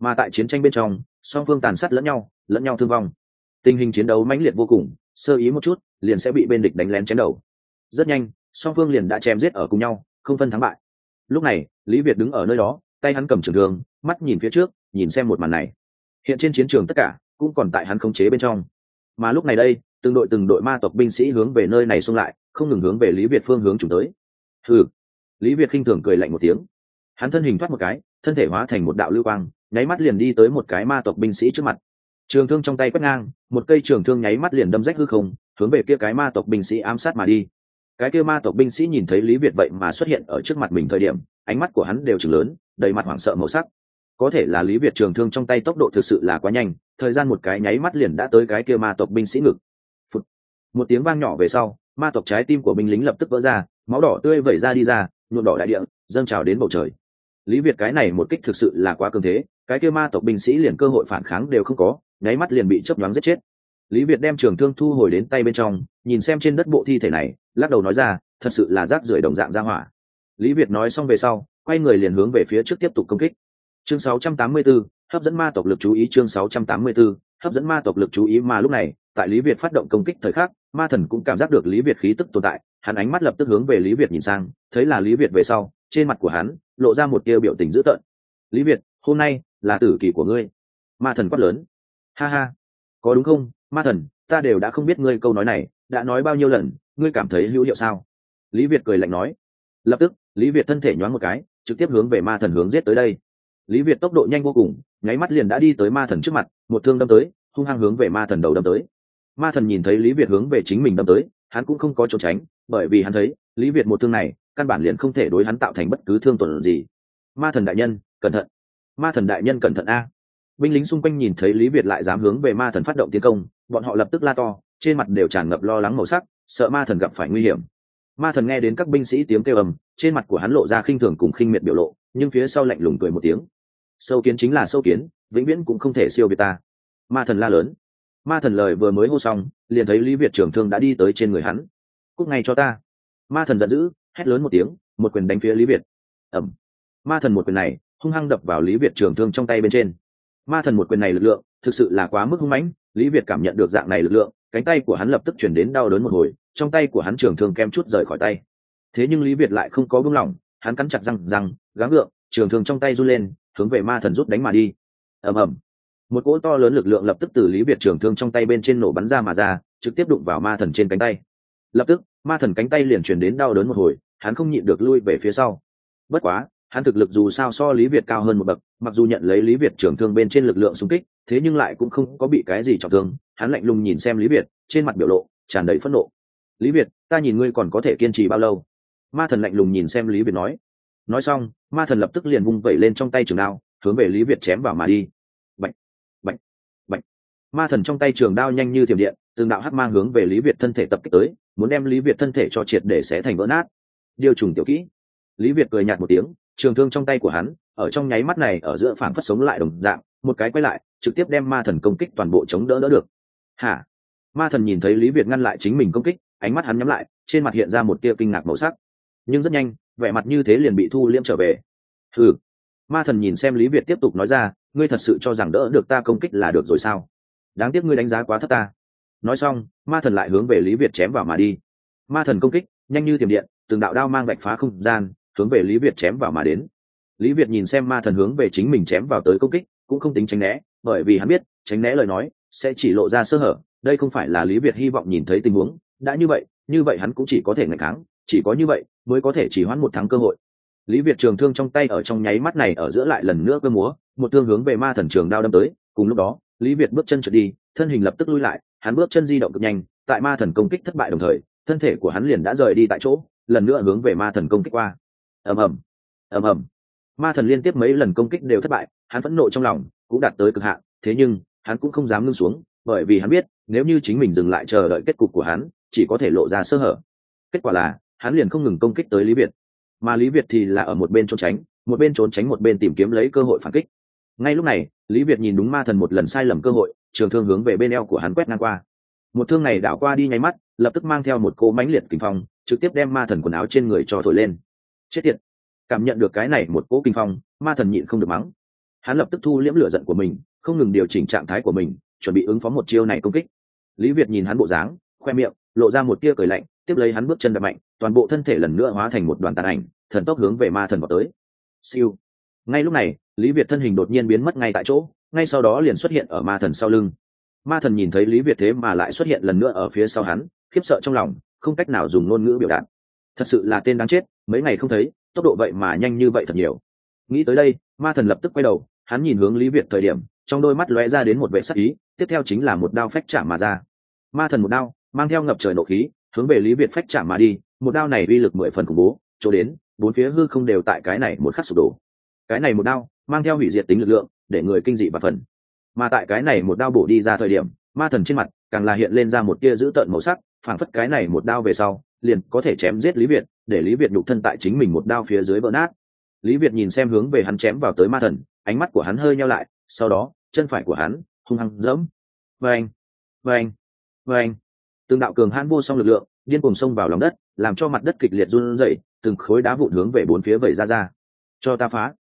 Mà tại chiến tranh bên trong, song phương tàn sát lẫn nhau lẫn nhau thương vong. Tình hình chiến đấu mãnh liệt vô cùng, sơ ý một chút, liền sẽ bị bên địch đánh lén chém đầu. Rất nhanh, song phương liền đã chém giết ở cùng nhau, không phân thắng bại. Lúc này, lý việt đứng ở nơi đó, tay hắn cầm trường thương, mắt nhìn phía trước, nhìn xem một màn này. Hiện trên chiến trường tất cả cũng còn tại hắn khống chế bên trong. Mà lúc này đây từng đội từng đội ma tộc binh sĩ hướng về nơi này xung lại, không ngừng hướng về lý việt phương hướng chúng tới. Ừ lý việt khinh thường cười lạnh một tiếng. Hắn thân hình thoát một cái, thân thể hóa thành một đạo lưu quang, nháy mắt liền đi tới một cái ma tộc binh sĩ trước mặt. Trường thương trong tay quét ngang, một cây trường thương nháy mắt liền đâm rách hư không, hướng về kia cái ma tộc binh sĩ ám sát mà đi. Cái kia ma tộc binh sĩ nhìn thấy lý việt vậy mà xuất hiện ở trước mặt mình thời điểm, ánh mắt của hắn đều chừng lớn, đầy mặt hoảng sợ màu sắc. Có thể là lý việt trường thương trong tay tốc độ thực sự là quá nhanh, thời gian một cái nháy mắt liền đã tới cái kia ma tộc binh sĩ ngực một tiếng vang nhỏ về sau ma tộc trái tim của binh lính lập tức vỡ ra máu đỏ tươi vẩy ra đi ra nhuộm đỏ đại địa dâng trào đến bầu trời. Lý việt cái này một kích thực sự là quá cường thế cái kia ma tộc binh sĩ liền cơ hội phản kháng đều không có nháy mắt liền bị chấp nhoáng giết chết. Lý việt đem trường thương thu hồi đến tay bên trong nhìn xem trên đất bộ thi thể này lắc đầu nói ra thật sự là rác rưởi đồng dạng ra hỏa. Lý việt nói xong về sau quay người liền hướng về phía trước tiếp tục công kích. Chương 684, hấp dẫn ma tộc lực chú ý chương 684, hấp dẫn ma tộc lực chú ý mà lúc này tại lý việt phát động công kích thời khắc, ma thần cũng cảm giác được lý việt khí tức tồn tại, hắn ánh mắt lập tức hướng về lý việt nhìn sang, thấy là lý việt về sau, trên mặt của hắn lộ ra một tia biểu tình dữ tợn. Lý việt, hôm nay là tử kỳ của ngươi. Ma thần quát lớn. Ha ha, có đúng không? Ma thần, ta đều đã không biết ngươi câu nói này, đã nói bao nhiêu lần, ngươi cảm thấy hữu hiệu sao? Lý việt cười lạnh nói. Lập tức, lý việt thân thể nhoáng một cái, trực tiếp hướng về ma thần hướng giết tới đây. Lý việt tốc độ nhanh vô cùng, nháy mắt liền đã đi tới ma thần trước mặt, một thương đâm tới, hung hăng hướng về ma thần đầu đâm tới ma thần nhìn thấy lý việt hướng về chính mình đâm tới, hắn cũng không có trốn tránh, bởi vì hắn thấy, lý việt một thương này, căn bản liền không thể đối hắn tạo thành bất cứ thương tổn gì. Ma thần đại nhân, cẩn thận. Ma thần đại nhân cẩn thận a. Binh lính xung quanh nhìn thấy lý việt lại dám hướng về ma thần phát động tiến công, bọn họ lập tức la to, trên mặt đều tràn ngập lo lắng màu sắc, sợ ma thần gặp phải nguy hiểm. Ma thần nghe đến các binh sĩ tiếng kêu ầm, trên mặt của hắn lộ ra khinh thường cùng khinh miệt biểu lộ, nhưng phía sau lạnh lùng cười một tiếng. Sâu kiến chính là sâu kiến, vĩnh viễn cũng không thể siêu việt ta. Ma thần la lớn ma thần lời vừa mới hô xong, liền thấy lý việt trưởng thương đã đi tới trên người hắn. Cúc ngay cho ta. Ma thần giận dữ, hét lớn một tiếng, một quyền đánh phía lý việt. Ẩm ma thần một quyền này, hung hăng đập vào lý việt trường thương trong tay bên trên. Ma thần một quyền này lực lượng, thực sự là quá mức hung mãnh, lý việt cảm nhận được dạng này lực lượng, cánh tay của hắn lập tức chuyển đến đau đớn một hồi, trong tay của hắn trường thương kem chút rời khỏi tay. Thế nhưng lý việt lại không có buông lỏng, hắn cắn chặt răng răng, gắng gượng, trường thương trong tay run lên, hướng về ma thần rút đánh mà đi. Ầm ầm một cỗ to lớn lực lượng lập tức từ lý việt trường thương trong tay bên trên nổ bắn ra mà ra, trực tiếp đụng vào ma thần trên cánh tay. Lập tức, ma thần cánh tay liền chuyển đến đau đớn một hồi, hắn không nhịn được lui về phía sau. Bất quá, hắn thực lực dù sao so lý việt cao hơn một bậc, mặc dù nhận lấy lý việt trưởng thương bên trên lực lượng xung kích, thế nhưng lại cũng không có bị cái gì trọng thương. Hắn lạnh lùng nhìn xem lý việt, trên mặt biểu lộ tràn đầy phẫn nộ. Lý việt, ta nhìn ngươi còn có thể kiên trì bao lâu? Ma thần lạnh lùng nhìn xem lý việt nói. Nói xong, ma thần lập tức liền vung vẩy lên trong tay trường đao, hướng về lý việt chém vào mà đi ma thần trong tay trường đao nhanh như thiểm điện, từng đạo hắc mang hướng về lý việt thân thể tập kích tới, muốn đem lý việt thân thể cho triệt để xé thành vỡ nát. Điều trùng tiểu kỹ. Lý việt cười nhạt một tiếng, trường thương trong tay của hắn, ở trong nháy mắt này ở giữa phảng phất sống lại đồng dạng, một cái quay lại, trực tiếp đem ma thần công kích toàn bộ chống đỡ đỡ được. Hả? Ma thần nhìn thấy lý việt ngăn lại chính mình công kích, ánh mắt hắn nhắm lại, trên mặt hiện ra một tia kinh ngạc màu sắc. Nhưng rất nhanh, vẻ mặt như thế liền bị thu liễm trở về. Ừ ma thần nhìn xem lý việt tiếp tục nói ra, ngươi thật sự cho rằng đỡ được ta công kích là được rồi sao? Đáng tiếc ngươi đánh giá quá thấp ta. Nói xong, ma thần lại hướng về lý việt chém vào mà đi. Ma thần công kích, nhanh như tiềm điện, từng đạo đao mang vạch phá không gian, hướng về lý việt chém vào mà đến. Lý việt nhìn xem ma thần hướng về chính mình chém vào tới công kích, cũng không tính tránh né, bởi vì hắn biết, tránh né lời nói, sẽ chỉ lộ ra sơ hở, đây không phải là lý việt hy vọng nhìn thấy tình huống, đã như vậy như vậy hắn cũng chỉ có thể ngày kháng, chỉ có như vậy mới có thể chỉ hoãn một tháng cơ hội. Lý việt trường thương trong tay ở trong nháy mắt này ở giữa lại lần nữa cơ múa, một thương hướng về ma thần trường đao đâm tới, cùng lúc đó lý việt bước chân trượt đi, thân hình lập tức lui lại, hắn bước chân di động cực nhanh, tại ma thần công kích thất bại đồng thời, thân thể của hắn liền đã rời đi tại chỗ, lần nữa hướng về ma thần công kích qua. Ầm ầm ầm ầm. Ma thần liên tiếp mấy lần công kích đều thất bại, hắn phẫn nộ trong lòng cũng đạt tới cực hạn, thế nhưng, hắn cũng không dám ngưng xuống, bởi vì hắn biết, nếu như chính mình dừng lại chờ đợi kết cục của hắn, chỉ có thể lộ ra sơ hở. Kết quả là, hắn liền không ngừng công kích tới lý việt. Mà lý việt thì là ở một bên trốn tránh, một bên trốn tránh một bên tìm kiếm lấy cơ hội phản kích ngay lúc này, lý việt nhìn đúng ma thần một lần sai lầm cơ hội, trường thương hướng về bên eo của hắn quét ngang qua. Một thương này đảo qua đi nháy mắt, lập tức mang theo một cỗ mãnh liệt kinh phong, trực tiếp đem ma thần quần áo trên người cho thổi lên. Chết tiệt! Cảm nhận được cái này một cỗ kinh phong, ma thần nhịn không được mắng. Hắn lập tức thu liễm lửa giận của mình, không ngừng điều chỉnh trạng thái của mình, chuẩn bị ứng phó một chiêu này công kích. Lý việt nhìn hắn bộ dáng, khoe miệng, lộ ra một tia cười lạnh, tiếp lấy hắn bước chân đập mạnh, toàn bộ thân thể lần nữa hóa thành một đoàn tàn ảnh, thần tốc hướng về ma thần vào tới. Siêu! Ngay lúc này, lý việt thân hình đột nhiên biến mất ngay tại chỗ, ngay sau đó liền xuất hiện ở ma thần sau lưng. Ma thần nhìn thấy lý việt thế mà lại xuất hiện lần nữa ở phía sau hắn, khiếp sợ trong lòng, không cách nào dùng ngôn ngữ biểu đạt. Thật sự là tên đáng chết, mấy ngày không thấy, tốc độ vậy mà nhanh như vậy thật nhiều. Nghĩ tới đây, ma thần lập tức quay đầu, hắn nhìn hướng lý việt thời điểm, trong đôi mắt lóe ra đến một vệ sắc ý, tiếp theo chính là một đao phách chạm mà ra. Ma thần một đao, mang theo ngập trời nộ khí, hướng về lý việt phách chạm mà đi, một đao này uy lực mười phần khủng bố, chỗ đến, bốn phía hư không đều tại cái này một khắc sụp đổ cái này một đao mang theo hủy diệt tính lực lượng để người kinh dị và phần. Mà tại cái này một đao bổ đi ra thời điểm, ma thần trên mặt càng là hiện lên ra một tia dữ tợn màu sắc, phảng phất cái này một đao về sau, liền có thể chém giết lý việt, để lý việt nhục thân tại chính mình một đao phía dưới vỡ nát. Lý việt nhìn xem hướng về hắn chém vào tới ma thần, ánh mắt của hắn hơi nhau lại, sau đó, chân phải của hắn hung hăng dẫm vâng vâng vâng từng đạo cường hãn vô song lực lượng, điên cùng xông vào lòng đất, làm cho mặt đất kịch liệt run rẩy, từng khối đá vụn hướng về bốn phía vẩy ra ra. Cho ta phá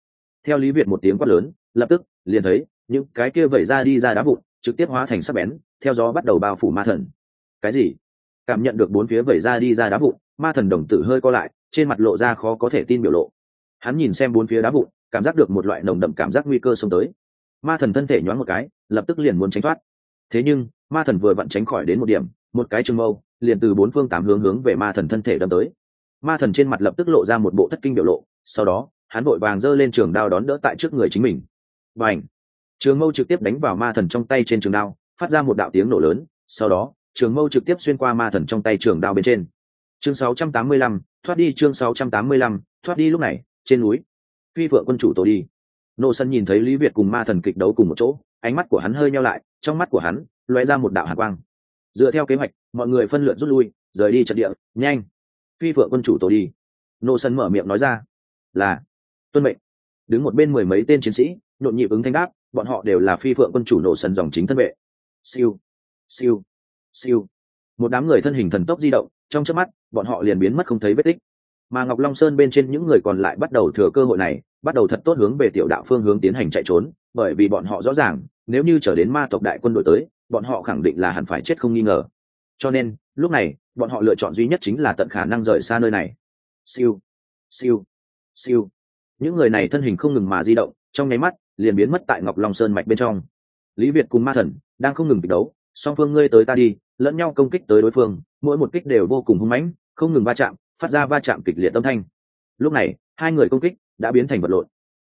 theo lý việt một tiếng quát lớn, lập tức, liền thấy, những cái kia vẩy ra đi ra đá vụn, trực tiếp hóa thành sắc bén, theo gió bắt đầu bao phủ ma thần. Cái gì? Cảm nhận được bốn phía vẩy ra đi ra đá vụn, ma thần đồng tử hơi co lại, trên mặt lộ ra khó có thể tin biểu lộ. Hắn nhìn xem bốn phía đá vụn, cảm giác được một loại nồng đậm cảm giác nguy cơ xông tới. Ma thần thân thể nhoáng một cái, lập tức liền muốn tránh thoát. Thế nhưng, ma thần vừa vặn tránh khỏi đến một điểm, một cái trường mâu, liền từ bốn phương tám hướng hướng về ma thần thân thể đâm tới. Ma thần trên mặt lập tức lộ ra một bộ thất kinh biểu lộ, sau đó hắn vội vàng giơ lên trường đao đón đỡ tại trước người chính mình. Và ảnh trường mâu trực tiếp đánh vào ma thần trong tay trên trường đao phát ra một đạo tiếng nổ lớn sau đó trường mâu trực tiếp xuyên qua ma thần trong tay trường đao bên trên. Chương 685, thoát đi chương 685, thoát đi lúc này trên núi. Phi vợ quân chủ tổ đi. Nô sân nhìn thấy lý việt cùng ma thần kịch đấu cùng một chỗ ánh mắt của hắn hơi nhau lại trong mắt của hắn loe ra một đạo hạ quang. Dựa theo kế hoạch mọi người phân lượt rút lui rời đi trận địa nhanh. Phi vợ quân chủ tổ đi. Nô sân mở miệng nói ra là tuân mệnh. Đứng một bên mười mấy tên chiến sĩ, nhộn nhịp ứng thanh đáp, bọn họ đều là phi phượng quân chủ nổ sần dòng chính thân vệ. Siêu siêu siêu. Một đám người thân hình thần tốc di động, trong chớp mắt, bọn họ liền biến mất không thấy vết tích. Mà ngọc long sơn bên trên những người còn lại bắt đầu thừa cơ hội này, bắt đầu thật tốt hướng về tiểu đạo phương hướng tiến hành chạy trốn, bởi vì bọn họ rõ ràng, nếu như trở đến ma tộc đại quân đội tới, bọn họ khẳng định là hẳn phải chết không nghi ngờ. Cho nên, lúc này, bọn họ lựa chọn duy nhất chính là tận khả năng rời xa nơi này. Siêu siêu siêu những người này thân hình không ngừng mà di động, trong nháy mắt, liền biến mất tại ngọc long sơn mạch bên trong. Lý việt cùng ma thần đang không ngừng kịch đấu, song phương ngươi tới ta đi, lẫn nhau công kích tới đối phương, mỗi một kích đều vô cùng hung mãnh, không ngừng va chạm, phát ra va chạm kịch liệt âm thanh. Lúc này, hai người công kích đã biến thành vật lộn.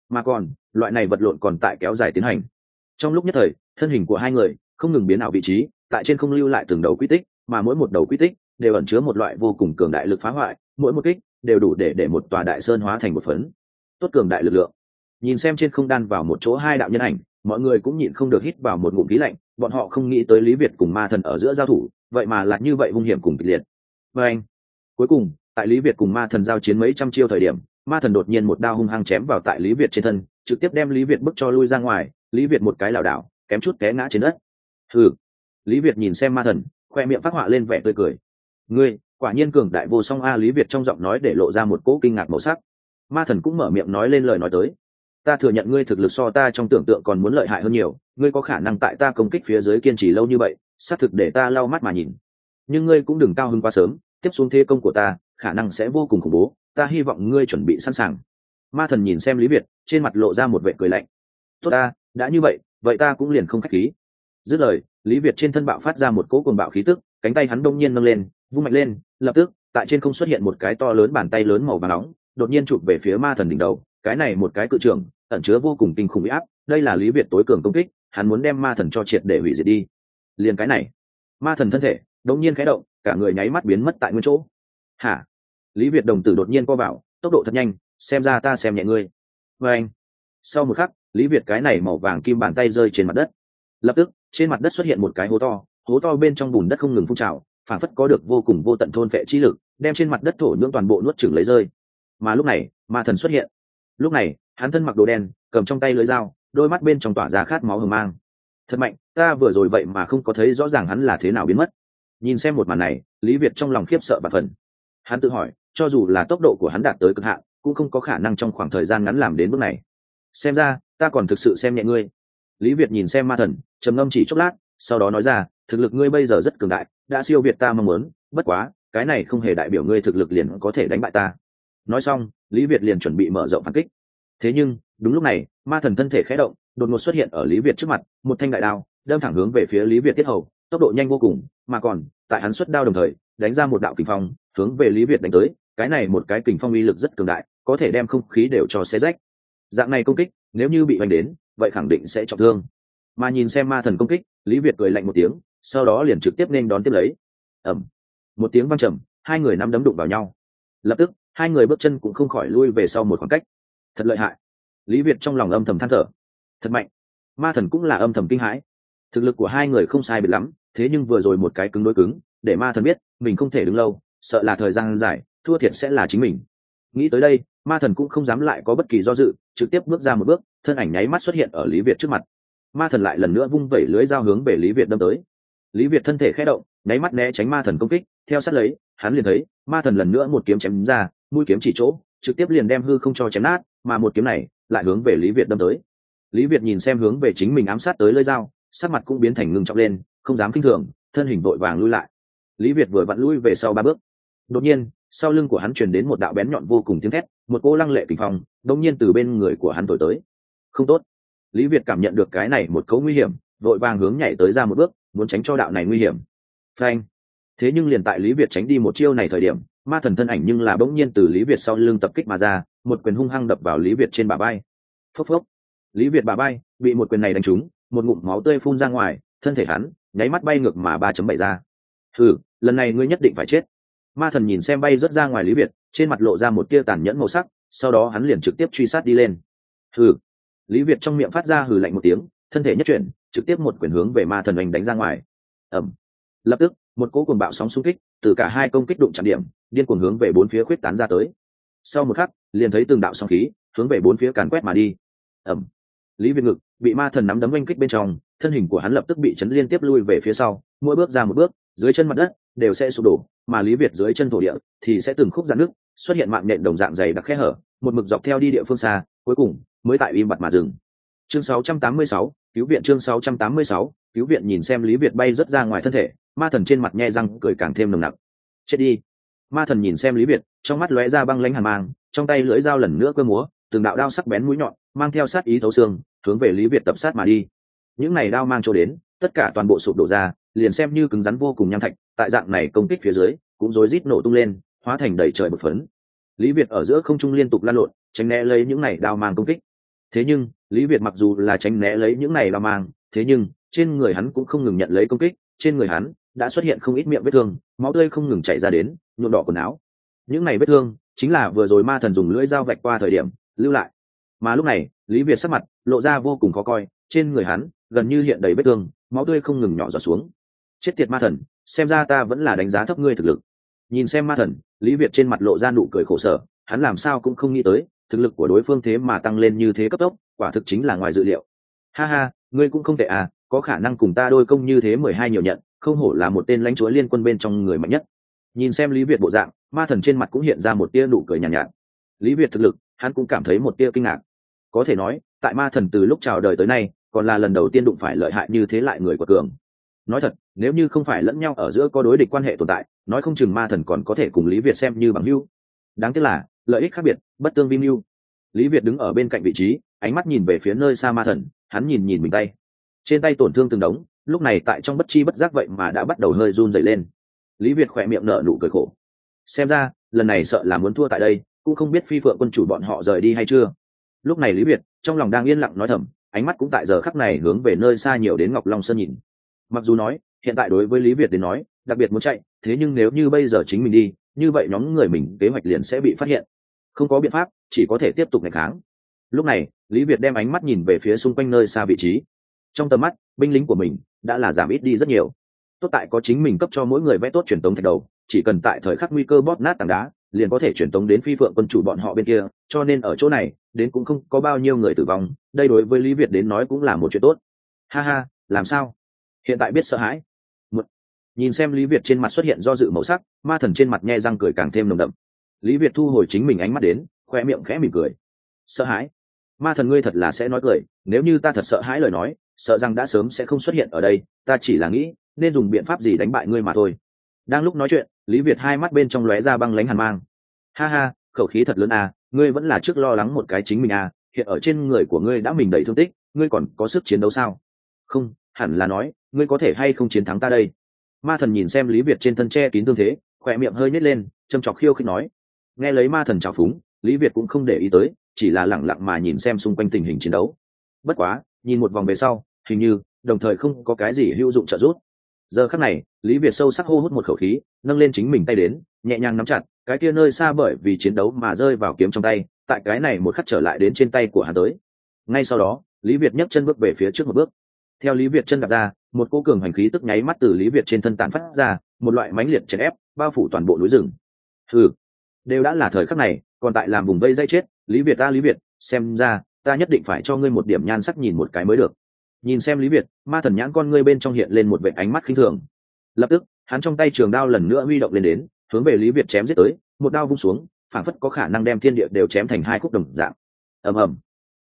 Mà còn, loại này vật lộn còn tại kéo dài tiến hành. Trong lúc nhất thời, thân hình của hai người không ngừng biến ảo vị trí, tại trên không lưu lại từng đầu quy tích, mà mỗi một đầu quy tích đều ẩn chứa một loại vô cùng cường đại lực phá hoại, mỗi một kích đều đủ để để một tòa đại sơn hóa thành một phấn tốt cường đại lực lượng. Nhìn xem trên không đan vào một chỗ hai đạo nhân ảnh, mọi người cũng nhịn không được hít vào một ngụm khí lạnh, bọn họ không nghĩ tới lý việt cùng ma thần ở giữa giao thủ, vậy mà lại như vậy hung hiểm cùng kịch liệt. Và anh, cuối cùng, tại lý việt cùng ma thần giao chiến mấy trăm chiêu thời điểm, ma thần đột nhiên một đao hung hăng chém vào tại lý việt trên thân, trực tiếp đem lý việt bức cho lui ra ngoài, lý việt một cái lảo đảo, kém chút té ngã trên đất. Ừ lý việt nhìn xem ma thần, khoe miệng phát họa lên vẻ tươi cười. Ngươi, quả nhiên cường đại vô song a, lý việt trong giọng nói để lộ ra một cỗ kinh ngạc màu sắc ma thần cũng mở miệng nói lên lời nói tới. Ta thừa nhận ngươi thực lực so ta trong tưởng tượng còn muốn lợi hại hơn nhiều, ngươi có khả năng tại ta công kích phía dưới kiên trì lâu như vậy, xác thực để ta lau mắt mà nhìn. Nhưng ngươi cũng đừng cao hơn quá sớm, tiếp xuống thế công của ta, khả năng sẽ vô cùng khủng bố, ta hy vọng ngươi chuẩn bị sẵn sàng. Ma thần nhìn xem lý việt, trên mặt lộ ra một vệ cười lạnh. Tốt ta, đã như vậy vậy ta cũng liền không k h á c h khí. Dứt lời, lý việt trên thân bạo phát ra một cỗ cuồng bạo khí tức, cánh tay hắn đông nhiên nâng lên, vung mạnh lên, lập tức, tại trên không xuất hiện một cái to lớn bàn tay lớn màu và nóng đột nhiên chụp về phía ma thần đỉnh đầu, cái này một cái cự trưởng, ẩn chứa vô cùng kinh khủng bị áp, đây là lý việt tối cường công kích, hắn muốn đem ma thần cho triệt để hủy diệt đi. Liền cái này, ma thần thân thể, đột nhiên khẽ động, cả người nháy mắt biến mất tại nguyên chỗ. Hả? Lý việt đồng tử đột nhiên co vào, tốc độ thật nhanh, xem ra ta xem nhẹ ngươi. Vê anh sau một khắc, lý việt cái này màu vàng kim bàn tay rơi trên mặt đất. Lập tức, trên mặt đất xuất hiện một cái hố to hố to bên trong bùn đất không ngừng phun trào phản phất có được vô cùng vô tận thôn vệ chi lực, đem trên mặt đất thổ nhưỡng toàn bộ nuốt chửng lấy rơi mà lúc này, ma thần xuất hiện. Lúc này, hắn thân mặc đồ đen, cầm trong tay lưỡi dao, đôi mắt bên trong tỏa ra khát máu hờ mang. Thật mạnh, ta vừa rồi vậy mà không có thấy rõ ràng hắn là thế nào biến mất. Nhìn xem một màn này, lý việt trong lòng khiếp sợ và phần hắn tự hỏi, cho dù là tốc độ của hắn đạt tới cực hạn, cũng không có khả năng trong khoảng thời gian ngắn làm đến bước này. Xem ra, ta còn thực sự xem nhẹ ngươi. Lý việt nhìn xem ma thần, trầm ngâm chỉ chốc lát, sau đó nói ra, thực lực ngươi bây giờ rất cường đại, đã siêu việt ta mong muốn, bất quá, cái này không hề đại biểu ngươi thực lực liền có thể đánh bại ta nói xong, lý việt liền chuẩn bị mở rộng phản kích. Thế nhưng, đúng lúc này, ma thần thân thể khẽ động, đột ngột xuất hiện ở lý việt trước mặt, một thanh đại đao, đâm thẳng hướng về phía lý việt tiết hầu, tốc độ nhanh vô cùng, mà còn, tại hắn xuất đao đồng thời, đánh ra một đạo kình phong, hướng về lý việt đánh tới, cái này một cái kình phong uy lực rất cường đại, có thể đem không khí đều cho xé rách. Dạng này công kích, nếu như bị hoành đến, vậy khẳng định sẽ trọng thương. Mà nhìn xem ma thần công kích, lý việt cười lạnh một tiếng, sau đó liền trực tiếp nên đón tiếp lấy. Ẩm một tiếng văng trầm, hai người nắm đấm đụng vào nhau. Lập tức hai người bước chân cũng không khỏi lui về sau một khoảng cách. Thật lợi hại. Lý việt trong lòng âm thầm than thở. Thật mạnh. Ma thần cũng là âm thầm kinh hãi. Thực lực của hai người không sai biệt lắm, thế nhưng vừa rồi một cái cứng đối cứng, để ma thần biết, mình không thể đứng lâu, sợ là thời gian dài, thua thiệt sẽ là chính mình. Nghĩ tới đây, ma thần cũng không dám lại có bất kỳ do dự, trực tiếp bước ra một bước, thân ảnh nháy mắt xuất hiện ở lý việt trước mặt. Ma thần lại lần nữa vung vẩy lưới dao hướng về lý việt đâm tới. Lý việt thân thể khẽ động, nháy mắt né tránh ma thần công kích, theo sát lấy, hắn liền thấy, ma thần lần nữa một kiếm chém ra mũi kiếm chỉ chỗ, trực tiếp liền đem hư không cho chém nát, mà một kiếm này lại hướng về lý việt đâm tới. Lý việt nhìn xem hướng về chính mình ám sát tới lơi dao, sắc mặt cũng biến thành ngưng trọng lên, không dám kinh thường, thân hình vội vàng lui lại. Lý việt vừa vặn lui về sau ba bước. Đột nhiên, sau lưng của hắn truyền đến một đạo bén nhọn vô cùng tiếng thét, một cô lăng lệ kinh phong, đột nhiên từ bên người của hắn thổi tới. Không tốt. Lý việt cảm nhận được cái này một cấu nguy hiểm, vội vàng hướng nhảy tới ra một bước, muốn tránh cho đạo này nguy hiểm. Phanh. Thế nhưng liền tại lý việt tránh đi một chiêu này thời điểm ma thần thân ảnh nhưng là bỗng nhiên từ lý việt sau lưng tập kích mà ra, một quyền hung hăng đập vào lý việt trên bà bay phốc phốc. Lý việt bà bay bị một quyền này đánh trúng, một ngụm máu tươi phun ra ngoài, thân thể hắn nháy mắt bay ngược mà ba chấm bảy ra. Ừ lần này ngươi nhất định phải chết. Ma thần nhìn xem bay rớt ra ngoài lý việt, trên mặt lộ ra một tia tàn nhẫn màu sắc, sau đó hắn liền trực tiếp truy sát đi lên. Hừ. Lý việt trong miệng phát ra hừ lạnh một tiếng, thân thể nhất chuyển, trực tiếp một quyền hướng về ma thần oanh đánh ra ngoài. Ẩm lập tức, một cỗ cuồng bạo sóng xung kích, từ cả hai công kích đụng chạm điểm điên cuồng hướng về bốn phía khuyết tán ra tới. Sau một khắc liền thấy từng đạo sóng khí hướng về bốn phía càn quét mà đi. Ẩm. Lý việt ngực bị ma thần nắm đấm oanh kích bên trong thân hình của hắn lập tức bị chấn liên tiếp lui về phía sau mỗi bước ra một bước dưới chân mặt đất đều sẽ sụp đổ mà lý việt dưới chân thổ địa thì sẽ từng khúc dạn nước xuất hiện mạng nhện đồng dạng dày đặc khe hở một mực dọc theo đi địa phương xa cuối cùng mới tại im bặt mà dừng. Chương 686, cứu viện chương 686, cứu viện nhìn xem lý việt bay rất ra ngoài thân thể ma thần trên mặt nhe răng cười càng thêm nồng nặc. Chết đi ma thần nhìn xem lý việt, trong mắt lóe ra băng lãnh hàn mang, trong tay lưỡi dao lần nữa cơ múa, từng đạo đao sắc bén mũi nhọn, mang theo sát ý thấu xương, hướng về lý việt tập sát mà đi. Những này đao mang cho đến, tất cả toàn bộ sụp đổ ra, liền xem như cứng rắn vô cùng nham thạch, tại dạng này công kích phía dưới, cũng rối rít nổ tung lên, hóa thành đầy trời một phấn. Lý việt ở giữa không trung liên tục lan lộn, tránh né lấy những này đao mang công kích. Thế nhưng, lý việt mặc dù là tránh né lấy những này đao mang, thế nhưng, trên người hắn cũng không ngừng nhận lấy công kích, trên người hắn đã xuất hiện không ít miệng vết thương, máu tươi không ngừng chảy ra đến nhuộm đỏ quần áo. Những này vết thương chính là vừa rồi ma thần dùng lưỡi dao vạch qua thời điểm, lưu lại. Mà lúc này, lý việt sắc mặt lộ ra vô cùng khó coi, trên người hắn gần như hiện đầy vết thương, máu tươi không ngừng nhỏ giọt xuống. Chết tiệt ma thần, xem ra ta vẫn là đánh giá thấp ngươi thực lực. Nhìn xem ma thần, lý việt trên mặt lộ ra nụ cười khổ sở, hắn làm sao cũng không nghĩ tới, thực lực của đối phương thế mà tăng lên như thế cấp tốc, quả thực chính là ngoài dự liệu. Ha ha, ngươi cũng không tệ à có khả năng cùng ta đôi công như thế mười hai nhiều nhận, không hổ là một tên lãnh chúa liên quân bên trong người mạnh nhất nhìn xem lý việt bộ dạng ma thần trên mặt cũng hiện ra một tia nụ cười nhàn nhạt, nhạt. Lý việt thực lực hắn cũng cảm thấy một tia kinh ngạc. Có thể nói tại ma thần từ lúc chào đời tới nay còn là lần đầu tiên đụng phải lợi hại như thế lại người của cường. Nói thật nếu như không phải lẫn nhau ở giữa có đối địch quan hệ tồn tại nói không chừng ma thần còn có thể cùng lý việt xem như bằng hưu đáng tiếc là lợi ích khác biệt bất tương vi mưu. Lý việt đứng ở bên cạnh vị trí ánh mắt nhìn về phía nơi xa ma thần hắn nhìn nhìn mình tay. Trên tay tổn thương từng đống lúc này tại trong bất chi bất giác vậy mà đã bắt đầu hơi run dày lên lý việt khỏe miệng nở nụ cười khổ. Xem ra, lần này sợ là muốn thua tại đây, cũng không biết phi phượng quân chủ bọn họ rời đi hay chưa. Lúc này lý việt, trong lòng đang yên lặng nói thầm, ánh mắt cũng tại giờ khắc này hướng về nơi xa nhiều đến ngọc long sơn nhìn. Mặc dù nói, hiện tại đối với lý việt đến nói, đặc biệt muốn chạy, thế nhưng nếu như bây giờ chính mình đi, như vậy nhóm người mình kế hoạch liền sẽ bị phát hiện. Không có biện pháp, chỉ có thể tiếp tục ngày kháng. Lúc này, lý việt đem ánh mắt nhìn về phía xung quanh nơi xa vị trí. Trong tầm mắt, binh lính của mình đã là giảm ít đi rất nhiều tốt tại có chính mình cấp cho mỗi người vẽ tốt truyền tống thạch đầu, chỉ cần tại thời khắc nguy cơ bóp nát tảng đá, liền có thể truyền tống đến phi phượng quân chủ bọn họ bên kia, cho nên ở chỗ này, đến cũng không có bao nhiêu người tử vong, đây đối với lý việt đến nói cũng là một chuyện tốt. Ha ha, làm sao? Hiện tại biết sợ hãi. Một, nhìn xem lý việt trên mặt xuất hiện do dự màu sắc, ma thần trên mặt nhe răng cười càng thêm nồng đậm. Lý việt thu hồi chính mình ánh mắt đến, khoe miệng khẽ mỉm cười. Sợ hãi? Ma thần ngươi thật là sẽ nói cười, nếu như ta thật sợ hãi lời nói, sợ rằng đã sớm sẽ không xuất hiện ở đây, ta chỉ là nghĩ nên dùng biện pháp gì đánh bại ngươi mà thôi. Đang lúc nói chuyện, lý việt hai mắt bên trong lóe ra băng lánh hàn mang. Ha ha, khẩu khí thật lớn à ngươi vẫn là trước lo lắng một cái chính mình à hiện ở trên người của ngươi đã mình đầy thương tích, ngươi còn có sức chiến đấu sao? Không, hẳn là nói, ngươi có thể hay không chiến thắng ta đây? Ma thần nhìn xem lý việt trên thân che kín thương thế, khỏe miệng hơi nhét lên, châm chọc khiêu khích nói. Nghe lấy ma thần trào phúng, lý việt cũng không để ý tới, chỉ là lẳng lặng mà nhìn xem xung quanh tình hình chiến đấu. Bất quá, nhìn một vòng về sau, hình như, đồng thời không có cái gì hữu dụng trợ giúp giờ khắc này, lý việt sâu sắc hô hút một khẩu khí, nâng lên chính mình tay đến, nhẹ nhàng nắm chặt, cái kia nơi xa bởi vì chiến đấu mà rơi vào kiếm trong tay, tại cái này một khắc trở lại đến trên tay của hắn tới. Ngay sau đó, lý việt nhấc chân bước về phía trước một bước. Theo lý việt chân đặt ra, một cô cường hành khí tức nháy mắt từ lý việt trên thân tàn phát ra, một loại mãnh liệt chèn ép, bao phủ toàn bộ núi rừng. Ừ đều đã là thời khắc này, còn tại làm vùng vây dây chết, lý việt ta lý việt, xem ra, ta nhất định phải cho ngươi một điểm nhan sắc nhìn một cái mới được nhìn xem lý việt, ma thần nhãn con ngươi bên trong hiện lên một vệ ánh mắt khinh thường. Lập tức, hắn trong tay trường đao lần nữa huy động lên đến, hướng về lý việt chém giết tới, một đao vung xuống, phản phất có khả năng đem thiên địa đều chém thành hai khúc đồng dạng. Ầm ầm.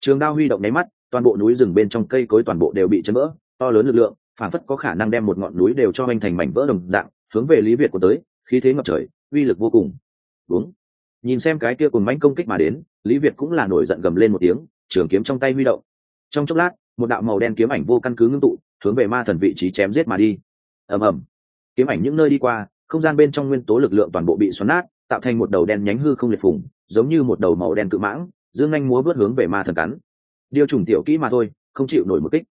Trường đao huy động nháy mắt, toàn bộ núi rừng bên trong cây cối toàn bộ đều bị chấn vỡ, to lớn lực lượng, phản phất có khả năng đem một ngọn núi đều cho anh thành mảnh vỡ đồng dạng, hướng về lý việt của tới, khí thế ngập trời, uy lực vô cùng. Đúng. Nhìn xem cái kia cùng manh công kích mà đến, lý việt cũng là nổi giận gầm lên một tiếng, trường kiếm trong tay huy động. Trong chốc lát một đạo màu đen kiếm ảnh vô căn cứ ngưng tụ, hướng về ma thần vị trí chém giết mà đi. Ầm ầm. Kiếm ảnh những nơi đi qua, không gian bên trong nguyên tố lực lượng toàn bộ bị xoắn nát, tạo thành một đầu đen nhánh hư không liệt phủng giống như một đầu màu đen cự mãng, dương anh múa vớt hướng về ma thần cắn. Điều trùng tiểu kỹ mà thôi, không chịu nổi một kích.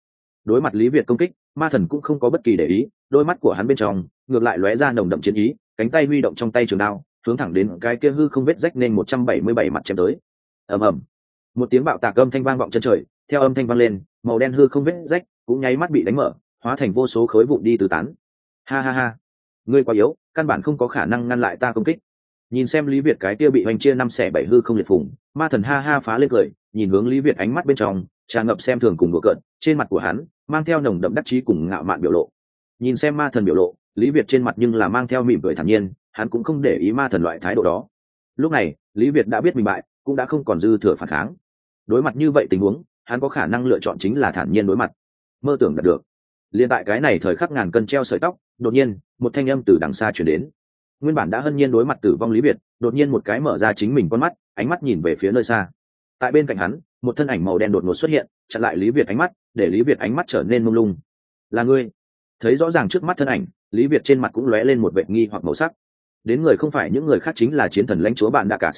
Đối mặt lý việt công kích, ma thần cũng không có bất kỳ để ý, đôi mắt của hắn bên trong, ngược lại lóe ra nồng đậm chiến ý, cánh tay huy động trong tay trường đao, hướng thẳng đến cái kia hư không vết rách nên một trăm bảy mươi bảy mặt chém tới. Ầm ầm. Một tiếng bạo tạc âm thanh vang vọng chân trời, theo âm thanh vang lên màu đen hư không vết rách cũng nháy mắt bị đánh mở, hóa thành vô số khối vụn đi từ tán. Ha ha ha. Ngươi quá yếu, căn bản không có khả năng ngăn lại ta công kích. Nhìn xem lý việt cái kia bị hoành chia năm xẻ bảy hư không liệt phủng ma thần ha ha phá lên cười, nhìn hướng lý việt ánh mắt bên trong, tràn ngập xem thường cùng đùa cợt, trên mặt của hắn mang theo nồng đậm đắc chí cùng ngạo mạn biểu lộ. Nhìn xem ma thần biểu lộ, lý việt trên mặt nhưng là mang theo mỉm cười thản nhiên, hắn cũng không để ý ma thần loại thái độ đó. Lúc này, lý việt đã biết mình bại, cũng đã không còn dư thừa phản kháng. Đối mặt như vậy tình huống hắn có khả năng lựa chọn chính là thản nhiên đối mặt. Mơ tưởng đạt được. Liên tại cái này thời khắc ngàn cân treo sợi tóc đột nhiên một thanh âm từ đằng xa chuyển đến. Nguyên bản đã hân nhiên đối mặt tử vong lý việt đột nhiên một cái mở ra chính mình con mắt ánh mắt nhìn về phía nơi xa. Tại bên cạnh hắn một thân ảnh màu đen đột ngột xuất hiện chặn lại lý việt ánh mắt để lý việt ánh mắt trở nên mông lung. Là ngươi? Thấy rõ ràng trước mắt thân ảnh lý việt trên mặt cũng lóe lên một vệ nghi hoặc màu sắc. Đến người không phải những người khác chính là chiến thần lãnh chúa bạn Dakas,